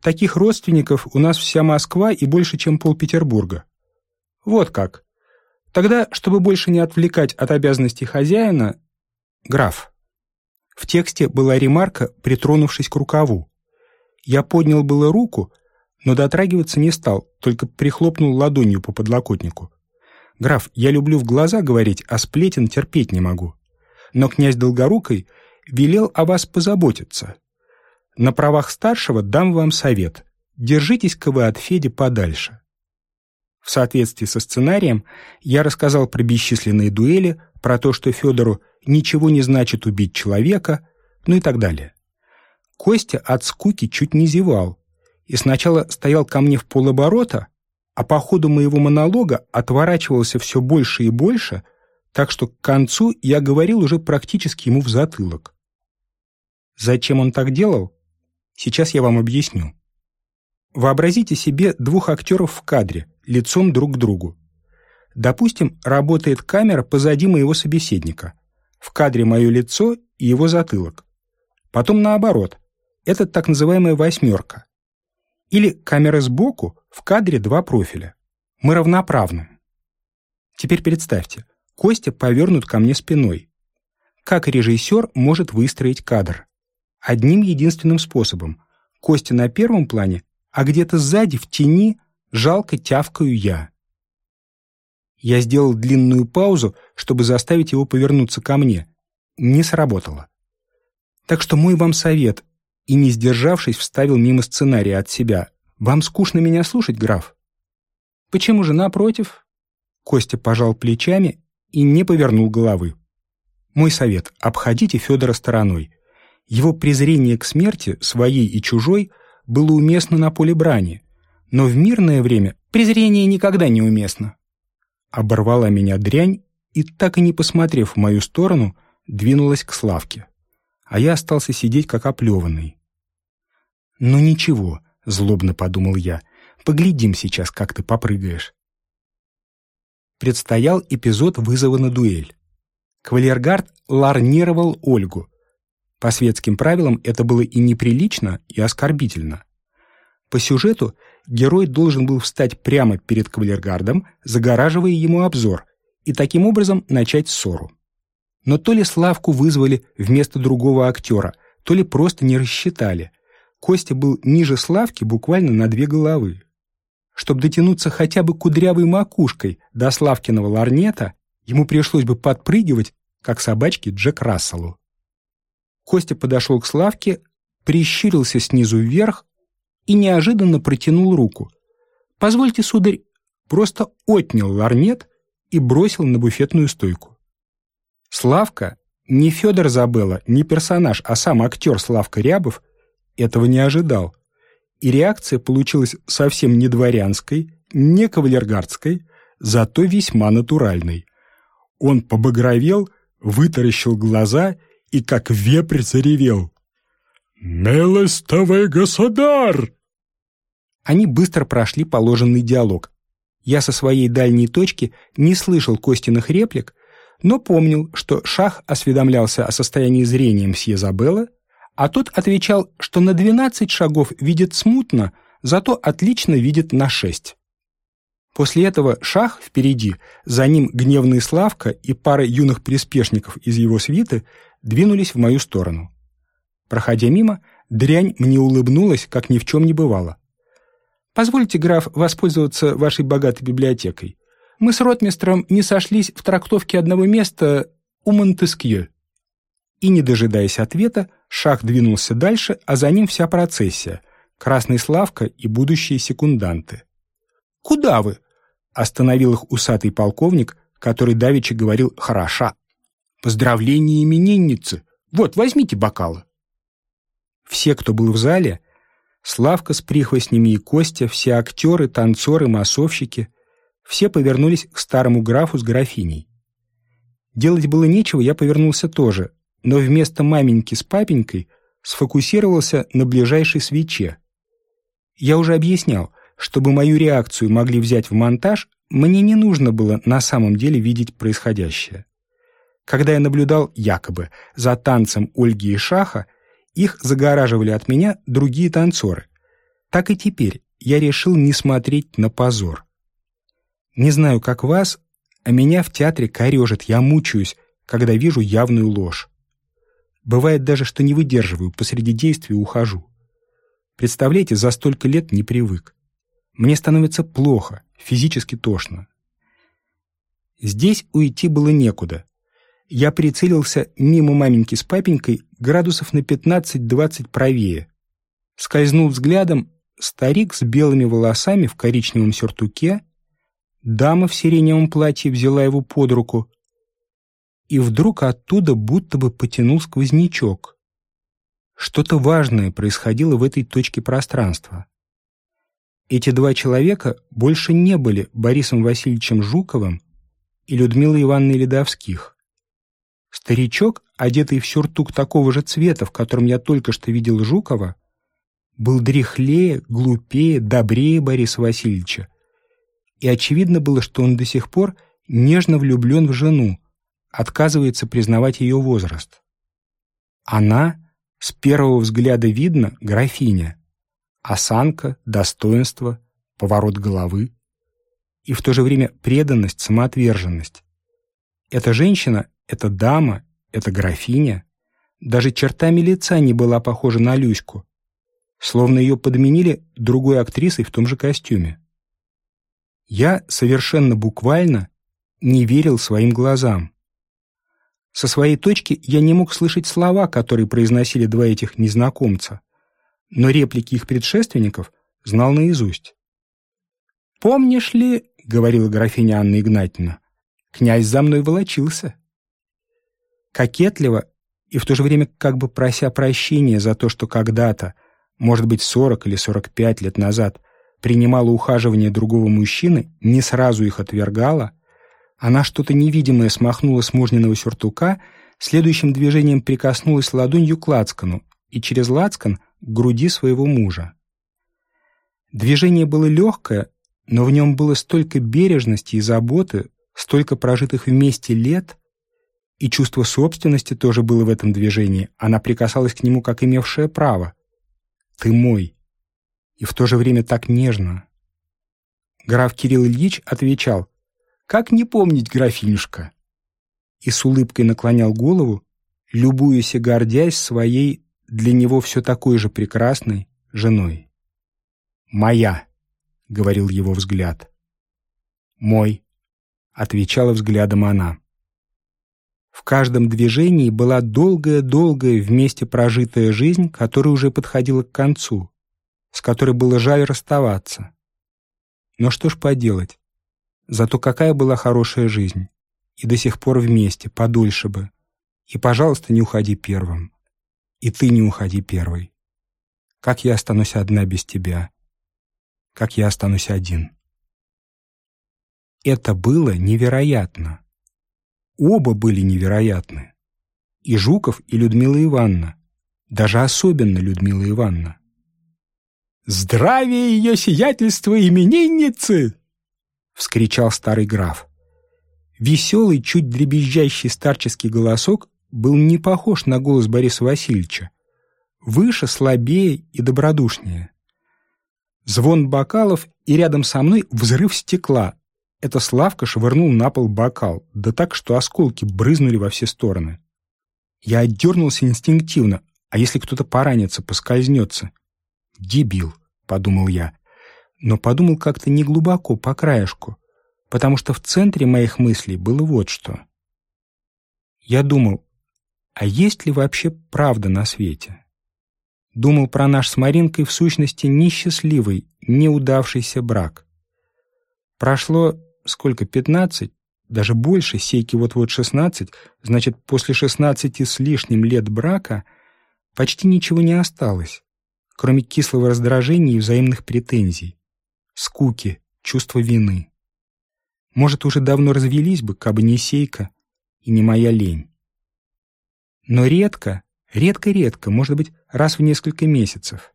Таких родственников у нас вся Москва и больше, чем пол Петербурга. Вот как. Тогда, чтобы больше не отвлекать от обязанностей хозяина, граф. В тексте была ремарка, притронувшись к рукаву. Я поднял было руку, но дотрагиваться не стал, только прихлопнул ладонью по подлокотнику. «Граф, я люблю в глаза говорить, а сплетен терпеть не могу. Но князь Долгорукой велел о вас позаботиться. На правах старшего дам вам совет. Держитесь-ка вы от Феди подальше. В соответствии со сценарием я рассказал про бесчисленные дуэли, про то, что Федору ничего не значит убить человека, ну и так далее. Костя от скуки чуть не зевал и сначала стоял ко мне в полоборота, а по ходу моего монолога отворачивался все больше и больше, так что к концу я говорил уже практически ему в затылок. Зачем он так делал? Сейчас я вам объясню. Вообразите себе двух актеров в кадре, лицом друг к другу. Допустим, работает камера позади моего собеседника. В кадре мое лицо и его затылок. Потом наоборот. Это так называемая восьмерка. Или камера сбоку, в кадре два профиля. Мы равноправны. Теперь представьте, Костя повернут ко мне спиной. Как режиссер может выстроить кадр? Одним единственным способом. Костя на первом плане, а где-то сзади, в тени, жалко тявкаю я. Я сделал длинную паузу, чтобы заставить его повернуться ко мне. Не сработало. Так что мой вам совет, и не сдержавшись, вставил мимо сценария от себя. Вам скучно меня слушать, граф? Почему же напротив? Костя пожал плечами и не повернул головы. Мой совет — обходите Федора стороной. Его презрение к смерти, своей и чужой, было уместно на поле брани, но в мирное время презрение никогда не уместно. Оборвала меня дрянь и, так и не посмотрев в мою сторону, двинулась к Славке. А я остался сидеть как оплеванный. «Ну ничего», — злобно подумал я, — «поглядим сейчас, как ты попрыгаешь». Предстоял эпизод вызова на дуэль. Кавалергард ларнировал Ольгу, по светским правилам это было и неприлично, и оскорбительно. По сюжету герой должен был встать прямо перед кавалергардом, загораживая ему обзор, и таким образом начать ссору. Но то ли Славку вызвали вместо другого актера, то ли просто не рассчитали. Костя был ниже Славки буквально на две головы. Чтобы дотянуться хотя бы кудрявой макушкой до Славкиного ларнета, ему пришлось бы подпрыгивать, как собачке Джек Расселу. Костя подошел к Славке, прищурился снизу вверх и неожиданно протянул руку. «Позвольте, сударь», просто отнял ларнет и бросил на буфетную стойку. Славка, не Федор Забелла, не персонаж, а сам актер Славка Рябов, этого не ожидал. И реакция получилась совсем не дворянской, не кавалергардской, зато весьма натуральной. Он побагровел, вытаращил глаза и как вепрь заревел. «Милостивый государь!» Они быстро прошли положенный диалог. Я со своей дальней точки не слышал Костиных реплик, но помнил, что Шах осведомлялся о состоянии зрения мсье Забелла, а тот отвечал, что на двенадцать шагов видит смутно, зато отлично видит на шесть. После этого Шах впереди, за ним гневный Славка и пара юных приспешников из его свиты двинулись в мою сторону. Проходя мимо, дрянь мне улыбнулась, как ни в чем не бывало. «Позвольте, граф, воспользоваться вашей богатой библиотекой. Мы с ротмистром не сошлись в трактовке одного места у Монтескье». И, не дожидаясь ответа, Шах двинулся дальше, а за ним вся процессия — Красный Славка и будущие секунданты. «Куда вы?» — остановил их усатый полковник, который давеча говорил «хороша». Поздравление именинницы! Вот, возьмите бокалы!» Все, кто был в зале, Славка с прихвостнями и Костя, все актеры, танцоры, массовщики, все повернулись к старому графу с графиней. Делать было нечего, я повернулся тоже, но вместо маменьки с папенькой сфокусировался на ближайшей свече. Я уже объяснял, чтобы мою реакцию могли взять в монтаж, мне не нужно было на самом деле видеть происходящее. Когда я наблюдал якобы за танцем Ольги и Шаха, их загораживали от меня другие танцоры. Так и теперь я решил не смотреть на позор. Не знаю, как вас, а меня в театре корежит, я мучаюсь, когда вижу явную ложь. Бывает даже, что не выдерживаю, посреди действия ухожу. Представляете, за столько лет не привык. Мне становится плохо, физически тошно. Здесь уйти было некуда. Я прицелился мимо маменьки с папенькой градусов на 15-20 правее. Скользнул взглядом старик с белыми волосами в коричневом сюртуке, дама в сиреневом платье взяла его под руку, и вдруг оттуда будто бы потянул сквознячок. Что-то важное происходило в этой точке пространства. Эти два человека больше не были Борисом Васильевичем Жуковым и Людмилой Ивановной Ледовских. Старичок, одетый в сюртук такого же цвета, в котором я только что видел Жукова, был дряхлее, глупее, добрее Бориса Васильевича. И очевидно было, что он до сих пор нежно влюблен в жену, отказывается признавать ее возраст. Она, с первого взгляда видно, графиня. Осанка, достоинство, поворот головы. И в то же время преданность, самоотверженность. Эта женщина эта дама, эта графиня, даже чертами лица не была похожа на Люську, словно ее подменили другой актрисой в том же костюме. Я совершенно буквально не верил своим глазам. Со своей точки я не мог слышать слова, которые произносили два этих незнакомца, но реплики их предшественников знал наизусть. «Помнишь ли, — говорила графиня Анна Игнатьевна, — князь за мной волочился кокетливо и в то же время как бы прося прощения за то, что когда-то, может быть, 40 или 45 лет назад, принимала ухаживание другого мужчины, не сразу их отвергала, она что-то невидимое смахнула с мужниного сюртука, следующим движением прикоснулась ладонью к лацкану и через лацкан к груди своего мужа. Движение было легкое, но в нем было столько бережности и заботы, столько прожитых вместе лет, и чувство собственности тоже было в этом движении. Она прикасалась к нему как имевшая право. «Ты мой». И в то же время так нежно. Граф Кирилл Ильич отвечал, «Как не помнить, графинюшка?» И с улыбкой наклонял голову, любуясь и гордясь своей, для него все такой же прекрасной, женой. «Моя», — говорил его взгляд. «Мой», — отвечала взглядом она. В каждом движении была долгая-долгая вместе прожитая жизнь, которая уже подходила к концу, с которой было жаль расставаться. Но что ж поделать? Зато какая была хорошая жизнь. И до сих пор вместе, подольше бы. И, пожалуйста, не уходи первым. И ты не уходи первой. Как я останусь одна без тебя? Как я останусь один? Это было невероятно. Оба были невероятны. И Жуков, и Людмила Ивановна. Даже особенно Людмила Ивановна. «Здравия ее сиятельства именинницы!» — вскричал старый граф. Веселый, чуть дребезжащий старческий голосок был не похож на голос Бориса Васильевича. Выше, слабее и добродушнее. Звон бокалов и рядом со мной взрыв стекла, это Славка швырнул на пол бокал, да так, что осколки брызнули во все стороны. Я отдернулся инстинктивно, а если кто-то поранится, поскользнется? «Дебил», — подумал я, но подумал как-то неглубоко, по краешку, потому что в центре моих мыслей было вот что. Я думал, а есть ли вообще правда на свете? Думал про наш с Маринкой в сущности несчастливый, неудавшийся брак. Прошло сколько, пятнадцать, даже больше, Сейки вот-вот шестнадцать, значит, после шестнадцати с лишним лет брака почти ничего не осталось, кроме кислого раздражения и взаимных претензий, скуки, чувства вины. Может, уже давно развелись бы, кабы не Сейка и не моя лень. Но редко, редко-редко, может быть, раз в несколько месяцев,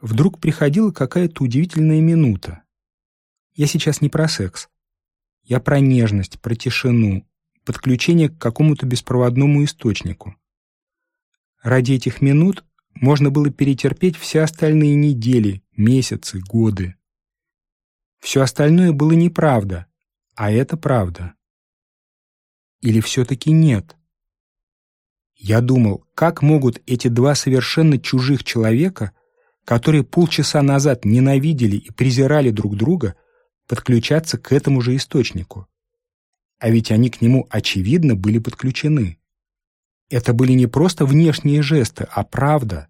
вдруг приходила какая-то удивительная минута. Я сейчас не про секс. Я про нежность, про тишину, подключение к какому-то беспроводному источнику. Ради этих минут можно было перетерпеть все остальные недели, месяцы, годы. Все остальное было неправда, а это правда. Или все-таки нет? Я думал, как могут эти два совершенно чужих человека, которые полчаса назад ненавидели и презирали друг друга, подключаться к этому же источнику? А ведь они к нему, очевидно, были подключены. Это были не просто внешние жесты, а правда.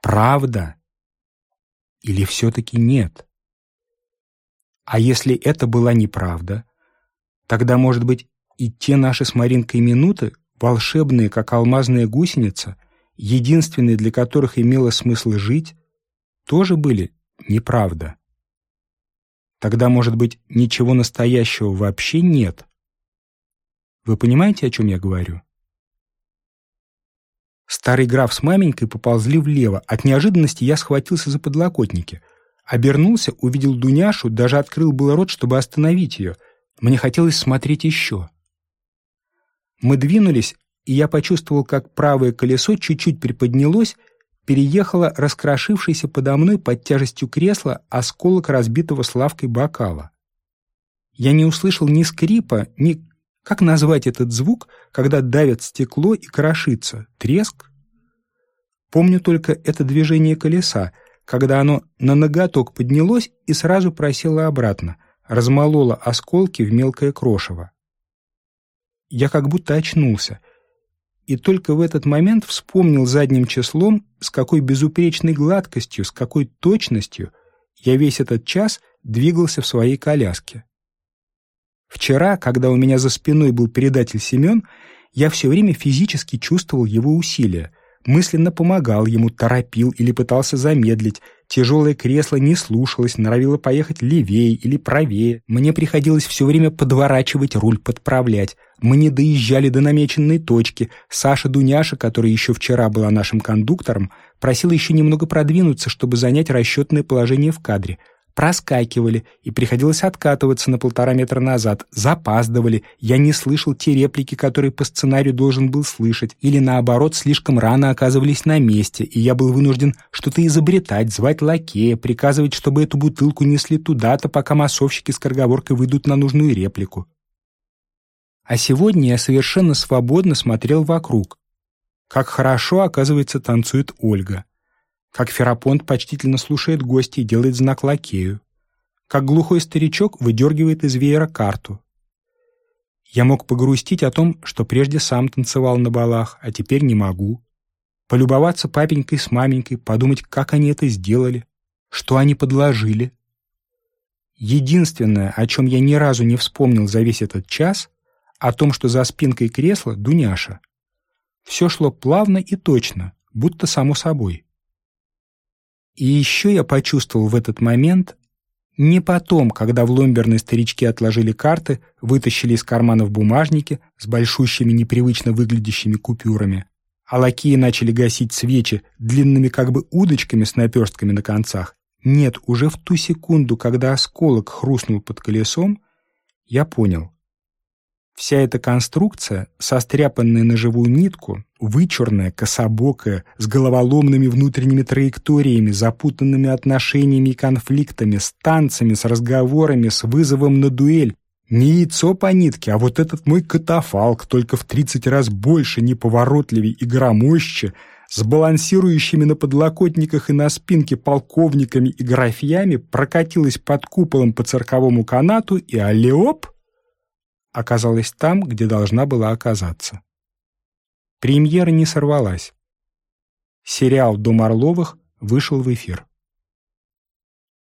Правда. Или все-таки нет? А если это была неправда, тогда, может быть, и те наши с Маринкой минуты, волшебные, как алмазная гусеница, единственные, для которых имело смысл жить, тоже были неправда. Тогда, может быть, ничего настоящего вообще нет. Вы понимаете, о чем я говорю? Старый граф с маменькой поползли влево. От неожиданности я схватился за подлокотники. Обернулся, увидел Дуняшу, даже открыл был рот, чтобы остановить ее. Мне хотелось смотреть еще. Мы двинулись, и я почувствовал, как правое колесо чуть-чуть приподнялось, переехало раскрошившийся подо мной под тяжестью кресла осколок разбитого славкой бокала. Я не услышал ни скрипа, ни как назвать этот звук, когда давят стекло и крошится? Треск? Помню только это движение колеса, когда оно на ноготок поднялось и сразу просело обратно, размололо осколки в мелкое крошево. Я как будто очнулся, и только в этот момент вспомнил задним числом, с какой безупречной гладкостью, с какой точностью я весь этот час двигался в своей коляске. Вчера, когда у меня за спиной был передатель Семен, я все время физически чувствовал его усилия, мысленно помогал ему, торопил или пытался замедлить. Тяжелое кресло не слушалось, норовило поехать левее или правее. Мне приходилось все время подворачивать руль, подправлять. Мы не доезжали до намеченной точки. Саша Дуняша, которая еще вчера была нашим кондуктором, просила еще немного продвинуться, чтобы занять расчетное положение в кадре — проскакивали, и приходилось откатываться на полтора метра назад, запаздывали, я не слышал те реплики, которые по сценарию должен был слышать, или наоборот, слишком рано оказывались на месте, и я был вынужден что-то изобретать, звать лакея, приказывать, чтобы эту бутылку несли туда-то, пока массовщики с корговоркой выйдут на нужную реплику. А сегодня я совершенно свободно смотрел вокруг. Как хорошо, оказывается, танцует Ольга как Ферапонт почтительно слушает гостей и делает знак лакею, как глухой старичок выдергивает из веера карту. Я мог погрустить о том, что прежде сам танцевал на балах, а теперь не могу. Полюбоваться папенькой с маменькой, подумать, как они это сделали, что они подложили. Единственное, о чем я ни разу не вспомнил за весь этот час, о том, что за спинкой кресла Дуняша. Все шло плавно и точно, будто само собой. И еще я почувствовал в этот момент, не потом, когда в ломберной старички отложили карты, вытащили из карманов бумажники с большущими непривычно выглядящими купюрами, а лакеи начали гасить свечи длинными как бы удочками с наперстками на концах. Нет, уже в ту секунду, когда осколок хрустнул под колесом, я понял. Вся эта конструкция, состряпанная на живую нитку, вычурная, кособокая, с головоломными внутренними траекториями, запутанными отношениями и конфликтами, с танцами, с разговорами, с вызовом на дуэль, не яйцо по нитке, а вот этот мой катафалк, только в тридцать раз больше, неповоротливее и громоще, с балансирующими на подлокотниках и на спинке полковниками и графьями, прокатилась под куполом по цирковому канату и аллеоп оказалась там, где должна была оказаться. Премьера не сорвалась. Сериал «Дом Орловых» вышел в эфир.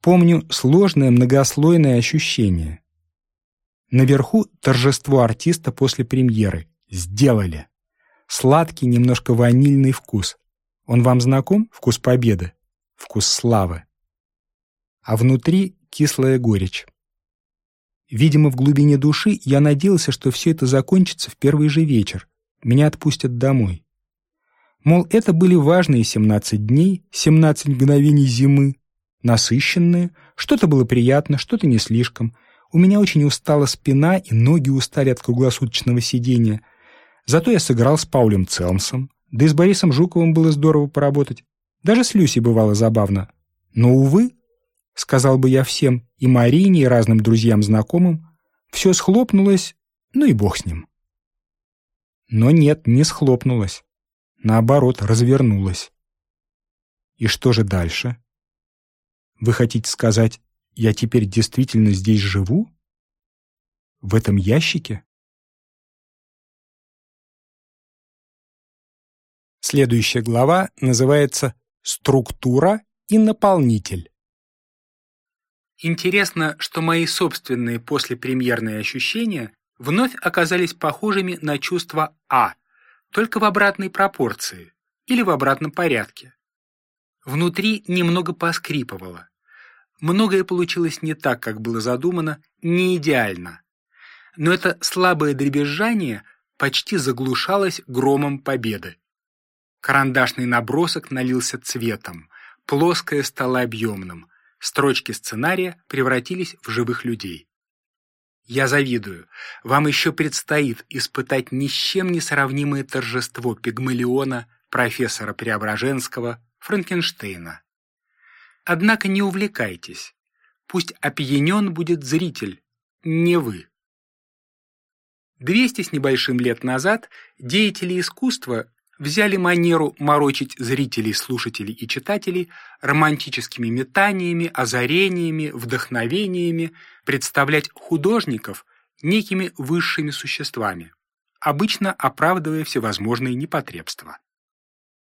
Помню сложное многослойное ощущение. Наверху торжество артиста после премьеры. Сделали. Сладкий, немножко ванильный вкус. Он вам знаком? Вкус победы. Вкус славы. А внутри кислая горечь. Видимо, в глубине души я надеялся, что все это закончится в первый же вечер. Меня отпустят домой. Мол, это были важные 17 дней, 17 мгновений зимы, насыщенные, что-то было приятно, что-то не слишком. У меня очень устала спина и ноги устали от круглосуточного сидения. Зато я сыграл с Паулем Целмсом, да и с Борисом Жуковым было здорово поработать. Даже с Люси бывало забавно. Но, увы, сказал бы я всем, и Марине, и разным друзьям-знакомым, все схлопнулось, ну и бог с ним. Но нет, не схлопнулось. Наоборот, развернулось. И что же дальше? Вы хотите сказать, я теперь действительно здесь живу? В этом ящике? Следующая глава называется «Структура и наполнитель». Интересно, что мои собственные послепремьерные ощущения вновь оказались похожими на чувство А, только в обратной пропорции или в обратном порядке. Внутри немного поскрипывало. Многое получилось не так, как было задумано, не идеально. Но это слабое дребезжание почти заглушалось громом победы. Карандашный набросок налился цветом, плоское стало объемным, строчки сценария превратились в живых людей. Я завидую. Вам еще предстоит испытать ни с чем не сравнимое торжество Пигмалиона, профессора Преображенского, Франкенштейна. Однако не увлекайтесь. Пусть опьянен будет зритель, не вы. Двести с небольшим лет назад деятели искусства взяли манеру морочить зрителей, слушателей и читателей романтическими метаниями, озарениями, вдохновениями, представлять художников некими высшими существами, обычно оправдывая всевозможные непотребства.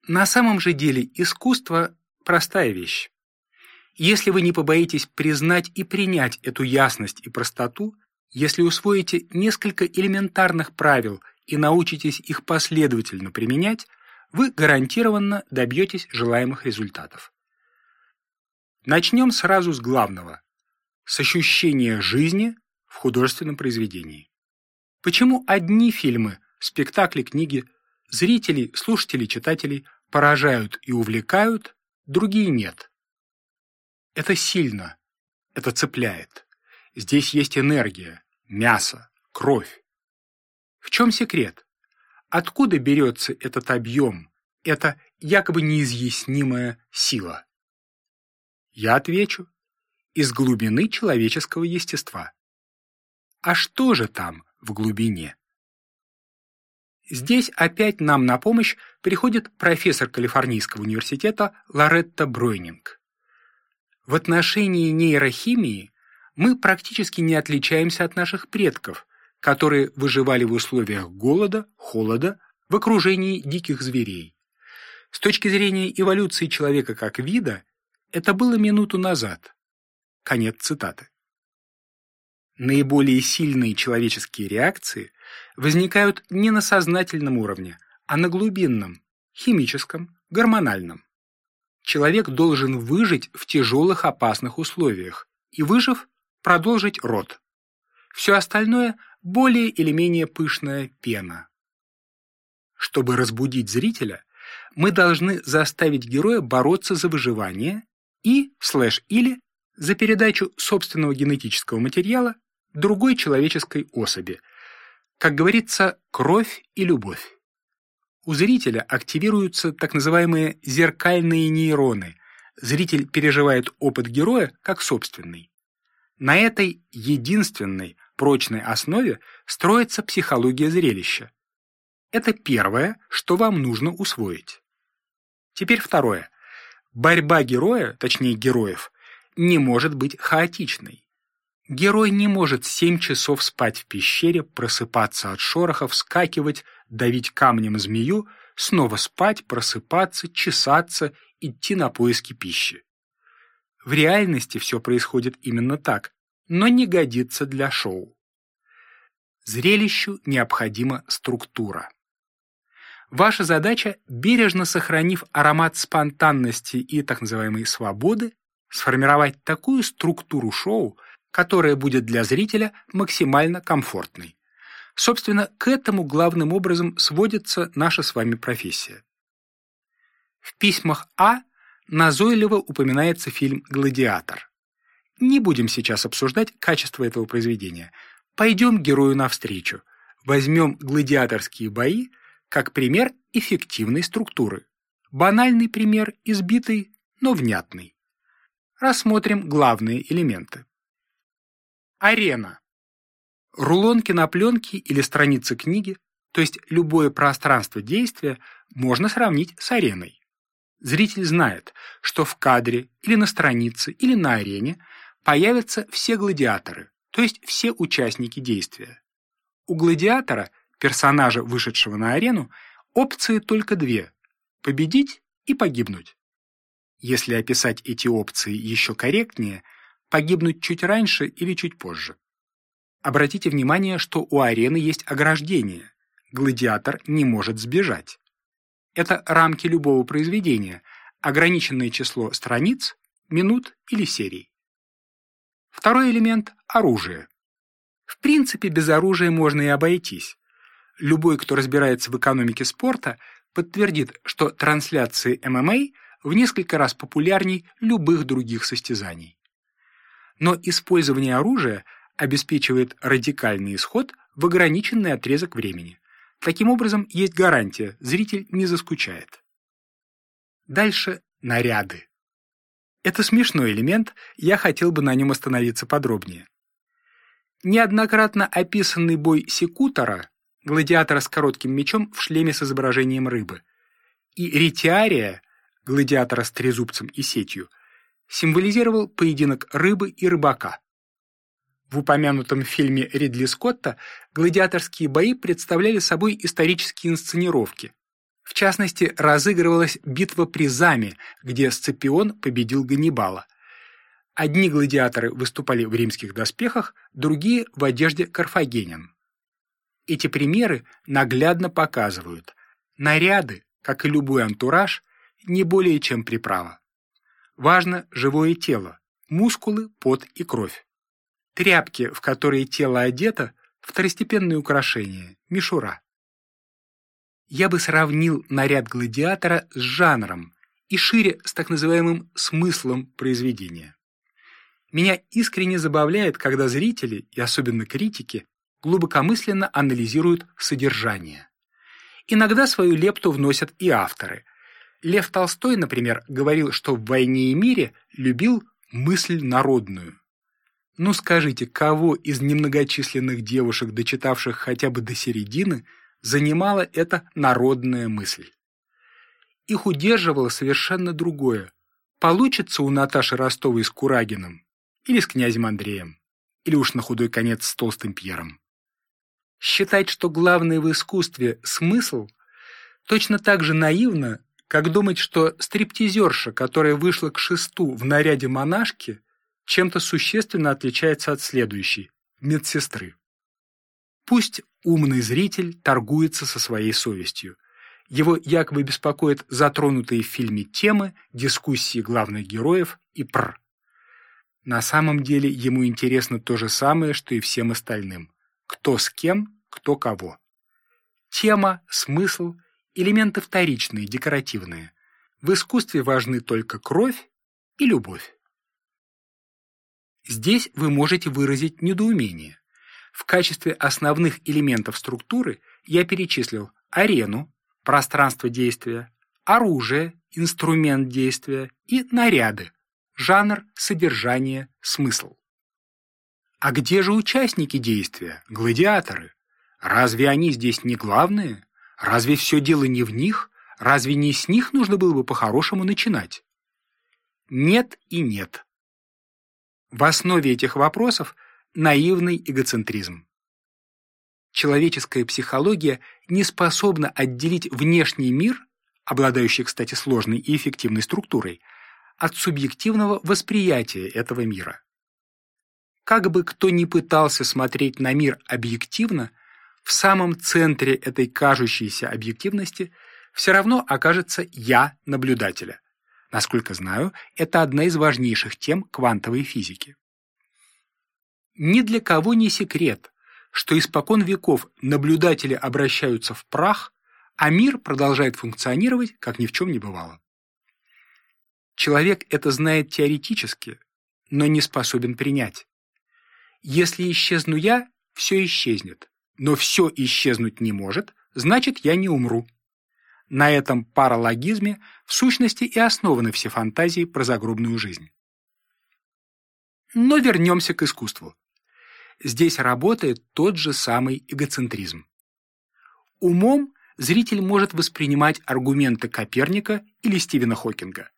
На самом же деле искусство – простая вещь. Если вы не побоитесь признать и принять эту ясность и простоту, если усвоите несколько элементарных правил – и научитесь их последовательно применять, вы гарантированно добьетесь желаемых результатов. Начнем сразу с главного – с ощущения жизни в художественном произведении. Почему одни фильмы, спектакли, книги, зрителей, слушателей, читателей поражают и увлекают, другие нет? Это сильно, это цепляет. Здесь есть энергия, мясо, кровь. В чем секрет? Откуда берется этот объем, эта якобы неизъяснимая сила? Я отвечу, из глубины человеческого естества. А что же там в глубине? Здесь опять нам на помощь приходит профессор Калифорнийского университета Лоретта Бройнинг. В отношении нейрохимии мы практически не отличаемся от наших предков, которые выживали в условиях голода, холода, в окружении диких зверей. С точки зрения эволюции человека как вида, это было минуту назад. Конец цитаты. Наиболее сильные человеческие реакции возникают не на сознательном уровне, а на глубинном, химическом, гормональном. Человек должен выжить в тяжелых опасных условиях и, выжив, продолжить род. Все остальное более или менее пышная пена. Чтобы разбудить зрителя, мы должны заставить героя бороться за выживание и, слэш или, за передачу собственного генетического материала другой человеческой особи. Как говорится, кровь и любовь. У зрителя активируются так называемые зеркальные нейроны. Зритель переживает опыт героя как собственный. На этой единственной, прочной основе строится психология зрелища. Это первое, что вам нужно усвоить. Теперь второе. Борьба героя, точнее героев, не может быть хаотичной. Герой не может семь часов спать в пещере, просыпаться от шорохов, вскакивать, давить камнем змею, снова спать, просыпаться, чесаться, идти на поиски пищи. В реальности все происходит именно так, но не годится для шоу. Зрелищу необходима структура. Ваша задача, бережно сохранив аромат спонтанности и так называемой свободы, сформировать такую структуру шоу, которая будет для зрителя максимально комфортной. Собственно, к этому главным образом сводится наша с вами профессия. В письмах А назойливо упоминается фильм «Гладиатор». Не будем сейчас обсуждать качество этого произведения. Пойдем герою навстречу. Возьмем гладиаторские бои как пример эффективной структуры. Банальный пример, избитый, но внятный. Рассмотрим главные элементы. Арена. Рулон кинопленки или страница книги, то есть любое пространство действия, можно сравнить с ареной. Зритель знает, что в кадре или на странице или на арене появятся все гладиаторы, то есть все участники действия. У гладиатора, персонажа, вышедшего на арену, опции только две – победить и погибнуть. Если описать эти опции еще корректнее, погибнуть чуть раньше или чуть позже. Обратите внимание, что у арены есть ограждение. Гладиатор не может сбежать. Это рамки любого произведения, ограниченное число страниц, минут или серий. Второй элемент – оружие. В принципе, без оружия можно и обойтись. Любой, кто разбирается в экономике спорта, подтвердит, что трансляции ММА в несколько раз популярней любых других состязаний. Но использование оружия обеспечивает радикальный исход в ограниченный отрезок времени. Таким образом, есть гарантия, зритель не заскучает. Дальше наряды. Это смешной элемент, я хотел бы на нем остановиться подробнее. Неоднократно описанный бой секутора, гладиатора с коротким мечом в шлеме с изображением рыбы, и ретиария, гладиатора с трезубцем и сетью, символизировал поединок рыбы и рыбака. В упомянутом фильме Ридли Скотта гладиаторские бои представляли собой исторические инсценировки. В частности, разыгрывалась битва при Заме, где Сципион победил Ганнибала. Одни гладиаторы выступали в римских доспехах, другие – в одежде карфагенян. Эти примеры наглядно показывают, наряды, как и любой антураж, не более чем приправа. Важно живое тело, мускулы, пот и кровь. Тряпки, в которые тело одето, второстепенные украшения, мишура. Я бы сравнил наряд гладиатора с жанром и шире с так называемым смыслом произведения. Меня искренне забавляет, когда зрители, и особенно критики, глубокомысленно анализируют содержание. Иногда свою лепту вносят и авторы. Лев Толстой, например, говорил, что в «Войне и мире» любил мысль народную. Ну скажите, кого из немногочисленных девушек, дочитавших хотя бы до середины, занимала эта народная мысль? Их удерживало совершенно другое. Получится у Наташи Ростовой с Курагиным или с князем Андреем, или уж на худой конец с толстым Пьером. Считать, что главное в искусстве – смысл, точно так же наивно, как думать, что стриптизерша, которая вышла к шесту в наряде монашки – чем-то существенно отличается от следующей – медсестры. Пусть умный зритель торгуется со своей совестью. Его якобы беспокоят затронутые в фильме темы, дискуссии главных героев и пр. На самом деле ему интересно то же самое, что и всем остальным. Кто с кем, кто кого. Тема, смысл, элементы вторичные, декоративные. В искусстве важны только кровь и любовь. Здесь вы можете выразить недоумение. В качестве основных элементов структуры я перечислил арену, пространство действия, оружие, инструмент действия и наряды, жанр, содержание, смысл. А где же участники действия, гладиаторы? Разве они здесь не главные? Разве все дело не в них? Разве не с них нужно было бы по-хорошему начинать? Нет и нет. В основе этих вопросов наивный эгоцентризм. Человеческая психология не способна отделить внешний мир, обладающий, кстати, сложной и эффективной структурой, от субъективного восприятия этого мира. Как бы кто ни пытался смотреть на мир объективно, в самом центре этой кажущейся объективности все равно окажется «я» наблюдателя. Насколько знаю, это одна из важнейших тем квантовой физики. Ни для кого не секрет, что испокон веков наблюдатели обращаются в прах, а мир продолжает функционировать, как ни в чем не бывало. Человек это знает теоретически, но не способен принять. Если исчезну я, все исчезнет. Но все исчезнуть не может, значит, я не умру. На этом паралогизме в сущности и основаны все фантазии про загробную жизнь. Но вернемся к искусству. Здесь работает тот же самый эгоцентризм. Умом зритель может воспринимать аргументы Коперника или Стивена Хокинга,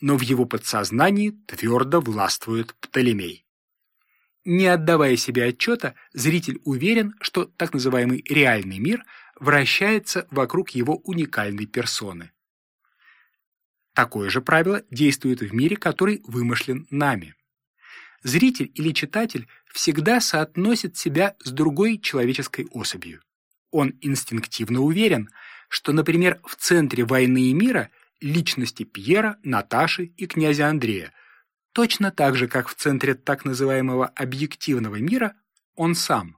но в его подсознании твердо властвует Птолемей. Не отдавая себе отчета, зритель уверен, что так называемый реальный мир вращается вокруг его уникальной персоны. Такое же правило действует в мире, который вымышлен нами. Зритель или читатель всегда соотносит себя с другой человеческой особью. Он инстинктивно уверен, что, например, в центре войны и мира личности Пьера, Наташи и князя Андрея, точно так же, как в центре так называемого объективного мира он сам.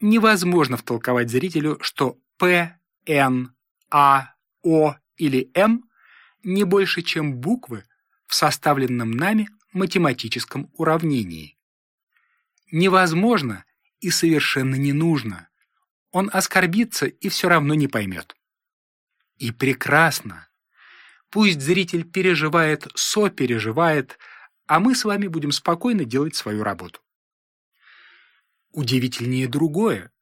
Невозможно втолковать зрителю, что П, Н, А, О или М не больше, чем буквы в составленном нами математическом уравнении. Невозможно и совершенно не нужно. Он оскорбится и все равно не поймет. И прекрасно. Пусть зритель переживает, сопереживает, а мы с вами будем спокойно делать свою работу. Удивительнее другое.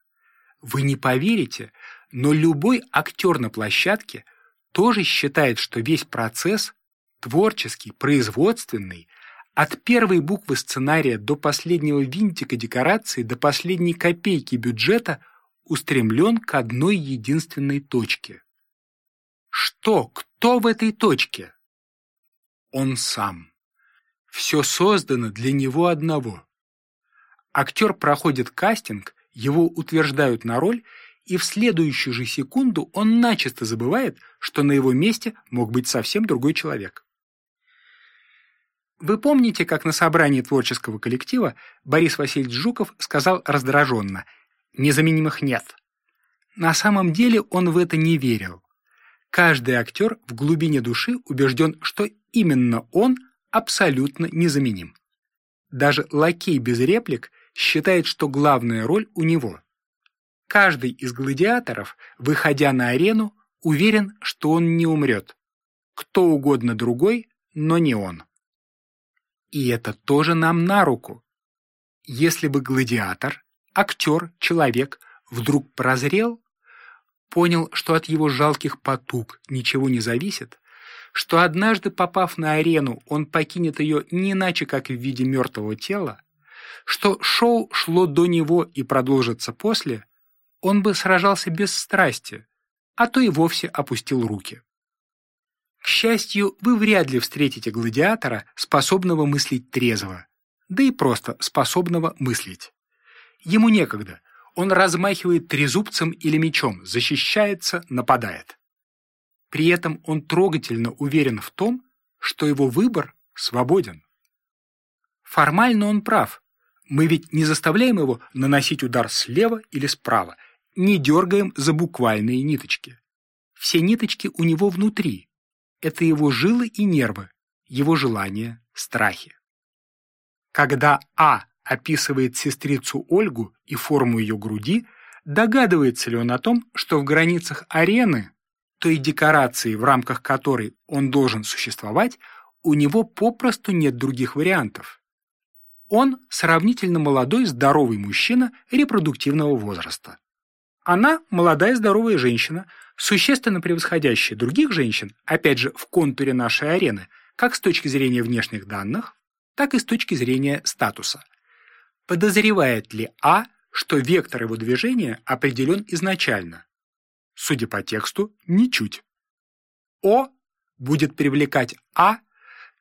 Вы не поверите, но любой актер на площадке тоже считает, что весь процесс творческий, производственный, от первой буквы сценария до последнего винтика декорации, до последней копейки бюджета устремлен к одной единственной точке. Что, кто в этой точке? Он сам. Все создано для него одного. Актер проходит кастинг, его утверждают на роль, и в следующую же секунду он начисто забывает, что на его месте мог быть совсем другой человек. Вы помните, как на собрании творческого коллектива Борис Васильевич Жуков сказал раздраженно «незаменимых нет». На самом деле он в это не верил. Каждый актер в глубине души убежден, что именно он абсолютно незаменим. Даже лакей без реплик считает, что главная роль у него. Каждый из гладиаторов, выходя на арену, уверен, что он не умрет. Кто угодно другой, но не он. И это тоже нам на руку. Если бы гладиатор, актер, человек вдруг прозрел, понял, что от его жалких потуг ничего не зависит, что однажды попав на арену, он покинет ее не иначе, как в виде мертвого тела, что шоу шло до него и продолжится после, он бы сражался без страсти, а то и вовсе опустил руки. К счастью, вы вряд ли встретите гладиатора, способного мыслить трезво, да и просто способного мыслить. Ему некогда, он размахивает трезубцем или мечом, защищается, нападает. При этом он трогательно уверен в том, что его выбор свободен. Формально он прав. Мы ведь не заставляем его наносить удар слева или справа, не дергаем за буквальные ниточки. Все ниточки у него внутри, это его жилы и нервы, его желания, страхи. Когда А описывает сестрицу Ольгу и форму ее груди, догадывается ли он о том, что в границах арены, той декорации, в рамках которой он должен существовать, у него попросту нет других вариантов. Он сравнительно молодой здоровый мужчина репродуктивного возраста. Она молодая здоровая женщина, существенно превосходящая других женщин, опять же, в контуре нашей арены, как с точки зрения внешних данных, так и с точки зрения статуса. Подозревает ли А, что вектор его движения определен изначально? Судя по тексту, ничуть. О будет привлекать А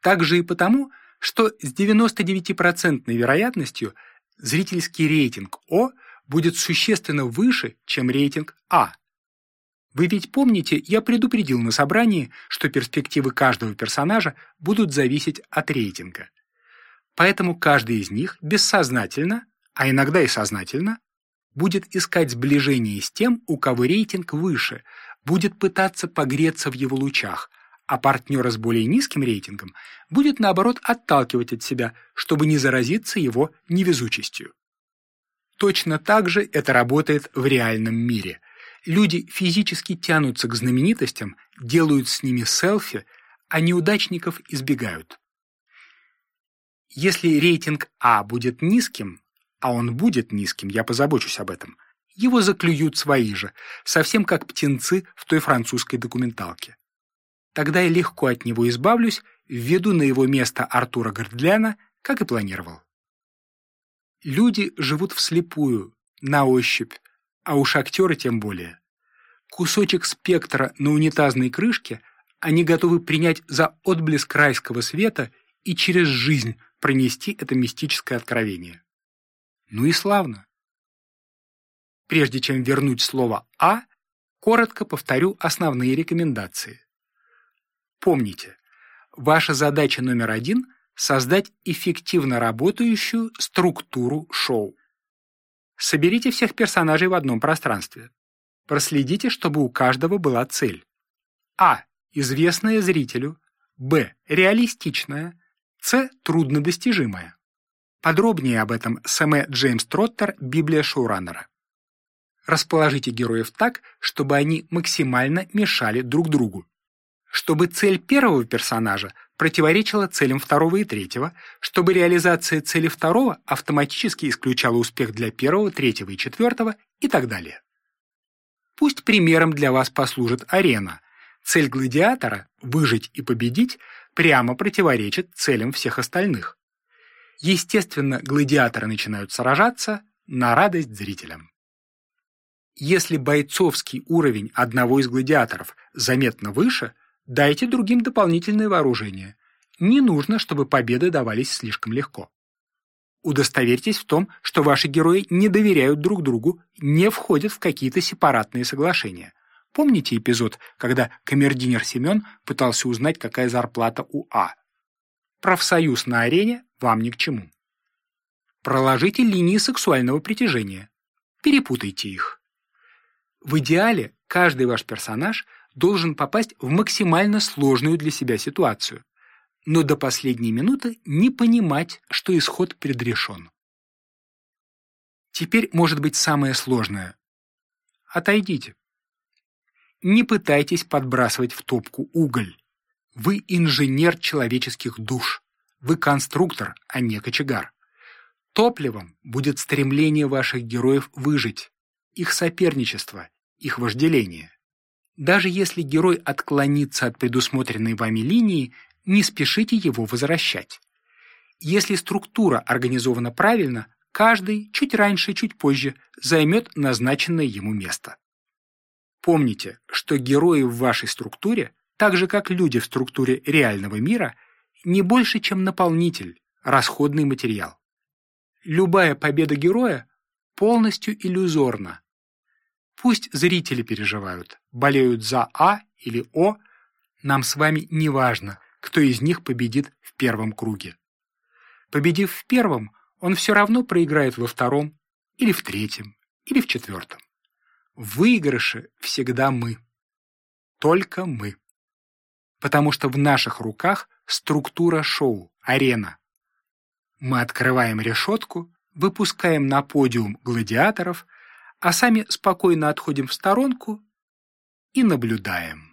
также и потому, что с 99% вероятностью зрительский рейтинг О будет существенно выше, чем рейтинг А. Вы ведь помните, я предупредил на собрании, что перспективы каждого персонажа будут зависеть от рейтинга. Поэтому каждый из них бессознательно, а иногда и сознательно, будет искать сближение с тем, у кого рейтинг выше, будет пытаться погреться в его лучах, а партнера с более низким рейтингом будет, наоборот, отталкивать от себя, чтобы не заразиться его невезучестью. Точно так же это работает в реальном мире. Люди физически тянутся к знаменитостям, делают с ними селфи, а неудачников избегают. Если рейтинг А будет низким, а он будет низким, я позабочусь об этом, его заклюют свои же, совсем как птенцы в той французской документалке. Тогда я легко от него избавлюсь, введу на его место Артура Гордляна, как и планировал. Люди живут вслепую, на ощупь, а уж актеры тем более. Кусочек спектра на унитазной крышке они готовы принять за отблеск райского света и через жизнь пронести это мистическое откровение. Ну и славно. Прежде чем вернуть слово «а», коротко повторю основные рекомендации. Помните, ваша задача номер один – создать эффективно работающую структуру шоу. Соберите всех персонажей в одном пространстве. Проследите, чтобы у каждого была цель. А. Известная зрителю. Б. Реалистичная. С. Труднодостижимая. Подробнее об этом Сэме Джеймс Троттер «Библия шоураннера». Расположите героев так, чтобы они максимально мешали друг другу. Чтобы цель первого персонажа противоречила целям второго и третьего, чтобы реализация цели второго автоматически исключала успех для первого, третьего и четвертого и так далее. Пусть примером для вас послужит арена. Цель гладиатора – выжить и победить – прямо противоречит целям всех остальных. Естественно, гладиаторы начинают сражаться на радость зрителям. Если бойцовский уровень одного из гладиаторов заметно выше, дайте другим дополнительное вооружение. Не нужно, чтобы победы давались слишком легко. Удостоверьтесь в том, что ваши герои не доверяют друг другу, не входят в какие-то сепаратные соглашения. Помните эпизод, когда камердинер Семен пытался узнать, какая зарплата у А? Профсоюз на арене вам ни к чему. Проложите линии сексуального притяжения. Перепутайте их. В идеале каждый ваш персонаж должен попасть в максимально сложную для себя ситуацию, но до последней минуты не понимать, что исход предрешен. Теперь может быть самое сложное. Отойдите. Не пытайтесь подбрасывать в топку уголь. Вы инженер человеческих душ. Вы конструктор, а не кочегар. Топливом будет стремление ваших героев выжить, их соперничество, их вожделение. Даже если герой отклонится от предусмотренной вами линии, не спешите его возвращать. Если структура организована правильно, каждый чуть раньше, чуть позже займет назначенное ему место. Помните, что герои в вашей структуре, так же как люди в структуре реального мира, не больше, чем наполнитель, расходный материал. Любая победа героя полностью иллюзорна, Пусть зрители переживают, болеют за А или О, нам с вами не важно, кто из них победит в первом круге. Победив в первом, он все равно проиграет во втором, или в третьем, или в четвертом. В выигрыше всегда мы. Только мы. Потому что в наших руках структура шоу, арена. Мы открываем решетку, выпускаем на подиум гладиаторов – а сами спокойно отходим в сторонку и наблюдаем.